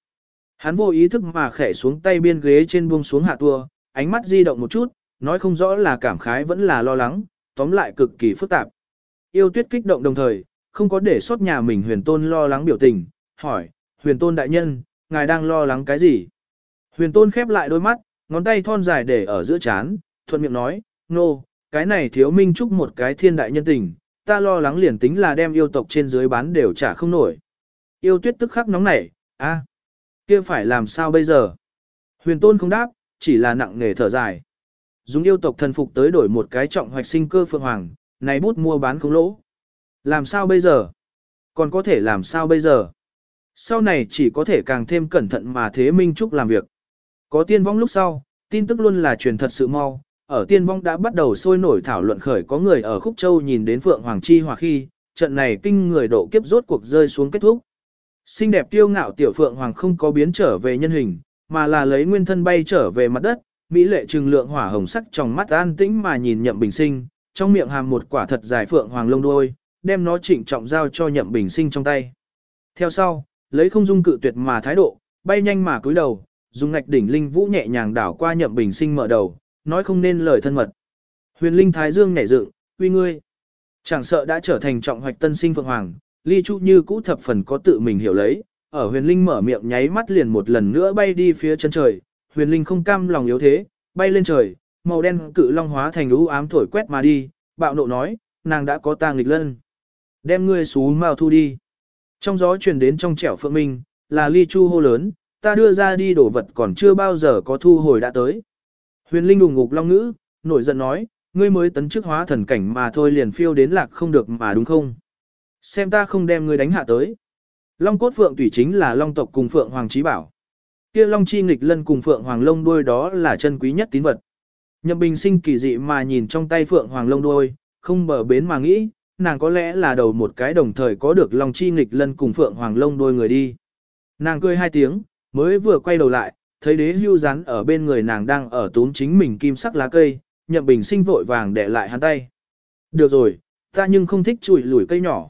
Hắn vô ý thức mà khẽ xuống tay biên ghế trên buông xuống hạ tua, ánh mắt di động một chút, nói không rõ là cảm khái vẫn là lo lắng, tóm lại cực kỳ phức tạp. Yêu tuyết kích động đồng thời, không có để sót nhà mình huyền tôn lo lắng biểu tình, hỏi, huyền tôn đại nhân, ngài đang lo lắng cái gì? Huyền tôn khép lại đôi mắt, ngón tay thon dài để ở giữa chán, thuận miệng nói, nô, no, cái này thiếu minh chúc một cái thiên đại nhân tình, ta lo lắng liền tính là đem yêu tộc trên dưới bán đều trả không nổi. Yêu tuyết tức khắc nóng nảy, a, kia phải làm sao bây giờ? Huyền tôn không đáp, chỉ là nặng nề thở dài. Dùng yêu tộc thần phục tới đổi một cái trọng hoạch sinh cơ phượng hoàng, này bút mua bán không lỗ. Làm sao bây giờ? Còn có thể làm sao bây giờ? Sau này chỉ có thể càng thêm cẩn thận mà thế Minh Trúc làm việc. Có tiên vong lúc sau, tin tức luôn là truyền thật sự mau, ở tiên vong đã bắt đầu sôi nổi thảo luận khởi có người ở Khúc Châu nhìn đến Phượng Hoàng Chi Hòa khi, trận này kinh người độ kiếp rốt cuộc rơi xuống kết thúc. Xinh đẹp tiêu ngạo tiểu Phượng Hoàng không có biến trở về nhân hình, mà là lấy nguyên thân bay trở về mặt đất, mỹ lệ trừng lượng hỏa hồng sắc trong mắt an tĩnh mà nhìn Nhậm Bình Sinh, trong miệng hàm một quả thật dài Phượng Hoàng lông đuôi, đem nó trịnh trọng giao cho Nhậm Bình Sinh trong tay. Theo sau, lấy không dung cự tuyệt mà thái độ, bay nhanh mà cúi đầu, dùng ngạch đỉnh linh vũ nhẹ nhàng đảo qua Nhậm Bình Sinh mở đầu, nói không nên lời thân mật. Huyền linh thái dương nhảy dựng, uy ngươi. Chẳng sợ đã trở thành trọng hoạch tân sinh phượng hoàng, ly chu như cũ thập phần có tự mình hiểu lấy, ở huyền linh mở miệng nháy mắt liền một lần nữa bay đi phía chân trời, huyền linh không cam lòng yếu thế, bay lên trời, màu đen cự long hóa thành lũ ám thổi quét mà đi, bạo nộ nói, nàng đã có ta nghịch lân. Đem ngươi xú mau thu đi. Trong gió truyền đến trong trẻo phượng minh, là ly chu hô lớn, ta đưa ra đi đổ vật còn chưa bao giờ có thu hồi đã tới. Huyền Linh đùng ngục long ngữ, nổi giận nói, ngươi mới tấn chức hóa thần cảnh mà thôi liền phiêu đến lạc không được mà đúng không? Xem ta không đem ngươi đánh hạ tới. Long cốt phượng tủy chính là long tộc cùng phượng hoàng trí bảo. Kia long chi nghịch lân cùng phượng hoàng lông đuôi đó là chân quý nhất tín vật. Nhậm bình sinh kỳ dị mà nhìn trong tay phượng hoàng lông đuôi, không bờ bến mà nghĩ, nàng có lẽ là đầu một cái đồng thời có được lòng chi nghịch lân cùng phượng hoàng lông đôi người đi. Nàng cười hai tiếng, mới vừa quay đầu lại, thấy đế hưu rắn ở bên người nàng đang ở túm chính mình kim sắc lá cây, nhậm bình sinh vội vàng để lại hắn tay. Được rồi, ta nhưng không thích chùi lủi cây nhỏ.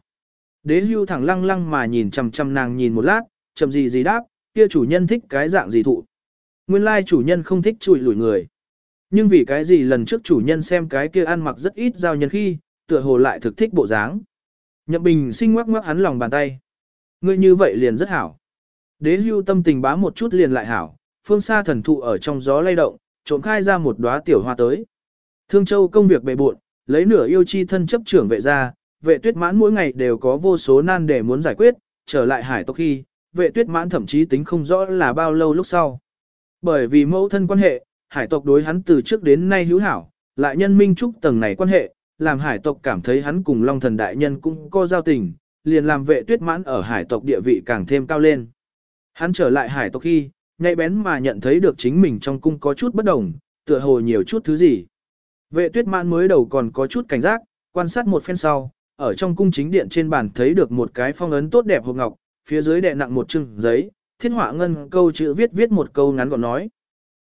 Đế hưu thẳng lăng lăng mà nhìn chằm chằm nàng nhìn một lát, chậm gì gì đáp, kia chủ nhân thích cái dạng gì thụ. Nguyên lai chủ nhân không thích chùi lủi người. Nhưng vì cái gì lần trước chủ nhân xem cái kia ăn mặc rất ít giao nhân khi, tựa hồ lại thực thích bộ dáng. Nhậm bình sinh ngoắc ngoắc hắn lòng bàn tay. Ngươi như vậy liền rất hảo. Đế hưu tâm tình bá một chút liền lại hảo, phương xa thần thụ ở trong gió lay động, trộm khai ra một đóa tiểu hoa tới. Thương Châu công việc bề bộn, lấy nửa yêu chi thân chấp trưởng vệ ra, vệ tuyết mãn mỗi ngày đều có vô số nan để muốn giải quyết, trở lại hải tộc khi, vệ tuyết mãn thậm chí tính không rõ là bao lâu lúc sau. Bởi vì mẫu thân quan hệ, hải tộc đối hắn từ trước đến nay hữu hảo, lại nhân minh trúc tầng này quan hệ, làm hải tộc cảm thấy hắn cùng long thần đại nhân cũng có giao tình, liền làm vệ tuyết mãn ở hải tộc địa vị càng thêm cao lên. Hắn trở lại hải tộc khi, nhạy bén mà nhận thấy được chính mình trong cung có chút bất đồng, tựa hồ nhiều chút thứ gì. Vệ tuyết mãn mới đầu còn có chút cảnh giác, quan sát một phen sau, ở trong cung chính điện trên bàn thấy được một cái phong ấn tốt đẹp hộp ngọc, phía dưới đè nặng một chừng giấy, thiết họa ngân câu chữ viết viết một câu ngắn gọn nói.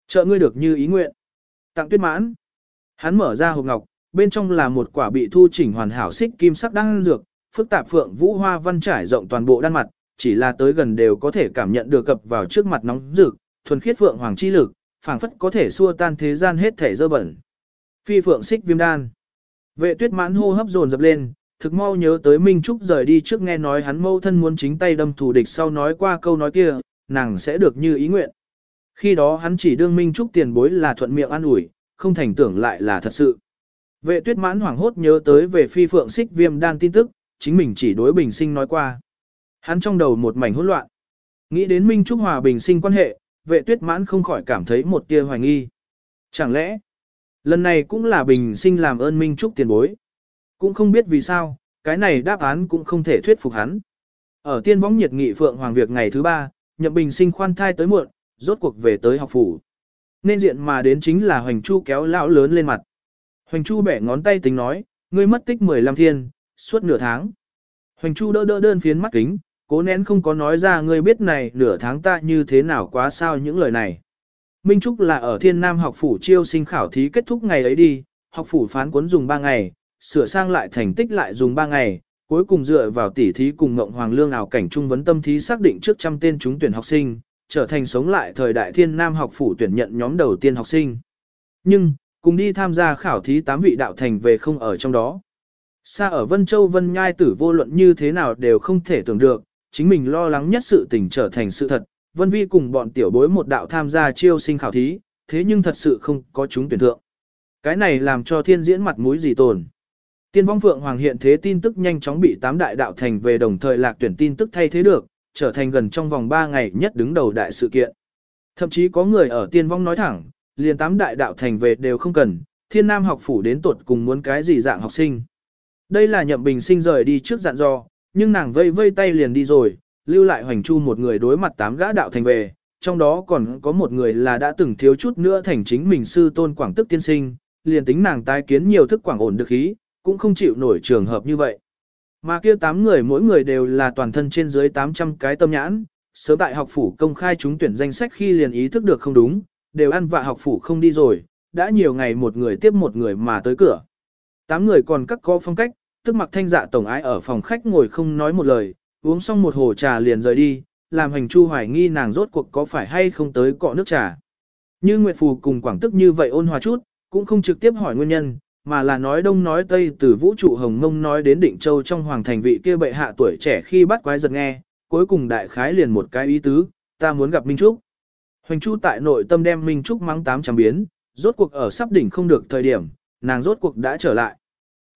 Trợ ngươi được như ý nguyện. Tặng tuyết mãn. Hắn mở ra hộp ngọc, bên trong là một quả bị thu chỉnh hoàn hảo xích kim sắc đan dược, phức tạp phượng vũ hoa văn trải rộng toàn bộ đan mặt, chỉ là tới gần đều có thể cảm nhận được cập vào trước mặt nóng rực, thuần khiết phượng hoàng chi lực, phảng phất có thể xua tan thế gian hết thể dơ bẩn. Phi phượng xích viêm đan. Vệ tuyết mãn hô hấp dồn dập lên, thực mau nhớ tới Minh Trúc rời đi trước nghe nói hắn mâu thân muốn chính tay đâm thù địch sau nói qua câu nói kia, nàng sẽ được như ý nguyện. Khi đó hắn chỉ đương Minh Trúc tiền bối là thuận miệng an ủi, không thành tưởng lại là thật sự. Vệ tuyết mãn hoảng hốt nhớ tới về phi phượng xích viêm đan tin tức, chính mình chỉ đối bình sinh nói qua. Hắn trong đầu một mảnh hỗn loạn. Nghĩ đến Minh Trúc Hòa bình sinh quan hệ, vệ tuyết mãn không khỏi cảm thấy một tia hoài nghi. Chẳng lẽ, lần này cũng là bình sinh làm ơn Minh Trúc tiền bối. Cũng không biết vì sao, cái này đáp án cũng không thể thuyết phục hắn. Ở tiên võng nhiệt nghị Phượng Hoàng Việc ngày thứ ba, nhậm bình sinh khoan thai tới muộn, rốt cuộc về tới học phủ. Nên diện mà đến chính là Hoành Chu kéo lão lớn lên mặt. Hoành Chu bẻ ngón tay tính nói, ngươi mất tích 15 thiên, suốt nửa tháng. Hoành Chu đỡ đỡ đơn phiến mắt kính, cố nén không có nói ra ngươi biết này nửa tháng ta như thế nào quá sao những lời này. Minh Trúc là ở Thiên Nam học phủ chiêu sinh khảo thí kết thúc ngày ấy đi, học phủ phán cuốn dùng 3 ngày, sửa sang lại thành tích lại dùng 3 ngày, cuối cùng dựa vào tỉ thí cùng Ngộng Hoàng Lương ảo cảnh trung vấn tâm thí xác định trước trăm tên chúng tuyển học sinh, trở thành sống lại thời đại Thiên Nam học phủ tuyển nhận nhóm đầu tiên học sinh. Nhưng, cùng đi tham gia khảo thí tám vị đạo thành về không ở trong đó. Xa ở Vân Châu Vân Nhai tử vô luận như thế nào đều không thể tưởng được, chính mình lo lắng nhất sự tình trở thành sự thật. Vân Vi cùng bọn tiểu bối một đạo tham gia chiêu sinh khảo thí, thế nhưng thật sự không có chúng tuyển thượng. Cái này làm cho thiên diễn mặt mũi gì tồn. Tiên vong phượng hoàng hiện thế tin tức nhanh chóng bị tám đại đạo thành về đồng thời lạc tuyển tin tức thay thế được, trở thành gần trong vòng 3 ngày nhất đứng đầu đại sự kiện. Thậm chí có người ở tiên vong nói thẳng, liền tám đại đạo thành về đều không cần, thiên nam học phủ đến tuột cùng muốn cái gì dạng học sinh. Đây là nhậm bình sinh rời đi trước dặn dò, nhưng nàng vây vây tay liền đi rồi, lưu lại hoành chu một người đối mặt tám gã đạo thành về, trong đó còn có một người là đã từng thiếu chút nữa thành chính mình sư tôn quảng tức tiên sinh, liền tính nàng tái kiến nhiều thức quảng ổn được ý, cũng không chịu nổi trường hợp như vậy. Mà kia tám người mỗi người đều là toàn thân trên dưới 800 cái tâm nhãn, sớm tại học phủ công khai chúng tuyển danh sách khi liền ý thức được không đúng, đều ăn vạ học phủ không đi rồi, đã nhiều ngày một người tiếp một người mà tới cửa. Tám người còn các có phong cách, tức mặc thanh dạ tổng ái ở phòng khách ngồi không nói một lời, uống xong một hồ trà liền rời đi, làm hành chu hoài nghi nàng rốt cuộc có phải hay không tới cọ nước trà. Như Nguyệt Phù cùng Quảng Tức như vậy ôn hòa chút, cũng không trực tiếp hỏi nguyên nhân, mà là nói đông nói tây từ vũ trụ hồng mông nói đến định châu trong hoàng thành vị kia bệ hạ tuổi trẻ khi bắt quái giật nghe, cuối cùng đại khái liền một cái ý tứ, ta muốn gặp Minh Trúc. Hoành Chu tại nội tâm đem Minh Trúc mắng tám trăm biến, rốt cuộc ở sắp đỉnh không được thời điểm, nàng rốt cuộc đã trở lại.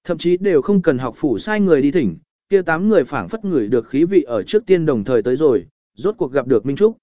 Thậm chí đều không cần học phủ sai người đi thỉnh, kia tám người phảng phất người được khí vị ở trước tiên đồng thời tới rồi, rốt cuộc gặp được Minh Trúc.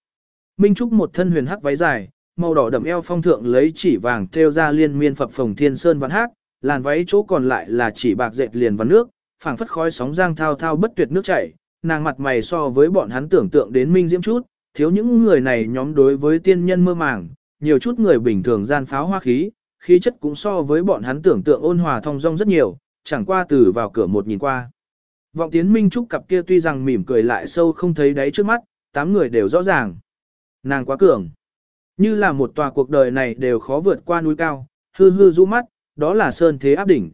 Minh Trúc một thân huyền hắc váy dài, màu đỏ đậm eo phong thượng lấy chỉ vàng thêu ra liên miên phập phồng thiên sơn văn hắc, làn váy chỗ còn lại là chỉ bạc dệt liền văn nước, phảng phất khói sóng giang thao thao bất tuyệt nước chảy, nàng mặt mày so với bọn hắn tưởng tượng đến minh diễm chút, thiếu những người này nhóm đối với tiên nhân mơ màng, nhiều chút người bình thường gian pháo hoa khí, khí chất cũng so với bọn hắn tưởng tượng ôn hòa thông dong rất nhiều, chẳng qua từ vào cửa một nhìn qua. Vọng tiến minh trúc cặp kia tuy rằng mỉm cười lại sâu không thấy đáy trước mắt, tám người đều rõ ràng. Nàng quá cường. Như là một tòa cuộc đời này đều khó vượt qua núi cao, hư hư rũ mắt, đó là sơn thế áp đỉnh.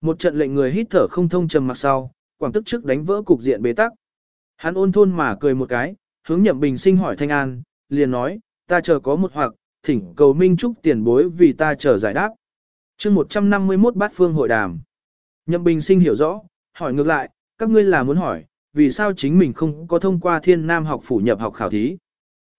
Một trận lệnh người hít thở không thông trầm mặc sau, quảng tức trước đánh vỡ cục diện bế tắc. Hắn ôn thôn mà cười một cái, hướng nhậm bình sinh hỏi thanh an, liền nói, ta chờ có một hoặc, thỉnh cầu minh trúc tiền bối vì ta chờ giải đáp. chương 151 bát phương hội đàm. Nhậm bình sinh hiểu rõ, hỏi ngược lại, các ngươi là muốn hỏi, vì sao chính mình không có thông qua thiên nam học phủ nhập học khảo thí.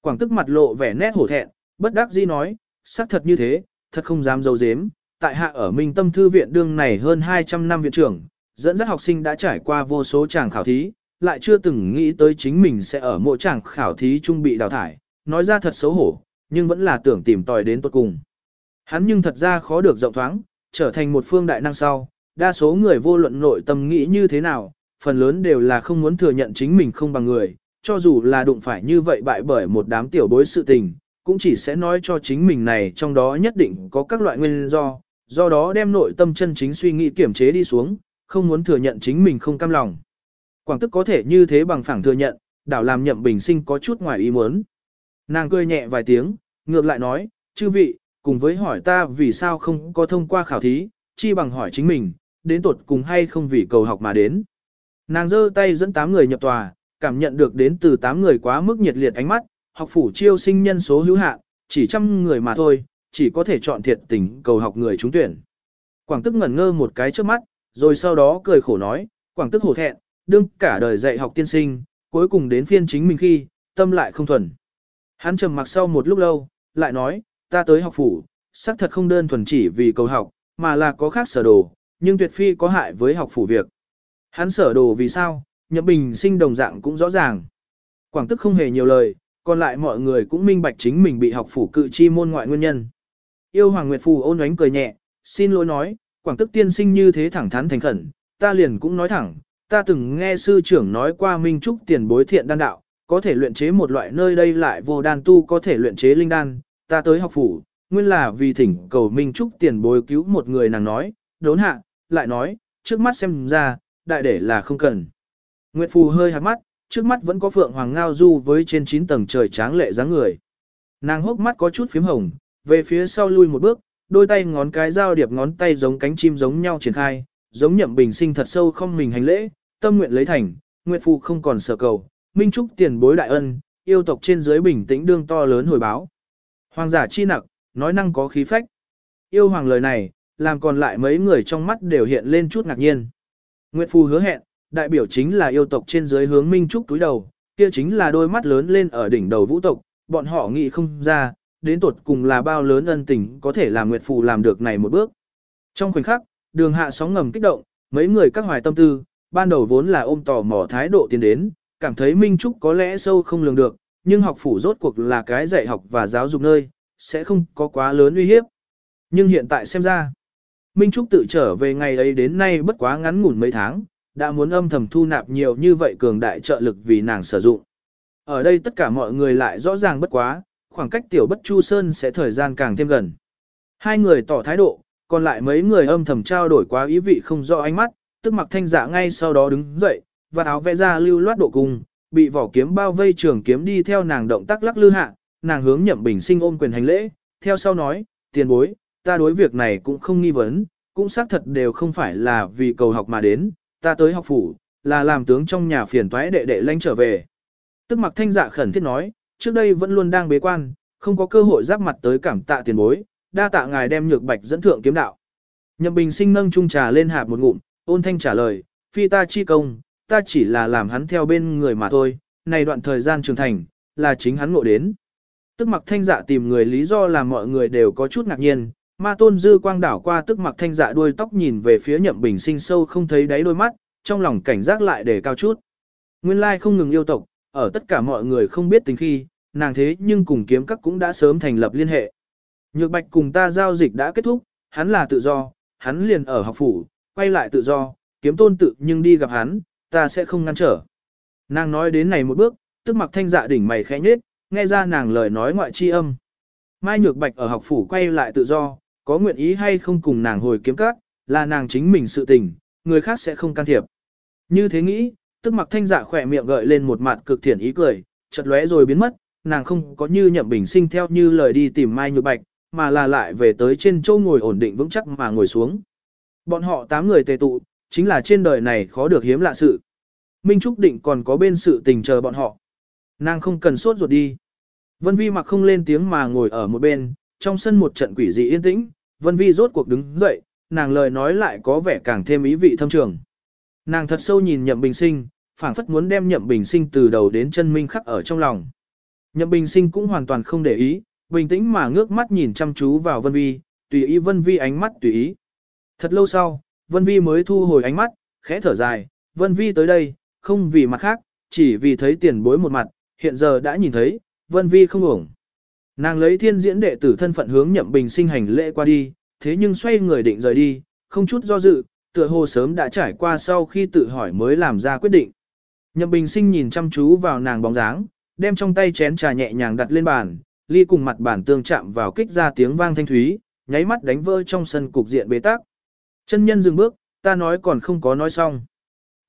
Quảng tức mặt lộ vẻ nét hổ thẹn, bất đắc dĩ nói, xác thật như thế, thật không dám dấu dếm, tại hạ ở Minh Tâm Thư viện đương này hơn 200 năm viện trưởng, dẫn dắt học sinh đã trải qua vô số tràng khảo thí, lại chưa từng nghĩ tới chính mình sẽ ở mộ tràng khảo thí trung bị đào thải, nói ra thật xấu hổ, nhưng vẫn là tưởng tìm tòi đến tốt cùng. Hắn nhưng thật ra khó được rộng thoáng, trở thành một phương đại năng sau, đa số người vô luận nội tâm nghĩ như thế nào, phần lớn đều là không muốn thừa nhận chính mình không bằng người, cho dù là đụng phải như vậy bại bởi một đám tiểu bối sự tình, cũng chỉ sẽ nói cho chính mình này trong đó nhất định có các loại nguyên do, do đó đem nội tâm chân chính suy nghĩ kiểm chế đi xuống, không muốn thừa nhận chính mình không cam lòng. Quảng tức có thể như thế bằng phẳng thừa nhận, đảo làm nhậm bình sinh có chút ngoài ý muốn. Nàng cười nhẹ vài tiếng, ngược lại nói, chư vị, cùng với hỏi ta vì sao không có thông qua khảo thí, chi bằng hỏi chính mình, đến tuột cùng hay không vì cầu học mà đến. Nàng giơ tay dẫn 8 người nhập tòa, cảm nhận được đến từ 8 người quá mức nhiệt liệt ánh mắt, học phủ chiêu sinh nhân số hữu hạn, chỉ trăm người mà thôi, chỉ có thể chọn thiệt tình cầu học người trúng tuyển. Quảng tức ngẩn ngơ một cái trước mắt, rồi sau đó cười khổ nói, Quảng tức hổ thẹn, đương cả đời dạy học tiên sinh, cuối cùng đến phiên chính mình khi, tâm lại không thuần. Hắn trầm mặc sau một lúc lâu, lại nói, ta tới học phủ, xác thật không đơn thuần chỉ vì cầu học, mà là có khác sở đồ, nhưng tuyệt phi có hại với học phủ việc. Hắn sở đồ vì sao, nhậm bình sinh đồng dạng cũng rõ ràng. Quảng tức không hề nhiều lời, còn lại mọi người cũng minh bạch chính mình bị học phủ cự chi môn ngoại nguyên nhân. Yêu Hoàng Nguyệt Phù ôn ánh cười nhẹ, xin lỗi nói, Quảng tức tiên sinh như thế thẳng thắn thành khẩn, ta liền cũng nói thẳng, ta từng nghe sư trưởng nói qua Minh Trúc tiền bối thiện đan đạo, có thể luyện chế một loại nơi đây lại vô đan tu có thể luyện chế linh đan, ta tới học phủ, nguyên là vì thỉnh cầu Minh Trúc tiền bối cứu một người nàng nói, đốn hạ, lại nói, trước mắt xem ra, đại để là không cần. Nguyệt Phù hơi hạt mắt, trước mắt vẫn có phượng hoàng ngao du với trên 9 tầng trời tráng lệ dáng người. Nàng hốc mắt có chút phím hồng, về phía sau lui một bước, đôi tay ngón cái giao điệp ngón tay giống cánh chim giống nhau triển khai, giống nhậm bình sinh thật sâu không mình hành lễ, tâm nguyện lấy thành, nguyện phụ không còn sợ cầu, minh trúc tiền bối đại ân, yêu tộc trên dưới bình tĩnh đương to lớn hồi báo. Hoàng giả chi nặc, nói năng có khí phách. Yêu hoàng lời này, làm còn lại mấy người trong mắt đều hiện lên chút ngạc nhiên. Nguyệt Phù hứa hẹn, đại biểu chính là yêu tộc trên dưới hướng minh trúc túi đầu, kia chính là đôi mắt lớn lên ở đỉnh đầu vũ tộc, bọn họ nghĩ không ra, đến tột cùng là bao lớn ân tình có thể làm Nguyệt Phù làm được này một bước. Trong khoảnh khắc, đường hạ sóng ngầm kích động, mấy người các hoài tâm tư, ban đầu vốn là ôm tò mò thái độ tiến đến, cảm thấy Minh Trúc có lẽ sâu không lường được, nhưng học phủ rốt cuộc là cái dạy học và giáo dục nơi, sẽ không có quá lớn uy hiếp. Nhưng hiện tại xem ra, Minh Trúc tự trở về ngày ấy đến nay bất quá ngắn ngủn mấy tháng, đã muốn âm thầm thu nạp nhiều như vậy cường đại trợ lực vì nàng sử dụng. Ở đây tất cả mọi người lại rõ ràng bất quá, khoảng cách tiểu bất chu sơn sẽ thời gian càng thêm gần. Hai người tỏ thái độ, còn lại mấy người âm thầm trao đổi quá ý vị không rõ ánh mắt, tức mặc thanh dạ ngay sau đó đứng dậy, và áo vẽ ra lưu loát độ cung, bị vỏ kiếm bao vây trường kiếm đi theo nàng động tác lắc lư hạ, nàng hướng nhậm bình sinh ôm quyền hành lễ, theo sau nói, tiền bối, ta đối việc này cũng không nghi vấn, cũng xác thật đều không phải là vì cầu học mà đến, ta tới học phủ, là làm tướng trong nhà phiền toái đệ đệ lanh trở về. Tức mặc thanh dạ khẩn thiết nói, trước đây vẫn luôn đang bế quan, không có cơ hội giáp mặt tới cảm tạ tiền bối, đa tạ ngài đem nhược bạch dẫn thượng kiếm đạo. Nhậm bình sinh nâng chung trà lên hạp một ngụm, ôn thanh trả lời, phi ta chi công, ta chỉ là làm hắn theo bên người mà thôi, này đoạn thời gian trưởng thành, là chính hắn ngộ đến. Tức mặc thanh dạ tìm người lý do làm mọi người đều có chút ngạc nhiên, ma tôn dư quang đảo qua tức mặc thanh dạ đuôi tóc nhìn về phía nhậm bình sinh sâu không thấy đáy đôi mắt, trong lòng cảnh giác lại để cao chút. Nguyên lai không ngừng yêu tộc, ở tất cả mọi người không biết tình khi, nàng thế nhưng cùng kiếm các cũng đã sớm thành lập liên hệ. Nhược bạch cùng ta giao dịch đã kết thúc, hắn là tự do, hắn liền ở học phủ, quay lại tự do, kiếm tôn tự nhưng đi gặp hắn, ta sẽ không ngăn trở. Nàng nói đến này một bước, tức mặc thanh dạ đỉnh mày khẽ nhết, nghe ra nàng lời nói ngoại chi âm. Mai Nhược Bạch ở học phủ quay lại tự do, có nguyện ý hay không cùng nàng hồi kiếm các, là nàng chính mình sự tình, người khác sẽ không can thiệp. Như thế nghĩ, tức mặc thanh dạ khỏe miệng gợi lên một mặt cực thiện ý cười, chợt lóe rồi biến mất, nàng không có như nhậm bình sinh theo như lời đi tìm Mai Nhược Bạch, mà là lại về tới trên châu ngồi ổn định vững chắc mà ngồi xuống. Bọn họ tám người tề tụ, chính là trên đời này khó được hiếm lạ sự. Minh Trúc định còn có bên sự tình chờ bọn họ. Nàng không cần sốt ruột đi. Vân Vi mặc không lên tiếng mà ngồi ở một bên, trong sân một trận quỷ dị yên tĩnh, Vân Vi rốt cuộc đứng dậy, nàng lời nói lại có vẻ càng thêm ý vị thâm trường. Nàng thật sâu nhìn Nhậm Bình Sinh, phảng phất muốn đem Nhậm Bình Sinh từ đầu đến chân minh khắc ở trong lòng. Nhậm Bình Sinh cũng hoàn toàn không để ý, bình tĩnh mà ngước mắt nhìn chăm chú vào Vân Vi, tùy ý Vân Vi ánh mắt tùy ý. Thật lâu sau, Vân Vi mới thu hồi ánh mắt, khẽ thở dài, Vân Vi tới đây, không vì mặt khác, chỉ vì thấy tiền bối một mặt, hiện giờ đã nhìn thấy, Vân Vi không ổng. Nàng lấy thiên diễn đệ tử thân phận hướng nhậm bình sinh hành lễ qua đi, thế nhưng xoay người định rời đi, không chút do dự, tựa hồ sớm đã trải qua sau khi tự hỏi mới làm ra quyết định. Nhậm bình sinh nhìn chăm chú vào nàng bóng dáng, đem trong tay chén trà nhẹ nhàng đặt lên bàn, ly cùng mặt bản tương chạm vào kích ra tiếng vang thanh thúy, nháy mắt đánh vỡ trong sân cục diện bế tắc. Chân nhân dừng bước, ta nói còn không có nói xong.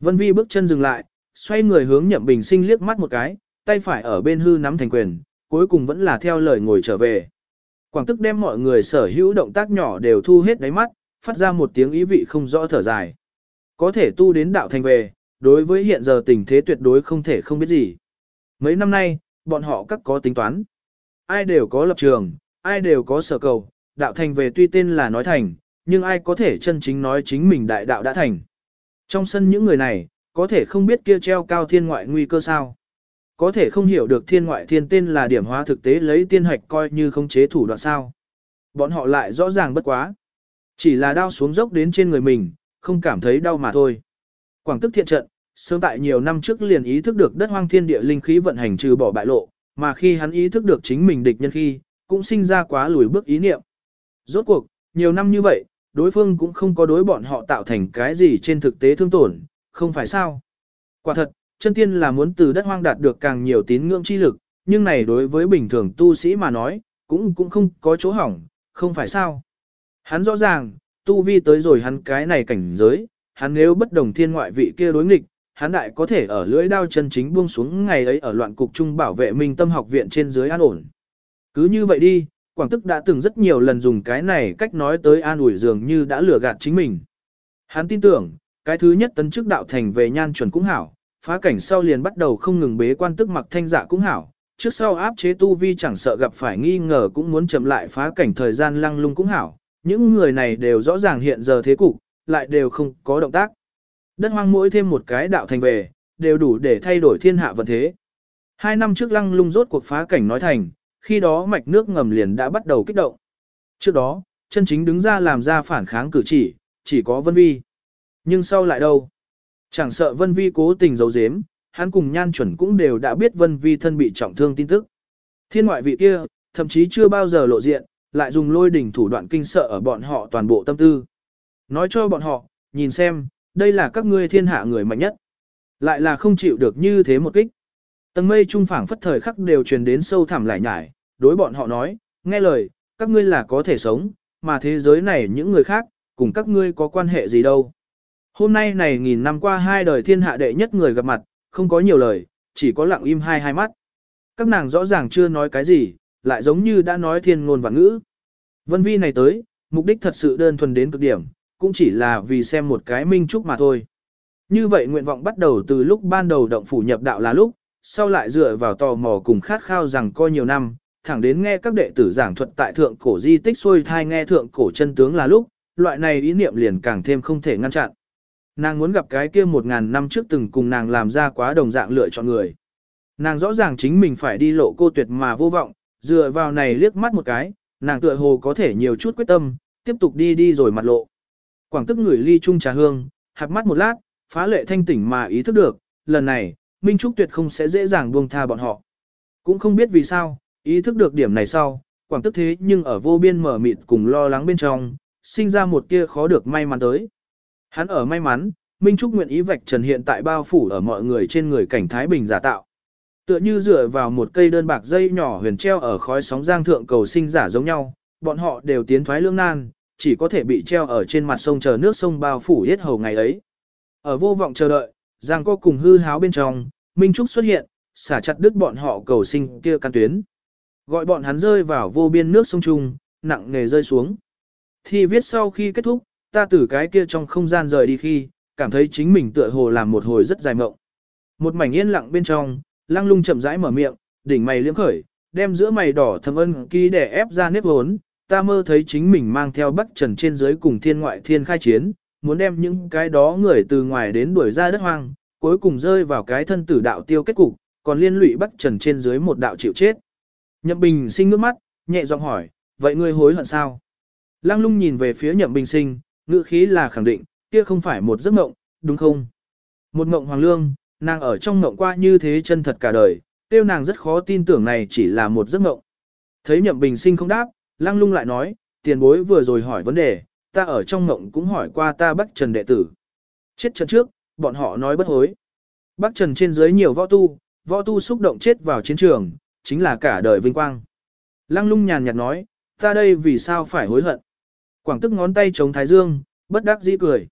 Vân Vi bước chân dừng lại, xoay người hướng Nhậm Bình Sinh liếc mắt một cái, tay phải ở bên hư nắm thành quyền, cuối cùng vẫn là theo lời ngồi trở về. Quảng tức đem mọi người sở hữu động tác nhỏ đều thu hết đáy mắt, phát ra một tiếng ý vị không rõ thở dài. Có thể tu đến đạo thành về, đối với hiện giờ tình thế tuyệt đối không thể không biết gì. Mấy năm nay, bọn họ các có tính toán. Ai đều có lập trường, ai đều có sở cầu, đạo thành về tuy tên là nói thành, nhưng ai có thể chân chính nói chính mình đại đạo đã thành. Trong sân những người này, có thể không biết kia treo cao thiên ngoại nguy cơ sao. Có thể không hiểu được thiên ngoại thiên tên là điểm hóa thực tế lấy tiên hạch coi như không chế thủ đoạn sao. Bọn họ lại rõ ràng bất quá. Chỉ là đau xuống dốc đến trên người mình, không cảm thấy đau mà thôi. Quảng tức thiện trận, sớm tại nhiều năm trước liền ý thức được đất hoang thiên địa linh khí vận hành trừ bỏ bại lộ, mà khi hắn ý thức được chính mình địch nhân khi, cũng sinh ra quá lùi bước ý niệm. Rốt cuộc, nhiều năm như vậy, đối phương cũng không có đối bọn họ tạo thành cái gì trên thực tế thương tổn, không phải sao. Quả thật, chân tiên là muốn từ đất hoang đạt được càng nhiều tín ngưỡng chi lực, nhưng này đối với bình thường tu sĩ mà nói, cũng cũng không có chỗ hỏng, không phải sao. Hắn rõ ràng, tu vi tới rồi hắn cái này cảnh giới, hắn nếu bất đồng thiên ngoại vị kia đối nghịch, hắn đại có thể ở lưỡi đao chân chính buông xuống ngày ấy ở loạn cục trung bảo vệ minh tâm học viện trên dưới an ổn. Cứ như vậy đi, Quảng Tức đã từng rất nhiều lần dùng cái này cách nói tới an ủi dường như đã lừa gạt chính mình. Hắn tin tưởng, cái thứ nhất tấn chức đạo thành về nhan chuẩn cũng hảo, phá cảnh sau liền bắt đầu không ngừng bế quan tức mặc thanh giả cũng hảo, trước sau áp chế tu vi chẳng sợ gặp phải nghi ngờ cũng muốn chậm lại phá cảnh thời gian lăng lung cũng hảo, những người này đều rõ ràng hiện giờ thế cục, lại đều không có động tác. Đất hoang mỗi thêm một cái đạo thành về, đều đủ để thay đổi thiên hạ vận thế. Hai năm trước lăng lung rốt cuộc phá cảnh nói thành, khi đó mạch nước ngầm liền đã bắt đầu kích động. Trước đó, chân chính đứng ra làm ra phản kháng cử chỉ, chỉ có Vân Vi. Nhưng sau lại đâu? Chẳng sợ Vân Vi cố tình giấu giếm, hắn cùng nhan chuẩn cũng đều đã biết Vân Vi thân bị trọng thương tin tức. Thiên ngoại vị kia, thậm chí chưa bao giờ lộ diện, lại dùng lôi đỉnh thủ đoạn kinh sợ ở bọn họ toàn bộ tâm tư. Nói cho bọn họ, nhìn xem, đây là các ngươi thiên hạ người mạnh nhất. Lại là không chịu được như thế một kích. Tầng mây trung phảng phất thời khắc đều truyền đến sâu thẳm lại nhải, đối bọn họ nói, nghe lời, các ngươi là có thể sống, mà thế giới này những người khác, cùng các ngươi có quan hệ gì đâu. Hôm nay này nghìn năm qua hai đời thiên hạ đệ nhất người gặp mặt, không có nhiều lời, chỉ có lặng im hai hai mắt. Các nàng rõ ràng chưa nói cái gì, lại giống như đã nói thiên ngôn và ngữ. Vân vi này tới, mục đích thật sự đơn thuần đến cực điểm, cũng chỉ là vì xem một cái minh trúc mà thôi. Như vậy nguyện vọng bắt đầu từ lúc ban đầu động phủ nhập đạo là lúc, sau lại dựa vào tò mò cùng khát khao rằng coi nhiều năm, thẳng đến nghe các đệ tử giảng thuật tại thượng cổ di tích xuôi thai nghe thượng cổ chân tướng là lúc, loại này ý niệm liền càng thêm không thể ngăn chặn. Nàng muốn gặp cái kia một ngàn năm trước từng cùng nàng làm ra quá đồng dạng lựa chọn người. Nàng rõ ràng chính mình phải đi lộ cô tuyệt mà vô vọng, dựa vào này liếc mắt một cái, nàng tựa hồ có thể nhiều chút quyết tâm, tiếp tục đi đi rồi mặt lộ. Quảng tức người ly chung trà hương, hạp mắt một lát, phá lệ thanh tỉnh mà ý thức được, lần này, Minh Trúc tuyệt không sẽ dễ dàng buông tha bọn họ. Cũng không biết vì sao, ý thức được điểm này sau, quảng tức thế nhưng ở vô biên mở mịt cùng lo lắng bên trong, sinh ra một tia khó được may mắn tới. Hắn ở may mắn, Minh Trúc nguyện ý vạch trần hiện tại bao phủ ở mọi người trên người cảnh Thái Bình giả tạo. Tựa như dựa vào một cây đơn bạc dây nhỏ huyền treo ở khói sóng giang thượng cầu sinh giả giống nhau, bọn họ đều tiến thoái lương nan, chỉ có thể bị treo ở trên mặt sông chờ nước sông bao phủ hết hầu ngày ấy. Ở vô vọng chờ đợi, Giang có cùng hư háo bên trong, Minh Trúc xuất hiện, xả chặt đứt bọn họ cầu sinh kia căn tuyến. Gọi bọn hắn rơi vào vô biên nước sông Trung, nặng nề rơi xuống. Thi viết sau khi kết thúc, ta từ cái kia trong không gian rời đi khi, cảm thấy chính mình tựa hồ làm một hồi rất dài mộng. Một mảnh yên lặng bên trong, lăng lung chậm rãi mở miệng, đỉnh mày liếm khởi, đem giữa mày đỏ thâm ân ký để ép ra nếp hốn, ta mơ thấy chính mình mang theo bắc trần trên dưới cùng thiên ngoại thiên khai chiến, muốn đem những cái đó người từ ngoài đến đuổi ra đất hoang, cuối cùng rơi vào cái thân tử đạo tiêu kết cục, còn liên lụy bắc trần trên dưới một đạo chịu chết. Nhậm Bình sinh nước mắt, nhẹ giọng hỏi, vậy ngươi hối hận sao? Lăng lung nhìn về phía Nhậm Bình sinh, ngữ khí là khẳng định, kia không phải một giấc mộng, đúng không? Một mộng hoàng lương, Nàng ở trong mộng qua như thế chân thật cả đời, tiêu nàng rất khó tin tưởng này chỉ là một giấc mộng. Thấy nhậm bình sinh không đáp, lăng lung lại nói, tiền bối vừa rồi hỏi vấn đề, ta ở trong mộng cũng hỏi qua ta Bắc Trần đệ tử. Chết trận trước, bọn họ nói bất hối. Bắc Trần trên dưới nhiều võ tu, võ tu xúc động chết vào chiến trường, chính là cả đời vinh quang. Lăng lung nhàn nhạt nói, ta đây vì sao phải hối hận. Quảng tức ngón tay chống thái dương, bất đắc dĩ cười.